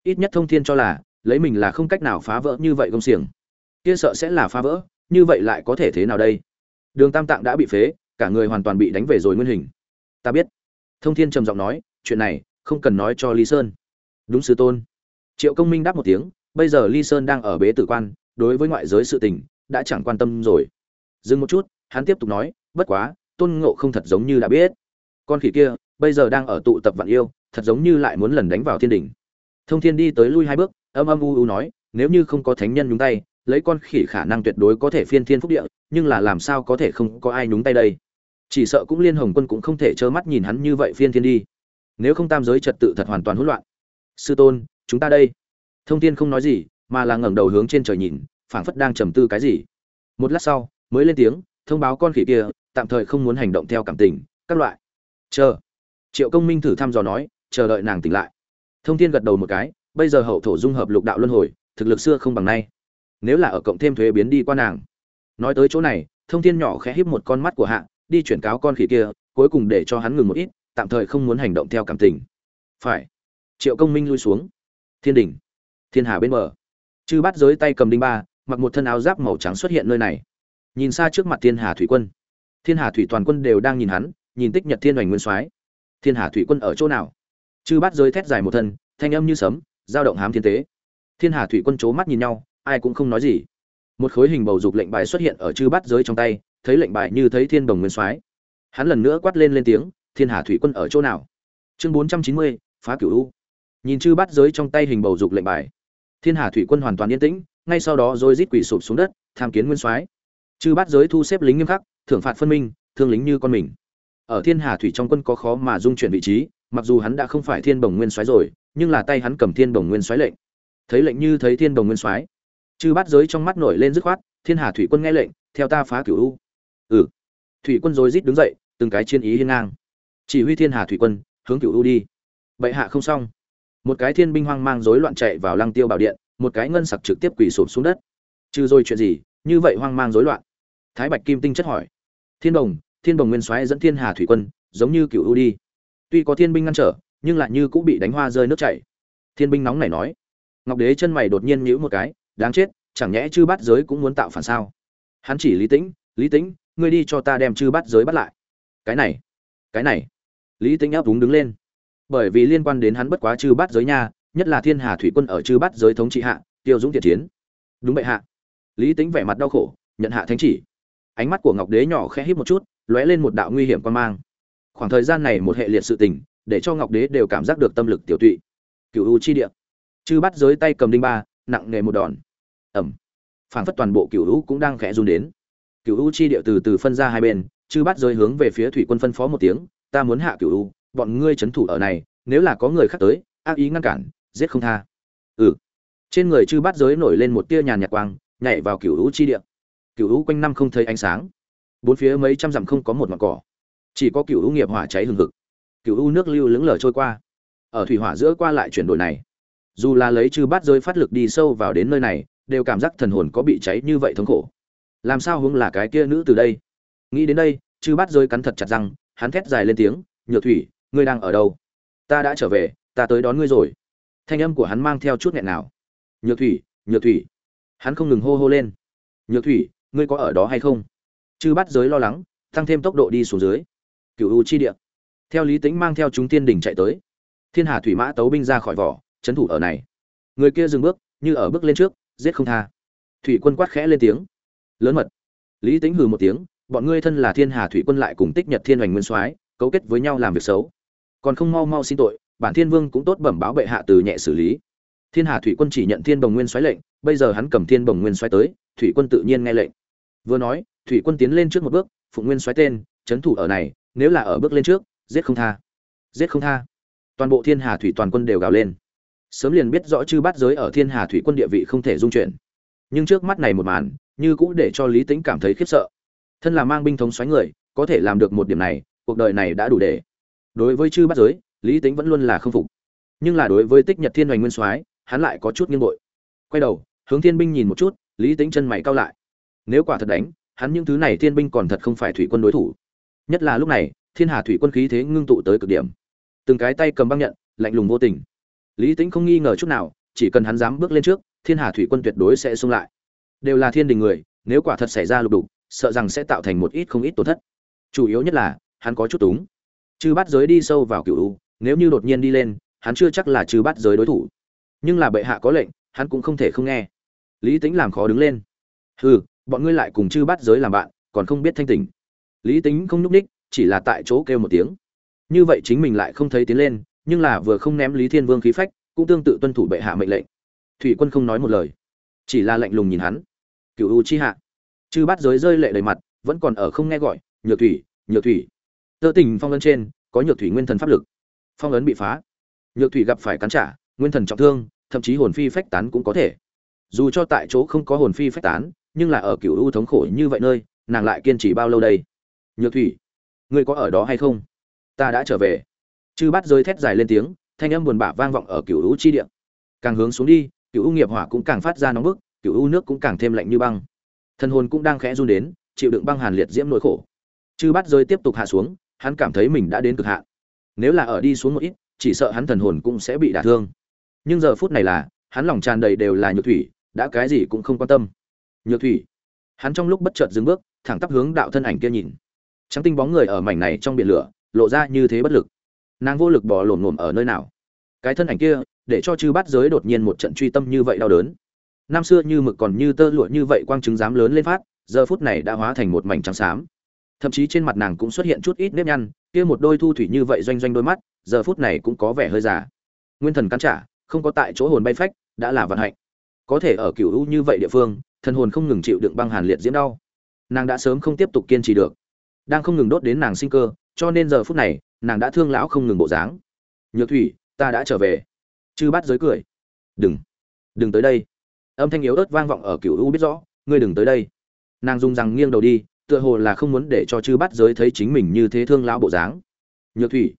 Ít nhất thông thiên cho là, lấy mình là không cách nào phá vỡ như vậy công xiềng. Kia sợ sẽ là phá vỡ, như vậy lại có thể thế nào đây? Đường tam tạng đã bị phế, cả người hoàn toàn bị đánh về rồi nguyên hình. Ta biết. Thông thiên trầm giọng nói, chuyện này, không cần nói cho lý sơn. Đúng sư tôn. Triệu công minh đáp một tiếng, bây giờ ly sơn đang ở bế tử quan, đối với ngoại giới sự tình, đã chẳng quan tâm rồi. Dừng một chút, hắn tiếp tục nói, bất quá, tôn ngộ không thật giống như đã biết. Con khỉ kia, bây giờ đang ở tụ tập vạn yêu thật giống như lại muốn lần đánh vào thiên đỉnh. Thông thiên đi tới lui hai bước, âm âm u u nói, nếu như không có thánh nhân nhúng tay, lấy con khỉ khả năng tuyệt đối có thể phiên thiên phúc địa, nhưng là làm sao có thể không có ai nhúng tay đây? Chỉ sợ cũng liên hồng quân cũng không thể trơ mắt nhìn hắn như vậy phiên thiên đi. Nếu không tam giới trật tự thật hoàn toàn hỗn loạn. Sư tôn, chúng ta đây. Thông thiên không nói gì, mà là ngẩng đầu hướng trên trời nhìn, phảng phất đang trầm tư cái gì. Một lát sau, mới lên tiếng, thông báo con khỉ kia, tạm thời không muốn hành động theo cảm tình, các loại. Chờ. Triệu công minh thử thăm dò nói chờ đợi nàng tỉnh lại. Thông thiên gật đầu một cái, bây giờ hậu thổ dung hợp lục đạo luân hồi, thực lực xưa không bằng nay. Nếu là ở cộng thêm thuế biến đi qua nàng. Nói tới chỗ này, thông thiên nhỏ khẽ híp một con mắt của hạ, đi chuyển cáo con khỉ kia, cuối cùng để cho hắn ngừng một ít, tạm thời không muốn hành động theo cảm tình. Phải. Triệu công minh lui xuống. Thiên đình thiên hà bên bờ. Chư bắt giới tay cầm đinh ba, mặc một thân áo giáp màu trắng xuất hiện nơi này. Nhìn xa trước mặt thiên hà thủy quân. Thiên hà thủy toàn quân đều đang nhìn hắn, nhìn tích nhật thiên hoành nguyên soái. Thiên hà thủy quân ở chỗ nào? Chư bát giới thét dài một thân, thanh âm như sấm, dao động hám thiên tế. Thiên hà thủy quân c mắt nhìn nhau, ai cũng không nói gì. Một khối hình bầu dục lệnh bài xuất hiện ở chư bát giới trong tay, thấy lệnh bài như thấy thiên đồng nguyên soái. Hắn lần nữa quát lên lên tiếng, thiên hà thủy quân ở chỗ nào? Chương bốn trăm chín mươi, phá cửu u. Nhìn chư bát giới trong tay hình bầu dục lệnh bài, thiên hà thủy quân hoàn toàn yên tĩnh, ngay sau đó rồi rít quỷ sụp xuống đất, tham kiến nguyên soái. Chư bát giới thu xếp lính nghiêm khắc, thưởng phạt phân minh, thương lính như con mình. Ở thiên hà thủy trong quân có khó mà dung chuyển vị trí mặc dù hắn đã không phải thiên bồng nguyên soái rồi, nhưng là tay hắn cầm thiên bồng nguyên soái lệnh. Thấy lệnh như thấy thiên bồng nguyên soái. Chư bát giới trong mắt nổi lên dứt khoát, thiên hà thủy quân nghe lệnh, theo ta phá cửu u. Ừ. Thủy quân rồi rít đứng dậy, từng cái chiến ý hiên ngang. Chỉ huy thiên hà thủy quân, hướng cửu u đi. Bệ hạ không xong. Một cái thiên binh hoang mang rối loạn chạy vào lăng tiêu bảo điện, một cái ngân sặc trực tiếp quỳ sụp xuống đất. Trừ rồi chuyện gì, như vậy hoang mang rối loạn. Thái bạch kim tinh chất hỏi. Thiên đồng thiên đồng nguyên soái dẫn thiên hà thủy quân, giống như cửu u đi tuy có thiên binh ngăn trở, nhưng lại như cũng bị đánh hoa rơi nước chảy. Thiên binh nóng này nói. Ngọc đế chân mày đột nhiên nhíu một cái, đáng chết, chẳng nhẽ chư bát giới cũng muốn tạo phản sao? Hắn chỉ lý tĩnh lý tĩnh, ngươi đi cho ta đem chư bát giới bắt lại. Cái này cái này. Lý tĩnh áp đúng đứng lên. Bởi vì liên quan đến hắn bất quá chư bát giới nha, nhất là thiên hà thủy quân ở chư bát giới thống trị hạ, tiêu dũng thiệt chiến. Đúng vậy hạ. Lý tĩnh vẻ mặt đau khổ, nhận hạ thánh chỉ. Ánh mắt của ngọc đế nhỏ khẽ hít một chút, lóe lên một đạo nguy hiểm quan mang khoảng thời gian này một hệ liệt sự tình, để cho ngọc đế đều cảm giác được tâm lực tiểu tụy. Cựu u chi địa. Chư bắt giới tay cầm đinh ba, nặng nghề một đòn. Ẩm. Phảng phất toàn bộ cựu u cũng đang khẽ run đến. Cựu u chi địa từ từ phân ra hai bên, chư bắt giới hướng về phía thủy quân phân phó một tiếng, ta muốn hạ cựu u, bọn ngươi trấn thủ ở này, nếu là có người khác tới, ác ý ngăn cản, giết không tha. Ừ. Trên người chư bắt giới nổi lên một tia nhàn nhạt quang, nhảy vào cựu u chi địa. Cựu u quanh năm không thấy ánh sáng. Bốn phía mấy trăm dặm không có một mặt cỏ chỉ có cựu u nghiệp hỏa cháy hừng hực. Cựu u nước lưu lững lờ trôi qua. Ở thủy hỏa giữa qua lại chuyển đổi này. Dù là lấy chư bát rơi phát lực đi sâu vào đến nơi này, đều cảm giác thần hồn có bị cháy như vậy thống khổ. Làm sao hướng là cái kia nữ từ đây? Nghĩ đến đây, chư bát rơi cắn thật chặt răng, hắn thét dài lên tiếng, nhược thủy, ngươi đang ở đâu? Ta đã trở về, ta tới đón ngươi rồi. Thanh âm của hắn mang theo chút nghẹn nào. Nhược thủy nhược thủy. Hắn không ngừng hô hô lên. Nhược thủy, ngươi có ở đó hay không? Chư bát giới lo lắng, tăng thêm tốc độ đi xuống dưới cựu u chi địa. Theo lý tính mang theo chúng tiên đỉnh chạy tới. Thiên hà thủy mã tấu binh ra khỏi vỏ trấn thủ ở này. Người kia dừng bước, như ở bước lên trước, giết không tha. Thủy quân quát khẽ lên tiếng. Lớn mật. Lý tính hừ một tiếng, bọn ngươi thân là thiên hà thủy quân lại cùng tích nhật thiên hoành nguyên soái, cấu kết với nhau làm việc xấu. Còn không mau mau xin tội, bản thiên vương cũng tốt bẩm báo bệ hạ từ nhẹ xử lý. Thiên hà thủy quân chỉ nhận thiên bồng nguyên soái lệnh, bây giờ hắn cầm thiên bồng nguyên soái tới, thủy quân tự nhiên nghe lệnh. Vừa nói, thủy quân tiến lên trước một bước, phụng nguyên xoáy tên trấn thủ ở này nếu là ở bước lên trước, giết không tha. Giết không tha. Toàn bộ thiên hà thủy toàn quân đều gào lên. Sớm liền biết rõ chư bát giới ở thiên hà thủy quân địa vị không thể dung chuyển. Nhưng trước mắt này một màn, như cũng để cho lý tính cảm thấy khiếp sợ. Thân là mang binh thống xoáy người, có thể làm được một điểm này, cuộc đời này đã đủ để. Đối với chư bát giới, lý tính vẫn luôn là không phục. Nhưng là đối với tích nhật thiên hoành nguyên soái, hắn lại có chút nghiêng bội. Quay đầu, hướng thiên binh nhìn một chút, lý tính chân mày cao lại. Nếu quả thật đánh, hắn những thứ này thiên binh còn thật không phải thủy quân đối thủ nhất là lúc này, thiên hà thủy quân khí thế ngưng tụ tới cực điểm. Từng cái tay cầm băng nhận, lạnh lùng vô tình. Lý tính không nghi ngờ chút nào, chỉ cần hắn dám bước lên trước, thiên hà thủy quân tuyệt đối sẽ xung lại. Đều là thiên đình người, nếu quả thật xảy ra lục đục, sợ rằng sẽ tạo thành một ít không ít tổn thất. Chủ yếu nhất là, hắn có chút túng. Chư bắt giới đi sâu vào cựu u, nếu như đột nhiên đi lên, hắn chưa chắc là chư bắt giới đối thủ. Nhưng là bệ hạ có lệnh, hắn cũng không thể không nghe. Lý tính làm khó đứng lên. Hừ, bọn ngươi lại cùng chư bắt giới làm bạn, còn không biết thanh tỉnh lý tính không nhúc ních chỉ là tại chỗ kêu một tiếng. Như vậy chính mình lại không thấy tiến lên, nhưng là vừa không ném lý thiên vương khí phách, cũng tương tự tuân thủ bệ hạ mệnh lệnh. Thủy quân không nói một lời, chỉ là lạnh lùng nhìn hắn. Cựu u chi hạ. Chư bát giới rơi lệ đầy mặt, vẫn còn ở không nghe gọi, nhược thủy nhược thủy. Tơ tình phong ấn trên, có nhược thủy nguyên thần pháp lực. Phong ấn bị phá. Nhược thủy gặp phải cắn trả, nguyên thần trọng thương, thậm chí hồn phi phách tán cũng có thể. Dù cho tại chỗ không có hồn phi phách tán, nhưng là ở cựu u thống khổ như vậy nơi, nàng lại kiên trì bao lâu đây? Nhược thủy, ngươi có ở đó hay không? Ta đã trở về. Chư bắt rơi thét dài lên tiếng, thanh âm buồn bã vang vọng ở cựu u chi địa. Càng hướng xuống đi cựu u nghiệp hỏa cũng càng phát ra nóng bức cựu u nước cũng càng thêm lạnh như băng. Thân hồn cũng đang khẽ run đến, chịu đựng băng hàn liệt diễm nỗi khổ. Chư bắt rơi tiếp tục hạ xuống, hắn cảm thấy mình đã đến cực hạn. Nếu là ở đi xuống một ít, chỉ sợ hắn thần hồn cũng sẽ bị đả thương. Nhưng giờ phút này là, hắn lòng tràn đầy đều là nhược thủy, đã cái gì cũng không quan tâm. Nhược thủy. Hắn trong lúc bất chợt dừng bước, thẳng tắp hướng đạo thân ảnh kia nhìn trắng tinh bóng người ở mảnh này trong biển lửa, lộ ra như thế bất lực. Nàng vô lực bỏ lổm lổm ở nơi nào? Cái thân ảnh kia, để cho chư bát giới đột nhiên một trận truy tâm như vậy đau đớn. Năm xưa như mực còn như tơ lụa như vậy quang chứng dám lớn lên phát, giờ phút này đã hóa thành một mảnh trắng xám. Thậm chí trên mặt nàng cũng xuất hiện chút ít nếp nhăn, kia một đôi thu thủy như vậy doanh doanh đôi mắt, giờ phút này cũng có vẻ hơi già. Nguyên thần cắn trả, không có tại chỗ hồn bay phách, đã là vận hạnh. Có thể ở cựu u như vậy địa phương, thần hồn không ngừng chịu đựng băng hàn liệt diễm đau. Nàng đã sớm không tiếp tục kiên trì được đang không ngừng đốt đến nàng sinh cơ, cho nên giờ phút này, nàng đã thương lão không ngừng bộ dáng. Nhược thủy, ta đã trở về. Chư Bát giới cười. Đừng đừng tới đây. Âm thanh yếu ớt vang vọng ở cựu u biết rõ, ngươi đừng tới đây. Nàng dùng rằng nghiêng đầu đi, tựa hồ là không muốn để cho chư Bát giới thấy chính mình như thế thương lão bộ dáng. Nhược thủy,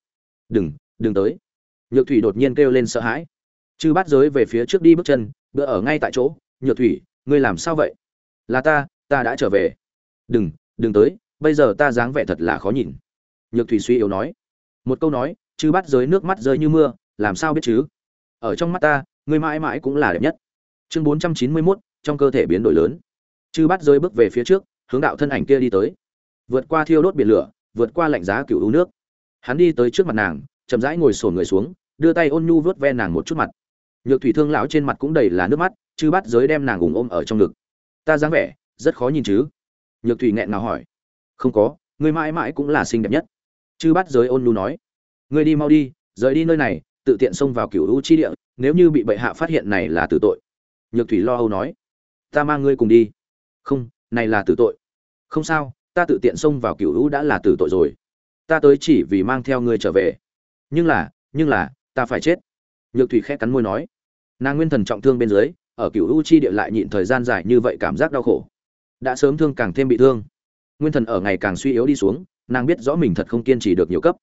đừng đừng tới. Nhược thủy đột nhiên kêu lên sợ hãi. Chư Bát giới về phía trước đi bước chân, bữa ở ngay tại chỗ. Nhược thủy, ngươi làm sao vậy? Là ta ta đã trở về. Đừng đừng tới bây giờ ta dáng vẻ thật là khó nhìn. Nhược thủy suy yếu nói. Một câu nói chư bắt giới nước mắt rơi như mưa, làm sao biết chứ? Ở trong mắt ta, ngươi mãi mãi cũng là đẹp nhất. Chương bốn trăm chín mươi mốt, trong cơ thể biến đổi lớn. Chư bắt giới bước về phía trước, hướng đạo thân ảnh kia đi tới. Vượt qua thiêu đốt biển lửa, vượt qua lạnh giá cựu ưu nước. Hắn đi tới trước mặt nàng, chậm rãi ngồi sổn người xuống, đưa tay ôn nhu vớt ve nàng một chút mặt. Nhược thủy thương lão trên mặt cũng đầy là nước mắt chư bắt giới đem nàng ủng ôm ở trong ngực. Ta dáng vẻ, rất khó nhìn chứ? Nhược thủy nghẹn nào hỏi không có, ngươi mãi mãi cũng là xinh đẹp nhất. Chư bắt giới ôn lu nói, ngươi đi mau đi, rời đi nơi này, tự tiện xông vào cựu u chi địa, nếu như bị bệ hạ phát hiện này là tử tội. Nhược thủy lo âu nói, ta mang ngươi cùng đi. Không, này là tử tội. Không sao, ta tự tiện xông vào cựu u đã là tử tội rồi. Ta tới chỉ vì mang theo ngươi trở về. Nhưng là nhưng là, ta phải chết. Nhược thủy khẽ cắn môi nói, nàng nguyên thần trọng thương bên dưới, ở cựu u chi địa lại nhịn thời gian dài như vậy cảm giác đau khổ. Đã sớm thương càng thêm bị thương nguyên thần ở ngày càng suy yếu đi xuống, nàng biết rõ mình thật không kiên trì được nhiều cấp.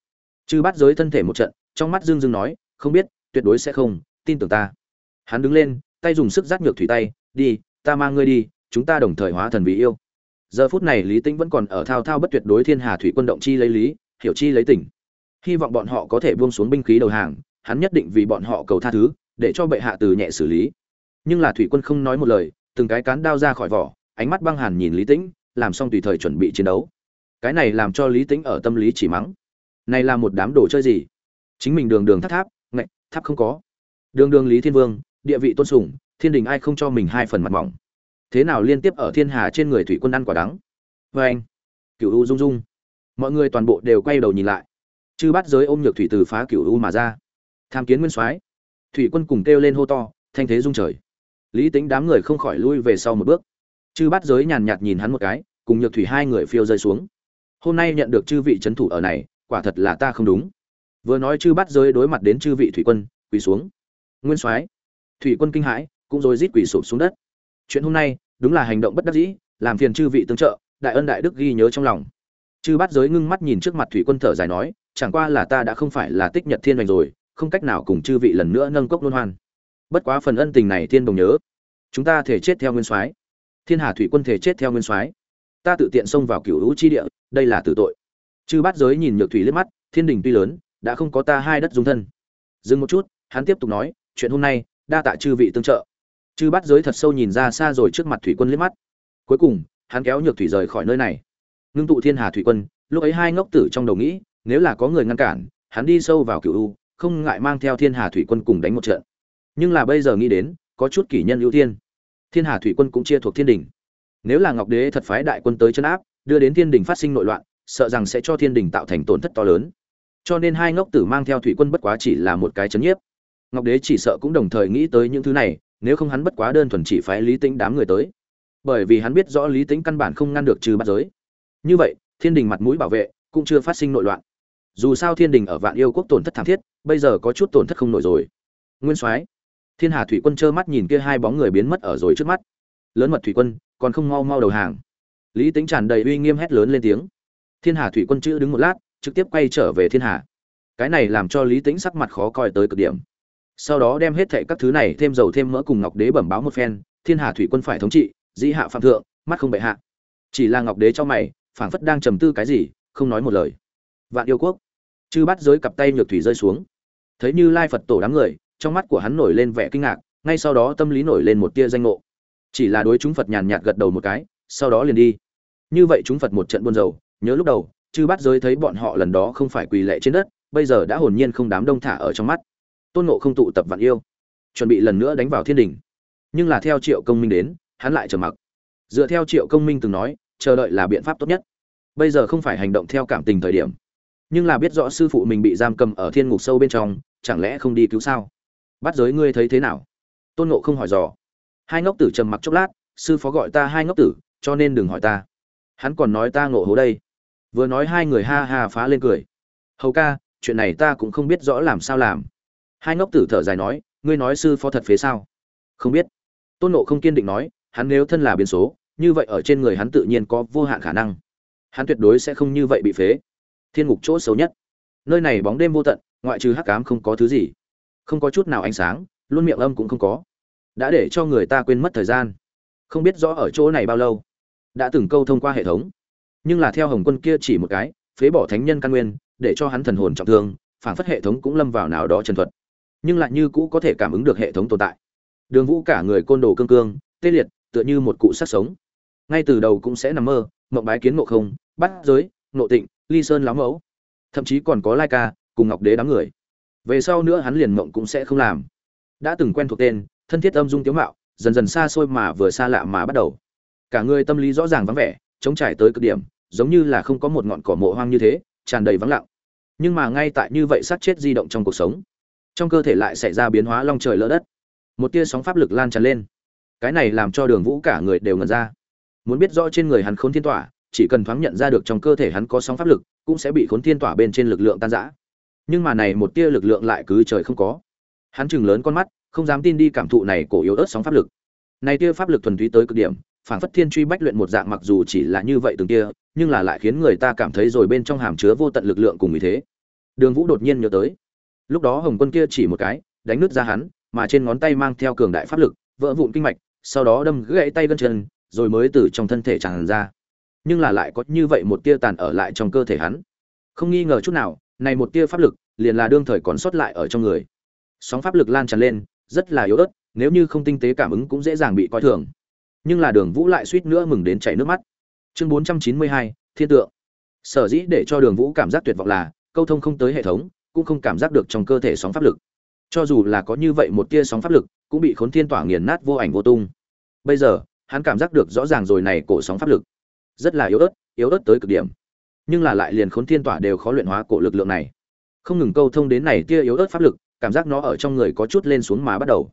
Chư bắt giới thân thể một trận, trong mắt dương dương nói, không biết, tuyệt đối sẽ không, tin tưởng ta. Hắn đứng lên, tay dùng sức giác nhược thủy tay, đi, ta mang ngươi đi, chúng ta đồng thời hóa thần vì yêu. Giờ phút này lý tĩnh vẫn còn ở thao thao bất tuyệt đối thiên hà thủy quân động chi lấy lý, hiểu chi lấy tỉnh. Hy vọng bọn họ có thể buông xuống binh khí đầu hàng, hắn nhất định vì bọn họ cầu tha thứ, để cho bệ hạ từ nhẹ xử lý. Nhưng là thủy quân không nói một lời, từng cái cán đao ra khỏi vỏ, ánh mắt băng hàn nhìn lý tĩnh làm xong tùy thời chuẩn bị chiến đấu. Cái này làm cho lý tĩnh ở tâm lý chỉ mắng. Này là một đám đồ chơi gì? Chính mình đường đường tháp tháp, ngạch, tháp không có. Đường đường lý thiên vương, địa vị tôn sùng, thiên đình ai không cho mình hai phần mặt mỏng. Thế nào liên tiếp ở thiên hà trên người thủy quân ăn quả đắng? Vê anh cựu u rung rung. Mọi người toàn bộ đều quay đầu nhìn lại. Chư bắt giới ôm nhược thủy từ phá cựu u mà ra. Tham kiến nguyên soái. Thủy quân cùng kêu lên hô to, thanh thế rung trời. Lý tính đám người không khỏi lui về sau một bước chư Bát giới nhàn nhạt nhìn hắn một cái, cùng nhược thủy hai người phiêu rơi xuống. Hôm nay nhận được chư vị c thủ ở này, quả thật là ta không đúng. Vừa nói chư Bát giới đối mặt đến chư vị thủy quân, quỳ xuống. Nguyên soái, thủy quân kinh hãi, cũng rồi rít quỳ sụp xuống đất. Chuyện hôm nay, đúng là hành động bất đắc dĩ, làm phiền chư vị tương trợ, đại ân đại đức ghi nhớ trong lòng. Chư Bát giới ngưng mắt nhìn trước mặt thủy quân thở dài nói, chẳng qua là ta đã không phải là tích nhật thiên hoành rồi, không cách nào cùng chư vị lần nữa nâng cốc luân hoan. Bất quá phần ân tình này thiên đồng nhớ. Chúng ta thể chết theo nguyên soái thiên hà thủy quân thể chết theo nguyên soái. Ta tự tiện xông vào cửu hữu chi địa, đây là tử tội. Chư bát giới nhìn nhược thủy liếc mắt, thiên đình tuy lớn, đã không có ta hai đất dung thân. Dừng một chút, hắn tiếp tục nói, chuyện hôm nay, đa tạ chư vị tương trợ. Chư bát giới thật sâu nhìn ra xa rồi trước mặt thủy quân liếc mắt. Cuối cùng, hắn kéo nhược thủy rời khỏi nơi này. Ngưng tụ thiên hà thủy quân, lúc ấy hai ngốc tử trong đầu nghĩ, nếu là có người ngăn cản, hắn đi sâu vào cửu u không ngại mang theo thiên hà thủy quân cùng đánh một trận. Nhưng là bây giờ nghĩ đến, có chút kỷ nhân ưu tiên thiên hà thủy quân cũng chia thuộc thiên đình. Nếu là ngọc đế thật phái đại quân tới chân áp, đưa đến thiên đình phát sinh nội loạn, sợ rằng sẽ cho thiên đình tạo thành tổn thất to lớn. Cho nên hai ngốc tử mang theo thủy quân bất quá chỉ là một cái chấn nhiếp. Ngọc đế chỉ sợ cũng đồng thời nghĩ tới những thứ này, nếu không hắn bất quá đơn thuần chỉ phái lý tĩnh đám người tới. Bởi vì hắn biết rõ lý tĩnh căn bản không ngăn được trừ bắt giới. Như vậy, thiên đình mặt mũi bảo vệ cũng chưa phát sinh nội loạn. Dù sao thiên đình ở vạn yêu quốc tổn thất thảm thiết, bây giờ có chút tổn thất không nổi rồi. Nguyên soái thiên hà thủy quân trơ mắt nhìn kia hai bóng người biến mất ở rồi trước mắt. Lớn mật thủy quân, còn không mau mau đầu hàng. Lý tính tràn đầy uy nghiêm hét lớn lên tiếng. Thiên hà thủy quân chữ đứng một lát, trực tiếp quay trở về thiên hà. Cái này làm cho lý tính sắc mặt khó coi tới cực điểm. Sau đó đem hết thệ các thứ này thêm dầu thêm mỡ cùng ngọc đế bẩm báo một phen, thiên hà thủy quân phải thống trị, dĩ hạ phạm thượng, mắt không bệ hạ. Chỉ là ngọc đế cho mày, phảng phất đang trầm tư cái gì, không nói một lời. Vạn yêu quốc. Chư bắt giới cặp tay nhược thủy rơi xuống. Thấy như lai phật tổ đám người trong mắt của hắn nổi lên vẻ kinh ngạc, ngay sau đó tâm lý nổi lên một tia danh ngộ. Chỉ là đối chúng phật nhàn nhạt gật đầu một cái, sau đó liền đi. Như vậy chúng phật một trận buôn dầu nhớ lúc đầu, chư bắt giới thấy bọn họ lần đó không phải quỳ lệ trên đất, bây giờ đã hồn nhiên không đám đông thả ở trong mắt. Tôn ngộ không tụ tập vạn yêu, chuẩn bị lần nữa đánh vào thiên đình. Nhưng là theo triệu công minh đến, hắn lại trầm mặc. Dựa theo triệu công minh từng nói, chờ đợi là biện pháp tốt nhất. Bây giờ không phải hành động theo cảm tình thời điểm. Nhưng là biết rõ sư phụ mình bị giam cầm ở thiên ngục sâu bên trong, chẳng lẽ không đi cứu sao? Bắt giới ngươi thấy thế nào? Tôn nộ không hỏi dò. Hai ngốc tử trầm mặc chốc lát, sư phó gọi ta hai ngốc tử, cho nên đừng hỏi ta. Hắn còn nói ta ngộ hố đây. Vừa nói hai người ha ha phá lên cười. Hầu ca, chuyện này ta cũng không biết rõ làm sao làm. Hai ngốc tử thở dài nói, ngươi nói sư phó thật phế sao? Không biết. Tôn nộ không kiên định nói, hắn nếu thân là biến số, như vậy ở trên người hắn tự nhiên có vô hạn khả năng. Hắn tuyệt đối sẽ không như vậy bị phế. Thiên ngục chỗ xấu nhất. Nơi này bóng đêm vô tận, ngoại trừ hắc cám không có thứ gì không có chút nào ánh sáng, luôn miệng âm cũng không có. Đã để cho người ta quên mất thời gian. Không biết rõ ở chỗ này bao lâu. Đã từng câu thông qua hệ thống. Nhưng là theo hồng quân kia chỉ một cái, phế bỏ thánh nhân căn nguyên, để cho hắn thần hồn trọng thương, phản phất hệ thống cũng lâm vào nào đó chân thuật. Nhưng lại như cũ có thể cảm ứng được hệ thống tồn tại. Đường vũ cả người côn đồ cương cương, tê liệt, tựa như một cụ sát sống. Ngay từ đầu cũng sẽ nằm mơ, mộng bái kiến ngộ không, bắt giới, ngộ tịnh, ly sơn láo mẫu. Thậm chí còn có lai ca, cùng ngọc đế đám người về sau nữa hắn liền mộng cũng sẽ không làm. Đã từng quen thuộc tên, thân thiết âm dung tiếu mạo, dần dần xa xôi mà vừa xa lạ mà bắt đầu. Cả người tâm lý rõ ràng vắng vẻ chống trải tới cực điểm, giống như là không có một ngọn cỏ mộ hoang như thế, tràn đầy vắng lặng. Nhưng mà ngay tại như vậy sát chết di động trong cuộc sống, trong cơ thể lại xảy ra biến hóa long trời lỡ đất. Một tia sóng pháp lực lan tràn lên. Cái này làm cho đường vũ cả người đều ngần ra. Muốn biết rõ trên người hắn khốn thiên tỏa, chỉ cần thoáng nhận ra được trong cơ thể hắn có sóng pháp lực, cũng sẽ bị khốn thiên tỏa bên trên lực lượng tan rã nhưng mà này một tia lực lượng lại cứ trời không có. Hắn chừng lớn con mắt, không dám tin đi cảm thụ này cổ yếu ớt sóng pháp lực. Này tia pháp lực thuần túy tới cực điểm phản phất thiên truy bách luyện một dạng mặc dù chỉ là như vậy từng tia, nhưng là lại khiến người ta cảm thấy rồi bên trong hàm chứa vô tận lực lượng cùng ý thế. Đường vũ đột nhiên nhớ tới. Lúc đó hồng quân kia chỉ một cái, đánh nứt ra hắn, mà trên ngón tay mang theo cường đại pháp lực, vỡ vụn kinh mạch, sau đó đâm gãy tay gân chân, rồi mới từ trong thân thể tràn ra. Nhưng là lại có như vậy một tia tàn ở lại trong cơ thể hắn. Không nghi ngờ chút nào này một tia pháp lực liền là đương thời còn sót lại ở trong người. Sóng pháp lực lan tràn lên, rất là yếu ớt, nếu như không tinh tế cảm ứng cũng dễ dàng bị coi thường. Nhưng là đường vũ lại suýt nữa mừng đến chảy nước mắt. Chương bốn trăm chín mươi hai, thiên tượng. Sở dĩ để cho đường vũ cảm giác tuyệt vọng là, câu thông không tới hệ thống, cũng không cảm giác được trong cơ thể sóng pháp lực. Cho dù là có như vậy một tia sóng pháp lực, cũng bị khốn thiên tỏa nghiền nát vô ảnh vô tung. Bây giờ, hắn cảm giác được rõ ràng rồi này cổ sóng pháp lực. Rất là yếu ớt yếu ớt tới cực điểm nhưng là lại liền khốn thiên tỏa đều khó luyện hóa cổ lực lượng này. Không ngừng câu thông đến này tia yếu ớt pháp lực, cảm giác nó ở trong người có chút lên xuống mà bắt đầu.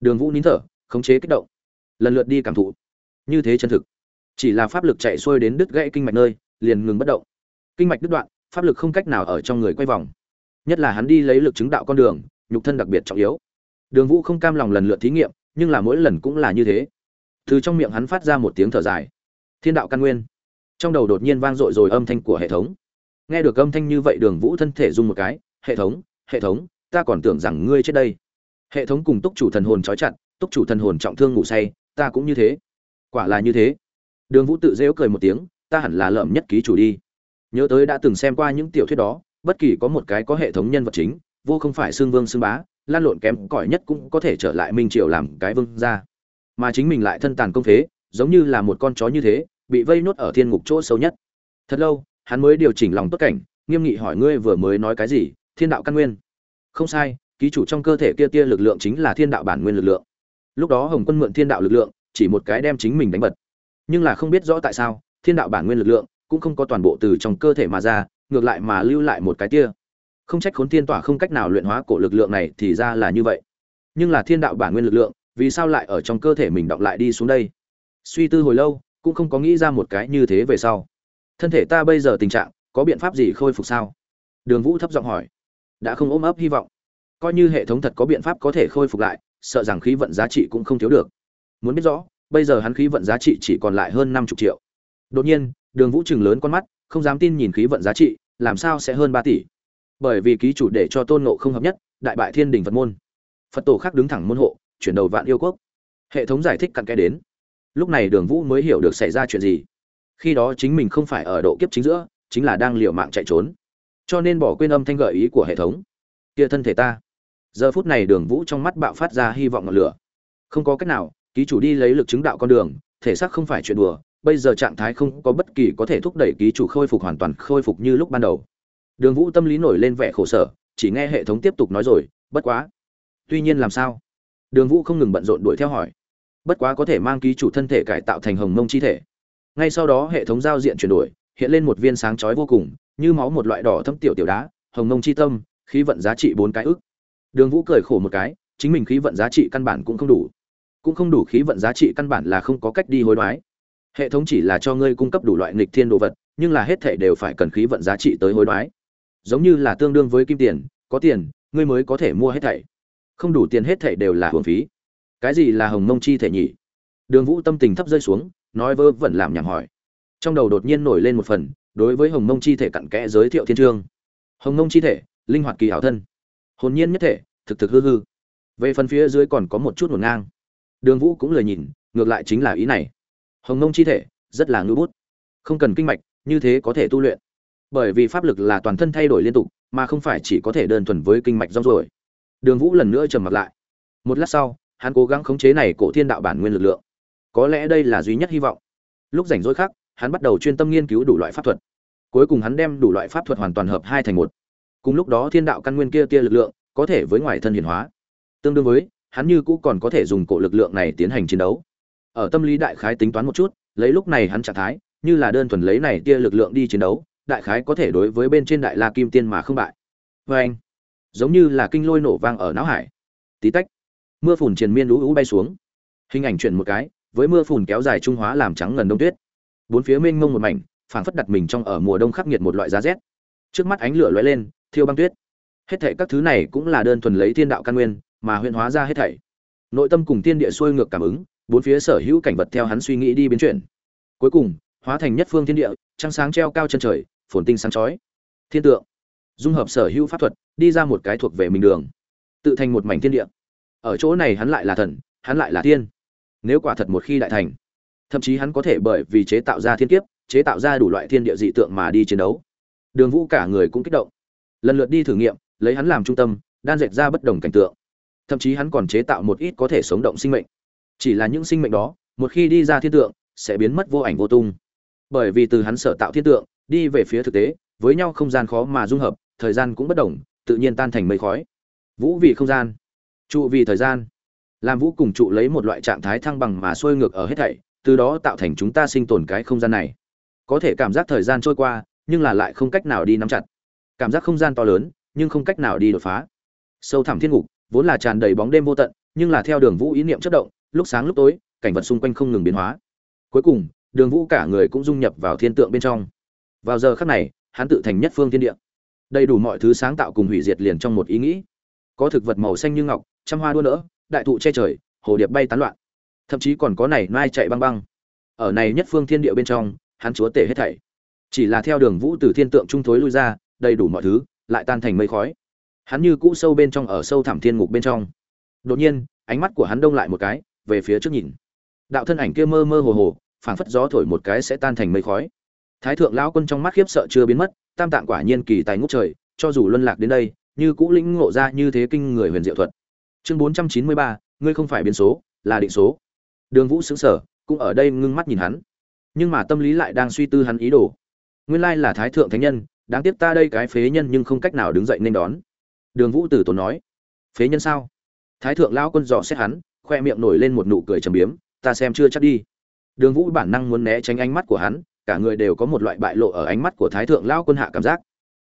Đường vũ nín thở, khống chế kích động. Lần lượt đi cảm thụ. Như thế chân thực. Chỉ là pháp lực chạy xuôi đến đứt gãy kinh mạch nơi, liền ngừng bất động. Kinh mạch đứt đoạn, pháp lực không cách nào ở trong người quay vòng. Nhất là hắn đi lấy lực chứng đạo con đường, nhục thân đặc biệt trọng yếu. Đường vũ không cam lòng lần lượt thí nghiệm, nhưng là mỗi lần cũng là như thế. Từ trong miệng hắn phát ra một tiếng thở dài. Thiên đạo căn nguyên trong đầu đột nhiên vang dội rồi âm thanh của hệ thống. Nghe được âm thanh như vậy đường vũ thân thể rung một cái, hệ thống hệ thống, ta còn tưởng rằng ngươi chết đây. Hệ thống cùng túc chủ thần hồn trói chặt, túc chủ thần hồn trọng thương ngủ say, ta cũng như thế. Quả là như thế. Đường vũ tự rêu cười một tiếng, ta hẳn là lợm nhất ký chủ đi. Nhớ tới đã từng xem qua những tiểu thuyết đó, bất kỳ có một cái có hệ thống nhân vật chính, vô không phải xương vương xương bá, lan lộn kém cỏi nhất cũng có thể trở lại minh triều làm cái vương ra mà chính mình lại thân tàn công phế, giống như là một con chó như thế bị vây nốt ở thiên ngục chỗ sâu nhất. Thật lâu, hắn mới điều chỉnh lòng tốt cảnh, nghiêm nghị hỏi ngươi vừa mới nói cái gì, thiên đạo căn nguyên. Không sai, ký chủ trong cơ thể kia tia lực lượng chính là thiên đạo bản nguyên lực lượng. Lúc đó hồng quân mượn thiên đạo lực lượng, chỉ một cái đem chính mình đánh bật. Nhưng là không biết rõ tại sao, thiên đạo bản nguyên lực lượng cũng không có toàn bộ từ trong cơ thể mà ra, ngược lại mà lưu lại một cái tia. Không trách khốn thiên tỏa không cách nào luyện hóa cổ lực lượng này thì ra là như vậy. Nhưng là thiên đạo bản nguyên lực lượng, vì sao lại ở trong cơ thể mình động lại đi xuống đây? Suy tư hồi lâu cũng không có nghĩ ra một cái như thế về sau. Thân thể ta bây giờ tình trạng, có biện pháp gì khôi phục sao? Đường vũ thấp giọng hỏi. Đã không ôm ấp hy vọng. Coi như hệ thống thật có biện pháp có thể khôi phục lại, sợ rằng khí vận giá trị cũng không thiếu được. Muốn biết rõ, bây giờ hắn khí vận giá trị chỉ còn lại hơn năm chục triệu. Đột nhiên, đường vũ chừng lớn con mắt, không dám tin nhìn khí vận giá trị, làm sao sẽ hơn ba tỷ? Bởi vì ký chủ để cho tôn nộ không hợp nhất, đại bại thiên đình phật môn. Phật tổ khác đứng thẳng môn hộ, chuyển đầu vạn yêu quốc. Hệ thống giải thích cặn kẽ đến lúc này đường vũ mới hiểu được xảy ra chuyện gì. Khi đó chính mình không phải ở độ kiếp chính giữa, chính là đang liều mạng chạy trốn. Cho nên bỏ quên âm thanh gợi ý của hệ thống. Kia thân thể ta. Giờ phút này đường vũ trong mắt bạo phát ra hy vọng ngọn lửa. Không có cách nào, ký chủ đi lấy lực chứng đạo con đường, thể xác không phải chuyện đùa, bây giờ trạng thái không có bất kỳ có thể thúc đẩy ký chủ khôi phục hoàn toàn khôi phục như lúc ban đầu. Đường vũ tâm lý nổi lên vẻ khổ sở, chỉ nghe hệ thống tiếp tục nói rồi, bất quá. Tuy nhiên làm sao? Đường vũ không ngừng bận rộn đuổi theo hỏi bất quá có thể mang ký chủ thân thể cải tạo thành hồng mông chi thể. Ngay sau đó hệ thống giao diện chuyển đổi, hiện lên một viên sáng chói vô cùng, như máu một loại đỏ thâm tiểu tiểu đá, hồng mông chi tâm, khí vận giá trị bốn cái ức. Đường vũ cười khổ một cái, chính mình khí vận giá trị căn bản cũng không đủ. Cũng không đủ khí vận giá trị căn bản là không có cách đi hối đoái. Hệ thống chỉ là cho ngươi cung cấp đủ loại nghịch thiên đồ vật, nhưng là hết thể đều phải cần khí vận giá trị tới hối đoái. Giống như là tương đương với kim tiền, có tiền, ngươi mới có thể mua hết thảy. Không đủ tiền hết thảy đều là hưởng phí cái gì là hồng mông chi thể nhỉ? Đường vũ tâm tình thấp rơi xuống, nói vơ vẩn làm nhảm hỏi. Trong đầu đột nhiên nổi lên một phần, đối với hồng mông chi thể cặn kẽ giới thiệu thiên trương. Hồng mông chi thể, linh hoạt kỳ hảo thân. Hồn nhiên nhất thể, thực thực hư hư. Về phần phía dưới còn có một chút ngổn ngang. Đường vũ cũng lời nhìn, ngược lại chính là ý này. Hồng mông chi thể, rất là ngữ bút. Không cần kinh mạch, như thế có thể tu luyện. Bởi vì pháp lực là toàn thân thay đổi liên tục, mà không phải chỉ có thể đơn thuần với kinh mạch rong rồi đường vũ lần nữa trầm mặt lại. Một lát sau hắn cố gắng khống chế này cổ thiên đạo bản nguyên lực lượng. Có lẽ đây là duy nhất hy vọng. Lúc rảnh rỗi khác, hắn bắt đầu chuyên tâm nghiên cứu đủ loại pháp thuật. Cuối cùng hắn đem đủ loại pháp thuật hoàn toàn hợp hai thành một. Cùng lúc đó thiên đạo căn nguyên kia tia lực lượng, có thể với ngoài thân hiển hóa. Tương đương với, hắn như cũ còn có thể dùng cổ lực lượng này tiến hành chiến đấu. Ở tâm lý đại khái tính toán một chút, lấy lúc này hắn trạng thái, như là đơn thuần lấy này tia lực lượng đi chiến đấu, đại khái có thể đối với bên trên đại la kim tiên mà không bại. Vê anh giống như là kinh lôi nổ vang ở não hải. Tí tách mưa phùn triền miên lũ lũ bay xuống. Hình ảnh chuyển một cái, với mưa phùn kéo dài trung hóa làm trắng ngần đông tuyết. Bốn phía mênh mông một mảnh, phảng phất đặt mình trong ở mùa đông khắc nghiệt một loại giá rét. Trước mắt ánh lửa lóe lên, thiêu băng tuyết. Hết thảy các thứ này cũng là đơn thuần lấy thiên đạo căn nguyên, mà huyễn hóa ra hết thảy. Nội tâm cùng tiên địa xuôi ngược cảm ứng, bốn phía sở hữu cảnh vật theo hắn suy nghĩ đi biến chuyển. Cuối cùng, hóa thành nhất phương thiên địa, trăng sáng treo cao chân trời, phồn tinh sáng chói. Thiên tượng. Dung hợp sở hữu pháp thuật, đi ra một cái thuộc về mình đường. Tự thành một mảnh thiên địa ở chỗ này hắn lại là thần, hắn lại là tiên. Nếu quả thật một khi đại thành, thậm chí hắn có thể bởi vì chế tạo ra thiên kiếp, chế tạo ra đủ loại thiên địa dị tượng mà đi chiến đấu. Đường vũ cả người cũng kích động. Lần lượt đi thử nghiệm, lấy hắn làm trung tâm, đan dệt ra bất đồng cảnh tượng. Thậm chí hắn còn chế tạo một ít có thể sống động sinh mệnh. Chỉ là những sinh mệnh đó, một khi đi ra thiên tượng, sẽ biến mất vô ảnh vô tung. Bởi vì từ hắn sở tạo thiên tượng, đi về phía thực tế, với nhau không gian khó mà dung hợp, thời gian cũng bất đồng, tự nhiên tan thành mây khói. Vũ vì không gian trụ vì thời gian. Làm vũ cùng trụ lấy một loại trạng thái thăng bằng mà xuôi ngược ở hết thảy, từ đó tạo thành chúng ta sinh tồn cái không gian này. Có thể cảm giác thời gian trôi qua, nhưng là lại không cách nào đi nắm chặt. Cảm giác không gian to lớn, nhưng không cách nào đi đột phá. Sâu thẳm thiên ngục, vốn là tràn đầy bóng đêm vô tận, nhưng là theo đường vũ ý niệm chất động, lúc sáng lúc tối, cảnh vật xung quanh không ngừng biến hóa. Cuối cùng, đường vũ cả người cũng dung nhập vào thiên tượng bên trong. Vào giờ khắc này, hắn tự thành nhất phương thiên địa. Đầy đủ mọi thứ sáng tạo cùng hủy diệt liền trong một ý nghĩ. Có thực vật màu xanh như ngọc trăm hoa đua nữa đại thụ che trời, hồ điệp bay tán loạn. Thậm chí còn có này mai chạy băng băng. Ở này nhất phương thiên địa bên trong, hắn chúa tể hết thảy. Chỉ là theo đường vũ từ thiên tượng trung thối lui ra, đầy đủ mọi thứ, lại tan thành mây khói. Hắn như cũ sâu bên trong ở sâu thẳm thiên ngục bên trong. Đột nhiên, ánh mắt của hắn đông lại một cái, về phía trước nhìn. Đạo thân ảnh kia mơ mơ hồ hồ, phảng phất gió thổi một cái sẽ tan thành mây khói. Thái thượng lão quân trong mắt khiếp sợ chưa biến mất, tam tạng quả nhiên kỳ tài ngút trời, cho dù luân lạc đến đây, như cũ lĩnh ngộ ra như thế kinh người huyền diệu thuật chương bốn trăm chín mươi ba, ngươi không phải biến số, là định số. Đường vũ xứng sở cũng ở đây ngưng mắt nhìn hắn. Nhưng mà tâm lý lại đang suy tư hắn ý đồ. Nguyên lai là thái thượng thánh nhân, đáng tiếc ta đây cái phế nhân nhưng không cách nào đứng dậy nên đón. Đường vũ tử tốn nói, phế nhân sao? Thái thượng lão quân dò xét hắn, khoe miệng nổi lên một nụ cười trầm biếm, ta xem chưa chắc đi. Đường vũ bản năng muốn né tránh ánh mắt của hắn, cả người đều có một loại bại lộ ở ánh mắt của thái thượng lão quân hạ cảm giác.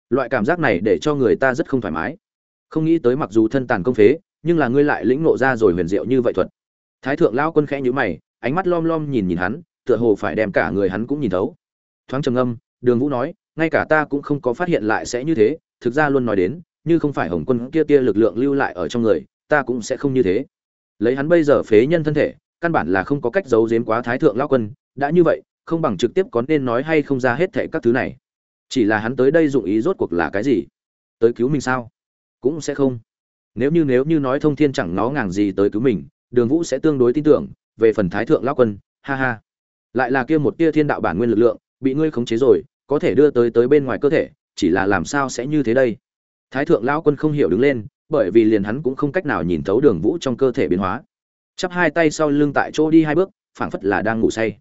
Loại cảm giác này để cho người ta rất không thoải mái. Không nghĩ tới mặc dù thân tàn công phế nhưng là ngươi lại lĩnh nộ ra rồi huyền diệu như vậy thuật. Thái thượng lão quân khẽ nhíu mày, ánh mắt lom lom nhìn nhìn hắn, tựa hồ phải đem cả người hắn cũng nhìn thấu. Thoáng trầm ngâm, đường vũ nói, ngay cả ta cũng không có phát hiện lại sẽ như thế, thực ra luôn nói đến, như không phải hồng quân kia tia lực lượng lưu lại ở trong người, ta cũng sẽ không như thế. Lấy hắn bây giờ phế nhân thân thể, căn bản là không có cách giấu giếm quá thái thượng lão quân, đã như vậy, không bằng trực tiếp có nên nói hay không ra hết thệ các thứ này. Chỉ là hắn tới đây dụng ý rốt cuộc là cái gì? Tới cứu mình sao? Cũng sẽ không nếu như nếu như nói thông thiên chẳng nó ngàng gì tới cứu mình, đường vũ sẽ tương đối tin tưởng, về phần thái thượng lão quân, ha ha. Lại là kia một tia thiên đạo bản nguyên lực lượng, bị ngươi khống chế rồi, có thể đưa tới tới bên ngoài cơ thể, chỉ là làm sao sẽ như thế đây? Thái thượng lão quân không hiểu đứng lên, bởi vì liền hắn cũng không cách nào nhìn thấu đường vũ trong cơ thể biến hóa. Chắp hai tay sau lưng tại chỗ đi hai bước, phảng phất là đang ngủ say.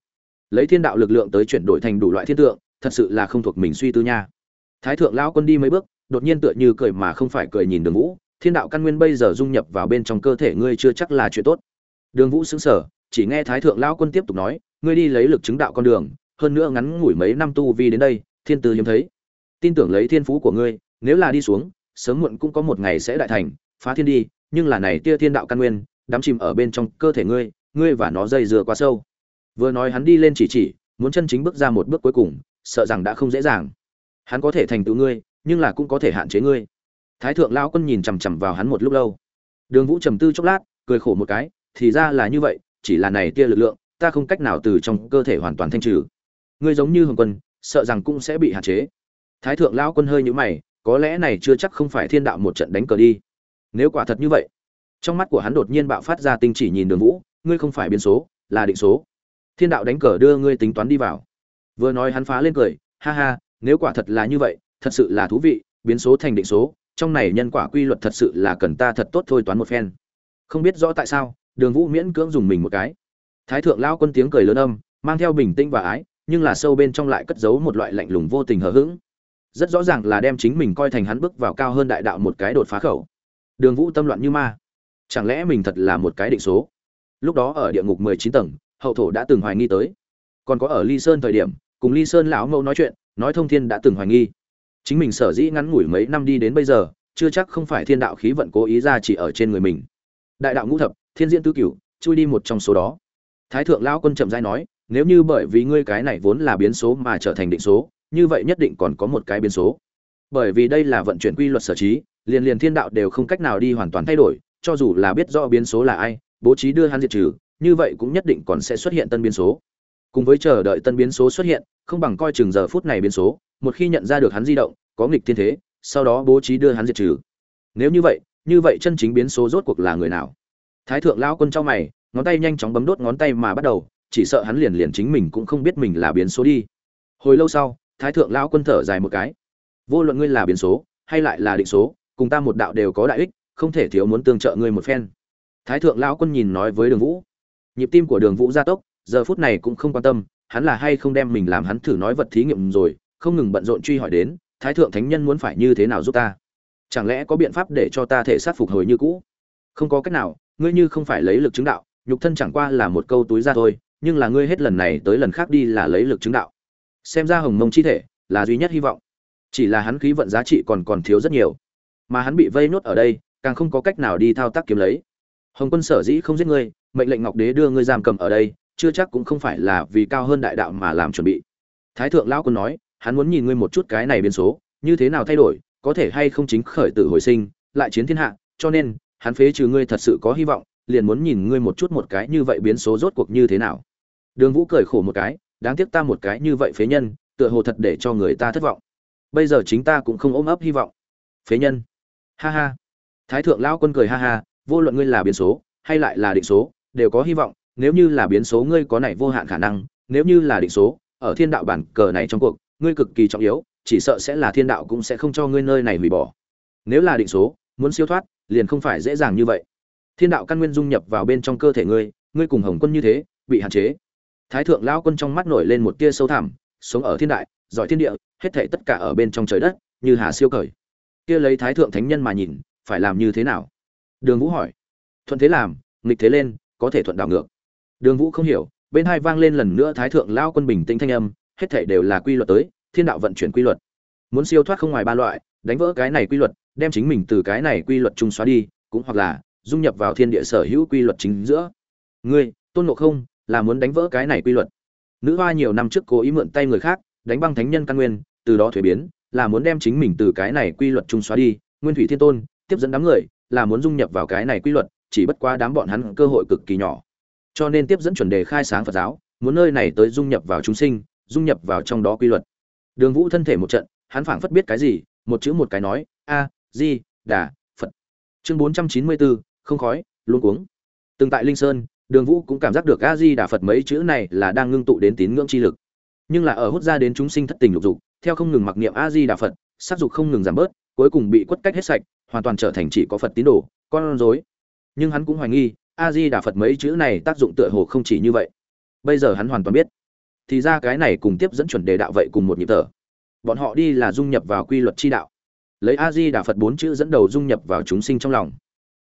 Lấy thiên đạo lực lượng tới chuyển đổi thành đủ loại thiên tượng, thật sự là không thuộc mình suy tư nha. Thái thượng lão quân đi mấy bước, đột nhiên tựa như cười mà không phải cười nhìn đường vũ thiên đạo căn nguyên bây giờ dung nhập vào bên trong cơ thể ngươi chưa chắc là chuyện tốt. Đường vũ xứng sở chỉ nghe thái thượng lão quân tiếp tục nói, ngươi đi lấy lực chứng đạo con đường, hơn nữa ngắn ngủi mấy năm tu vi đến đây, thiên tư hiếm thấy. Tin tưởng lấy thiên phú của ngươi, nếu là đi xuống, sớm muộn cũng có một ngày sẽ đại thành, phá thiên đi, nhưng là này tia thiên đạo căn nguyên, đắm chìm ở bên trong cơ thể ngươi ngươi và nó dây dừa quá sâu. Vừa nói hắn đi lên chỉ chỉ, muốn chân chính bước ra một bước cuối cùng, sợ rằng đã không dễ dàng. Hắn có thể thành tựu ngươi, nhưng là cũng có thể hạn chế ngươi thái thượng lão quân nhìn chằm chằm vào hắn một lúc lâu. Đường vũ trầm tư chốc lát, cười khổ một cái, thì ra là như vậy, chỉ là này tia lực lượng, ta không cách nào từ trong cơ thể hoàn toàn thanh trừ. Ngươi giống như hồng quân, sợ rằng cũng sẽ bị hạn chế. Thái thượng lão quân hơi nhũ mày, có lẽ này chưa chắc không phải thiên đạo một trận đánh cờ đi. Nếu quả thật như vậy, trong mắt của hắn đột nhiên bạo phát ra tinh chỉ nhìn đường vũ, ngươi không phải biến số, là định số. Thiên đạo đánh cờ đưa ngươi tính toán đi vào. Vừa nói hắn phá lên cười, ha ha, nếu quả thật là như vậy, thật sự là thú vị, biến số thành định số trong này nhân quả quy luật thật sự là cần ta thật tốt thôi toán một phen. Không biết rõ tại sao, đường vũ miễn cưỡng dùng mình một cái. Thái thượng lao quân tiếng cười lớn âm, mang theo bình tĩnh và ái, nhưng là sâu bên trong lại cất giấu một loại lạnh lùng vô tình hờ hững. Rất rõ ràng là đem chính mình coi thành hắn bước vào cao hơn đại đạo một cái đột phá khẩu. Đường vũ tâm loạn như ma. Chẳng lẽ mình thật là một cái định số? Lúc đó ở địa ngục mười chín tầng, hậu thổ đã từng hoài nghi tới. Còn có ở ly sơn thời điểm, cùng ly sơn lão mẫu nói chuyện, nói thông thiên đã từng hoài nghi chính mình sở dĩ ngắn ngủi mấy năm đi đến bây giờ, chưa chắc không phải thiên đạo khí vận cố ý ra chỉ ở trên người mình. Đại đạo ngũ thập, thiên diễn tứ cửu, chui đi một trong số đó. Thái thượng lão quân chậm rãi nói, nếu như bởi vì ngươi cái này vốn là biến số mà trở thành định số, như vậy nhất định còn có một cái biến số. Bởi vì đây là vận chuyển quy luật sở trí, liền liền thiên đạo đều không cách nào đi hoàn toàn thay đổi, cho dù là biết rõ biến số là ai, bố trí đưa hắn diệt trừ, như vậy cũng nhất định còn sẽ xuất hiện tân biến số cùng với chờ đợi tân biến số xuất hiện, không bằng coi chừng giờ phút này biến số, một khi nhận ra được hắn di động, có nghịch thiên thế, sau đó bố trí đưa hắn diệt trừ. Nếu như vậy như vậy chân chính biến số rốt cuộc là người nào? Thái thượng lão quân trong mày, ngón tay nhanh chóng bấm đốt ngón tay mà bắt đầu, chỉ sợ hắn liền liền chính mình cũng không biết mình là biến số đi. Hồi lâu sau, thái thượng lão quân thở dài một cái. Vô luận ngươi là biến số, hay lại là định số, cùng ta một đạo đều có đại ích, không thể thiếu muốn tương trợ ngươi một phen. Thái thượng lão quân nhìn nói với đường vũ. Nhịp tim của đường vũ gia tốc giờ phút này cũng không quan tâm, hắn là hay không đem mình làm hắn thử nói vật thí nghiệm rồi, không ngừng bận rộn truy hỏi đến, thái thượng thánh nhân muốn phải như thế nào giúp ta? Chẳng lẽ có biện pháp để cho ta thể sát phục hồi như cũ? Không có cách nào, ngươi như không phải lấy lực chứng đạo, nhục thân chẳng qua là một câu túi ra thôi, nhưng là ngươi hết lần này tới lần khác đi là lấy lực chứng đạo. Xem ra hồng mông chi thể là duy nhất hy vọng. Chỉ là hắn khí vận giá trị còn còn thiếu rất nhiều. Mà hắn bị vây nốt ở đây, càng không có cách nào đi thao tác kiếm lấy. Hồng quân sở dĩ không giết ngươi, mệnh lệnh ngọc đế đưa ngươi giam cầm ở đây chưa chắc cũng không phải là vì cao hơn đại đạo mà làm chuẩn bị. Thái thượng lão quân nói, hắn muốn nhìn ngươi một chút cái này biến số, như thế nào thay đổi, có thể hay không chính khởi tử hồi sinh, lại chiến thiên hạ, cho nên, hắn phế trừ ngươi thật sự có hy vọng, liền muốn nhìn ngươi một chút một cái như vậy biến số rốt cuộc như thế nào. Đường vũ cười khổ một cái, đáng tiếc ta một cái như vậy phế nhân, tựa hồ thật để cho người ta thất vọng. Bây giờ chính ta cũng không ôm ấp hy vọng. Phế nhân. Ha ha. Thái thượng lão quân cười ha ha, vô luận ngươi là biến số, hay lại là định số, đều có hy vọng nếu như là biến số ngươi có này vô hạn khả năng, nếu như là định số, ở thiên đạo bản cờ này trong cuộc, ngươi cực kỳ trọng yếu, chỉ sợ sẽ là thiên đạo cũng sẽ không cho ngươi nơi này hủy bỏ. Nếu là định số, muốn siêu thoát, liền không phải dễ dàng như vậy. Thiên đạo căn nguyên dung nhập vào bên trong cơ thể ngươi ngươi cùng hồng quân như thế, bị hạn chế. Thái thượng lão quân trong mắt nổi lên một tia sâu thẳm, sống ở thiên đại, giỏi thiên địa, hết thảy tất cả ở bên trong trời đất, như hà siêu cởi kia lấy thái thượng thánh nhân mà nhìn, phải làm như thế nào? Đường vũ hỏi. Thuận thế làm, nghịch thế lên, có thể thuận đảo ngược đường vũ không hiểu, bên hai vang lên lần nữa thái thượng lão quân bình tĩnh thanh âm, hết thảy đều là quy luật tới, thiên đạo vận chuyển quy luật. Muốn siêu thoát không ngoài ba loại, đánh vỡ cái này quy luật, đem chính mình từ cái này quy luật trung xóa đi, cũng hoặc là dung nhập vào thiên địa sở hữu quy luật chính giữa. Ngươi, tôn ngộ không, là muốn đánh vỡ cái này quy luật. Nữ hoa nhiều năm trước cố ý mượn tay người khác, đánh băng thánh nhân căn nguyên, từ đó thuế biến, là muốn đem chính mình từ cái này quy luật trung xóa đi. Nguyên thủy thiên tôn, tiếp dẫn đám người, là muốn dung nhập vào cái này quy luật, chỉ bất quá đám bọn hắn cơ hội cực kỳ nhỏ cho nên tiếp dẫn chuẩn đề khai sáng phật giáo, muốn nơi này tới dung nhập vào chúng sinh, dung nhập vào trong đó quy luật. Đường vũ thân thể một trận, hắn phảng phất biết cái gì, một chữ một cái nói, a, di, đà, phật. Chương bốn trăm chín mươi bốn không khói luôn cuống. Từng tại linh sơn, đường vũ cũng cảm giác được a, di, đà, phật mấy chữ này là đang ngưng tụ đến tín ngưỡng chi lực. Nhưng là ở hút ra đến chúng sinh thất tình lục dục, theo không ngừng mặc niệm a, di, đà, phật, sắc dục không ngừng giảm bớt, cuối cùng bị quất cách hết sạch, hoàn toàn trở thành chỉ có phật tín đồ, con rối. Nhưng hắn cũng hoài nghi a di đà phật mấy chữ này tác dụng tựa hồ không chỉ như vậy. Bây giờ hắn hoàn toàn biết. Thì ra cái này cùng tiếp dẫn chuẩn đề đạo vậy cùng một nhịp thở. Bọn họ đi là dung nhập vào quy luật chi đạo. Lấy a di đà phật bốn chữ dẫn đầu dung nhập vào chúng sinh trong lòng.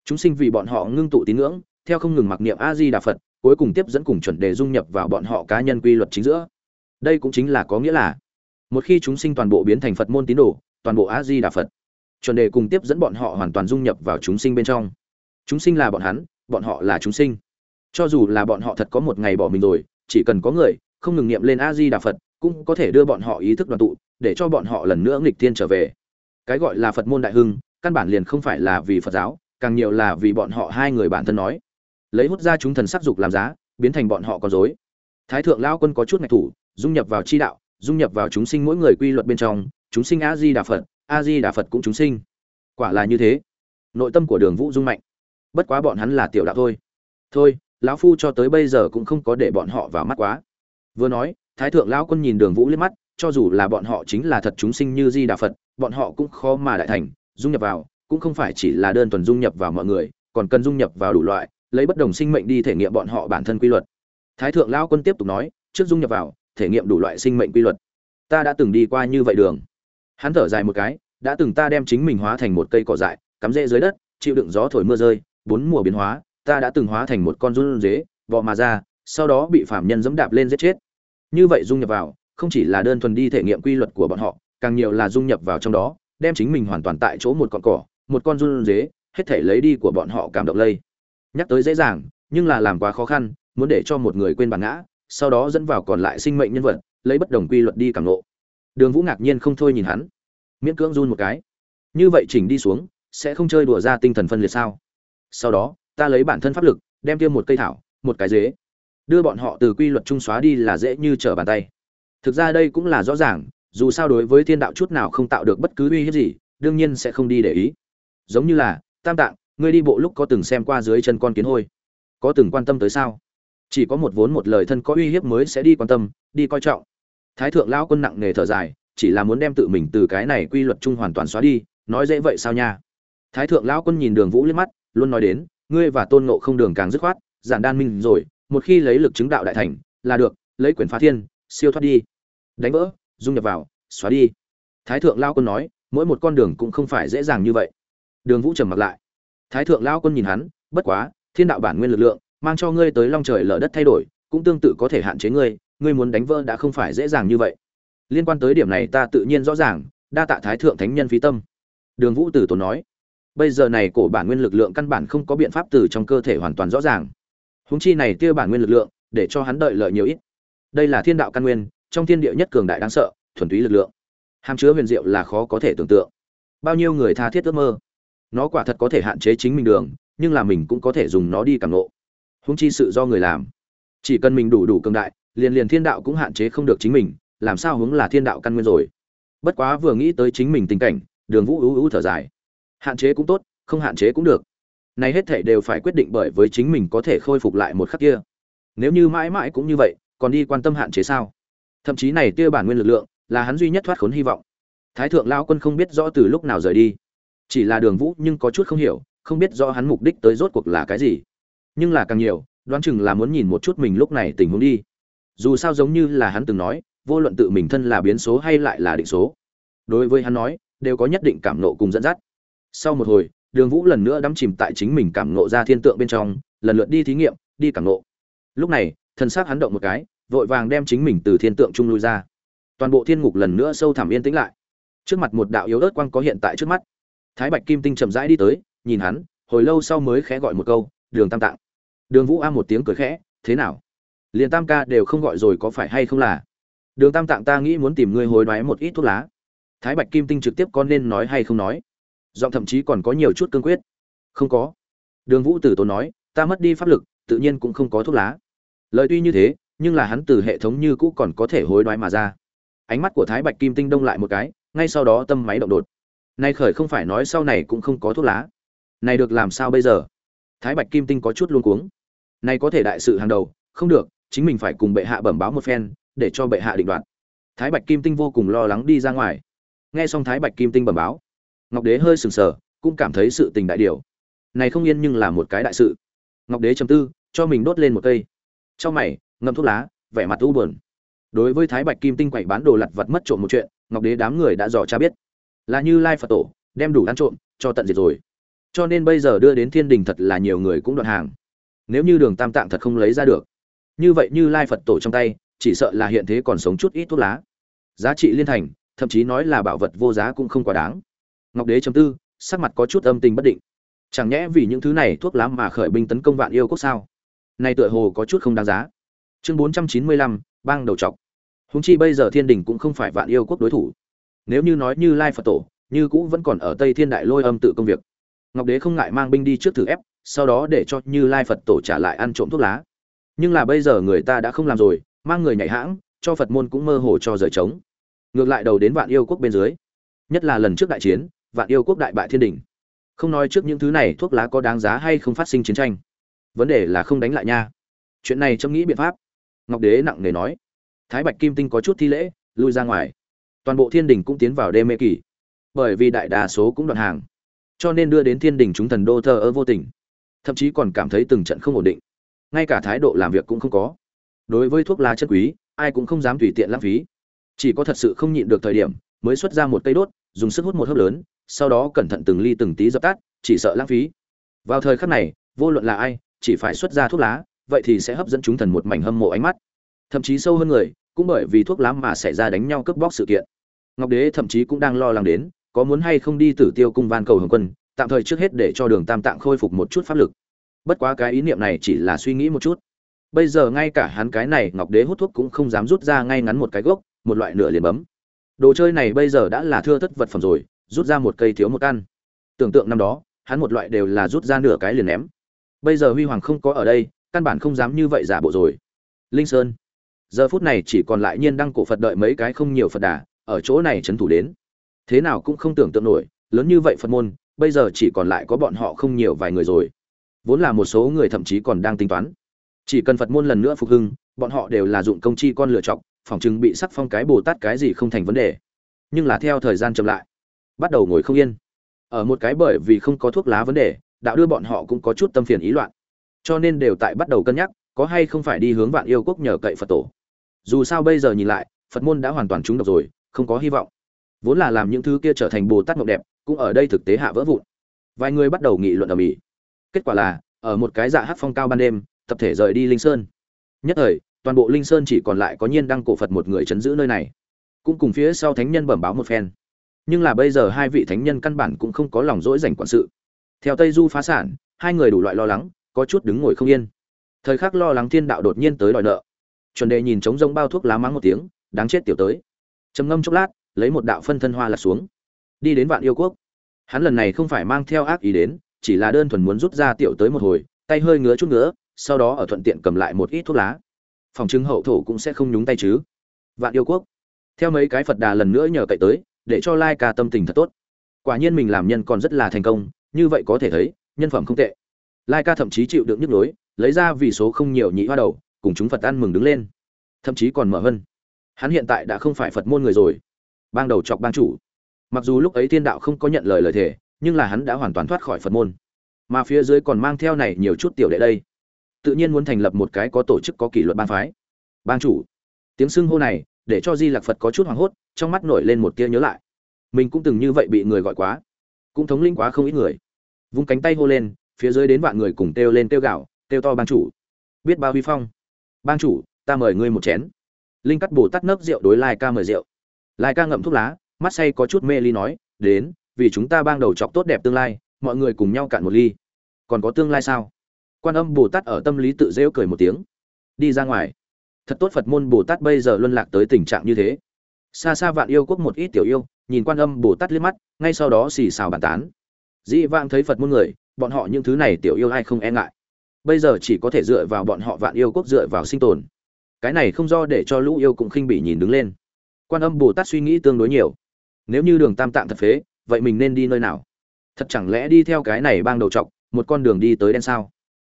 Chúng sinh vì bọn họ ngưng tụ tín ngưỡng, theo không ngừng mặc niệm a di đà phật, cuối cùng tiếp dẫn cùng chuẩn đề dung nhập vào bọn họ cá nhân quy luật chính giữa. Đây cũng chính là có nghĩa là, một khi chúng sinh toàn bộ biến thành phật môn tín đồ, toàn bộ a di đà phật, chuẩn đề cùng tiếp dẫn bọn họ hoàn toàn dung nhập vào chúng sinh bên trong. Chúng sinh là bọn hắn bọn họ là chúng sinh. Cho dù là bọn họ thật có một ngày bỏ mình rồi, chỉ cần có người không ngừng niệm lên a di đà phật, cũng có thể đưa bọn họ ý thức đoàn tụ, để cho bọn họ lần nữa nghịch thiên trở về. Cái gọi là phật môn đại hưng, căn bản liền không phải là vì phật giáo, càng nhiều là vì bọn họ hai người bản thân nói. Lấy hút ra chúng thần sắc dục làm giá, biến thành bọn họ con dối thái thượng lao quân có chút ngạch thủ, dung nhập vào chi đạo, dung nhập vào chúng sinh mỗi người quy luật bên trong, chúng sinh a di đà phật a di đà phật cũng chúng sinh. Quả là như thế. Nội tâm của đường vũ dung mạnh bất quá bọn hắn là tiểu đạo thôi. Thôi, lão phu cho tới bây giờ cũng không có để bọn họ vào mắt quá. Vừa nói, thái thượng lão quân nhìn đường vũ liếc mắt, cho dù là bọn họ chính là thật chúng sinh như di đà phật, bọn họ cũng khó mà đại thành, dung nhập vào, cũng không phải chỉ là đơn thuần dung nhập vào mọi người, còn cần dung nhập vào đủ loại, lấy bất đồng sinh mệnh đi thể nghiệm bọn họ bản thân quy luật. Thái thượng lão quân tiếp tục nói, trước dung nhập vào, thể nghiệm đủ loại sinh mệnh quy luật. Ta đã từng đi qua như vậy đường. Hắn thở dài một cái, đã từng ta đem chính mình hóa thành một cây cỏ dại, cắm rễ dưới đất, chịu đựng gió thổi mưa rơi bốn mùa biến hóa, ta đã từng hóa thành một con run dế bọ mà ra, sau đó bị phạm nhân dẫm đạp lên giết chết. Như vậy dung nhập vào, không chỉ là đơn thuần đi thể nghiệm quy luật của bọn họ, càng nhiều là dung nhập vào trong đó, đem chính mình hoàn toàn tại chỗ một con cỏ, một con run dế hết thể lấy đi của bọn họ cảm động lây. Nhắc tới dễ dàng, nhưng là làm quá khó khăn, muốn để cho một người quên bản ngã, sau đó dẫn vào còn lại sinh mệnh nhân vật, lấy bất đồng quy luật đi cảm ngộ. đường vũ ngạc nhiên không thôi nhìn hắn. Miễn cưỡng run một cái. Như vậy chỉnh đi xuống, sẽ không chơi đùa ra tinh thần phân liệt sao? Sau đó, ta lấy bản thân pháp lực, đem tiêm một cây thảo, một cái dế, đưa bọn họ từ quy luật trung xóa đi là dễ như trở bàn tay. Thực ra đây cũng là rõ ràng, dù sao đối với thiên đạo chút nào không tạo được bất cứ uy hiếp gì, đương nhiên sẽ không đi để ý. Giống như là, tam tạng, ngươi đi bộ lúc có từng xem qua dưới chân con kiến hôi. Có từng quan tâm tới sao? Chỉ có một vốn một lời thân có uy hiếp mới sẽ đi quan tâm, đi coi trọng. Thái thượng lão quân nặng nề thở dài, chỉ là muốn đem tự mình từ cái này quy luật chung hoàn toàn xóa đi, nói dễ vậy sao nha? Thái thượng lão quân nhìn đường vũ liếc mắt luôn nói đến, ngươi và tôn nộ không đường càng dứt khoát, giản đan minh rồi, một khi lấy lực chứng đạo đại thành, là được, lấy quyền phá thiên, siêu thoát đi. Đánh vỡ, dung nhập vào, xóa đi. Thái thượng lao quân nói, mỗi một con đường cũng không phải dễ dàng như vậy. Đường vũ trầm mặc lại. Thái thượng lao quân nhìn hắn, bất quá, thiên đạo bản nguyên lực lượng, mang cho ngươi tới long trời lở đất thay đổi, cũng tương tự có thể hạn chế ngươi ngươi muốn đánh vỡ đã không phải dễ dàng như vậy. Liên quan tới điểm này ta tự nhiên rõ ràng, đa tạ thái thượng thánh nhân phí tâm. Đường vũ tử tốn nói bây giờ này cổ bản nguyên lực lượng căn bản không có biện pháp từ trong cơ thể hoàn toàn rõ ràng. Húng chi này tiêu bản nguyên lực lượng, để cho hắn đợi lợi nhiều ít. Đây là thiên đạo căn nguyên, trong thiên địa nhất cường đại đáng sợ, thuần túy lực lượng. Hàm chứa huyền diệu là khó có thể tưởng tượng. Bao nhiêu người tha thiết ước mơ. Nó quả thật có thể hạn chế chính mình đường, nhưng là mình cũng có thể dùng nó đi càng lộ húng chi sự do người làm. Chỉ cần mình đủ đủ cường đại, liền liền thiên đạo cũng hạn chế không được chính mình, làm sao hướng là thiên đạo căn nguyên rồi? Bất quá vừa nghĩ tới chính mình tình cảnh, đường vũ ưu ưu thở dài hạn chế cũng tốt, không hạn chế cũng được. Này hết thảy đều phải quyết định bởi với chính mình có thể khôi phục lại một khắc kia. Nếu như mãi mãi cũng như vậy, còn đi quan tâm hạn chế sao? Thậm chí này tia bản nguyên lực lượng, là hắn duy nhất thoát khốn hy vọng. Thái thượng lao quân không biết rõ từ lúc nào rời đi. Chỉ là đường vũ nhưng có chút không hiểu, không biết rõ hắn mục đích tới rốt cuộc là cái gì. Nhưng là càng nhiều, đoán chừng là muốn nhìn một chút mình lúc này tình huống đi. Dù sao giống như là hắn từng nói, vô luận tự mình thân là biến số hay lại là định số. Đối với hắn nói, đều có nhất định cảm nộ cùng dẫn dắt sau một hồi, đường vũ lần nữa đắm chìm tại chính mình cảm nộ ra thiên tượng bên trong, lần lượt đi thí nghiệm, đi cảm nộ lúc này, thân xác hắn động một cái, vội vàng đem chính mình từ thiên tượng trung lui ra. Toàn bộ thiên ngục lần nữa sâu thẳm yên tĩnh lại. Trước mặt một đạo yếu ớt quang có hiện tại trước mắt. Thái bạch kim tinh chậm rãi đi tới, nhìn hắn, hồi lâu sau mới khẽ gọi một câu, đường tam tạng. Đường vũ a một tiếng cười khẽ, thế nào? Liền tam ca đều không gọi rồi có phải hay không là? Đường tam tạng, ta nghĩ muốn tìm ngươi hối đoái một ít thuốc lá. Thái bạch kim tinh trực tiếp có nên nói hay không nói giọng thậm chí còn có nhiều chút cương quyết. Không có. Đường vũ tử tốn nói, ta mất đi pháp lực, tự nhiên cũng không có thuốc lá. Lời tuy như thế, nhưng là hắn từ hệ thống như cũ còn có thể hối đoái mà ra. Ánh mắt của thái bạch kim tinh đông lại một cái, ngay sau đó tâm máy động đột. Nay khởi không phải nói sau này cũng không có thuốc lá. Này được làm sao bây giờ? Thái bạch kim tinh có chút luống cuống. Này có thể đại sự hàng đầu, không được, chính mình phải cùng bệ hạ bẩm báo một phen, để cho bệ hạ định đoạt. Thái bạch kim tinh vô cùng lo lắng đi ra ngoài. Nghe xong thái bạch kim tinh bẩm báo ngọc đế hơi sừng sờ, cũng cảm thấy sự tình đại điều. Này không yên nhưng là một cái đại sự. Ngọc đế chầm tư, cho mình đốt lên một cây. Trong mày ngâm thuốc lá, vẻ mặt u buồn. Đối với thái bạch kim tinh quậy bán đồ lặt vặt mất trộm một chuyện, ngọc đế đám người đã dò cha biết. Là như lai phật tổ, đem đủ ăn trộm, cho tận diệt rồi. Cho nên bây giờ đưa đến thiên đình thật là nhiều người cũng đoạn hàng. Nếu như đường tam tạng thật không lấy ra được, như vậy như lai phật tổ trong tay, chỉ sợ là hiện thế còn sống chút ít thuốc lá. Giá trị liên thành, thậm chí nói là bảo vật vô giá cũng không quá đáng ngọc đế chấm tư, sắc mặt có chút âm tình bất định. Chẳng nhẽ vì những thứ này thuốc lá mà khởi binh tấn công vạn yêu quốc sao? Này tựa hồ có chút không đáng giá. Chương bốn trăm chín mươi lăm, bang đầu trọc húng chi bây giờ thiên đình cũng không phải vạn yêu quốc đối thủ. Nếu như nói như lai phật tổ, như cũ vẫn còn ở tây thiên đại lôi âm tự công việc. Ngọc đế không ngại mang binh đi trước thử ép, sau đó để cho như lai phật tổ trả lại ăn trộm thuốc lá. Nhưng là bây giờ người ta đã không làm rồi, mang người nhảy hãng, cho phật môn cũng mơ hồ cho rời trống. Ngược lại đầu đến vạn yêu quốc bên dưới. Nhất là lần trước đại chiến vạn yêu quốc đại bại thiên đình. Không nói trước những thứ này thuốc lá có đáng giá hay không phát sinh chiến tranh. Vấn đề là không đánh lại nha. Chuyện này trâm nghĩ biện pháp. Ngọc đế nặng nề nói. Thái bạch kim tinh có chút thi lễ, lui ra ngoài. Toàn bộ thiên đình cũng tiến vào đê mê kỳ. Bởi vì đại đa số cũng đoạn hàng. Cho nên đưa đến thiên đình chúng thần đô thờ ơ vô tình. Thậm chí còn cảm thấy từng trận không ổn định. Ngay cả thái độ làm việc cũng không có. Đối với thuốc lá chất quý, ai cũng không dám tùy tiện lãng phí. Chỉ có thật sự không nhịn được thời điểm, mới xuất ra một cây đốt, dùng sức hút một hớp lớn sau đó cẩn thận từng ly từng tí dập tắt, chỉ sợ lãng phí. Vào thời khắc này, vô luận là ai, chỉ phải xuất ra thuốc lá, vậy thì sẽ hấp dẫn chúng thần một mảnh hâm mộ ánh mắt. Thậm chí sâu hơn người, cũng bởi vì thuốc lá mà xảy ra đánh nhau cướp bóc sự kiện. Ngọc đế thậm chí cũng đang lo lắng đến, có muốn hay không đi tử tiêu cung van cầu hồng quân, tạm thời trước hết để cho đường tam tạng khôi phục một chút pháp lực. Bất quá cái ý niệm này chỉ là suy nghĩ một chút. Bây giờ ngay cả hắn cái này, ngọc đế hút thuốc cũng không dám rút ra ngay ngắn một cái gốc, một loại nửa liền bấm. Đồ chơi này bây giờ đã là thưa thất vật phẩm rồi rút ra một cây thiếu một căn. Tưởng tượng năm đó, hắn một loại đều là rút ra nửa cái liền ném. Bây giờ huy hoàng không có ở đây, căn bản không dám như vậy giả bộ rồi. Linh sơn. Giờ phút này chỉ còn lại nhiên đăng cổ phật đợi mấy cái không nhiều phật đà, ở chỗ này trấn thủ đến. Thế nào cũng không tưởng tượng nổi, lớn như vậy phật môn, bây giờ chỉ còn lại có bọn họ không nhiều vài người rồi. Vốn là một số người thậm chí còn đang tính toán. Chỉ cần phật môn lần nữa phục hưng, bọn họ đều là dụng công chi con lựa chọc phỏng chừng bị sắc phong cái bồ tát cái gì không thành vấn đề. Nhưng là theo thời gian chậm lại bắt đầu ngồi không yên. Ở một cái bởi vì không có thuốc lá vấn đề, đạo đưa bọn họ cũng có chút tâm phiền ý loạn. Cho nên đều tại bắt đầu cân nhắc, có hay không phải đi hướng vạn yêu quốc nhờ cậy phật tổ. Dù sao bây giờ nhìn lại, phật môn đã hoàn toàn trúng độc rồi, không có hy vọng. Vốn là làm những thứ kia trở thành bồ tát ngọc đẹp, cũng ở đây thực tế hạ vỡ vụn. Vài người bắt đầu nghị luận ở mỹ. Kết quả là, ở một cái dạ hát phong cao ban đêm, tập thể rời đi linh sơn. Nhất thời, toàn bộ linh sơn chỉ còn lại có nhiên đăng cổ phật một người chấn giữ nơi này. Cũng cùng phía sau thánh nhân bẩm báo một phen nhưng là bây giờ hai vị thánh nhân căn bản cũng không có lòng dỗi dành quản sự. Theo tây du phá sản, hai người đủ loại lo lắng, có chút đứng ngồi không yên. Thời khắc lo lắng thiên đạo đột nhiên tới đòi nợ. Chuẩn đề nhìn trống rông bao thuốc lá mắng một tiếng, đáng chết tiểu tới. Trầm ngâm chốc lát, lấy một đạo phân thân hoa lạc xuống. Đi đến vạn yêu quốc. Hắn lần này không phải mang theo ác ý đến, chỉ là đơn thuần muốn rút ra tiểu tới một hồi, tay hơi ngứa chút nữa sau đó ở thuận tiện cầm lại một ít thuốc lá. Phòng chứng hậu thổ cũng sẽ không nhúng tay chứ. Vạn yêu quốc. Theo mấy cái phật đà lần nữa nhờ cậy tới để cho lai ca tâm tình thật tốt. Quả nhiên mình làm nhân còn rất là thành công, như vậy có thể thấy, nhân phẩm không tệ. Lai ca thậm chí chịu được nhức lối lấy ra vì số không nhiều nhị hoa đầu, cùng chúng phật ăn mừng đứng lên. Thậm chí còn mở hơn hắn hiện tại đã không phải phật môn người rồi. Bang đầu chọc bang chủ. Mặc dù lúc ấy thiên đạo không có nhận lời lời thề, nhưng là hắn đã hoàn toàn thoát khỏi phật môn. Mà phía dưới còn mang theo này nhiều chút tiểu đệ đây. Tự nhiên muốn thành lập một cái có tổ chức có kỷ luật ban phái. Bang chủ. Tiếng xưng hô này để cho di lạc phật có chút hoảng hốt, trong mắt nổi lên một tia nhớ lại. Mình cũng từng như vậy bị người gọi quá, cũng thống linh quá không ít người. Vung cánh tay hô lên, phía dưới đến vạn người cùng kêu lên kêu gạo kêu to bang chủ. Biết bao huy phong. Bang chủ, ta mời ngươi một chén. Linh cắt bồ tát nấc rượu đối lai ca mời rượu. Lai ca ngậm thuốc lá, mắt say có chút mê ly nói, đến, vì chúng ta bang đầu chọc tốt đẹp tương lai, mọi người cùng nhau cạn một ly. Còn có tương lai sao? Quan âm bồ tát ở tâm lý tự rêu cười một tiếng. Đi ra ngoài thật tốt phật môn bồ tát bây giờ luân lạc tới tình trạng như thế. Xa xa vạn yêu quốc một ít tiểu yêu, nhìn quan âm bồ tát liếc mắt, ngay sau đó xì xào bàn tán. Dĩ vang thấy phật môn người, bọn họ những thứ này tiểu yêu ai không e ngại. Bây giờ chỉ có thể dựa vào bọn họ vạn yêu quốc dựa vào sinh tồn. Cái này không do để cho lũ yêu cũng khinh bị nhìn đứng lên. Quan âm bồ tát suy nghĩ tương đối nhiều. Nếu như đường tam tạng thật phế, vậy mình nên đi nơi nào? Thật chẳng lẽ đi theo cái này bang đầu t một con đường đi tới đen sao?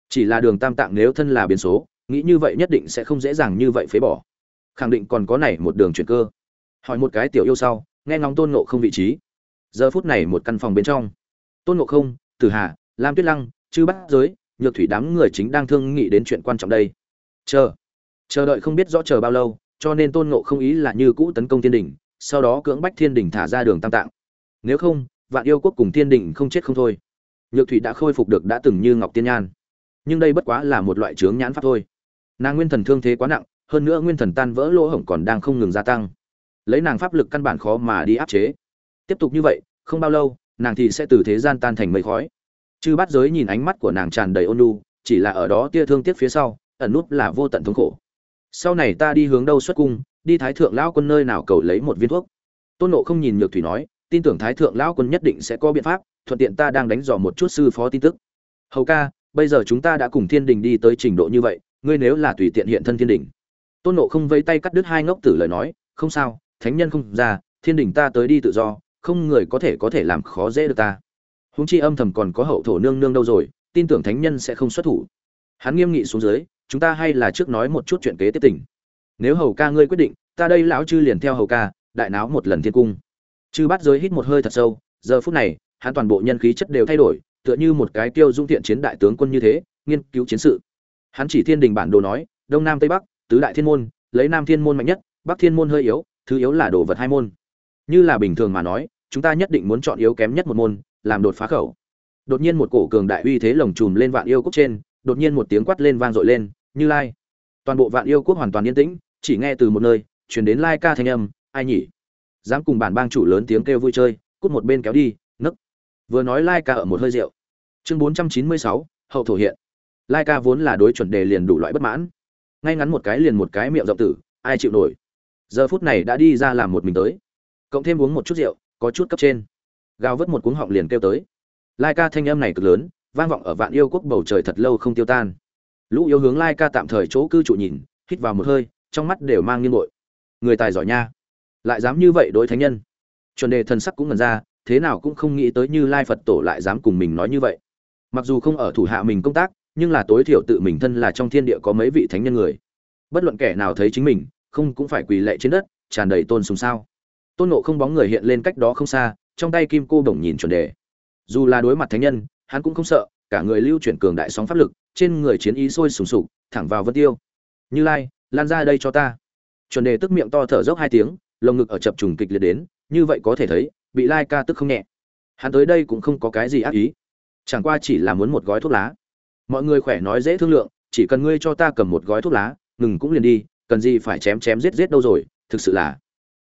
Chỉ là đường tam tạng nếu thân là biến số nghĩ như vậy nhất định sẽ không dễ dàng như vậy phế bỏ. Khẳng định còn có này một đường chuyển cơ. Hỏi một cái tiểu yêu sau, nghe ngóng tôn nộ không vị trí. Giờ phút này một căn phòng bên trong. Tôn nộ không, tử hà, lam tuyết lăng, chư bắt giới, nhược thủy đám người chính đang thương nghị đến chuyện quan trọng đây. Chờ. Chờ đợi không biết rõ chờ bao lâu, cho nên tôn nộ không ý là như cũ tấn công thiên đình, sau đó cưỡng bách thiên đình thả ra đường tam tạng. Nếu không, vạn yêu quốc cùng thiên đình không chết không thôi. Nhược thủy đã khôi phục được đã từng như ngọc tiên nhan. Nhưng đây bất quá là một loại chướng nhãn pháp thôi nàng nguyên thần thương thế quá nặng, hơn nữa nguyên thần tan vỡ lỗ hổng còn đang không ngừng gia tăng. Lấy nàng pháp lực căn bản khó mà đi áp chế. Tiếp tục như vậy, không bao lâu, nàng thì sẽ từ thế gian tan thành mây khói. Chư bát giới nhìn ánh mắt của nàng tràn đầy ôn nhu, chỉ là ở đó tia thương tiếc phía sau, ẩn núp là vô tận thống khổ. Sau này ta đi hướng đâu xuất cung, đi thái thượng lão quân nơi nào cầu lấy một viên thuốc. Tôn nộ không nhìn nhược thủy nói, tin tưởng thái thượng lão quân nhất định sẽ có biện pháp, thuận tiện ta đang đánh dò một chút sư phó tin tức. Hầu ca, bây giờ chúng ta đã cùng thiên đình đi tới trình độ như vậy ngươi nếu là tùy tiện hiện thân thiên đình. Tôn nộ không vây tay cắt đứt hai ngốc tử lời nói, không sao, thánh nhân không ra, thiên đình ta tới đi tự do, không người có thể có thể làm khó dễ được ta. Húng chi âm thầm còn có hậu thổ nương nương đâu rồi, tin tưởng thánh nhân sẽ không xuất thủ. Hắn nghiêm nghị xuống dưới, chúng ta hay là trước nói một chút chuyện kế tiếp tình. Nếu hầu ca ngươi quyết định, ta đây lão chư liền theo hầu ca, đại náo một lần thiên cung. Chư bắt giới hít một hơi thật sâu, giờ phút này, hắn toàn bộ nhân khí chất đều thay đổi, tựa như một cái tiêu dung thiện chiến đại tướng quân như thế, nghiên cứu chiến sự hắn chỉ thiên đình bản đồ nói, đông nam tây bắc, tứ đại thiên môn, lấy nam thiên môn mạnh nhất, bắc thiên môn hơi yếu, thứ yếu là đồ vật hai môn. Như là bình thường mà nói, chúng ta nhất định muốn chọn yếu kém nhất một môn, làm đột phá khẩu. Đột nhiên một cổ cường đại uy thế lồng trùm lên vạn yêu quốc trên, đột nhiên một tiếng quát lên vang dội lên, như lai. Toàn bộ vạn yêu quốc hoàn toàn yên tĩnh, chỉ nghe từ một nơi chuyển đến lai ca thanh âm, ai nhỉ? Dám cùng bản bang chủ lớn tiếng kêu vui chơi, cút một bên kéo đi, nấc. Vừa nói lai ca ở một hơi rượu. Chương bốn trăm chín mươi sáu, hậu thổ hiện lai ca vốn là đối chuẩn đề liền đủ loại bất mãn. Ngay ngắn một cái liền một cái miệng rộng tử, ai chịu nổi? Giờ phút này đã đi ra làm một mình tới. Cộng thêm uống một chút rượu, có chút cấp trên. Gào vứt một cuống họng liền kêu tới. Lai ca thanh âm này cực lớn, vang vọng ở vạn yêu quốc bầu trời thật lâu không tiêu tan. Lũ yêu hướng lai ca tạm thời chỗ cư trụ nhìn, hít vào một hơi, trong mắt đều mang nghiêng bội. Người tài giỏi nha. Lại dám như vậy đối thánh nhân. Chuẩn đề thần sắc cũng ngần ra, thế nào cũng không nghĩ tới như lai phật tổ lại dám cùng mình nói như vậy. Mặc dù không ở thủ hạ mình công tác nhưng là tối thiểu tự mình thân là trong thiên địa có mấy vị thánh nhân người. Bất luận kẻ nào thấy chính mình, không cũng phải quỳ lệ trên đất, tràn đầy tôn sùng sao. Tôn nộ không bóng người hiện lên cách đó không xa, trong tay kim cô đồng nhìn chuẩn đề. Dù là đối mặt thánh nhân, hắn cũng không sợ, cả người lưu chuyển cường đại sóng pháp lực, trên người chiến ý sôi sùng sục, thẳng vào vân tiêu. Như lai, lan ra đây cho ta. Chuẩn đề tức miệng to thở dốc hai tiếng, lồng ngực ở chập trùng kịch liệt đến, như vậy có thể thấy, bị lai ca tức không nhẹ. Hắn tới đây cũng không có cái gì ác ý. Chẳng qua chỉ là muốn một gói thuốc lá mọi người khỏe nói dễ thương lượng, chỉ cần ngươi cho ta cầm một gói thuốc lá, ngừng cũng liền đi, cần gì phải chém chém giết giết đâu rồi, thực sự là.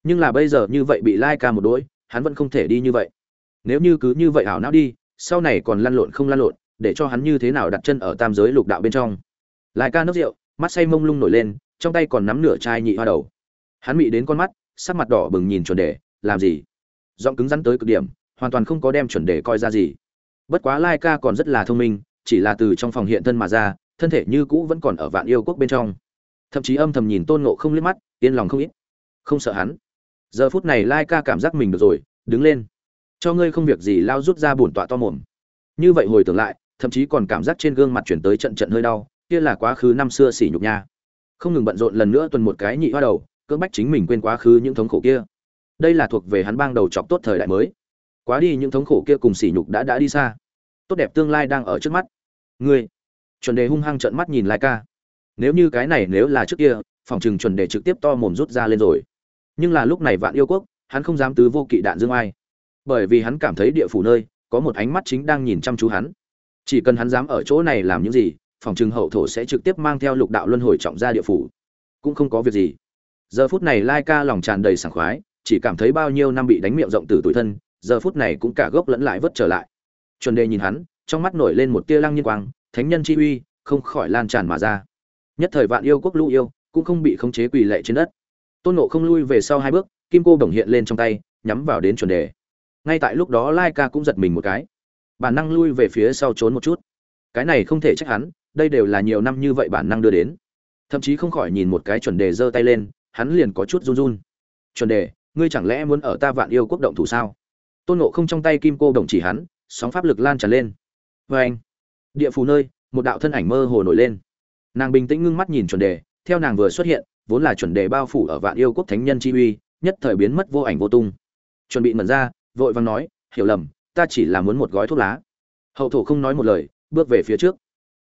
Nhưng là bây giờ như vậy bị lai ca một đôi, hắn vẫn không thể đi như vậy. Nếu như cứ như vậy ảo não đi, sau này còn lăn lộn không lăn lộn, để cho hắn như thế nào đặt chân ở tam giới lục đạo bên trong. Lai ca nốc rượu, mắt say mông lung nổi lên, trong tay còn nắm nửa chai nhị hoa đầu. Hắn mị đến con mắt, sắc mặt đỏ bừng nhìn chuẩn đề, làm gì? Giọng cứng rắn tới cực điểm, hoàn toàn không có đem chuẩn đề coi ra gì. Bất quá lai ca còn rất là thông minh chỉ là từ trong phòng hiện thân mà ra, thân thể như cũ vẫn còn ở vạn yêu quốc bên trong. Thậm chí âm thầm nhìn tôn ngộ không liếc mắt, yên lòng không ít. Không sợ hắn. Giờ phút này lai ca cảm giác mình được rồi, đứng lên. Cho ngươi không việc gì lao rút ra bổn tọa to mồm. Như vậy hồi tưởng lại, thậm chí còn cảm giác trên gương mặt chuyển tới trận trận hơi đau, kia là quá khứ năm xưa xỉ nhục nha. Không ngừng bận rộn lần nữa tuần một cái nhị hoa đầu, cưỡng bách chính mình quên quá khứ những thống khổ kia. Đây là thuộc về hắn bang đầu chọc tốt thời đại mới. Quá đi những thống khổ kia cùng sỉ nhục đã đã đi xa. Tốt đẹp tương lai đang ở trước mắt ngươi. Chuẩn đề hung hăng trợn mắt nhìn lai ca. Nếu như cái này nếu là trước kia, phòng chừng chuẩn đề trực tiếp to mồm rút ra lên rồi. Nhưng là lúc này vạn yêu quốc, hắn không dám tứ vô kỵ đạn dương ai. Bởi vì hắn cảm thấy địa phủ nơi, có một ánh mắt chính đang nhìn chăm chú hắn. Chỉ cần hắn dám ở chỗ này làm những gì, phòng chừng hậu thổ sẽ trực tiếp mang theo lục đạo luân hồi trọng ra địa phủ. Cũng không có việc gì. Giờ phút này lai ca lòng tràn đầy sảng khoái, chỉ cảm thấy bao nhiêu năm bị đánh miệng rộng từ tuổi thân, giờ phút này cũng cả gốc lẫn lại vớt trở lại. Chuẩn đề nhìn hắn trong mắt nổi lên một tia lăng nhiên quang, thánh nhân chi uy, không khỏi lan tràn mà ra. Nhất thời vạn yêu quốc lũ yêu, cũng không bị khống chế quỳ lệ trên đất. Tôn nộ không lui về sau hai bước, kim cô đồng hiện lên trong tay, nhắm vào đến chuẩn đề. Ngay tại lúc đó lai ca cũng giật mình một cái. Bản năng lui về phía sau trốn một chút. Cái này không thể trách hắn, đây đều là nhiều năm như vậy bản năng đưa đến. Thậm chí không khỏi nhìn một cái chuẩn đề giơ tay lên, hắn liền có chút run run. Chuẩn đề, ngươi chẳng lẽ muốn ở ta vạn yêu quốc động thủ sao? Tôn nộ không trong tay kim cô đồng chỉ hắn, sóng pháp lực lan tràn lên vê anh. Địa phủ nơi, một đạo thân ảnh mơ hồ nổi lên. Nàng bình tĩnh ngưng mắt nhìn chuẩn đề, theo nàng vừa xuất hiện, vốn là chuẩn đề bao phủ ở vạn yêu quốc thánh nhân chi uy, nhất thời biến mất vô ảnh vô tung. Chuẩn bị mẩn ra, vội vàng nói, hiểu lầm, ta chỉ là muốn một gói thuốc lá. Hậu thổ không nói một lời, bước về phía trước.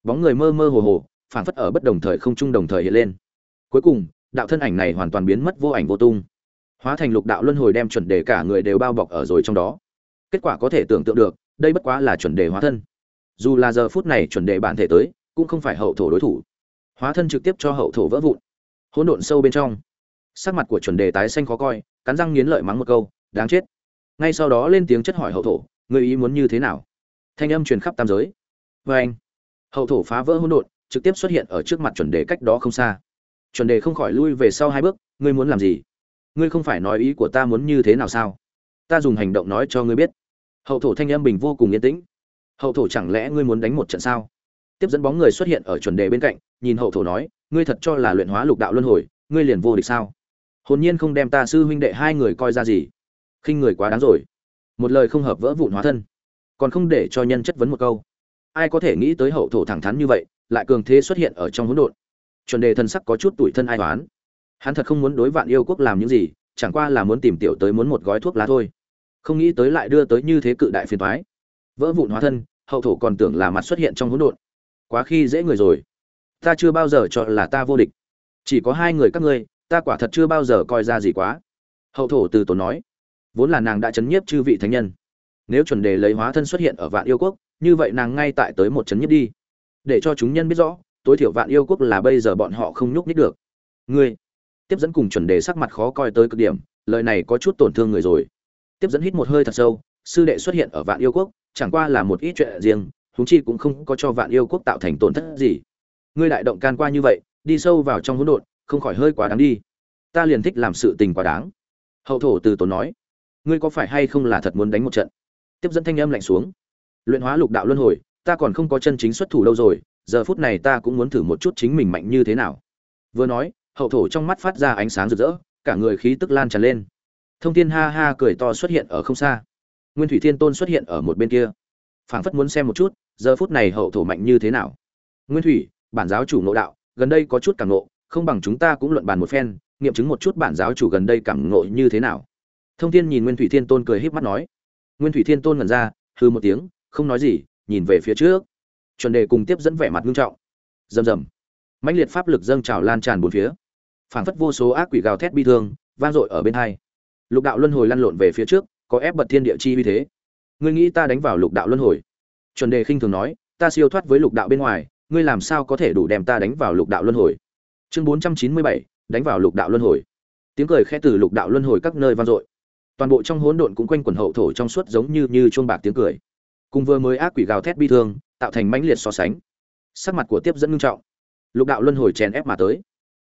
Bóng người mơ mơ hồ hồ phản phất ở bất đồng thời không chung đồng thời hiện lên. Cuối cùng, đạo thân ảnh này hoàn toàn biến mất vô ảnh vô tung. Hóa thành lục đạo luân hồi đem chuẩn đề cả người đều bao bọc ở rồi trong đó. Kết quả có thể tưởng tượng được, đây bất quá là chuẩn đề hóa thân dù là giờ phút này chuẩn đề bản thể tới, cũng không phải hậu thổ đối thủ. Hóa thân trực tiếp cho hậu thổ vỡ vụn. Hỗn độn sâu bên trong. Sắc mặt của chuẩn đề tái xanh khó coi, cắn răng nghiến lợi mắng một câu, đáng chết. Ngay sau đó lên tiếng chất hỏi hậu thổ người ý muốn như thế nào? Thanh âm truyền khắp tam giới. Vê anh. Hậu thổ phá vỡ hỗn độn, trực tiếp xuất hiện ở trước mặt chuẩn đề cách đó không xa. Chuẩn đề không khỏi lui về sau hai bước, ngươi muốn làm gì? Ngươi không phải nói ý của ta muốn như thế nào sao? Ta dùng hành động nói cho ngươi biết. Hậu thổ thanh âm bình vô cùng yên tĩnh hậu thổ chẳng lẽ ngươi muốn đánh một trận sao? Tiếp dẫn bóng người xuất hiện ở chuẩn đề bên cạnh, nhìn hậu thổ nói, ngươi thật cho là luyện hóa lục đạo luân hồi, ngươi liền vô địch sao? Hồn nhiên không đem ta sư huynh đệ hai người coi ra gì. Khinh người quá đáng rồi. Một lời không hợp vỡ vụn hóa thân. Còn không để cho nhân chất vấn một câu. Ai có thể nghĩ tới hậu thổ thẳng thắn như vậy, lại cường thế xuất hiện ở trong hỗn độn? Chuẩn đề thân sắc có chút tủi thân ai toán hắn thật không muốn đối vạn yêu quốc làm những gì, chẳng qua là muốn tìm tiểu tới muốn một gói thuốc lá thôi. Không nghĩ tới lại đưa tới như thế cự đại phiền thoái vỡ vụn hóa thân, hậu thổ còn tưởng là mặt xuất hiện trong hỗn độn. Quá khi dễ người rồi. Ta chưa bao giờ cho là ta vô địch. Chỉ có hai người các ngươi, ta quả thật chưa bao giờ coi ra gì quá. Hậu thổ từ tốn nói, vốn là nàng đã chấn nhiếp chư vị thánh nhân. Nếu chuẩn đề lấy hóa thân xuất hiện ở vạn yêu quốc, như vậy nàng ngay tại tới một chấn nhiếp đi. Để cho chúng nhân biết rõ, tối thiểu vạn yêu quốc là bây giờ bọn họ không nhúc nhích được. Ngươi, tiếp dẫn cùng chuẩn đề sắc mặt khó coi tới cực điểm, lời này có chút tổn thương người rồi. Tiếp dẫn hít một hơi thật sâu, sư đệ xuất hiện ở vạn yêu quốc chẳng qua là một ít chuyện riêng húng chi cũng không có cho vạn yêu quốc tạo thành tổn thất gì. Ngươi đại động can qua như vậy, đi sâu vào trong hỗn độn, không khỏi hơi quá đáng đi. Ta liền thích làm sự tình quá đáng. Hậu thổ từ tốn nói, ngươi có phải hay không là thật muốn đánh một trận? Tiếp dẫn thanh âm lạnh xuống. Luyện hóa lục đạo luân hồi, ta còn không có chân chính xuất thủ đâu rồi, giờ phút này ta cũng muốn thử một chút chính mình mạnh như thế nào. Vừa nói, hậu thổ trong mắt phát ra ánh sáng rực rỡ, cả người khí tức lan tràn lên. Thông thiên ha ha cười to xuất hiện ở không xa nguyên thủy thiên tôn xuất hiện ở một bên kia. Phảng phất muốn xem một chút, giờ phút này hậu thổ mạnh như thế nào. Nguyên thủy, bản giáo chủ nội đạo, gần đây có chút cảm nộ không bằng chúng ta cũng luận bàn một phen, nghiệm chứng một chút bản giáo chủ gần đây cảm ngộ như thế nào. Thông thiên nhìn nguyên thủy thiên tôn cười híp mắt nói. Nguyên thủy thiên tôn ngẩn ra hư một tiếng, không nói gì, nhìn về phía trước. Chuẩn đề cùng tiếp dẫn vẻ mặt nghiêm trọng. Rầm rầm. Mãnh liệt pháp lực dâng trào lan tràn bốn phía. Phảng phất vô số ác quỷ gào thét bi thương, vang dội ở bên hai. Lục đạo luân hồi lăn lộn về phía trước có ép bật thiên địa chi uy thế. Ngươi nghĩ ta đánh vào lục đạo luân hồi? Chuẩn đề khinh thường nói, ta siêu thoát với lục đạo bên ngoài, ngươi làm sao có thể đủ đem ta đánh vào lục đạo luân hồi? Chương bốn trăm chín mươi bảy, đánh vào lục đạo luân hồi. Tiếng cười khẽ từ lục đạo luân hồi các nơi vang dội. Toàn bộ trong hỗn độn cũng quanh quẩn hậu thổ trong suốt giống như như chuông bạc tiếng cười. Cùng vừa mới ác quỷ gào thét bi thương, tạo thành mãnh liệt so sánh. Sắc mặt của tiếp dẫn ngưng trọng. Lục đạo luân hồi chèn ép mà tới.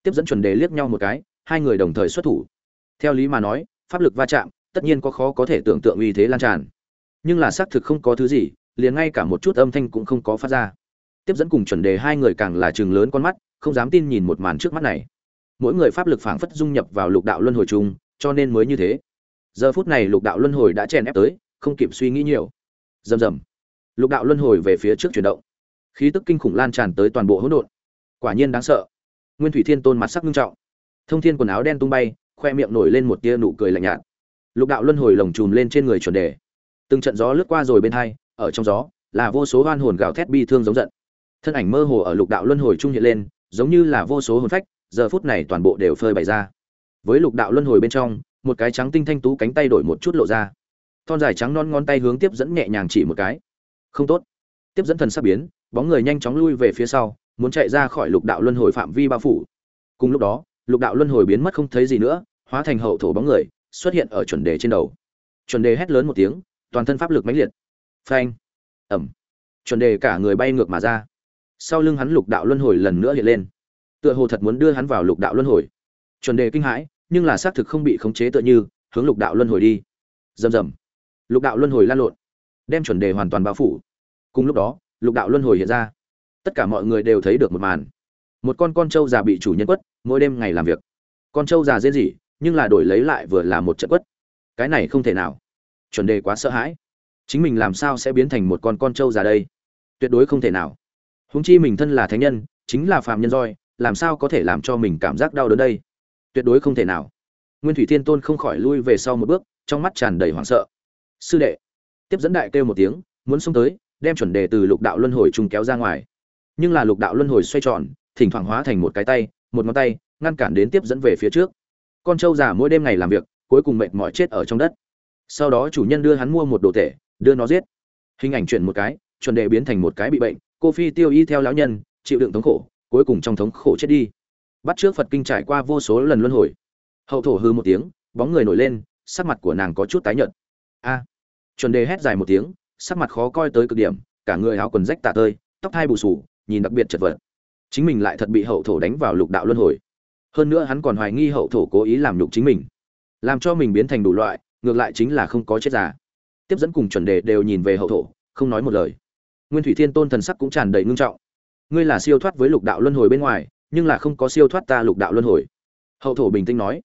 Tiếp dẫn chuẩn đề liếc nhau một cái, hai người đồng thời xuất thủ. Theo lý mà nói, pháp lực va chạm tất nhiên có khó có thể tưởng tượng uy thế lan tràn. Nhưng là xác thực không có thứ gì, liền ngay cả một chút âm thanh cũng không có phát ra. Tiếp dẫn cùng chuẩn đề hai người càng là chừng lớn con mắt, không dám tin nhìn một màn trước mắt này. Mỗi người pháp lực phảng phất dung nhập vào lục đạo luân hồi chung, cho nên mới như thế. Giờ phút này lục đạo luân hồi đã chèn ép tới, không kịp suy nghĩ nhiều. Rầm rầm. Lục đạo luân hồi về phía trước chuyển động. Khí tức kinh khủng lan tràn tới toàn bộ hỗn độn. Quả nhiên đáng sợ. Nguyên thủy thiên tôn mặt sắc nghiêm trọng. Thông thiên quần áo đen tung bay, khoe miệng nổi lên một tia nụ cười lạnh nhạt lục đạo luân hồi lồng chùm lên trên người chuẩn đề. Từng trận gió lướt qua rồi bên hai, ở trong gió, là vô số hoan hồn gào thét bi thương giống giận. Thân ảnh mơ hồ ở lục đạo luân hồi trung hiện lên, giống như là vô số hồn phách, giờ phút này toàn bộ đều phơi bày ra. Với lục đạo luân hồi bên trong, một cái trắng tinh thanh tú cánh tay đổi một chút lộ ra. Thon dài trắng non ngón tay hướng tiếp dẫn nhẹ nhàng chỉ một cái. Không tốt. Tiếp dẫn thần sắp biến, bóng người nhanh chóng lui về phía sau, muốn chạy ra khỏi lục đạo luân hồi phạm vi bao phủ. Cùng lúc đó, lục đạo luân hồi biến mất không thấy gì nữa, hóa thành hậu thổ bóng người xuất hiện ở chuẩn đề trên đầu. Chuẩn đề hét lớn một tiếng, toàn thân pháp lực mãnh liệt. Phanh. Ẩm. Chuẩn đề cả người bay ngược mà ra. Sau lưng hắn lục đạo luân hồi lần nữa hiện lên. Tựa hồ thật muốn đưa hắn vào lục đạo luân hồi. Chuẩn đề kinh hãi, nhưng là xác thực không bị khống chế tựa như, hướng lục đạo luân hồi đi. Rầm rầm. Lục đạo luân hồi lan lộn, đem chuẩn đề hoàn toàn bao phủ. Cùng lúc đó, lục đạo luân hồi hiện ra. Tất cả mọi người đều thấy được một màn. Một con con trâu già bị chủ nhân quất, mỗi đêm ngày làm việc. Con trâu già dễ gì nhưng là đổi lấy lại vừa là một trận quất. Cái này không thể nào. Chuẩn đề quá sợ hãi. Chính mình làm sao sẽ biến thành một con con trâu già đây? Tuyệt đối không thể nào. Húng chi mình thân là thánh nhân, chính là phàm nhân roi, làm sao có thể làm cho mình cảm giác đau đớn đây? Tuyệt đối không thể nào. Nguyên thủy thiên tôn không khỏi lui về sau một bước, trong mắt tràn đầy hoảng sợ. Sư đệ. Tiếp dẫn đại kêu một tiếng, muốn xông tới, đem chuẩn đề từ lục đạo luân hồi chung kéo ra ngoài. Nhưng là lục đạo luân hồi xoay tròn, thỉnh thoảng hóa thành một cái tay, một ngón tay, ngăn cản đến tiếp dẫn về phía trước con trâu già mỗi đêm ngày làm việc, cuối cùng mệt mỏi chết ở trong đất. Sau đó chủ nhân đưa hắn mua một đồ tể, đưa nó giết. Hình ảnh chuyển một cái, chuẩn đề biến thành một cái bị bệnh, cô phi tiêu y theo lão nhân, chịu đựng thống khổ, cuối cùng trong thống khổ chết đi. Bắt trước phật kinh trải qua vô số lần luân hồi. Hậu thổ hư một tiếng, bóng người nổi lên, sắc mặt của nàng có chút tái nhợt. A! Chuẩn đề hét dài một tiếng, sắc mặt khó coi tới cực điểm, cả người áo quần rách tả tơi, tóc thai bù sù nhìn đặc biệt chật vật. Chính mình lại thật bị hậu thổ đánh vào lục đạo luân hồi hơn nữa hắn còn hoài nghi hậu thổ cố ý làm nhục chính mình. Làm cho mình biến thành đủ loại, ngược lại chính là không có chết già. Tiếp dẫn cùng chuẩn đề đều nhìn về hậu thổ, không nói một lời. Nguyên thủy thiên tôn thần sắc cũng tràn đầy ngưng trọng. Ngươi là siêu thoát với lục đạo luân hồi bên ngoài, nhưng là không có siêu thoát ta lục đạo luân hồi. Hậu thổ bình tĩnh nói.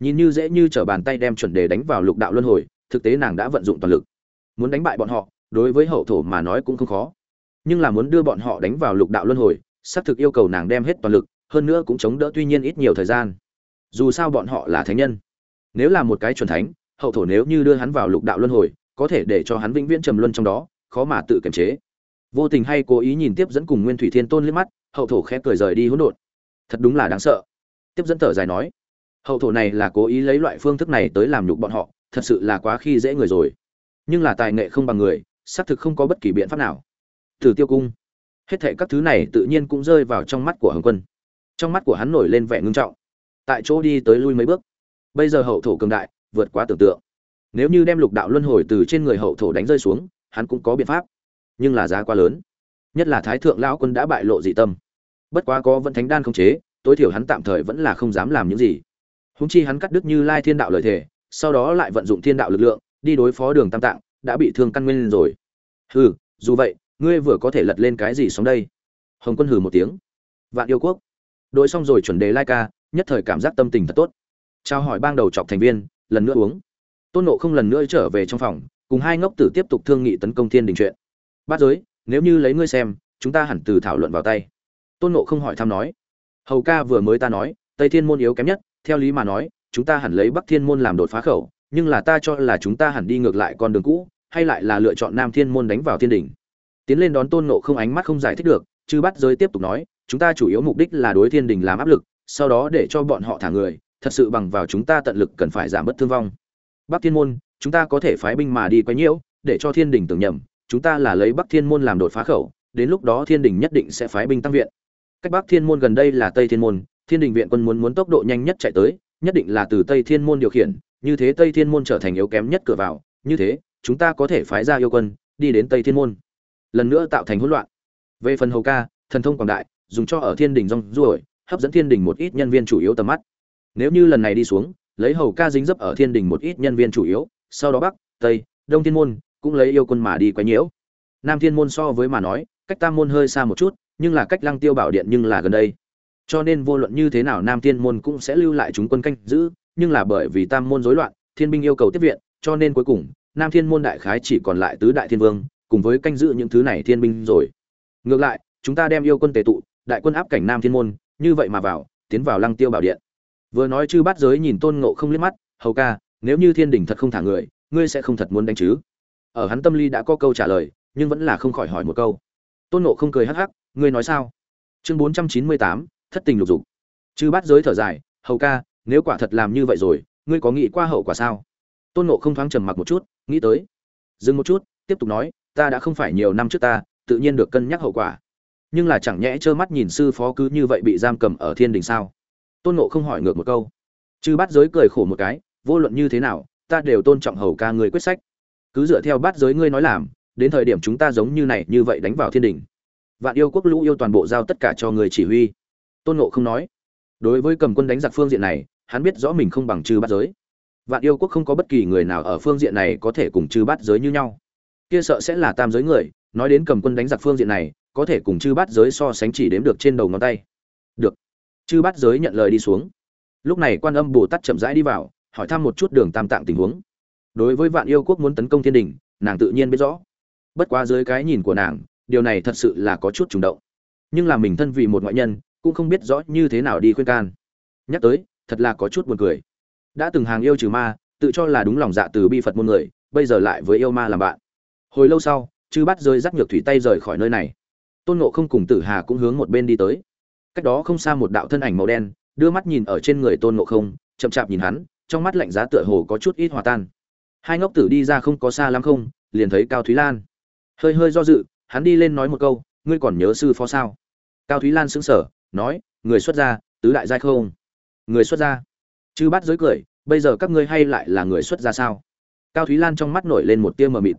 Nhìn như dễ như t r ở bàn tay đem chuẩn đề đánh vào lục đạo luân hồi, thực tế nàng đã vận dụng toàn lực. Muốn đánh bại bọn họ, đối với hậu thổ mà nói cũng không khó. Nhưng là muốn đưa bọn họ đánh vào lục đạo luân hồi, xác thực yêu cầu nàng đem hết toàn lực hơn nữa cũng chống đỡ tuy nhiên ít nhiều thời gian. Dù sao bọn họ là thánh nhân. Nếu là một cái chuẩn thánh, hậu thổ nếu như đưa hắn vào lục đạo luân hồi, có thể để cho hắn vĩnh viễn trầm luân trong đó, khó mà tự kiềm chế. Vô tình hay cố ý nhìn tiếp dẫn cùng nguyên thủy thiên tôn liếc mắt, hậu thổ khẽ cười rời đi hỗn độn. Thật đúng là đáng sợ. Tiếp dẫn thở dài nói, hậu thổ này là cố ý lấy loại phương thức này tới làm nhục bọn họ, thật sự là quá khi dễ người rồi. Nhưng là tài nghệ không bằng người, xác thực không có bất kỳ biện pháp nào. Từ tiêu cung. Hết thệ các thứ này tự nhiên cũng rơi vào trong mắt của hồng quân trong mắt của hắn nổi lên vẻ ngưng trọng. Tại chỗ đi tới lui mấy bước. Bây giờ hậu thổ cường đại, vượt quá tưởng tượng. Nếu như đem lục đạo luân hồi từ trên người hậu thổ đánh rơi xuống, hắn cũng có biện pháp. Nhưng là giá quá lớn. Nhất là thái thượng lão quân đã bại lộ dị tâm. Bất quá có vẫn thánh đan không chế, tối thiểu hắn tạm thời vẫn là không dám làm những gì. Húng chi hắn cắt đứt như lai thiên đạo lời thể sau đó lại vận dụng thiên đạo lực lượng, đi đối phó đường tam tạng, đã bị thương căn nguyên rồi. Hừ, dù vậy, ngươi vừa có thể lật lên cái gì sống đây? Hồng quân hừ một tiếng. Vạn yêu quốc đội xong rồi chuẩn đề lai ca, nhất thời cảm giác tâm tình thật tốt. Trao hỏi bang đầu chọc thành viên, lần nữa uống. Tôn nộ không lần nữa trở về trong phòng, cùng hai ngốc tử tiếp tục thương nghị tấn công thiên đình chuyện. Bát giới, nếu như lấy ngươi xem, chúng ta hẳn từ thảo luận vào tay. Tôn nộ không hỏi thăm nói. Hầu ca vừa mới ta nói, tây thiên môn yếu kém nhất, theo lý mà nói, chúng ta hẳn lấy bắc thiên môn làm đột phá khẩu, nhưng là ta cho là chúng ta hẳn đi ngược lại con đường cũ, hay lại là lựa chọn nam thiên môn đánh vào thiên Đình. tiến lên đón tôn nộ không ánh mắt không giải thích được, chư bắt giới tiếp tục nói chúng ta chủ yếu mục đích là đối thiên đình làm áp lực, sau đó để cho bọn họ thả người, thật sự bằng vào chúng ta tận lực cần phải giảm bớt thương vong. Bắc thiên môn, chúng ta có thể phái binh mà đi quấy nhiễu, để cho thiên đình tưởng nhầm, chúng ta là lấy bắc thiên môn làm đột phá khẩu, đến lúc đó thiên đình nhất định sẽ phái binh tăng viện. Cách bắc thiên môn gần đây là tây thiên môn, thiên đình viện quân muốn muốn tốc độ nhanh nhất chạy tới, nhất định là từ tây thiên môn điều khiển, như thế tây thiên môn trở thành yếu kém nhất cửa vào, như thế, chúng ta có thể phái ra yêu quân, đi đến tây thiên môn. Lần nữa tạo thành hỗn loạn. Về phần hầu ca, thần thông quảng đại dùng cho ở thiên đình rong ruổi, hấp dẫn thiên đình một ít nhân viên chủ yếu tầm mắt. Nếu như lần này đi xuống, lấy hầu ca dính dấp ở thiên đình một ít nhân viên chủ yếu, sau đó bắc, tây, đông thiên môn, cũng lấy yêu quân mà đi quấy nhiễu. Nam thiên môn so với mà nói, cách tam môn hơi xa một chút, nhưng là cách lăng tiêu bảo điện nhưng là gần đây. Cho nên vô luận như thế nào nam thiên môn cũng sẽ lưu lại chúng quân canh giữ, nhưng là bởi vì tam môn rối loạn, thiên binh yêu cầu tiếp viện, cho nên cuối cùng, nam thiên môn đại khái chỉ còn lại tứ đại thiên vương, cùng với canh giữ những thứ này thiên binh rồi. Ngược lại, chúng ta đem yêu quân tề tụ đại quân áp cảnh nam thiên môn, như vậy mà vào, tiến vào lăng tiêu bảo điện. Vừa nói chư Bát giới nhìn tôn ngộ không liếc mắt, hầu ca, nếu như thiên đình thật không thả người, ngươi sẽ không thật muốn đánh chứ? Ở hắn tâm lý đã có câu trả lời, nhưng vẫn là không khỏi hỏi một câu. Tôn ngộ không cười hắc hắc, ngươi nói sao? Chương bốn trăm chín mươi tám, thất tình lục dục. Chư Bát giới thở dài, hầu ca, nếu quả thật làm như vậy rồi, ngươi có nghĩ qua hậu quả sao? Tôn ngộ không thoáng trầm mặc một chút, nghĩ tới. Dừng một chút, tiếp tục nói, ta đã không phải nhiều năm trước ta, tự nhiên được cân nhắc hậu quả nhưng là chẳng nhẽ trơ mắt nhìn sư phó cứ như vậy bị giam cầm ở thiên đình sao? Tôn nộ không hỏi ngược một câu. Chư bát giới cười khổ một cái, vô luận như thế nào, ta đều tôn trọng hầu ca người quyết sách. Cứ dựa theo bát giới ngươi nói làm, đến thời điểm chúng ta giống như này như vậy đánh vào thiên đình. Vạn yêu quốc lũ yêu toàn bộ giao tất cả cho người chỉ huy. Tôn nộ không nói. Đối với cầm quân đánh giặc phương diện này, hắn biết rõ mình không bằng chư bát giới. Vạn yêu quốc không có bất kỳ người nào ở phương diện này có thể cùng chư bát giới như nhau. Kia sợ sẽ là tam giới người, nói đến cầm quân đánh giặc phương diện này có thể cùng chư bát giới so sánh chỉ đếm được trên đầu ngón tay. Được. Chư bát giới nhận lời đi xuống. Lúc này quan âm bồ tát chậm rãi đi vào, hỏi thăm một chút đường tam tạng tình huống. Đối với vạn yêu quốc muốn tấn công thiên đình, nàng tự nhiên biết rõ. Bất quá dưới cái nhìn của nàng, điều này thật sự là có chút trùng động. Nhưng là mình thân vì một ngoại nhân, cũng không biết rõ như thế nào đi khuyên can. Nhắc tới, thật là có chút buồn cười. Đã từng hàng yêu trừ ma, tự cho là đúng lòng dạ từ bi phật môn người, bây giờ lại với yêu ma làm bạn. Hồi lâu sau, chư bắt rơi rắc nhược thủy tay rời khỏi nơi này tôn nộ không cùng tử hà cũng hướng một bên đi tới. Cách đó không xa một đạo thân ảnh màu đen, đưa mắt nhìn ở trên người tôn nộ không, chậm chạp nhìn hắn, trong mắt lạnh giá tựa hồ có chút ít hòa tan. Hai ngốc tử đi ra không có xa lắm không, liền thấy cao thúy lan. Hơi hơi do dự, hắn đi lên nói một câu, ngươi còn nhớ sư phó sao? Cao thúy lan sững sờ, nói, người xuất gia, tứ đại giai không? Người xuất gia? Chư bắt giới cười, bây giờ các ngươi hay lại là người xuất gia sao? Cao thúy lan trong mắt nổi lên một tia mờ mịt.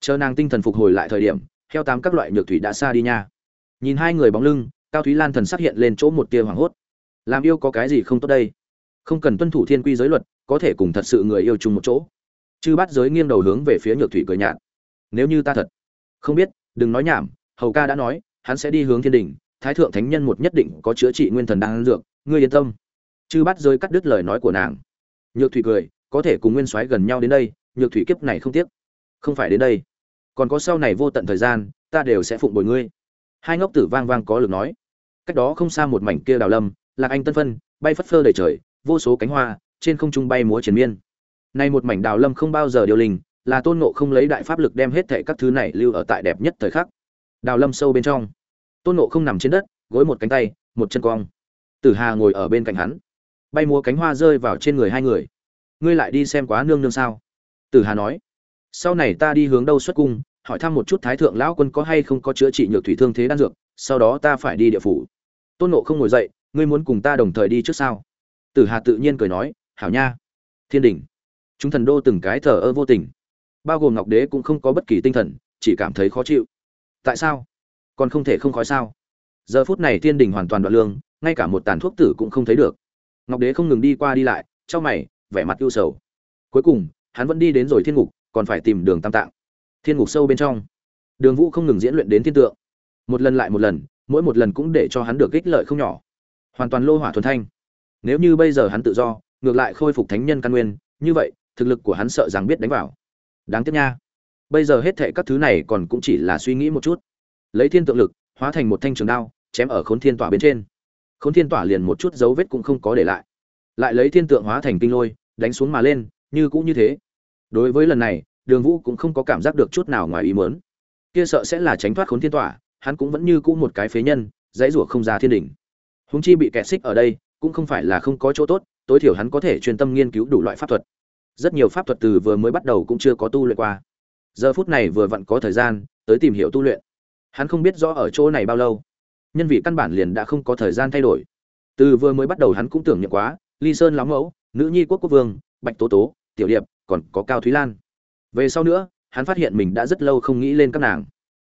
Chờ nàng tinh thần phục hồi lại thời điểm theo tám các loại nhược thủy đã xa đi nha. Nhìn hai người bóng lưng, cao thúy lan thần sắc hiện lên chỗ một tia hoảng hốt. Làm yêu có cái gì không tốt đây? Không cần tuân thủ thiên quy giới luật, có thể cùng thật sự người yêu chung một chỗ. Chư bắt giới nghiêng đầu hướng về phía nhược thủy cười nhạt. Nếu như ta thật, không biết, đừng nói nhảm, hầu ca đã nói, hắn sẽ đi hướng thiên đình, thái thượng thánh nhân một nhất định có chữa trị nguyên thần đang dược, ngươi yên tâm. Chư bắt giới cắt đứt lời nói của nàng. Nhược thủy cười, có thể cùng nguyên soái gần nhau đến đây, nhược thủy kiếp này không tiếc. Không phải đến đây còn có sau này vô tận thời gian, ta đều sẽ phụng bồi ngươi. Hai ngốc tử vang vang có lực nói. Cách đó không xa một mảnh kia đào lâm, lạc anh tân phân, bay phất phơ đầy trời, vô số cánh hoa, trên không trung bay múa triền miên. Nay một mảnh đào lâm không bao giờ điều linh, là tôn nộ không lấy đại pháp lực đem hết thệ các thứ này lưu ở tại đẹp nhất thời khắc. Đào lâm sâu bên trong, tôn nộ không nằm trên đất, gối một cánh tay, một chân cong. Tử hà ngồi ở bên cạnh hắn. Bay múa cánh hoa rơi vào trên người hai người. Ngươi lại đi xem quá nương nương sao? Tử hà nói sau này ta đi hướng đâu xuất cung, hỏi thăm một chút thái thượng lão quân có hay không có chữa trị nhược thủy thương thế đan dược, sau đó ta phải đi địa phủ. Tôn nộ không ngồi dậy, ngươi muốn cùng ta đồng thời đi trước sao? Tử hà tự nhiên cười nói, hảo nha. Thiên đình. Chúng thần đô từng cái thờ ơ vô tình. Bao gồm ngọc đế cũng không có bất kỳ tinh thần, chỉ cảm thấy khó chịu. Tại sao? Còn không thể không khói sao? Giờ phút này thiên đình hoàn toàn đoạn lương, ngay cả một tàn thuốc tử cũng không thấy được. Ngọc đế không ngừng đi qua đi lại trong mày, vẻ mặt ưu sầu. Cuối cùng, hắn vẫn đi đến rồi thiên ngục còn phải tìm đường tam tạng. Thiên ngục sâu bên trong. Đường vũ không ngừng diễn luyện đến thiên tượng. Một lần lại một lần, mỗi một lần cũng để cho hắn được ích lợi không nhỏ. Hoàn toàn lô hỏa thuần thanh. Nếu như bây giờ hắn tự do, ngược lại khôi phục thánh nhân căn nguyên, như vậy, thực lực của hắn sợ rằng biết đánh vào. Đáng tiếc nha. Bây giờ hết thệ các thứ này còn cũng chỉ là suy nghĩ một chút. Lấy thiên tượng lực, hóa thành một thanh trường đao, chém ở khốn thiên tỏa bên trên. Khốn thiên tỏa liền một chút dấu vết cũng không có để lại. Lại lấy thiên tượng hóa thành kinh lôi, đánh xuống mà lên, như cũng như thế đối với lần này, đường vũ cũng không có cảm giác được chút nào ngoài ý muốn. Kia sợ sẽ là tránh thoát khốn thiên tỏa, hắn cũng vẫn như cũ một cái phế nhân, dãy rủa không ra thiên đỉnh. Húng chi bị kẹt xích ở đây, cũng không phải là không có chỗ tốt, tối thiểu hắn có thể chuyên tâm nghiên cứu đủ loại pháp thuật. Rất nhiều pháp thuật từ vừa mới bắt đầu cũng chưa có tu luyện qua. Giờ phút này vừa vặn có thời gian, tới tìm hiểu tu luyện. Hắn không biết rõ ở chỗ này bao lâu. Nhân vị căn bản liền đã không có thời gian thay đổi. Từ vừa mới bắt đầu hắn cũng tưởng nhậm quá, ly sơn lão mẫu, nữ nhi quốc quốc vương, bạch tố tố, tiểu điệp còn có cao thúy lan về sau nữa hắn phát hiện mình đã rất lâu không nghĩ lên các nàng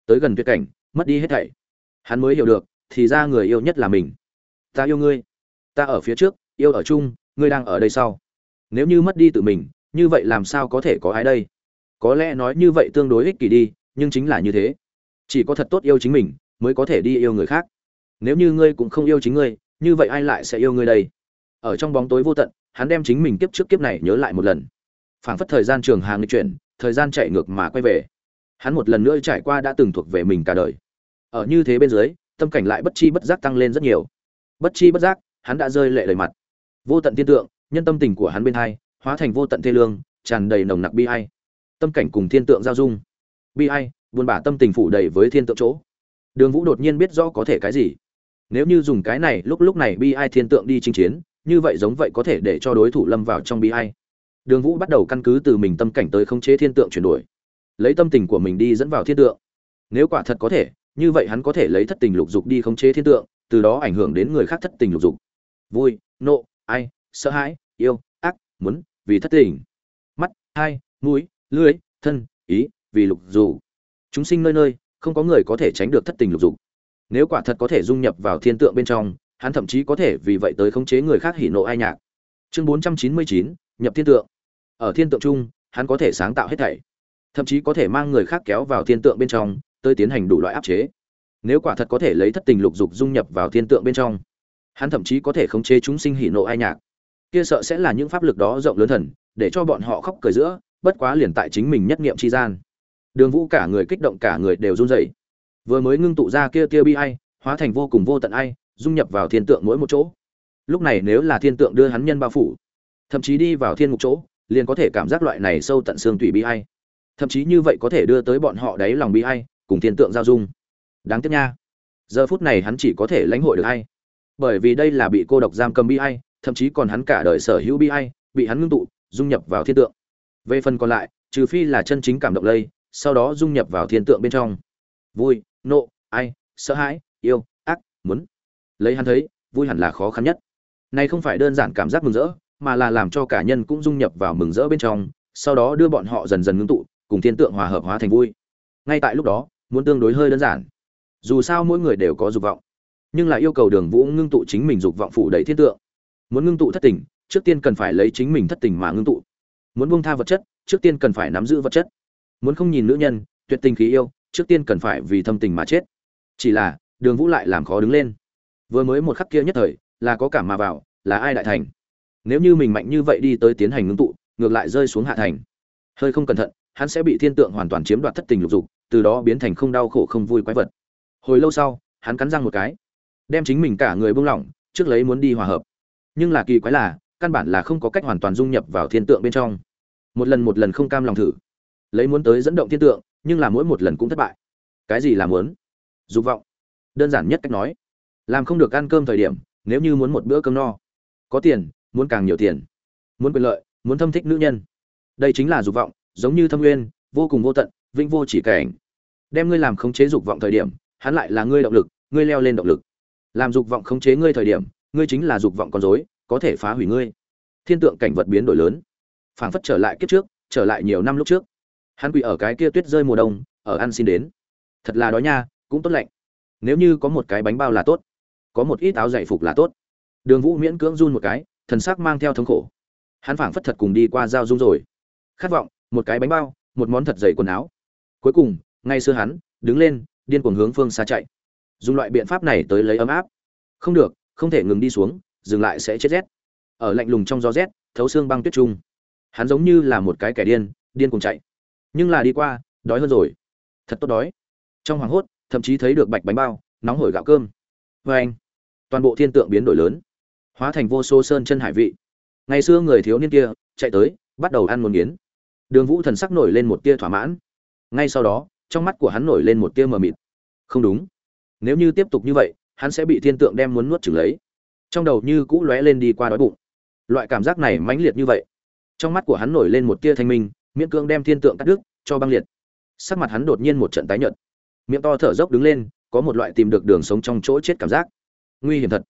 tới gần tuyệt cảnh mất đi hết thảy hắn mới hiểu được thì ra người yêu nhất là mình ta yêu ngươi ta ở phía trước yêu ở chung ngươi đang ở đây sau nếu như mất đi tự mình như vậy làm sao có thể có ai đây có lẽ nói như vậy tương đối ích kỷ đi nhưng chính là như thế chỉ có thật tốt yêu chính mình mới có thể đi yêu người khác nếu như ngươi cũng không yêu chính ngươi như vậy ai lại sẽ yêu ngươi đây ở trong bóng tối vô tận hắn đem chính mình kiếp trước kiếp này nhớ lại một lần phảng phất thời gian trường hàng nghịch chuyển, thời gian chạy ngược mà quay về. Hắn một lần nữa trải qua đã từng thuộc về mình cả đời. Ở như thế bên dưới, tâm cảnh lại bất chi bất giác tăng lên rất nhiều. Bất chi bất giác, hắn đã rơi lệ đầy mặt. Vô tận tiên tượng, nhân tâm tình của hắn bên hai, hóa thành vô tận thê lương, tràn đầy nồng nặc bi ai. Tâm cảnh cùng thiên tượng giao dung. Bi ai, buồn bã tâm tình phủ đầy với thiên tượng chỗ. Đường vũ đột nhiên biết rõ có thể cái gì. Nếu như dùng cái này, lúc lúc này bi ai thiên tượng đi chinh chiến, như vậy giống vậy có thể để cho đối thủ lâm vào trong bi ai đường vũ bắt đầu căn cứ từ mình tâm cảnh tới khống chế thiên tượng chuyển đổi. Lấy tâm tình của mình đi dẫn vào thiên tượng. Nếu quả thật có thể, như vậy hắn có thể lấy thất tình lục dục đi khống chế thiên tượng, từ đó ảnh hưởng đến người khác thất tình lục dục. Vui, nộ, ai, sợ hãi, yêu, ác, muốn, vì thất tình. Mắt, hai, mũi lưỡi thân, ý, vì lục dù chúng sinh nơi nơi, không có người có thể tránh được thất tình lục dục. Nếu quả thật có thể dung nhập vào thiên tượng bên trong, hắn thậm chí có thể vì vậy tới khống chế người khác hỉ nộ ai nhạc. Chương bốn trăm chín mươi chín, nhập thiên tượng ở thiên tượng chung, hắn có thể sáng tạo hết thảy. Thậm chí có thể mang người khác kéo vào thiên tượng bên trong, tới tiến hành đủ loại áp chế. Nếu quả thật có thể lấy thất tình lục dục dung nhập vào thiên tượng bên trong, hắn thậm chí có thể khống chế chúng sinh hỉ nộ ai nhạc. Kia sợ sẽ là những pháp lực đó rộng lớn thần, để cho bọn họ khóc cười giữa, bất quá liền tại chính mình nhất niệm chi gian. Đường vũ cả người kích động cả người đều run rẩy. Vừa mới ngưng tụ ra kia kia bi ai, hóa thành vô cùng vô tận ai, dung nhập vào thiên tượng mỗi một chỗ. Lúc này nếu là thiên tượng đưa hắn nhân bao phủ, thậm chí đi vào thiên ngục chỗ liền có thể cảm giác loại này sâu tận xương tủy bi ai. Thậm chí như vậy có thể đưa tới bọn họ đáy lòng bi ai, cùng thiên tượng giao dung. Đáng tiếc nha. Giờ phút này hắn chỉ có thể lãnh hội được ai. Bởi vì đây là bị cô độc giam cầm bi ai, thậm chí còn hắn cả đời sở hữu bi ai, bị hắn ngưng tụ, dung nhập vào thiên tượng. Về phần còn lại, trừ phi là chân chính cảm động lây, sau đó dung nhập vào thiên tượng bên trong. Vui, nộ, ai, sợ hãi, yêu, ác, muốn. Lấy hắn thấy, vui hẳn là khó khăn nhất. Này không phải đơn giản cảm giác mừng rỡ mà là làm cho cả nhân cũng dung nhập vào mừng rỡ bên trong, sau đó đưa bọn họ dần dần ngưng tụ, cùng thiên tượng hòa hợp hóa thành vui. Ngay tại lúc đó, muốn tương đối hơi đơn giản. Dù sao mỗi người đều có dục vọng, nhưng lại yêu cầu đường vũ ngưng tụ chính mình dục vọng phụ đẩy thiên tượng. Muốn ngưng tụ thất tình, trước tiên cần phải lấy chính mình thất tình mà ngưng tụ. Muốn buông tha vật chất, trước tiên cần phải nắm giữ vật chất. Muốn không nhìn nữ nhân, tuyệt tình khí yêu, trước tiên cần phải vì thâm tình mà chết. Chỉ là, đường vũ lại làm khó đứng lên. Vừa mới một khắc kia nhất thời, là có cảm mà vào, là ai đại thành? Nếu như mình mạnh như vậy đi tới tiến hành ngưng tụ, ngược lại rơi xuống hạ thành. Hơi không cẩn thận, hắn sẽ bị thiên tượng hoàn toàn chiếm đoạt thất tình lục dục, từ đó biến thành không đau khổ không vui quái vật. Hồi lâu sau, hắn cắn răng một cái, đem chính mình cả người buông lỏng, trước lấy muốn đi hòa hợp. Nhưng là kỳ quái là, căn bản là không có cách hoàn toàn dung nhập vào thiên tượng bên trong. Một lần một lần không cam lòng thử, lấy muốn tới dẫn động thiên tượng, nhưng là mỗi một lần cũng thất bại. Cái gì là muốn? Dục vọng. Đơn giản nhất cách nói, làm không được ăn cơm thời điểm, nếu như muốn một bữa cơm no, có tiền muốn càng nhiều tiền, muốn quyền lợi, muốn thâm thích nữ nhân. Đây chính là dục vọng, giống như thâm nguyên vô cùng vô tận, vĩnh vô chỉ cảnh. Đem ngươi làm khống chế dục vọng thời điểm, hắn lại là ngươi động lực, ngươi leo lên động lực. Làm dục vọng khống chế ngươi thời điểm, ngươi chính là dục vọng con dối có thể phá hủy ngươi. Thiên tượng cảnh vật biến đổi lớn, phảng phất trở lại kiếp trước, trở lại nhiều năm lúc trước. Hắn quỳ ở cái kia tuyết rơi mùa đông, ở ăn xin đến. Thật là đói nha, cũng tốt lạnh. Nếu như có một cái bánh bao là tốt, có một ít áo dạy phục là tốt. Đường vũ miễn cưỡng run một cái thần sắc mang theo thống khổ. Hắn phảng phất thật cùng đi qua giao dung rồi. Khát vọng, một cái bánh bao, một món thật dày quần áo. Cuối cùng, ngay xưa hắn, đứng lên, điên cuồng hướng phương xa chạy. Dùng loại biện pháp này tới lấy ấm áp. Không được, không thể ngừng đi xuống, dừng lại sẽ chết rét. Ở lạnh lùng trong gió rét, thấu xương băng tuyết trung, hắn giống như là một cái kẻ điên điên cuồng chạy. Nhưng là đi qua, đói hơn rồi. Thật tốt đói. Trong hoảng hốt, thậm chí thấy được bạch bánh bao, nóng hổi gạo cơm. Vê anh, toàn bộ thiên tượng biến đổi lớn hóa thành vô số sơn chân hải vị. Ngày xưa người thiếu niên kia chạy tới, bắt đầu ăn một miến đường vũ thần sắc nổi lên một tia thỏa mãn. Ngay sau đó, trong mắt của hắn nổi lên một tia mờ mịt. Không đúng. Nếu như tiếp tục như vậy, hắn sẽ bị thiên tượng đem muốn nuốt chửng lấy. Trong đầu như cũ lóe lên đi qua đói bụng. Loại cảm giác này mãnh liệt như vậy. Trong mắt của hắn nổi lên một tia thanh minh, miễn cưỡng đem thiên tượng cắt đứt, cho băng liệt. Sắc mặt hắn đột nhiên một trận tái nhợt. Miệng to thở dốc đứng lên, có một loại tìm được đường sống trong chỗ chết cảm giác. Nguy hiểm thật.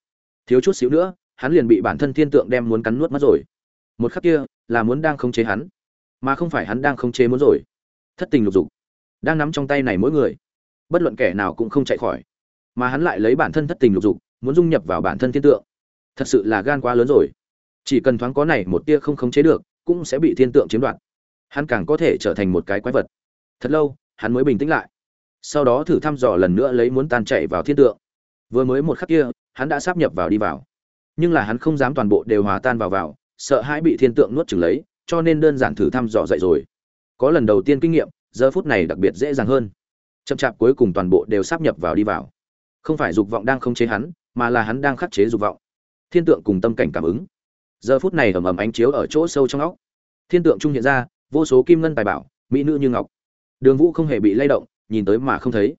Thiếu chút xíu nữa hắn liền bị bản thân thiên tượng đem muốn cắn nuốt mất rồi. Một khắc kia, là muốn đang khống chế hắn, mà không phải hắn đang khống chế muốn rồi. Thất tình lục dục, đang nắm trong tay này mỗi người, bất luận kẻ nào cũng không chạy khỏi, mà hắn lại lấy bản thân thất tình lục dục, muốn dung nhập vào bản thân thiên tượng. Thật sự là gan quá lớn rồi. Chỉ cần thoáng có này một tia không khống chế được, cũng sẽ bị thiên tượng chiếm đoạt. Hắn càng có thể trở thành một cái quái vật. Thật lâu, hắn mới bình tĩnh lại. Sau đó thử thăm dò lần nữa lấy muốn tan chạy vào thiên tượng. Vừa mới một khắc kia, hắn đã sắp nhập vào đi vào nhưng là hắn không dám toàn bộ đều hòa tan vào vào, sợ hãi bị thiên tượng nuốt chừng lấy, cho nên đơn giản thử thăm dò dậy rồi. Có lần đầu tiên kinh nghiệm, giờ phút này đặc biệt dễ dàng hơn. Chậm chạp cuối cùng toàn bộ đều sắp nhập vào đi vào. Không phải dục vọng đang không chế hắn, mà là hắn đang khắc chế dục vọng. Thiên tượng cùng tâm cảnh cảm ứng. Giờ phút này ầm ầm ánh chiếu ở chỗ sâu trong óc. Thiên tượng trung hiện ra, vô số kim ngân tài bảo, mỹ nữ như ngọc. Đường vũ không hề bị lay động, nhìn tới mà không thấy.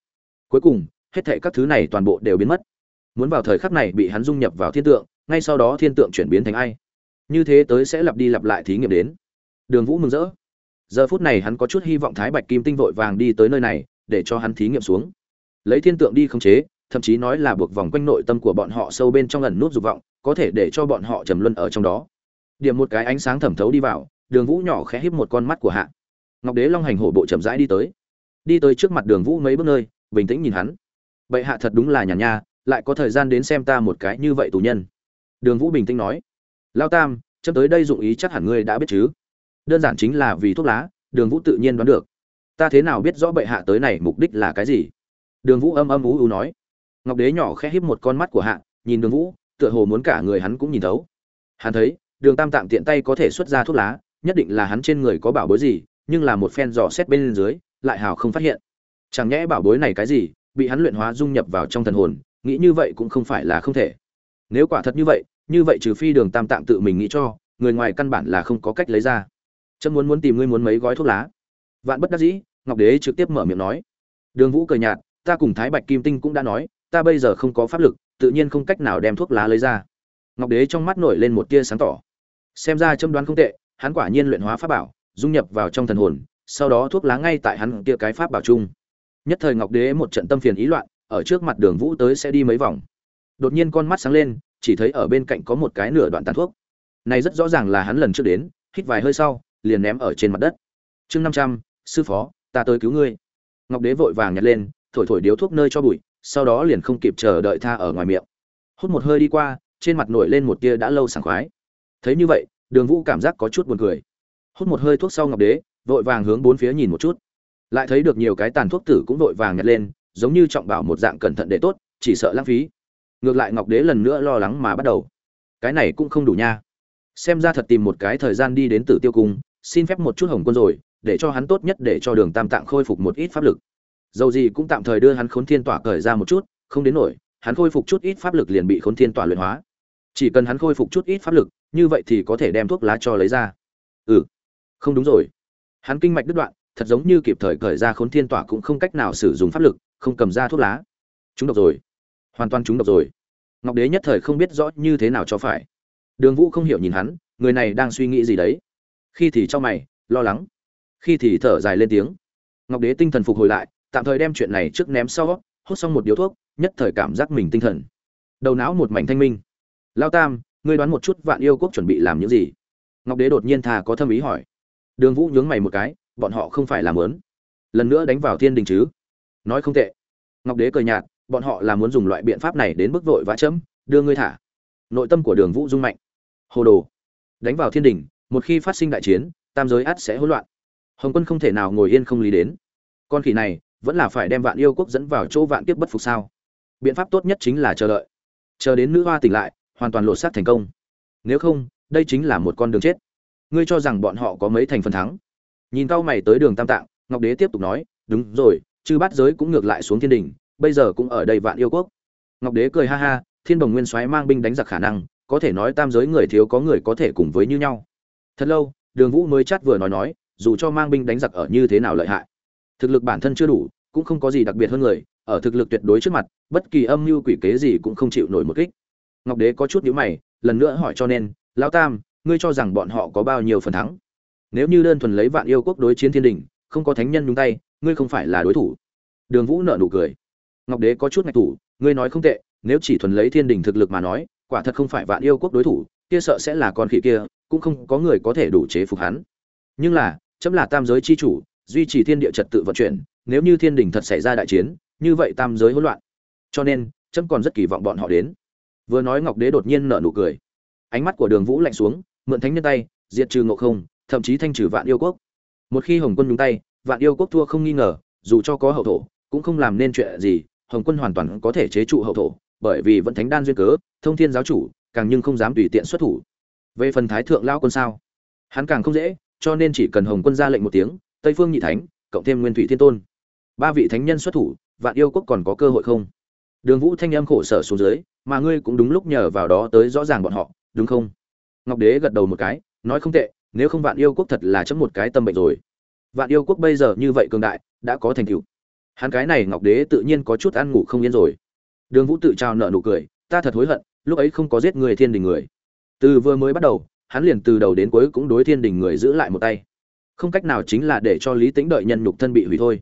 Cuối cùng, hết thệ các thứ này toàn bộ đều biến mất. Muốn vào thời khắc này bị hắn dung nhập vào thiên tượng ngay sau đó thiên tượng chuyển biến thành ai? Như thế tới sẽ lặp đi lặp lại thí nghiệm đến. Đường vũ mừng rỡ. Giờ phút này hắn có chút hy vọng thái bạch kim tinh vội vàng đi tới nơi này, để cho hắn thí nghiệm xuống. Lấy thiên tượng đi khống chế, thậm chí nói là buộc vòng quanh nội tâm của bọn họ sâu bên trong ẩn nút dục vọng, có thể để cho bọn họ trầm luân ở trong đó. Điểm một cái ánh sáng thẩm thấu đi vào, đường vũ nhỏ khẽ híp một con mắt của hạ. Ngọc đế long hành hổ bộ chậm rãi đi tới. Đi tới trước mặt đường vũ mấy bước nơi, bình tĩnh nhìn hắn. Bệ hạ thật đúng là nhàn nha, lại có thời gian đến xem ta một cái như vậy tù nhân đường vũ bình tĩnh nói, lao tam, chấm tới đây dụng ý chắc hẳn ngươi đã biết chứ? Đơn giản chính là vì thuốc lá, đường vũ tự nhiên đoán được. Ta thế nào biết rõ bệ hạ tới này mục đích là cái gì? Đường vũ âm âm ú ú nói. Ngọc đế nhỏ khẽ híp một con mắt của hạ, nhìn đường vũ, tựa hồ muốn cả người hắn cũng nhìn thấu. Hắn thấy, đường tam tạm tiện tay có thể xuất ra thuốc lá, nhất định là hắn trên người có bảo bối gì, nhưng là một phen dò xét bên dưới, lại hào không phát hiện. Chẳng nhẽ bảo bối này cái gì, bị hắn luyện hóa dung nhập vào trong thần hồn, nghĩ như vậy cũng không phải là không thể nếu quả thật như vậy như vậy trừ phi đường tam tạng tự mình nghĩ cho, người ngoài căn bản là không có cách lấy ra. Trâm muốn muốn tìm ngươi muốn mấy gói thuốc lá. Vạn bất đắc dĩ, ngọc đế trực tiếp mở miệng nói. Đường vũ cười nhạt, ta cùng thái bạch kim tinh cũng đã nói, ta bây giờ không có pháp lực, tự nhiên không cách nào đem thuốc lá lấy ra. Ngọc đế trong mắt nổi lên một tia sáng tỏ. Xem ra châm đoán không tệ, hắn quả nhiên luyện hóa pháp bảo, dung nhập vào trong thần hồn, sau đó thuốc lá ngay tại hắn kia cái pháp bảo chung. Nhất thời ngọc đế một trận tâm phiền ý loạn, ở trước mặt đường vũ tới sẽ đi mấy vòng đột nhiên con mắt sáng lên, chỉ thấy ở bên cạnh có một cái nửa đoạn tàn thuốc. Này rất rõ ràng là hắn lần trước đến, hít vài hơi sau, liền ném ở trên mặt đất. Chương năm trăm, sư phó, ta tới cứu ngươi. Ngọc đế vội vàng nhặt lên, thổi thổi điếu thuốc nơi cho bụi, sau đó liền không kịp chờ đợi tha ở ngoài miệng. Hút một hơi đi qua, trên mặt nổi lên một tia đã lâu sảng khoái. Thấy như vậy, đường vũ cảm giác có chút buồn cười. Hút một hơi thuốc sau ngọc đế, vội vàng hướng bốn phía nhìn một chút. Lại thấy được nhiều cái tàn thuốc tử cũng vội vàng nhặt lên, giống như trọng bảo một dạng cẩn thận để tốt, chỉ sợ lãng phí ngược lại ngọc đế lần nữa lo lắng mà bắt đầu. Cái này cũng không đủ nha. Xem ra thật tìm một cái thời gian đi đến tử tiêu cung, xin phép một chút hồng quân rồi, để cho hắn tốt nhất để cho đường tam tạng khôi phục một ít pháp lực. Dầu gì cũng tạm thời đưa hắn khốn thiên tỏa cởi ra một chút, không đến nổi, hắn khôi phục chút ít pháp lực liền bị khốn thiên tỏa luyện hóa. Chỉ cần hắn khôi phục chút ít pháp lực, như vậy thì có thể đem thuốc lá cho lấy ra. Ừ không đúng rồi. Hắn kinh mạch đứt đoạn, thật giống như kịp thời cởi ra khốn thiên tỏa cũng không cách nào sử dụng pháp lực, không cầm ra thuốc lá. Chúng độc rồi hoàn toàn trúng độc rồi. Ngọc đế nhất thời không biết rõ như thế nào cho phải. Đường vũ không hiểu nhìn hắn, người này đang suy nghĩ gì đấy. Khi thì cho mày, lo lắng. Khi thì thở dài lên tiếng. Ngọc đế tinh thần phục hồi lại, tạm thời đem chuyện này trước ném sau, hút xong một điếu thuốc, nhất thời cảm giác mình tinh thần. Đầu não một mảnh thanh minh. Lao tam, ngươi đoán một chút vạn yêu quốc chuẩn bị làm những gì? Ngọc đế đột nhiên thà có thâm ý hỏi. Đường vũ nhướng mày một cái, bọn họ không phải làm lớn. Lần nữa đánh vào thiên đình chứ? Nói không tệ. Ngọc đế cười nhạt bọn họ là muốn dùng loại biện pháp này đến bức vội vã chấm, đưa ngươi thả. Nội tâm của đường vũ dung mạnh. Hồ đồ. Đánh vào thiên đình một khi phát sinh đại chiến, tam giới át sẽ hỗn loạn. Hồng quân không thể nào ngồi yên không lý đến. Con khỉ này, vẫn là phải đem vạn yêu quốc dẫn vào chỗ vạn kiếp bất phục sao? Biện pháp tốt nhất chính là chờ đợi. Chờ đến nữ hoa tỉnh lại, hoàn toàn lột xác thành công. Nếu không, đây chính là một con đường chết. Ngươi cho rằng bọn họ có mấy thành phần thắng? Nhìn cao mày tới đường tam tạng, ngọc đế tiếp tục nói, đúng rồi, chư bát giới cũng ngược lại xuống thiên đình bây giờ cũng ở đây vạn yêu quốc. Ngọc đế cười ha ha, thiên bồng nguyên soái mang binh đánh giặc khả năng, có thể nói tam giới người thiếu có người có thể cùng với như nhau. Thật lâu, đường vũ mới chát vừa nói nói, dù cho mang binh đánh giặc ở như thế nào lợi hại, thực lực bản thân chưa đủ, cũng không có gì đặc biệt hơn người, ở thực lực tuyệt đối trước mặt, bất kỳ âm mưu quỷ kế gì cũng không chịu nổi một kích. Ngọc đế có chút nhíu mày, lần nữa hỏi cho nên, lão tam, ngươi cho rằng bọn họ có bao nhiêu phần thắng? Nếu như đơn thuần lấy vạn yêu quốc đối chiến thiên đình, không có thánh nhân nhúng tay, ngươi không phải là đối thủ. Đường vũ nợ nụ cười ngọc đế có chút ngạch thủ, ngươi nói không tệ, nếu chỉ thuần lấy thiên đình thực lực mà nói, quả thật không phải vạn yêu quốc đối thủ, kia sợ sẽ là con khỉ kia, cũng không có người có thể đủ chế phục hắn. Nhưng là, chấm là tam giới chi chủ, duy trì thiên địa trật tự vận chuyển, nếu như thiên đình thật xảy ra đại chiến, như vậy tam giới hỗn loạn. Cho nên, chấm còn rất kỳ vọng bọn họ đến. Vừa nói ngọc đế đột nhiên nở nụ cười. Ánh mắt của đường vũ lạnh xuống, mượn thánh nhân tay, diệt trừ ngộ không, thậm chí thanh trừ vạn yêu quốc. Một khi hồng quân nhúng tay, vạn yêu quốc thua không nghi ngờ, dù cho có hậu thổ, cũng không làm nên chuyện gì hồng quân hoàn toàn có thể chế trụ hậu thổ, bởi vì vẫn thánh đan duyên cớ, thông thiên giáo chủ, càng nhưng không dám tùy tiện xuất thủ. Về phần thái thượng lao quân sao? Hắn càng không dễ, cho nên chỉ cần hồng quân ra lệnh một tiếng, tây phương nhị thánh, cộng thêm nguyên thủy thiên tôn. Ba vị thánh nhân xuất thủ, vạn yêu quốc còn có cơ hội không? Đường vũ thanh âm khổ sở xuống dưới, mà ngươi cũng đúng lúc nhờ vào đó tới rõ ràng bọn họ, đúng không? Ngọc đế gật đầu một cái, nói không tệ, nếu không vạn yêu quốc thật là chấm một cái tâm bệnh rồi. Vạn yêu quốc bây giờ như vậy cường đại, đã có thành tựu hắn cái này ngọc đế tự nhiên có chút ăn ngủ không yên rồi. Đường vũ tự trao nợ nụ cười, ta thật hối hận, lúc ấy không có giết người thiên đình người. Từ vừa mới bắt đầu, hắn liền từ đầu đến cuối cũng đối thiên đình người giữ lại một tay. Không cách nào chính là để cho lý tính đợi nhân nhục thân bị hủy thôi.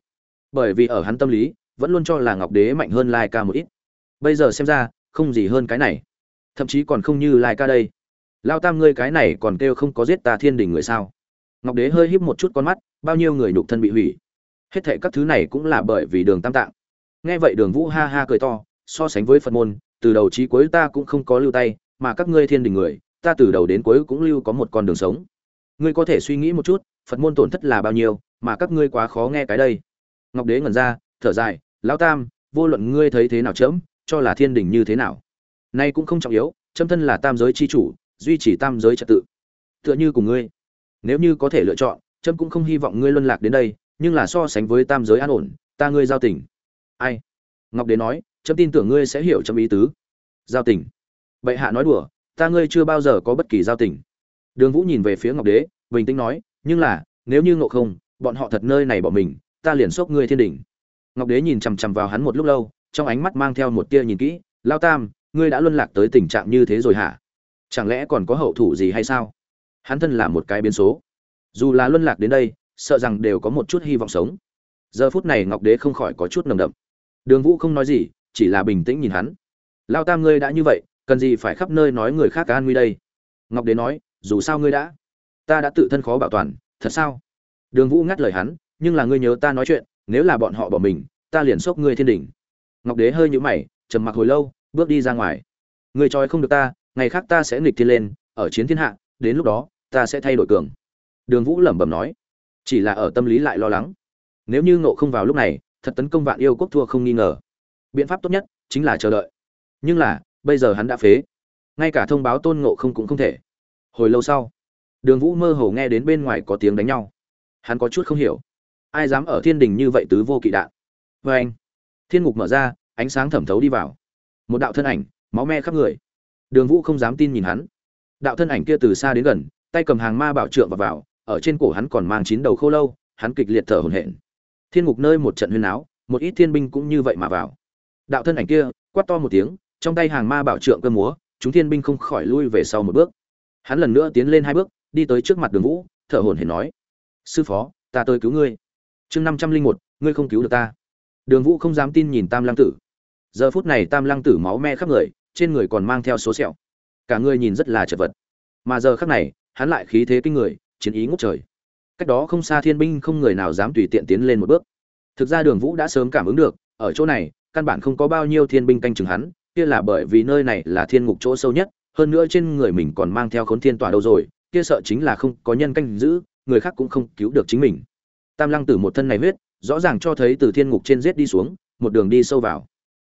Bởi vì ở hắn tâm lý, vẫn luôn cho là ngọc đế mạnh hơn lai ca một ít. Bây giờ xem ra, không gì hơn cái này. Thậm chí còn không như lai ca đây. Lao tam ngươi cái này còn kêu không có giết ta thiên đình người sao? Ngọc đế hơi híp một chút con mắt, bao nhiêu người nhục thân bị hủy? Hết thệ các thứ này cũng là bởi vì đường tam tạng. Nghe vậy đường vũ ha ha cười to so sánh với phật môn từ đầu chí cuối ta cũng không có lưu tay mà các ngươi thiên đình người ta từ đầu đến cuối cũng lưu có một con đường sống. Ngươi có thể suy nghĩ một chút phật môn tổn thất là bao nhiêu mà các ngươi quá khó nghe cái đây. Ngọc đế ngẩn ra thở dài lão tam vô luận ngươi thấy thế nào chấm, cho là thiên đình như thế nào. Nay cũng không trọng yếu châm thân là tam giới chi chủ duy trì tam giới trật tự. Tựa như cùng ngươi nếu như có thể lựa chọn trâm cũng không hy vọng ngươi luân lạc đến đây nhưng là so sánh với tam giới an ổn, ta ngươi giao tình. Ai? Ngọc đế nói, chấm tin tưởng ngươi sẽ hiểu chấm ý tứ. Giao tình. Bệ hạ nói đùa, ta ngươi chưa bao giờ có bất kỳ giao tình. Đường vũ nhìn về phía ngọc đế, bình tĩnh nói, nhưng là, nếu như ngộ không, bọn họ thật nơi này bỏ mình, ta liền xốc ngươi thiên đỉnh. Ngọc đế nhìn chằm chằm vào hắn một lúc lâu, trong ánh mắt mang theo một tia nhìn kỹ, lao tam, ngươi đã luân lạc tới tình trạng như thế rồi hả? Chẳng lẽ còn có hậu thủ gì hay sao? Hắn thân là một cái biến số. Dù là luân lạc đến đây sợ rằng đều có một chút hy vọng sống. Giờ phút này ngọc đế không khỏi có chút nồng đậm. Đường vũ không nói gì, chỉ là bình tĩnh nhìn hắn. Lao tam ngươi đã như vậy, cần gì phải khắp nơi nói người khác an nguy đây? Ngọc đế nói, dù sao ngươi đã, ta đã tự thân khó bảo toàn, thật sao? Đường vũ ngắt lời hắn, nhưng là ngươi nhớ ta nói chuyện, nếu là bọn họ bỏ mình, ta liền xốc ngươi thiên đỉnh. Ngọc đế hơi nhũ mày, trầm mặc hồi lâu, bước đi ra ngoài. Ngươi trói không được ta, ngày khác ta sẽ nghịch thiên lên, ở chiến thiên hạ, đến lúc đó, ta sẽ thay đổi cường. Đường vũ lẩm bẩm nói chỉ là ở tâm lý lại lo lắng. Nếu như ngộ không vào lúc này, thật tấn công vạn yêu quốc thua không nghi ngờ. Biện pháp tốt nhất chính là chờ đợi. Nhưng là, bây giờ hắn đã phế. Ngay cả thông báo tôn ngộ không cũng không thể. Hồi lâu sau, đường vũ mơ hồ nghe đến bên ngoài có tiếng đánh nhau. Hắn có chút không hiểu. Ai dám ở thiên đình như vậy tứ vô kỵ đạn? Vê anh, thiên ngục mở ra, ánh sáng thẩm thấu đi vào. Một đạo thân ảnh, máu me khắp người. Đường vũ không dám tin nhìn hắn. Đạo thân ảnh kia từ xa đến gần, tay cầm hàng ma bảo trượng vào vào ở trên cổ hắn còn mang chín đầu khô lâu, hắn kịch liệt thở hổn hển. Thiên ngục nơi một trận huyên áo một ít thiên binh cũng như vậy mà vào. Đạo thân ảnh kia, quát to một tiếng, trong tay hàng ma bảo trượng cơ múa, chúng thiên binh không khỏi lui về sau một bước. Hắn lần nữa tiến lên hai bước, đi tới trước mặt đường vũ, thở hổn hển nói, sư phó, ta tới cứu ngươi. Chương năm trăm linh một, ngươi không cứu được ta. Đường vũ không dám tin nhìn tam lăng tử. Giờ phút này tam lăng tử máu me khắp người, trên người còn mang theo số sẹo. Cả người nhìn rất là chật vật. Mà giờ khắc này, hắn lại khí thế kinh người chiến ý ngút trời. Cách đó không xa thiên binh không người nào dám tùy tiện tiến lên một bước. Thực ra đường vũ đã sớm cảm ứng được, ở chỗ này, căn bản không có bao nhiêu thiên binh canh chừng hắn, kia là bởi vì nơi này là thiên ngục chỗ sâu nhất, hơn nữa trên người mình còn mang theo khốn thiên tỏa đâu rồi, kia sợ chính là không có nhân canh giữ, người khác cũng không cứu được chính mình. Tam lăng tử một thân này huyết, rõ ràng cho thấy từ thiên ngục trên giết đi xuống, một đường đi sâu vào.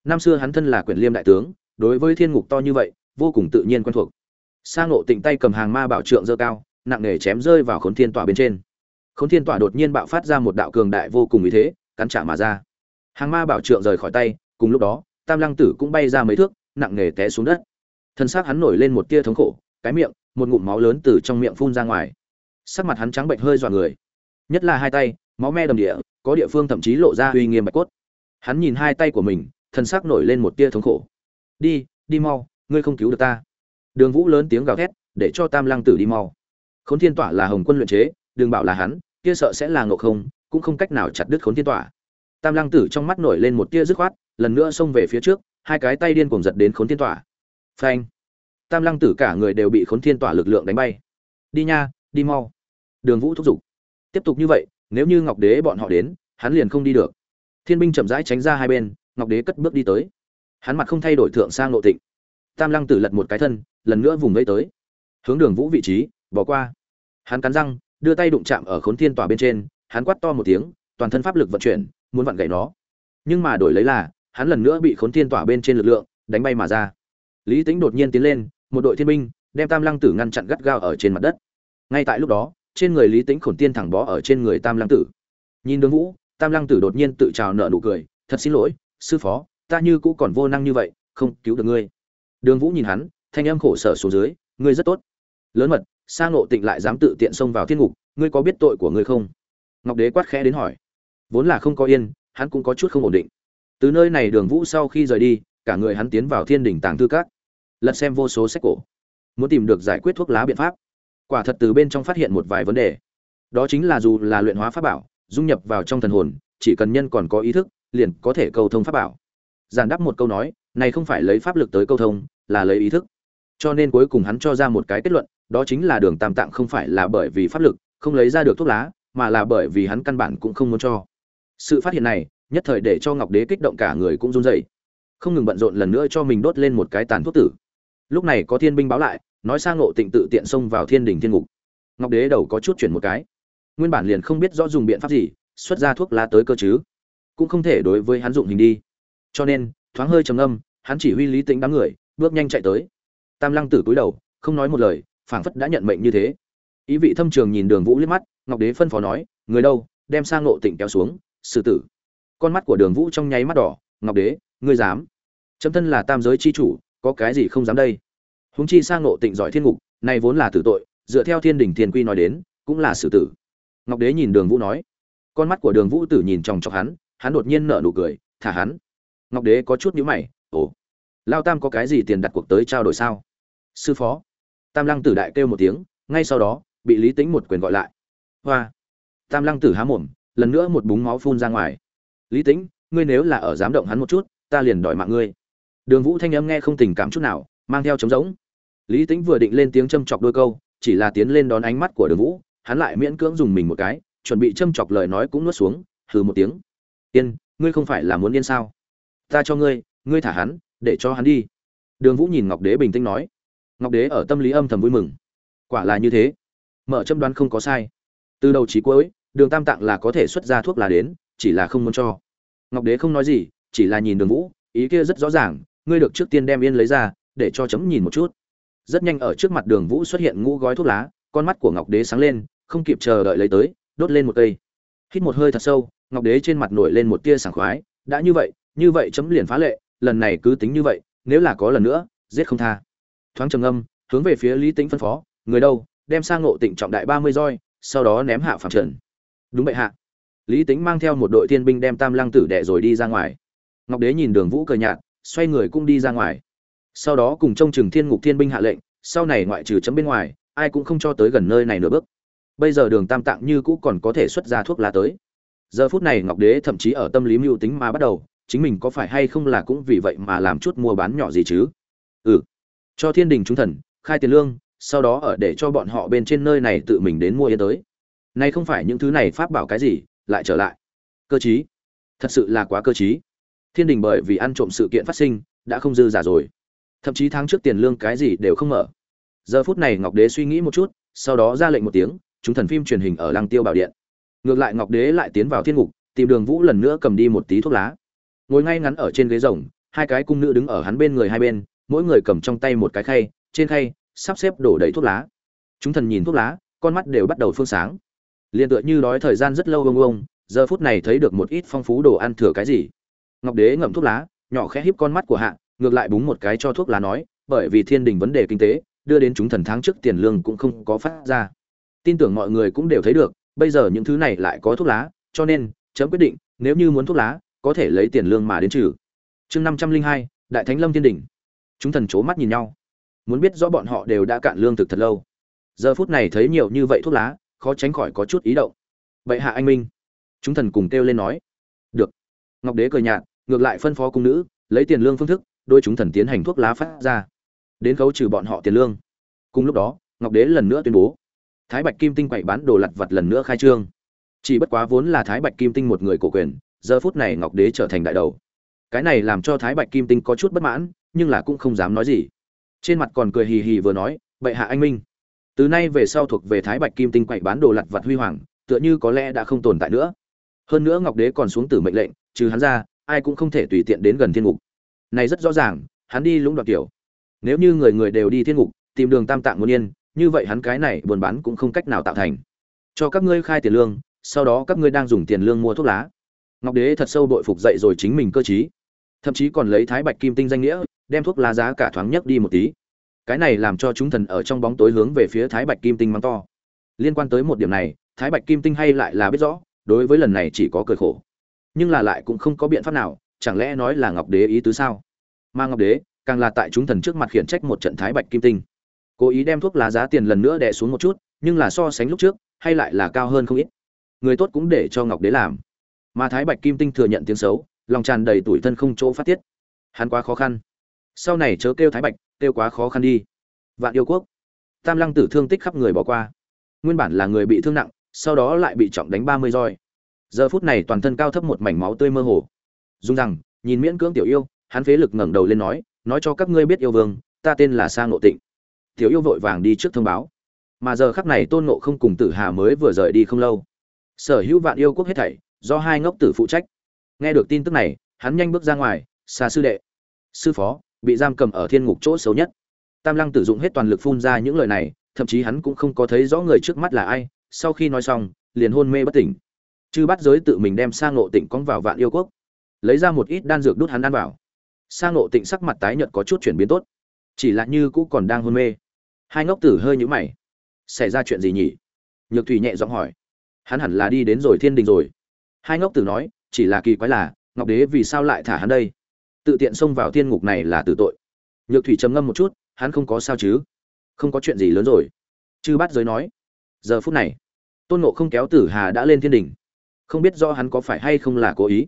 Năm xưa hắn thân là quyền liêm đại tướng, đối với thiên ngục to như vậy, vô cùng tự nhiên quen thuộc. Sang ngộ tịnh tay cầm hàng ma bảo trượng dơ cao nặng nề chém rơi vào khốn thiên tỏa bên trên. Khốn thiên tỏa đột nhiên bạo phát ra một đạo cường đại vô cùng ý thế, cắn trả mà ra. Hàng ma bảo trượng rời khỏi tay, cùng lúc đó, tam lăng tử cũng bay ra mấy thước, nặng nề té xuống đất. Thân xác hắn nổi lên một tia thống khổ, cái miệng, một ngụm máu lớn từ trong miệng phun ra ngoài. Sắc mặt hắn trắng bệnh hơi dọa người. Nhất là hai tay, máu me đầm địa, có địa phương thậm chí lộ ra uy nghiêm bạch cốt. Hắn nhìn hai tay của mình, thân xác nổi lên một tia thống khổ. Đi đi mau, ngươi không cứu được ta. Đường vũ lớn tiếng gào thét, để cho tam lăng tử đi mau khốn thiên tỏa là hồng quân luyện chế, đừng bảo là hắn, kia sợ sẽ là ngộ không, cũng không cách nào chặt đứt khốn thiên tỏa. Tam lăng tử trong mắt nổi lên một tia dứt khoát, lần nữa xông về phía trước, hai cái tay điên cuồng giật đến khốn thiên tỏa. Phanh! Tam lăng tử cả người đều bị khốn thiên tỏa lực lượng đánh bay. Đi nha, đi mau. Đường vũ thúc giục. Tiếp tục như vậy, nếu như ngọc đế bọn họ đến, hắn liền không đi được. Thiên binh chậm rãi tránh ra hai bên, ngọc đế cất bước đi tới. Hắn mặt không thay đổi thượng sang nội tịnh. Tam lăng tử lật một cái thân, lần nữa vùng vẫy tới. Hướng đường vũ vị trí bỏ qua. Hắn cắn răng, đưa tay đụng chạm ở khốn thiên tòa bên trên, hắn quát to một tiếng, toàn thân pháp lực vận chuyển, muốn vặn gãy nó. Nhưng mà đổi lấy là, hắn lần nữa bị khốn thiên tỏa bên trên lực lượng đánh bay mà ra. Lý tính đột nhiên tiến lên, một đội thiên binh, đem tam lăng tử ngăn chặn gắt gao ở trên mặt đất. Ngay tại lúc đó, trên người lý tính khổn tiên thẳng bó ở trên người tam lăng tử. Nhìn đường vũ, tam lăng tử đột nhiên tự trào nợ nụ cười, thật xin lỗi, sư phó, ta như cũ còn vô năng như vậy, không cứu được ngươi. Đường vũ nhìn hắn, thanh âm khổ sở xuống dưới, ngươi rất tốt. Lớn mật sa ngộ tịnh lại dám tự tiện xông vào thiên ngục, ngươi có biết tội của ngươi không? Ngọc đế quát khẽ đến hỏi. Vốn là không có yên, hắn cũng có chút không ổn định. Từ nơi này đường vũ sau khi rời đi, cả người hắn tiến vào thiên đỉnh tàng thư các. Lật xem vô số sách cổ. Muốn tìm được giải quyết thuốc lá biện pháp. Quả thật từ bên trong phát hiện một vài vấn đề. Đó chính là dù là luyện hóa pháp bảo, dung nhập vào trong thần hồn, chỉ cần nhân còn có ý thức, liền có thể câu thông pháp bảo. Giản đáp một câu nói, này không phải lấy pháp lực tới câu thông, là lấy ý thức cho nên cuối cùng hắn cho ra một cái kết luận, đó chính là đường tam tạng không phải là bởi vì pháp lực, không lấy ra được thuốc lá, mà là bởi vì hắn căn bản cũng không muốn cho. Sự phát hiện này, nhất thời để cho ngọc đế kích động cả người cũng run rẩy. Không ngừng bận rộn lần nữa cho mình đốt lên một cái tàn thuốc tử. Lúc này có thiên binh báo lại, nói sang ngộ tịnh tự tiện xông vào thiên đình thiên ngục. Ngọc đế đầu có chút chuyển một cái. Nguyên bản liền không biết rõ dùng biện pháp gì, xuất ra thuốc lá tới cơ chứ. Cũng không thể đối với hắn dụng hình đi. Cho nên, thoáng hơi trầm âm hắn chỉ huy lý tính đám người, bước nhanh chạy tới tam lăng tử cúi đầu, không nói một lời, phảng phất đã nhận mệnh như thế. Ý vị thâm trường nhìn đường vũ liếc mắt, ngọc đế phân phó nói, người đâu, đem sang ngộ tịnh kéo xuống, xử tử. Con mắt của đường vũ trong nháy mắt đỏ, ngọc đế, ngươi dám? Chấm thân là tam giới chi chủ, có cái gì không dám đây? Húng chi sang ngộ tịnh giỏi thiên ngục, này vốn là tử tội, dựa theo thiên đình thiên quy nói đến, cũng là xử tử. Ngọc đế nhìn đường vũ nói, con mắt của đường vũ tử nhìn chòng chọc hắn hắn đột nhiên nở nụ cười, thả hắn. Ngọc đế có chút nhíu mày, ồ, lao tam có cái gì tiền đặt cuộc tới trao đổi sao? Sư phó. Tam lăng tử đại kêu một tiếng, ngay sau đó, bị lý tính một quyền gọi lại. Hoa. Tam lăng tử há mồm, lần nữa một búng máu phun ra ngoài. Lý tính ngươi nếu là ở dám động hắn một chút, ta liền đòi mạng ngươi. Đường vũ thanh âm nghe không tình cảm chút nào, mang theo trống rỗng. Lý tính vừa định lên tiếng châm chọc đôi câu, chỉ là tiến lên đón ánh mắt của đường vũ, hắn lại miễn cưỡng dùng mình một cái, chuẩn bị châm chọc lời nói cũng nuốt xuống, hừ một tiếng. Yên, ngươi không phải là muốn yên sao? Ta cho ngươi ngươi thả hắn, để cho hắn đi. Đường vũ nhìn ngọc đế bình tĩnh nói ngọc đế ở tâm lý âm thầm vui mừng. Quả là như thế. Mở châm đoán không có sai. Từ đầu chí cuối, đường tam tạng là có thể xuất ra thuốc là đến, chỉ là không muốn cho. Ngọc đế không nói gì, chỉ là nhìn đường vũ, ý kia rất rõ ràng, ngươi được trước tiên đem yên lấy ra, để cho chấm nhìn một chút. Rất nhanh ở trước mặt đường vũ xuất hiện ngũ gói thuốc lá, con mắt của ngọc đế sáng lên, không kịp chờ đợi lấy tới, đốt lên một cây. Hít một hơi thật sâu, ngọc đế trên mặt nổi lên một tia sảng khoái, đã như vậy như vậy chấm liền phá lệ, lần này cứ tính như vậy, nếu là có lần nữa, giết không tha thoáng trầm âm hướng về phía lý tĩnh phân phó, người đâu? Đem sang ngộ tịnh trọng đại ba mươi roi, sau đó ném hạ phạm trần. Đúng vậy hạ. Lý tính mang theo một đội thiên binh đem tam lăng tử đệ rồi đi ra ngoài. Ngọc đế nhìn đường vũ cờ nhạt, xoay người cũng đi ra ngoài. Sau đó cùng trông chừng thiên ngục thiên binh hạ lệnh, sau này ngoại trừ chấm bên ngoài, ai cũng không cho tới gần nơi này nửa bước. Bây giờ đường tam tạng như cũ còn có thể xuất ra thuốc lá tới. Giờ phút này ngọc đế thậm chí ở tâm lý mưu tính mà bắt đầu, chính mình có phải hay không là cũng vì vậy mà làm chút mua bán nhỏ gì chứ? Ừ cho thiên đình chúng thần, khai tiền lương, sau đó ở để cho bọn họ bên trên nơi này tự mình đến mua yên tới. Nay không phải những thứ này pháp bảo cái gì, lại trở lại. Cơ chí. Thật sự là quá cơ chí. Thiên đình bởi vì ăn trộm sự kiện phát sinh, đã không dư giả rồi. Thậm chí tháng trước tiền lương cái gì đều không mở. Giờ phút này ngọc đế suy nghĩ một chút, sau đó ra lệnh một tiếng, chúng thần phim truyền hình ở lăng tiêu bảo điện. Ngược lại ngọc đế lại tiến vào thiên ngục, tìm đường vũ lần nữa cầm đi một tí thuốc lá. Ngồi ngay ngắn ở trên ghế rồng, hai cái cung nữ đứng ở hắn bên người hai bên mỗi người cầm trong tay một cái khay, trên khay sắp xếp đổ đầy thuốc lá. Chúng thần nhìn thuốc lá, con mắt đều bắt đầu phương sáng. Liền tựa như đói thời gian rất lâu ông ông, giờ phút này thấy được một ít phong phú đồ ăn thừa cái gì. Ngọc đế ngậm thuốc lá, nhỏ khẽ híp con mắt của hạ, ngược lại búng một cái cho thuốc lá nói, bởi vì thiên đình vấn đề kinh tế, đưa đến chúng thần tháng trước tiền lương cũng không có phát ra. Tin tưởng mọi người cũng đều thấy được, bây giờ những thứ này lại có thuốc lá, cho nên, chấm quyết định, nếu như muốn thuốc lá, có thể lấy tiền lương mà đến trừ. Chương năm trăm linh hai, đại thánh lâm thiên đình chúng thần c h ố mắt nhìn nhau. Muốn biết rõ bọn họ đều đã cạn lương thực thật lâu. Giờ phút này thấy nhiều như vậy thuốc lá, khó tránh khỏi có chút ý động. Vậy hạ anh minh. Chúng thần cùng kêu lên nói. Được. Ngọc đế cười nhạt, ngược lại phân phó cung nữ, lấy tiền lương phương thức, đôi chúng thần tiến hành thuốc lá phát ra. Đến khấu trừ bọn họ tiền lương. Cùng lúc đó, ngọc đế lần nữa tuyên bố. Thái bạch kim tinh quậy bán đồ lặt vặt lần nữa khai trương. Chỉ bất quá vốn là thái bạch kim tinh một người cổ quyền, giờ phút này ngọc đế trở thành đại đầu. Cái này làm cho thái bạch kim tinh có chút bất mãn nhưng là cũng không dám nói gì. Trên mặt còn cười hì hì vừa nói, bệ hạ anh minh, từ nay về sau thuộc về thái bạch kim tinh quậy bán đồ lặt vặt huy hoàng, tựa như có lẽ đã không tồn tại nữa. Hơn nữa ngọc đế còn xuống tử mệnh lệnh, trừ hắn ra, ai cũng không thể tùy tiện đến gần thiên ngục. Này rất rõ ràng, hắn đi lũng đoạt kiểu nếu như người người đều đi thiên ngục, tìm đường tam tạng muôn yên, như vậy hắn cái này buôn bán cũng không cách nào tạo thành. Cho các ngươi khai tiền lương, sau đó các ngươi đang dùng tiền lương mua thuốc lá. Ngọc đế thật sâu đội phục dậy rồi chính mình cơ chí thậm chí còn lấy thái bạch kim tinh danh nghĩa đem thuốc lá giá cả thoáng nhất đi một tí. Cái này làm cho chúng thần ở trong bóng tối hướng về phía thái bạch kim tinh mắng to. Liên quan tới một điểm này, thái bạch kim tinh hay lại là biết rõ, đối với lần này chỉ có cười khổ. Nhưng là lại cũng không có biện pháp nào, chẳng lẽ nói là ngọc đế ý tứ sao? Mà ngọc đế, càng là tại chúng thần trước mặt khiển trách một trận thái bạch kim tinh. Cố ý đem thuốc lá giá tiền lần nữa đè xuống một chút, nhưng là so sánh lúc trước, hay lại là cao hơn không ít. Người tốt cũng để cho ngọc đế làm. Mà thái bạch kim tinh thừa nhận tiếng xấu, lòng tràn đầy tủi thân không chỗ phát tiết. Hắn quá khó khăn sau này chớ kêu thái bạch, kêu quá khó khăn đi. Vạn yêu quốc, tam lăng tử thương tích khắp người bỏ qua. Nguyên bản là người bị thương nặng, sau đó lại bị trọng đánh ba mươi roi. Giờ phút này toàn thân cao thấp một mảnh máu tươi mơ hồ. Dùng rằng nhìn miễn cưỡng tiểu yêu, hắn phế lực ngẩng đầu lên nói nói cho các ngươi biết yêu vương, ta tên là sa ngộ tịnh. Tiểu yêu vội vàng đi trước thông báo. Mà giờ khắc này tôn ngộ không cùng tử hà mới vừa rời đi không lâu. Sở hữu vạn yêu quốc hết thảy, do hai ngốc tử phụ trách. Nghe được tin tức này, hắn nhanh bước ra ngoài xa sư đệ, sư phó bị giam cầm ở thiên ngục chỗ xấu nhất. Tam lăng tử dụng hết toàn lực phun ra những lời này, thậm chí hắn cũng không có thấy rõ người trước mắt là ai, sau khi nói xong, liền hôn mê bất tỉnh. Chư bắt giới tự mình đem sang ngộ tịnh con vào vạn yêu quốc. Lấy ra một ít đan dược đút hắn ăn vào. Sang ngộ tịnh sắc mặt tái nhợt có chút chuyển biến tốt. Chỉ là như cũ còn đang hôn mê. Hai ngốc tử hơi nhũ mày. Xảy ra chuyện gì nhỉ? Nhược thủy nhẹ giọng hỏi. Hắn hẳn là đi đến rồi thiên đình rồi. Hai ngốc tử nói, chỉ là kỳ quái là, ngọc đế vì sao lại thả hắn đây? Tự tiện xông vào thiên ngục này là tử tội. Nhược thủy trầm ngâm một chút, hắn không có sao chứ? Không có chuyện gì lớn rồi. Chư bát giới nói, giờ phút này, tôn nộ không kéo tử hà đã lên thiên đình không biết do hắn có phải hay không là cố ý.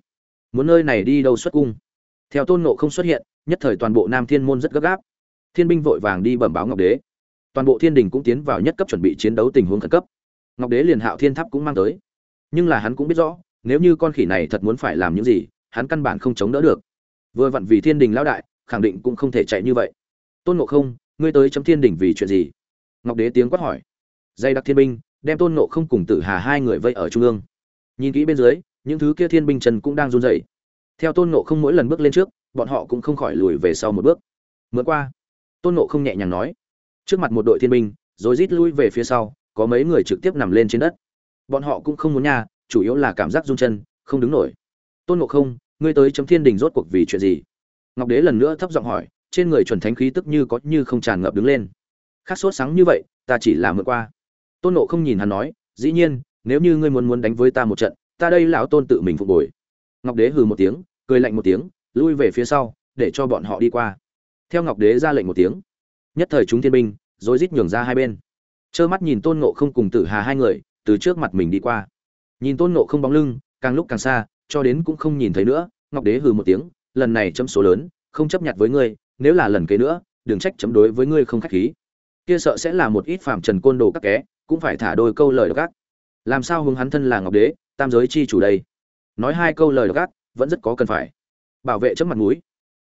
Muốn nơi này đi đâu xuất cung? Theo tôn nộ không xuất hiện, nhất thời toàn bộ nam thiên môn rất gấp gáp. Thiên binh vội vàng đi bẩm báo ngọc đế. Toàn bộ thiên đình cũng tiến vào nhất cấp chuẩn bị chiến đấu tình huống khẩn cấp. Ngọc đế liền hạo thiên tháp cũng mang tới. Nhưng là hắn cũng biết rõ, nếu như con khỉ này thật muốn phải làm những gì, hắn căn bản không chống đỡ được vừa vặn vì thiên đình lão đại, khẳng định cũng không thể chạy như vậy. Tôn ngộ không, ngươi tới chấm thiên đình vì chuyện gì? Ngọc đế tiếng quát hỏi. Dây đặc thiên binh, đem tôn ngộ không cùng tử hà hai người vây ở trung ương. Nhìn kỹ bên dưới, những thứ kia thiên binh trần cũng đang run rẩy. Theo tôn ngộ không mỗi lần bước lên trước, bọn họ cũng không khỏi lùi về sau một bước. Mượn qua, tôn ngộ không nhẹ nhàng nói. Trước mặt một đội thiên binh, rồi rít lui về phía sau, có mấy người trực tiếp nằm lên trên đất. Bọn họ cũng không muốn nha, chủ yếu là cảm giác run chân, không đứng nổi. Tôn ngộ không ngươi tới chấm thiên đình rốt cuộc vì chuyện gì? Ngọc đế lần nữa thấp giọng hỏi, trên người chuẩn thánh khí tức như có như không tràn ngập đứng lên. Khát sốt sáng như vậy, ta chỉ là mượn qua. Tôn nộ không nhìn hắn nói, dĩ nhiên, nếu như ngươi muốn muốn đánh với ta một trận, ta đây lão tôn tự mình phục bồi ngọc đế hừ một tiếng, cười lạnh một tiếng, lui về phía sau, để cho bọn họ đi qua. Theo ngọc đế ra lệnh một tiếng, nhất thời chúng thiên binh rồi rít nhường ra hai bên. Trơ mắt nhìn tôn nộ không cùng tử hà hai người, từ trước mặt mình đi qua. Nhìn tôn nộ không bóng lưng, càng lúc càng xa cho đến cũng không nhìn thấy nữa, ngọc đế hừ một tiếng, lần này chấm số lớn, không chấp nhận với ngươi, nếu là lần kế nữa, đừng trách chấm đối với ngươi không khách khí. Kia sợ sẽ là một ít phàm trần côn đồ các ké cũng phải thả đôi câu lời độc làm sao hướng hắn thân là ngọc đế, tam giới chi chủ đây? Nói hai câu lời độc vẫn rất có cần phải. Bảo vệ chấm mặt mũi.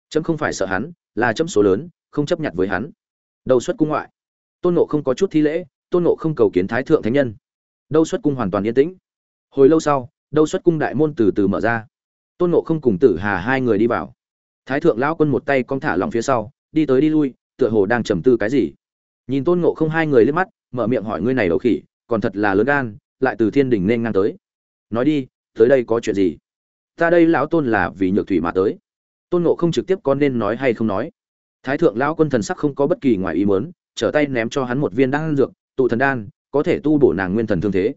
Chấm không phải sợ hắn, là chấm số lớn, không chấp nhận với hắn. Đầu xuất cung ngoại. Tôn nộ không có chút thi lễ, tôn nộ không cầu kiến thái thượng thánh nhân. Đâu xuất cung hoàn toàn yên tĩnh. Hồi lâu sau đâu xuất cung đại môn từ từ mở ra. Tôn nộ không cùng tử hà hai người đi vào. Thái thượng lão quân một tay cong thả lòng phía sau, đi tới đi lui, tựa hồ đang trầm tư cái gì. Nhìn tôn nộ không hai người liếc mắt, mở miệng hỏi ngươi này đầu khỉ, còn thật là lớn gan, lại từ thiên đình nên ngang tới. Nói đi, tới đây có chuyện gì? Ta đây lão tôn là vì nhược thủy mà tới. Tôn nộ không trực tiếp có nên nói hay không nói. Thái thượng lão quân thần sắc không có bất kỳ ngoài ý mớn trở tay ném cho hắn một viên đan dược, tụ thần đan, có thể tu bổ nàng nguyên thần thương thế.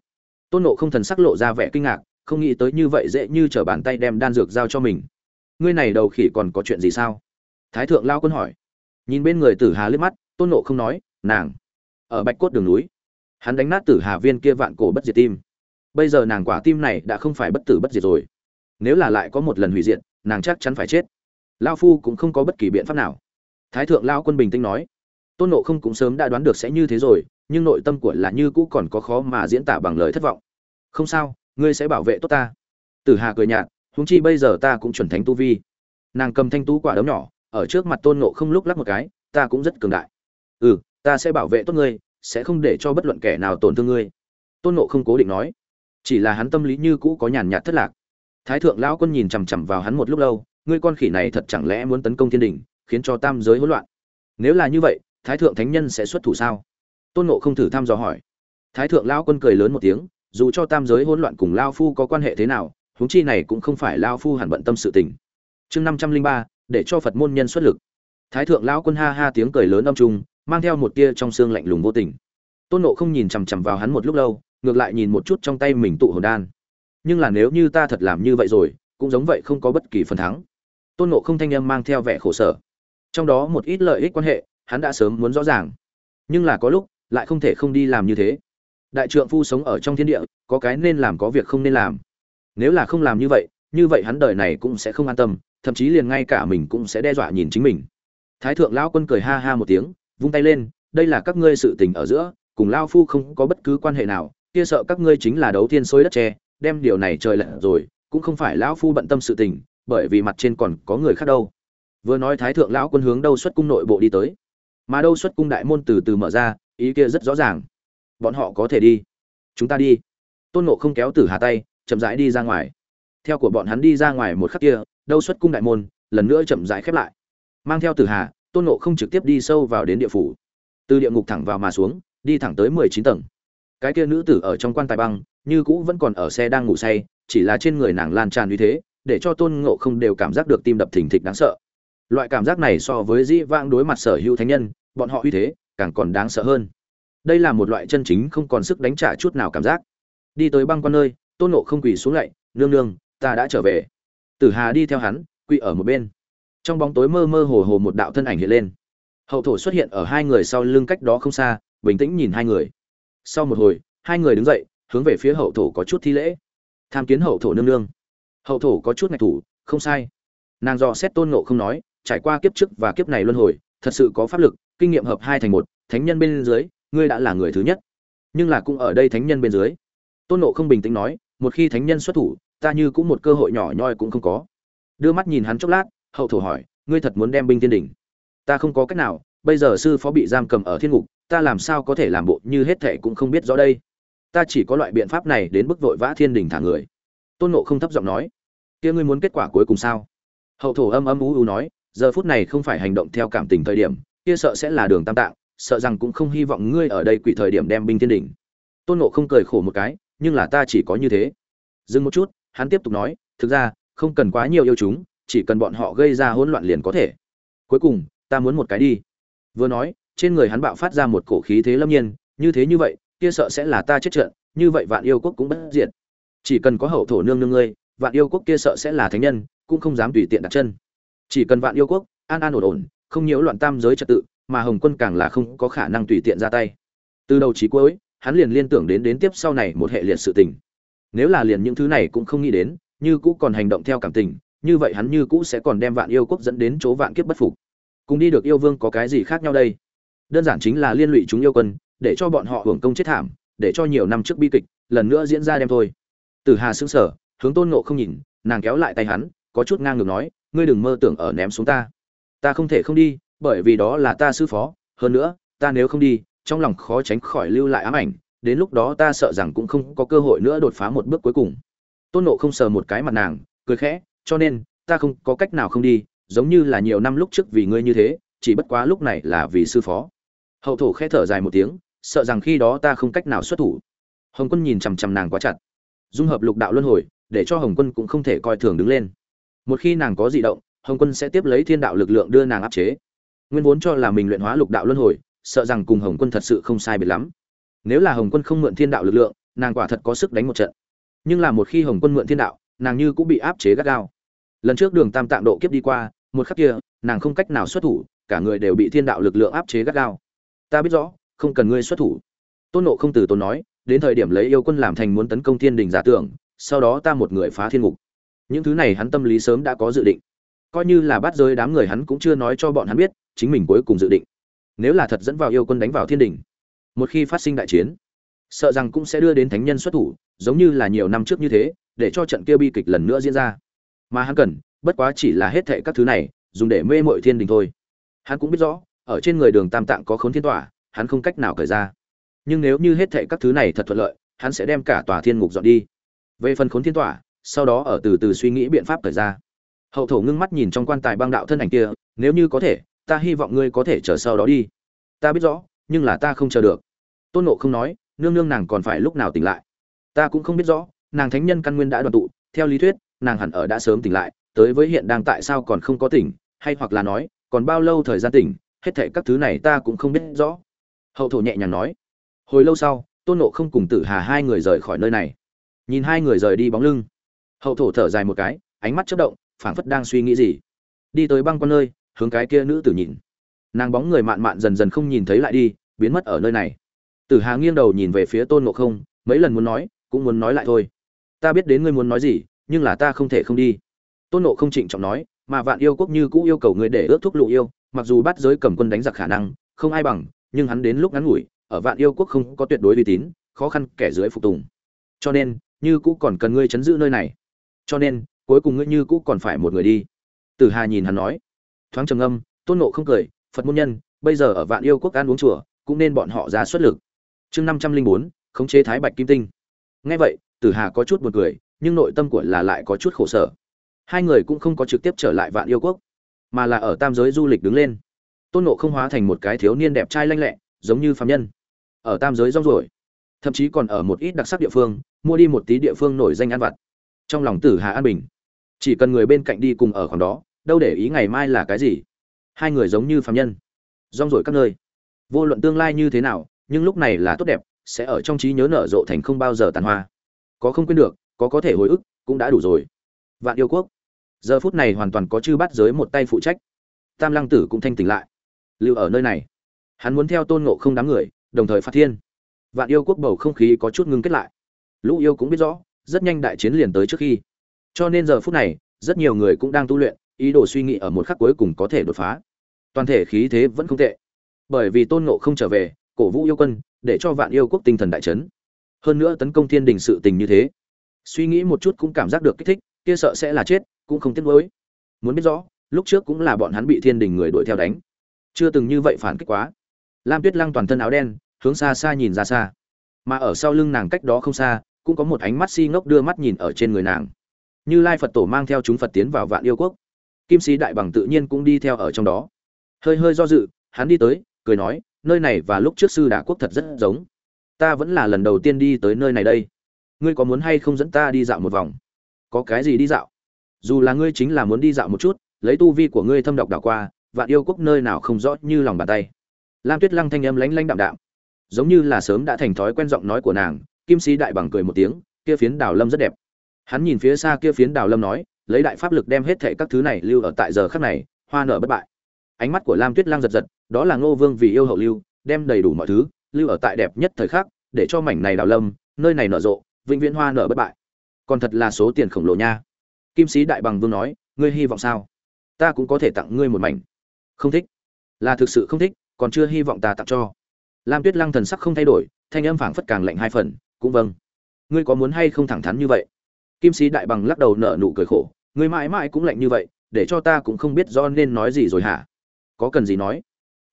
Tôn nộ không thần sắc lộ ra vẻ kinh ngạc không nghĩ tới như vậy dễ như t r ở bàn tay đem đan dược giao cho mình. Ngươi này đầu khỉ còn có chuyện gì sao? Thái thượng lao quân hỏi. Nhìn bên người tử hà liếc mắt, tôn nộ không nói, nàng, ở bạch cốt đường núi. Hắn đánh nát tử hà viên kia vạn cổ bất diệt tim. Bây giờ nàng quả tim này đã không phải bất tử bất diệt rồi. Nếu là lại có một lần hủy diệt, nàng chắc chắn phải chết. Lao phu cũng không có bất kỳ biện pháp nào. Thái thượng lao quân bình tĩnh nói. Tôn nộ không cũng sớm đã đoán được sẽ như thế rồi, nhưng nội tâm của là như cũ còn có khó mà diễn tả bằng lời thất vọng. Không sao ngươi sẽ bảo vệ tốt ta. Tử hà cười nhạt, huống chi bây giờ ta cũng chuẩn thánh tu vi. Nàng cầm thanh tú quả đấm nhỏ, ở trước mặt tôn nộ không lúc lắc một cái, ta cũng rất cường đại. Ừ ta sẽ bảo vệ tốt ngươi, sẽ không để cho bất luận kẻ nào tổn thương ngươi. Tôn nộ không cố định nói. Chỉ là hắn tâm lý như cũ có nhàn nhạt thất lạc. Thái thượng lão quân nhìn chằm chằm vào hắn một lúc lâu, ngươi con khỉ này thật chẳng lẽ muốn tấn công thiên đình, khiến cho tam giới hỗn loạn? Nếu là như vậy, thái thượng thánh nhân sẽ xuất thủ sao? Tôn nộ không thử thăm dò hỏi. Thái thượng lão quân cười lớn một tiếng dù cho tam giới hỗn loạn cùng lao phu có quan hệ thế nào, huống chi này cũng không phải lao phu hẳn bận tâm sự tình. Chương năm trăm linh ba, để cho phật môn nhân xuất lực. Thái thượng lão quân ha ha tiếng cười lớn âm trung mang theo một tia trong xương lạnh lùng vô tình. Tôn nộ không nhìn chằm chằm vào hắn một lúc lâu, ngược lại nhìn một chút trong tay mình tụ hồn đan. Nhưng là nếu như ta thật làm như vậy rồi, cũng giống vậy không có bất kỳ phần thắng. Tôn nộ không thanh âm mang theo vẻ khổ sở. Trong đó một ít lợi ích quan hệ, hắn đã sớm muốn rõ ràng. Nhưng là có lúc, lại không thể không đi làm như thế đại trượng phu sống ở trong thiên địa, có cái nên làm có việc không nên làm. Nếu là không làm như vậy như vậy hắn đời này cũng sẽ không an tâm, thậm chí liền ngay cả mình cũng sẽ đe dọa nhìn chính mình. Thái thượng lão quân cười ha ha một tiếng, vung tay lên, đây là các ngươi sự tình ở giữa, cùng lao phu không có bất cứ quan hệ nào, kia sợ các ngươi chính là đấu thiên xối đất tre, đem điều này trời lận rồi, cũng không phải lão phu bận tâm sự tình, bởi vì mặt trên còn có người khác đâu. Vừa nói thái thượng lão quân hướng đâu xuất cung nội bộ đi tới. Mà đâu xuất cung đại môn từ từ mở ra, ý kia rất rõ ràng bọn họ có thể đi. Chúng ta đi. Tôn nộ không kéo tử hà tay, chậm rãi đi ra ngoài. Theo của bọn hắn đi ra ngoài một khắc kia, đâu xuất cung đại môn, lần nữa chậm rãi khép lại. Mang theo tử hà, tôn nộ không trực tiếp đi sâu vào đến địa phủ. Từ địa ngục thẳng vào mà xuống, đi thẳng tới mười chín tầng. Cái kia nữ tử ở trong quan tài băng, như cũ vẫn còn ở xe đang ngủ say, chỉ là trên người nàng lan tràn như thế, để cho tôn ngộ không đều cảm giác được tim đập thình thịch đáng sợ. Loại cảm giác này so với dĩ vãng đối mặt sở hữu thánh nhân, bọn họ uy thế càng còn đáng sợ hơn đây là một loại chân chính không còn sức đánh trả chút nào cảm giác. Đi tới băng quan nơi, tôn nộ không quỳ xuống lạy, nương nương, ta đã trở về. Tử hà đi theo hắn, quỳ ở một bên. Trong bóng tối mơ mơ hồ hồ một đạo thân ảnh hiện lên. Hậu thổ xuất hiện ở hai người sau lưng cách đó không xa, bình tĩnh nhìn hai người. Sau một hồi, hai người đứng dậy, hướng về phía hậu thổ có chút thi lễ. Tham kiến hậu thổ nương nương. Hậu thổ có chút ngạch thủ, không sai. Nàng dò xét tôn nộ không nói, trải qua kiếp trước và kiếp này luân hồi, thật sự có pháp lực, kinh nghiệm hợp hai thành một, thánh nhân bên dưới ngươi đã là người thứ nhất, nhưng là cũng ở đây thánh nhân bên dưới. Tôn nộ không bình tĩnh nói, một khi thánh nhân xuất thủ, ta như cũng một cơ hội nhỏ nhoi cũng không có. Đưa mắt nhìn hắn chốc lát, hậu thổ hỏi, ngươi thật muốn đem binh thiên đỉnh? Ta không có cách nào, bây giờ sư phó bị giam cầm ở thiên ngục, ta làm sao có thể làm bộ như hết thệ cũng không biết rõ đây? Ta chỉ có loại biện pháp này đến bức vội vã thiên đình thả người. Tôn nộ không thấp giọng nói, kia ngươi muốn kết quả cuối cùng sao? Hậu thổ âm âm u u nói, giờ phút này không phải hành động theo cảm tình thời điểm, kia sợ sẽ là đường tam tạng sợ rằng cũng không hy vọng ngươi ở đây quỷ thời điểm đem binh thiên đỉnh. Tôn nộ không cười khổ một cái, nhưng là ta chỉ có như thế. Dừng một chút, hắn tiếp tục nói, thực ra, không cần quá nhiều yêu chúng, chỉ cần bọn họ gây ra hỗn loạn liền có thể. Cuối cùng, ta muốn một cái đi. Vừa nói, trên người hắn bạo phát ra một cổ khí thế lâm nhiên, như thế như vậy, kia sợ sẽ là ta chết trận, như vậy vạn yêu quốc cũng bất diệt. Chỉ cần có hậu thổ nương nương ngươi, vạn yêu quốc kia sợ sẽ là thánh nhân, cũng không dám tùy tiện đặt chân. Chỉ cần vạn yêu quốc, an an ổn ổn, không nhiễu loạn tam giới trật tự mà hồng quân càng là không có khả năng tùy tiện ra tay. Từ đầu chí cuối, hắn liền liên tưởng đến đến tiếp sau này một hệ liệt sự tình. Nếu là liền những thứ này cũng không nghĩ đến, như cũ còn hành động theo cảm tình, như vậy hắn như cũ sẽ còn đem vạn yêu quốc dẫn đến chỗ vạn kiếp bất phục. Cùng đi được yêu vương có cái gì khác nhau đây? Đơn giản chính là liên lụy chúng yêu quân, để cho bọn họ hưởng công chết thảm, để cho nhiều năm trước bi kịch, lần nữa diễn ra đem thôi. Từ hà xứng sở hướng tôn ngộ không nhìn, nàng kéo lại tay hắn, có chút ngang ngược nói, ngươi đừng mơ tưởng ở ném xuống ta. Ta không thể không đi bởi vì đó là ta sư phó, hơn nữa, ta nếu không đi, trong lòng khó tránh khỏi lưu lại ám ảnh, đến lúc đó ta sợ rằng cũng không có cơ hội nữa đột phá một bước cuối cùng. Tôn nộ không sờ một cái mặt nàng, cười khẽ, cho nên, ta không có cách nào không đi, giống như là nhiều năm lúc trước vì ngươi như thế, chỉ bất quá lúc này là vì sư phó. Hậu thổ khẽ thở dài một tiếng, sợ rằng khi đó ta không cách nào xuất thủ. Hồng quân nhìn chằm chằm nàng quá chặt. Dung hợp lục đạo luân hồi, để cho hồng quân cũng không thể coi thường đứng lên. Một khi nàng có di động, hồng quân sẽ tiếp lấy thiên đạo lực lượng đưa nàng áp chế nguyên vốn cho là mình luyện hóa lục đạo luân hồi, sợ rằng cùng hồng quân thật sự không sai biệt lắm. Nếu là hồng quân không mượn thiên đạo lực lượng, nàng quả thật có sức đánh một trận. Nhưng là một khi hồng quân mượn thiên đạo, nàng như cũng bị áp chế gắt gao. Lần trước đường tam tạng độ kiếp đi qua, một khắc kia, nàng không cách nào xuất thủ, cả người đều bị thiên đạo lực lượng áp chế gắt gao. Ta biết rõ, không cần ngươi xuất thủ. Tôn nộ không từ tôn nói, đến thời điểm lấy yêu quân làm thành muốn tấn công thiên đình giả tưởng, sau đó ta một người phá thiên ngục. Những thứ này hắn tâm lý sớm đã có dự định. Coi như là bắt rơi đám người hắn cũng chưa nói cho bọn hắn biết chính mình cuối cùng dự định. Nếu là thật dẫn vào yêu quân đánh vào thiên đình, một khi phát sinh đại chiến, sợ rằng cũng sẽ đưa đến thánh nhân xuất thủ, giống như là nhiều năm trước như thế, để cho trận kia bi kịch lần nữa diễn ra. Mà hắn cần, bất quá chỉ là hết thệ các thứ này, dùng để mê mội thiên đình thôi. Hắn cũng biết rõ, ở trên người đường tam tạng có khốn thiên tỏa hắn không cách nào cởi ra. Nhưng nếu như hết thệ các thứ này thật thuận lợi, hắn sẽ đem cả tòa thiên ngục dọn đi. Về phần khốn thiên tỏa sau đó ở từ từ suy nghĩ biện pháp cởi ra. Hậu thổ ngưng mắt nhìn trong quan tài băng đạo thân ảnh kia, nếu như có thể ta hy vọng ngươi có thể chờ sau đó đi. Ta biết rõ, nhưng là ta không chờ được. Tôn nộ không nói, nương nương nàng còn phải lúc nào tỉnh lại? Ta cũng không biết rõ, nàng thánh nhân căn nguyên đã đoàn tụ, theo lý thuyết, nàng hẳn ở đã sớm tỉnh lại, tới với hiện đang tại sao còn không có tỉnh, hay hoặc là nói, còn bao lâu thời gian tỉnh, hết thệ các thứ này ta cũng không biết rõ. Hậu thổ nhẹ nhàng nói. Hồi lâu sau, tôn nộ không cùng tử hà hai người rời khỏi nơi này. Nhìn hai người rời đi bóng lưng, hậu thổ thở dài một cái, ánh mắt chất động, phảng phất đang suy nghĩ gì. Đi tới băng con nơi hướng cái kia nữ tử nhìn. Nàng bóng người mạn mạn dần dần không nhìn thấy lại đi, biến mất ở nơi này. Tử hà nghiêng đầu nhìn về phía tôn ngộ không, mấy lần muốn nói, cũng muốn nói lại thôi. Ta biết đến ngươi muốn nói gì, nhưng là ta không thể không đi. Tôn ngộ không trịnh trọng nói, mà vạn yêu quốc như cũ yêu cầu ngươi để ước thúc lụ yêu, mặc dù bắt giới cầm quân đánh giặc khả năng, không ai bằng, nhưng hắn đến lúc ngắn ngủi, ở vạn yêu quốc không có tuyệt đối uy tín, khó khăn kẻ dưới phục tùng. Cho nên, như cũ còn cần ngươi chấn giữ nơi này. Cho nên, cuối cùng ngươi như cũ còn phải một người đi. Tử hà nhìn hắn nói thoáng trầm âm tôn nộ không cười, phật môn nhân, bây giờ ở vạn yêu quốc ăn uống chùa, cũng nên bọn họ ra xuất lực. Chương năm trăm linh bốn, khống chế thái bạch kim tinh. Nghe vậy, tử hà có chút buồn cười, nhưng nội tâm của là lại có chút khổ sở. Hai người cũng không có trực tiếp trở lại vạn yêu quốc, mà là ở tam giới du lịch đứng lên. Tôn nộ không hóa thành một cái thiếu niên đẹp trai lanh lẹ, giống như phạm nhân, ở tam giới rong rồi thậm chí còn ở một ít đặc sắc địa phương, mua đi một tí địa phương nổi danh ăn vặt. Trong lòng tử hà an bình, chỉ cần người bên cạnh đi cùng ở khoảng đó đâu để ý ngày mai là cái gì? Hai người giống như phạm nhân. Rong rổi các nơi. Vô luận tương lai như thế nào, nhưng lúc này là tốt đẹp, sẽ ở trong trí nhớ nở rộ thành không bao giờ tàn hoa. Có không quên được, có có thể hồi ức, cũng đã đủ rồi. Vạn yêu quốc. Giờ phút này hoàn toàn có chư bắt giới một tay phụ trách. Tam lăng tử cũng thanh tỉnh lại. Lưu ở nơi này. Hắn muốn theo tôn ngộ không đám người, đồng thời phát thiên. Vạn yêu quốc bầu không khí có chút ngưng kết lại. Lũ yêu cũng biết rõ, rất nhanh đại chiến liền tới trước khi. Cho nên giờ phút này, rất nhiều người cũng đang tu luyện ý đồ suy nghĩ ở một khắc cuối cùng có thể đột phá. Toàn thể khí thế vẫn không tệ. Bởi vì tôn ngộ không trở về, cổ vũ yêu quân, để cho vạn yêu quốc tinh thần đại chấn. Hơn nữa tấn công thiên đình sự tình như thế. Suy nghĩ một chút cũng cảm giác được kích thích, kia sợ sẽ là chết, cũng không tiếc nuối. Muốn biết rõ, lúc trước cũng là bọn hắn bị thiên đình người đuổi theo đánh. Chưa từng như vậy phản kích quá. Lam tuyết lăng toàn thân áo đen, hướng xa xa nhìn ra xa. Mà ở sau lưng nàng cách đó không xa, cũng có một ánh mắt si ngốc đưa mắt nhìn ở trên người nàng. Như lai phật tổ mang theo chúng phật tiến vào vạn yêu quốc kim sĩ đại bằng tự nhiên cũng đi theo ở trong đó. Hơi hơi do dự, hắn đi tới, cười nói, nơi này và lúc trước sư đà quốc thật rất giống. Ta vẫn là lần đầu tiên đi tới nơi này đây. Ngươi có muốn hay không dẫn ta đi dạo một vòng? Có cái gì đi dạo? Dù là ngươi chính là muốn đi dạo một chút, lấy tu vi của ngươi thâm độc đảo qua, vạn yêu quốc nơi nào không rõ như lòng bàn tay. Lam tuyết lăng thanh âm lánh lánh đạm đạm. Giống như là sớm đã thành thói quen giọng nói của nàng, kim sĩ đại bằng cười một tiếng, kia phiến đào lâm rất đẹp. Hắn nhìn phía xa kia phiến đào lâm nói lấy đại pháp lực đem hết thệ các thứ này lưu ở tại giờ khắc này, hoa nở bất bại. Ánh mắt của lam tuyết Lang giật giật, đó là ngô vương vì yêu hậu lưu, đem đầy đủ mọi thứ lưu ở tại đẹp nhất thời khắc, để cho mảnh này đào lâm, nơi này nở rộ, vĩnh viễn hoa nở bất bại. Còn thật là số tiền khổng lồ nha. Kim sĩ đại bằng vương nói, ngươi hy vọng sao? Ta cũng có thể tặng ngươi một mảnh. Không thích. Là thực sự không thích, còn chưa hy vọng ta tặng cho. Lam tuyết lăng thần sắc không thay đổi, thanh âm phảng phất càng lạnh hai phần, cũng vâng. Ngươi có muốn hay không thẳng thắn như vậy? Kim sĩ đại bằng lắc đầu nở nụ cười khổ người mãi mãi cũng lạnh như vậy, để cho ta cũng không biết do nên nói gì rồi hả? Có cần gì nói?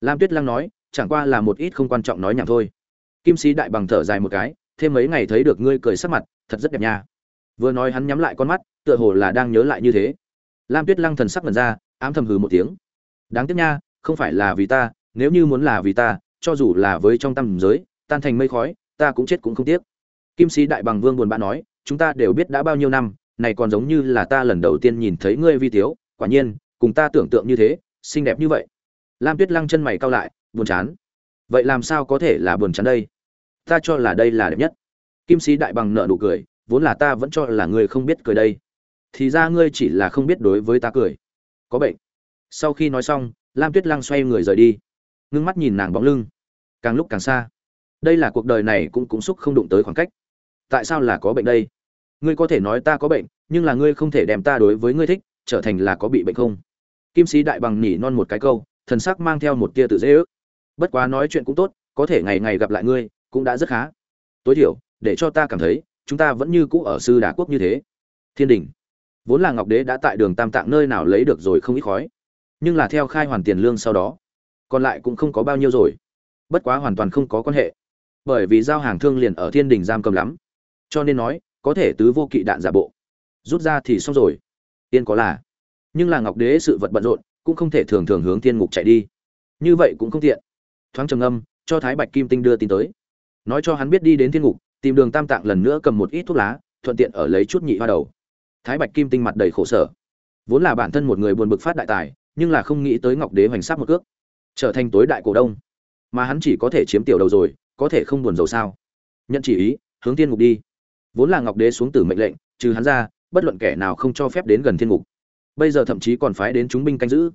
Lam tuyết lăng nói, chẳng qua là một ít không quan trọng nói nhảm thôi. Kim sĩ đại bằng thở dài một cái, thêm mấy ngày thấy được ngươi cười sắc mặt, thật rất đẹp nha. Vừa nói hắn nhắm lại con mắt, tựa hồ là đang nhớ lại như thế. Lam tuyết lăng thần sắc vần ra, ám thầm hừ một tiếng. Đáng tiếc nha, không phải là vì ta, nếu như muốn là vì ta, cho dù là với trong tâm giới, tan thành mây khói, ta cũng chết cũng không tiếc. Kim sĩ đại bằng vương buồn bã nói chúng ta đều biết đã bao nhiêu năm, này còn giống như là ta lần đầu tiên nhìn thấy ngươi vi tiếu, quả nhiên, cùng ta tưởng tượng như thế, xinh đẹp như vậy. Lam tuyết lăng chân mày cau lại, buồn chán. Vậy làm sao có thể là buồn chán đây? Ta cho là đây là đẹp nhất. Kim sĩ đại bằng nợ nụ cười, vốn là ta vẫn cho là ngươi không biết cười đây. Thì ra ngươi chỉ là không biết đối với ta cười. Có bệnh. Sau khi nói xong, lam tuyết lăng xoay người rời đi. Ngưng mắt nhìn nàng bóng lưng. Càng lúc càng xa. Đây là cuộc đời này cũng cũng xúc không đụng tới khoảng cách. Tại sao là có bệnh đây? Ngươi có thể nói ta có bệnh, nhưng là ngươi không thể đem ta đối với ngươi thích, trở thành là có bị bệnh không? Kim sĩ đại bằng nhỉ non một cái câu, thần sắc mang theo một tia tự dễ ước. Bất quá nói chuyện cũng tốt, có thể ngày ngày gặp lại ngươi, cũng đã rất khá. Tối thiểu, để cho ta cảm thấy, chúng ta vẫn như cũ ở sư đà quốc như thế. Thiên đình. Vốn là ngọc đế đã tại đường tam tạng nơi nào lấy được rồi không ít khói. Nhưng là theo khai hoàn tiền lương sau đó, còn lại cũng không có bao nhiêu rồi. Bất quá hoàn toàn không có quan hệ. Bởi vì giao hàng thương liền ở thiên đình giam cầm lắm. Cho nên nói có thể tứ vô kỵ đạn giả bộ. Rút ra thì xong rồi. Tiên có là. Nhưng là ngọc đế sự vật bận rộn, cũng không thể thường thường hướng tiên ngục chạy đi. Như vậy cũng không tiện. Thoáng trầm âm cho thái bạch kim tinh đưa tin tới. Nói cho hắn biết đi đến thiên ngục, tìm đường tam tạng lần nữa cầm một ít thuốc lá, thuận tiện ở lấy chút nhị hoa đầu. Thái bạch kim tinh mặt đầy khổ sở. Vốn là bản thân một người buồn bực phát đại tài, nhưng là không nghĩ tới ngọc đế hoành sát một cước. Trở thành tối đại cổ đông. Mà hắn chỉ có thể chiếm tiểu đầu rồi, có thể không buồn giàu sao? Nhận chỉ ý, hướng thiên ngục đi vốn là ngọc đế xuống tử mệnh lệnh, trừ hắn ra, bất luận kẻ nào không cho phép đến gần thiên ngục. Bây giờ thậm chí còn phái đến chúng binh canh giữ.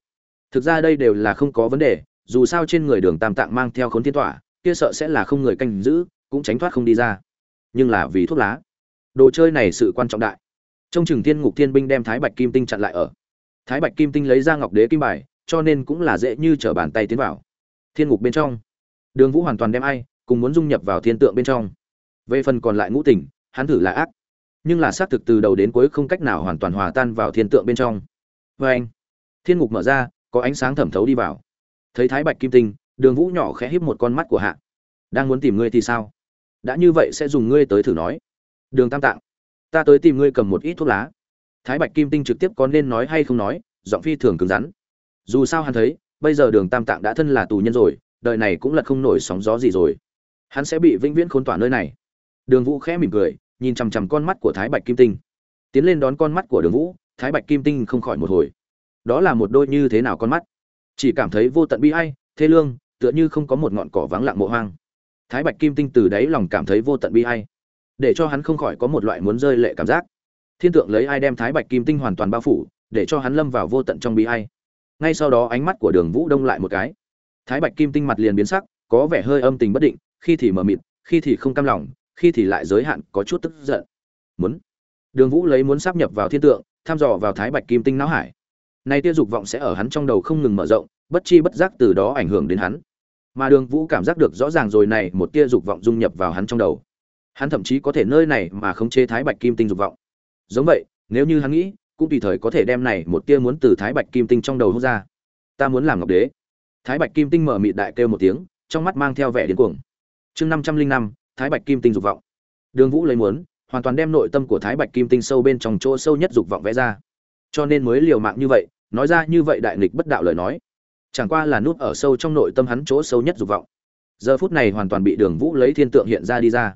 Thực ra đây đều là không có vấn đề, dù sao trên người đường tam tạng mang theo khốn thiên tỏa, kia sợ sẽ là không người canh giữ, cũng tránh thoát không đi ra. Nhưng là vì thuốc lá. Đồ chơi này sự quan trọng đại. Trong trường thiên ngục thiên binh đem thái bạch kim tinh chặn lại ở. Thái bạch kim tinh lấy ra ngọc đế kim bài, cho nên cũng là dễ như trở bàn tay tiến vào. Thiên ngục bên trong. Đường vũ hoàn toàn đem ai, cùng muốn dung nhập vào thiên tượng bên trong. Về phần còn lại ngũ tỉnh hắn thử là ác, nhưng là xác thực từ đầu đến cuối không cách nào hoàn toàn hòa tan vào thiên tượng bên trong. Vê anh, thiên ngục mở ra, có ánh sáng thẩm thấu đi vào. Thấy thái bạch kim tinh, đường vũ nhỏ khẽ híp một con mắt của hạ. Đang muốn tìm ngươi thì sao? Đã như vậy sẽ dùng ngươi tới thử nói. Đường tam tạng, ta tới tìm ngươi cầm một ít thuốc lá. Thái bạch kim tinh trực tiếp có nên nói hay không nói, giọng phi thường cứng rắn. Dù sao hắn thấy, bây giờ đường tam tạng đã thân là tù nhân rồi, đời này cũng lật không nổi sóng gió gì rồi. Hắn sẽ bị vĩnh viễn khốn tỏa nơi này. Đường vũ khẽ mỉm cười nhìn chằm chằm con mắt của thái bạch kim tinh. Tiến lên đón con mắt của đường vũ, thái bạch kim tinh không khỏi một hồi. Đó là một đôi như thế nào con mắt? Chỉ cảm thấy vô tận bi ai, thê lương, tựa như không có một ngọn cỏ vắng lặng mộ hoang. Thái bạch kim tinh từ đáy lòng cảm thấy vô tận bi ai, để cho hắn không khỏi có một loại muốn rơi lệ cảm giác. Thiên tượng lấy ai đem thái bạch kim tinh hoàn toàn bao phủ, để cho hắn lâm vào vô tận trong bi ai. Ngay sau đó ánh mắt của đường vũ đông lại một cái. Thái bạch kim tinh mặt liền biến sắc, có vẻ hơi âm tình bất định, khi thì mờ mịt, khi thì không cam lòng khi thì lại giới hạn có chút tức giận. Muốn. Đường vũ lấy muốn sắp nhập vào thiên tượng, thăm dò vào thái bạch kim tinh não hải. Nay tia dục vọng sẽ ở hắn trong đầu không ngừng mở rộng, bất chi bất giác từ đó ảnh hưởng đến hắn. Mà đường vũ cảm giác được rõ ràng rồi này, một tia dục vọng dung nhập vào hắn trong đầu. Hắn thậm chí có thể nơi này mà không chế thái bạch kim tinh dục vọng. Giống vậy, nếu như hắn nghĩ, cũng tùy thời có thể đem này một tia muốn từ thái bạch kim tinh trong đầu hút ra. Ta muốn làm ngọc đế. Thái bạch kim tinh mở mị đại kêu một tiếng, trong mắt mang theo vẻ điên cuồng. Chương năm trăm linh năm thái bạch kim tinh dục vọng. Đường vũ lấy muốn, hoàn toàn đem nội tâm của thái bạch kim tinh sâu bên trong chỗ sâu nhất dục vọng vẽ ra. Cho nên mới liều mạng như vậy, nói ra như vậy đại nghịch bất đạo lời nói. Chẳng qua là nút ở sâu trong nội tâm hắn chỗ sâu nhất dục vọng. Giờ phút này hoàn toàn bị đường vũ lấy thiên tượng hiện ra đi ra.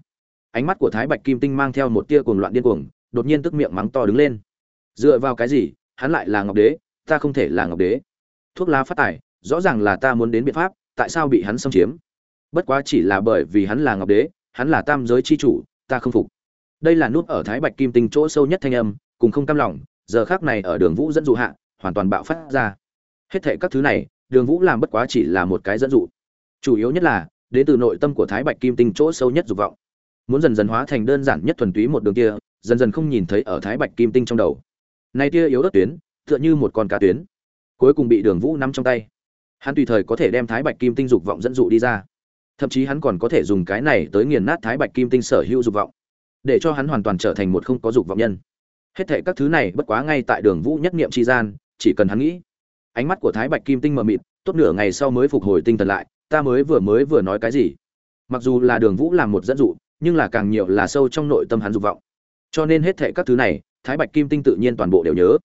Ánh mắt của thái bạch kim tinh mang theo một tia cuồng loạn điên cuồng, đột nhiên tức miệng mắng to đứng lên. Dựa vào cái gì? Hắn lại là ngọc đế, ta không thể là ngọc đế. Thuốc lá phát tài, rõ ràng là ta muốn đến biện pháp, tại sao bị hắn xâm chiếm? Bất quá chỉ là bởi vì hắn là ngọc đế hắn là tam giới chi chủ, ta không phục. Đây là nút ở thái bạch kim tinh chỗ sâu nhất thanh âm, cùng không cam lòng, giờ khác này ở đường vũ dẫn dụ hạ, hoàn toàn bạo phát ra. Hết thệ các thứ này, đường vũ làm bất quá chỉ là một cái dẫn dụ. Chủ yếu nhất là, đến từ nội tâm của thái bạch kim tinh chỗ sâu nhất dục vọng. Muốn dần dần hóa thành đơn giản nhất thuần túy một đường kia, dần dần không nhìn thấy ở thái bạch kim tinh trong đầu. Nay tia yếu đất tuyến, tựa như một con cá tuyến, cuối cùng bị đường vũ nắm trong tay. Hắn tùy thời có thể đem thái bạch kim tinh dục vọng dẫn dụ đi ra thậm chí hắn còn có thể dùng cái này tới nghiền nát thái bạch kim tinh sở hữu dục vọng, để cho hắn hoàn toàn trở thành một không có dục vọng nhân. Hết thệ các thứ này bất quá ngay tại đường vũ nhất niệm tri gian, chỉ cần hắn nghĩ. Ánh mắt của thái bạch kim tinh mờ mịt, tốt nửa ngày sau mới phục hồi tinh thần lại, ta mới vừa mới vừa nói cái gì? Mặc dù là đường vũ làm một dẫn dụ, nhưng là càng nhiều là sâu trong nội tâm hắn dục vọng. Cho nên hết thệ các thứ này, thái bạch kim tinh tự nhiên toàn bộ đều nhớ.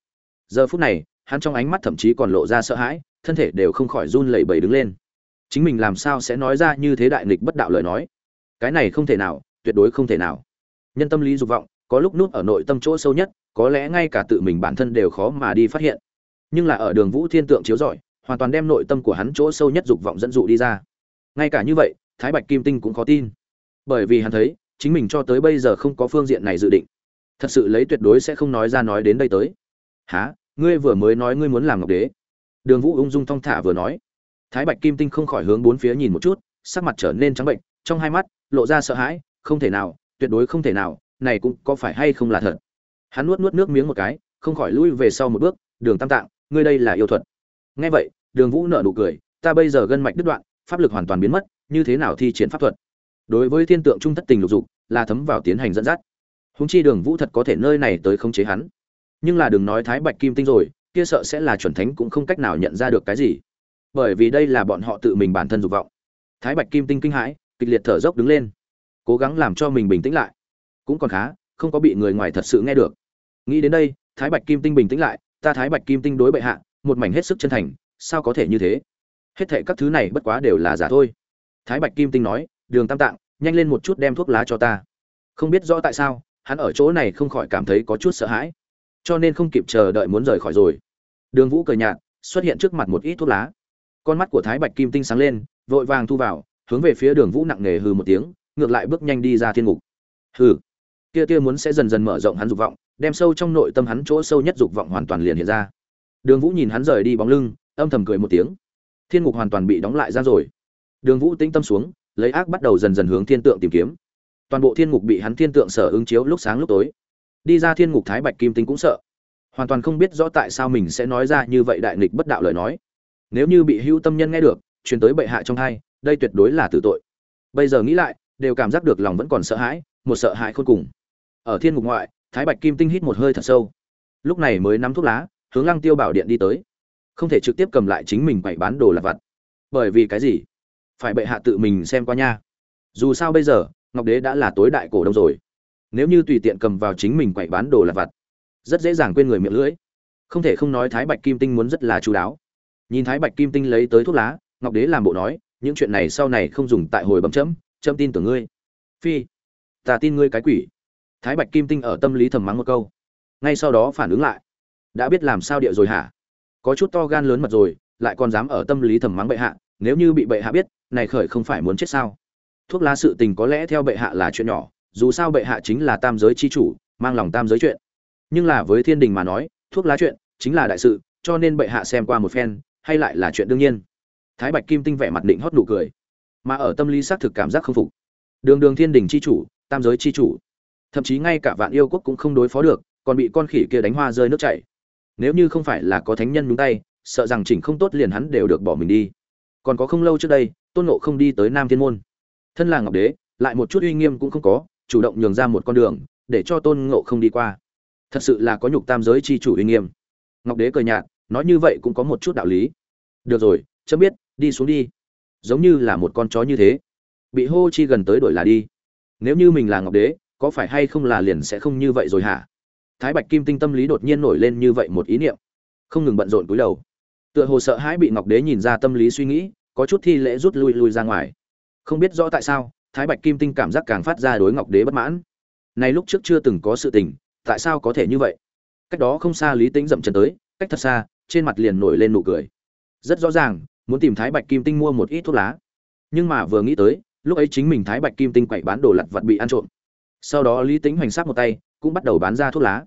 Giờ phút này, hắn trong ánh mắt thậm chí còn lộ ra sợ hãi, thân thể đều không khỏi run lẩy bẩy đứng lên chính mình làm sao sẽ nói ra như thế đại nghịch bất đạo lời nói? Cái này không thể nào, tuyệt đối không thể nào. Nhân tâm lý dục vọng, có lúc nút ở nội tâm chỗ sâu nhất, có lẽ ngay cả tự mình bản thân đều khó mà đi phát hiện. Nhưng là ở đường vũ thiên tượng chiếu rọi, hoàn toàn đem nội tâm của hắn chỗ sâu nhất dục vọng dẫn dụ đi ra. Ngay cả như vậy, thái bạch kim tinh cũng khó tin. Bởi vì hắn thấy, chính mình cho tới bây giờ không có phương diện này dự định. Thật sự lấy tuyệt đối sẽ không nói ra nói đến đây tới. Há ngươi vừa mới nói ngươi muốn làm ngọc đế. Đường vũ ung dung thong thả vừa nói thái bạch kim tinh không khỏi hướng bốn phía nhìn một chút, sắc mặt trở nên trắng bệnh, trong hai mắt lộ ra sợ hãi, không thể nào, tuyệt đối không thể nào, này cũng có phải hay không là thật? Hắn nuốt nuốt nước miếng một cái, không khỏi lui về sau một bước, đường tam tạng, ngươi đây là yêu thuật. Nghe vậy, đường vũ nở nụ cười, ta bây giờ gân mạch đứt đoạn, pháp lực hoàn toàn biến mất, như thế nào thi triển pháp thuật? Đối với thiên tượng trung thất tình lục dục, là thấm vào tiến hành dẫn dắt. Húng chi đường vũ thật có thể nơi này tới khống chế hắn. Nhưng là đừng nói thái bạch kim tinh rồi, kia sợ sẽ là chuẩn thánh cũng không cách nào nhận ra được cái gì bởi vì đây là bọn họ tự mình bản thân dục vọng. Thái bạch kim tinh kinh hãi, kịch liệt thở dốc đứng lên, cố gắng làm cho mình bình tĩnh lại. Cũng còn khá, không có bị người ngoài thật sự nghe được. Nghĩ đến đây, thái bạch kim tinh bình tĩnh lại, ta thái bạch kim tinh đối bệ hạ, một mảnh hết sức chân thành, sao có thể như thế? Hết thệ các thứ này bất quá đều là giả thôi. Thái bạch kim tinh nói, đường tam tạng, nhanh lên một chút đem thuốc lá cho ta. Không biết rõ tại sao, hắn ở chỗ này không khỏi cảm thấy có chút sợ hãi. Cho nên không kịp chờ đợi muốn rời khỏi rồi. Đường vũ cười nhạt, xuất hiện trước mặt một ít thuốc lá con mắt của thái bạch kim tinh sáng lên, vội vàng thu vào, hướng về phía đường vũ nặng nề hừ một tiếng, ngược lại bước nhanh đi ra thiên ngục. Hừ. Kia kia muốn sẽ dần dần mở rộng hắn dục vọng, đem sâu trong nội tâm hắn chỗ sâu nhất dục vọng hoàn toàn liền hiện ra. Đường vũ nhìn hắn rời đi bóng lưng, âm thầm cười một tiếng. Thiên ngục hoàn toàn bị đóng lại ra rồi. Đường vũ tĩnh tâm xuống, lấy ác bắt đầu dần dần hướng thiên tượng tìm kiếm. Toàn bộ thiên ngục bị hắn thiên tượng sở ứng chiếu lúc sáng lúc tối. Đi ra thiên ngục thái bạch kim tinh cũng sợ. Hoàn toàn không biết rõ tại sao mình sẽ nói ra như vậy đại nghịch bất đạo lời nói nếu như bị hữu tâm nhân nghe được, truyền tới bệ hạ trong hai đây tuyệt đối là tử tội. Bây giờ nghĩ lại, đều cảm giác được lòng vẫn còn sợ hãi, một sợ hãi khôn cùng. Ở thiên ngục ngoại, thái bạch kim tinh hít một hơi thật sâu. Lúc này mới nắm thuốc lá, hướng lăng tiêu bảo điện đi tới. Không thể trực tiếp cầm lại chính mình quậy bán đồ lặt vặt. Bởi vì cái gì? Phải bệ hạ tự mình xem qua nha. Dù sao bây giờ, ngọc đế đã là tối đại cổ đông rồi. Nếu như tùy tiện cầm vào chính mình quậy bán đồ lặt vặt, rất dễ dàng quên người miệng lưỡi. Không thể không nói thái bạch kim tinh muốn rất là chú đáo nhìn thái bạch kim tinh lấy tới thuốc lá, ngọc đế làm bộ nói, những chuyện này sau này không dùng tại hồi bấm chấm chấm tin tưởng ngươi. Phi, ta tin ngươi cái quỷ. Thái bạch kim tinh ở tâm lý thầm mắng một câu. Ngay sau đó phản ứng lại. Đã biết làm sao địa rồi hả? Có chút to gan lớn mật rồi, lại còn dám ở tâm lý thầm mắng bệ hạ, nếu như bị bệ hạ biết, này khởi không phải muốn chết sao? Thuốc lá sự tình có lẽ theo bệ hạ là chuyện nhỏ, dù sao bệ hạ chính là tam giới chi chủ, mang lòng tam giới chuyện. Nhưng là với thiên đình mà nói, thuốc lá chuyện chính là đại sự, cho nên bệ hạ xem qua một phen hay lại là chuyện đương nhiên? Thái bạch kim tinh vẻ mặt định hót nụ cười, mà ở tâm lý xác thực cảm giác không phục. Đường đường thiên đình chi chủ, tam giới chi chủ, thậm chí ngay cả vạn yêu quốc cũng không đối phó được, còn bị con khỉ kia đánh hoa rơi nước chảy. Nếu như không phải là có thánh nhân nhúng tay, sợ rằng chỉnh không tốt liền hắn đều được bỏ mình đi. Còn có không lâu trước đây, tôn nộ không đi tới nam thiên môn. Thân là ngọc đế, lại một chút uy nghiêm cũng không có, chủ động nhường ra một con đường, để cho tôn ngộ không đi qua. Thật sự là có nhục tam giới chi chủ uy nghiêm. Ngọc đế cười nhạt nói như vậy cũng có một chút đạo lý. Được rồi, chấm biết, đi xuống đi. Giống như là một con chó như thế. Bị hô chi gần tới đổi là đi. Nếu như mình là ngọc đế, có phải hay không là liền sẽ không như vậy rồi hả? Thái bạch kim tinh tâm lý đột nhiên nổi lên như vậy một ý niệm. Không ngừng bận rộn cúi đầu. Tựa hồ sợ hãi bị ngọc đế nhìn ra tâm lý suy nghĩ, có chút thi lễ rút lui lui ra ngoài. Không biết rõ tại sao, thái bạch kim tinh cảm giác càng phát ra đối ngọc đế bất mãn. Này lúc trước chưa từng có sự tình, tại sao có thể như vậy? Cách đó không xa lý tính dậm chân tới, cách thật xa trên mặt liền nổi lên nụ cười. Rất rõ ràng, muốn tìm thái bạch kim tinh mua một ít thuốc lá. Nhưng mà vừa nghĩ tới, lúc ấy chính mình thái bạch kim tinh quậy bán đồ lặt vặt bị ăn trộm. Sau đó lý tính hoành sát một tay, cũng bắt đầu bán ra thuốc lá.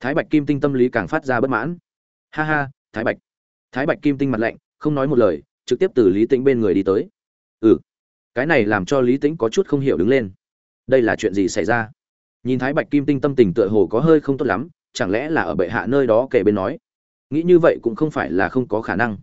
Thái bạch kim tinh tâm lý càng phát ra bất mãn. Ha ha, thái bạch. Thái bạch kim tinh mặt lạnh, không nói một lời, trực tiếp từ lý tĩnh bên người đi tới. Ừ. Cái này làm cho lý tĩnh có chút không hiểu đứng lên. Đây là chuyện gì xảy ra? Nhìn thái bạch kim tinh tâm tình tựa hồ có hơi không tốt lắm, chẳng lẽ là ở bệ hạ nơi đó kể bên nói? Nghĩ như vậy cũng không phải là không có khả năng.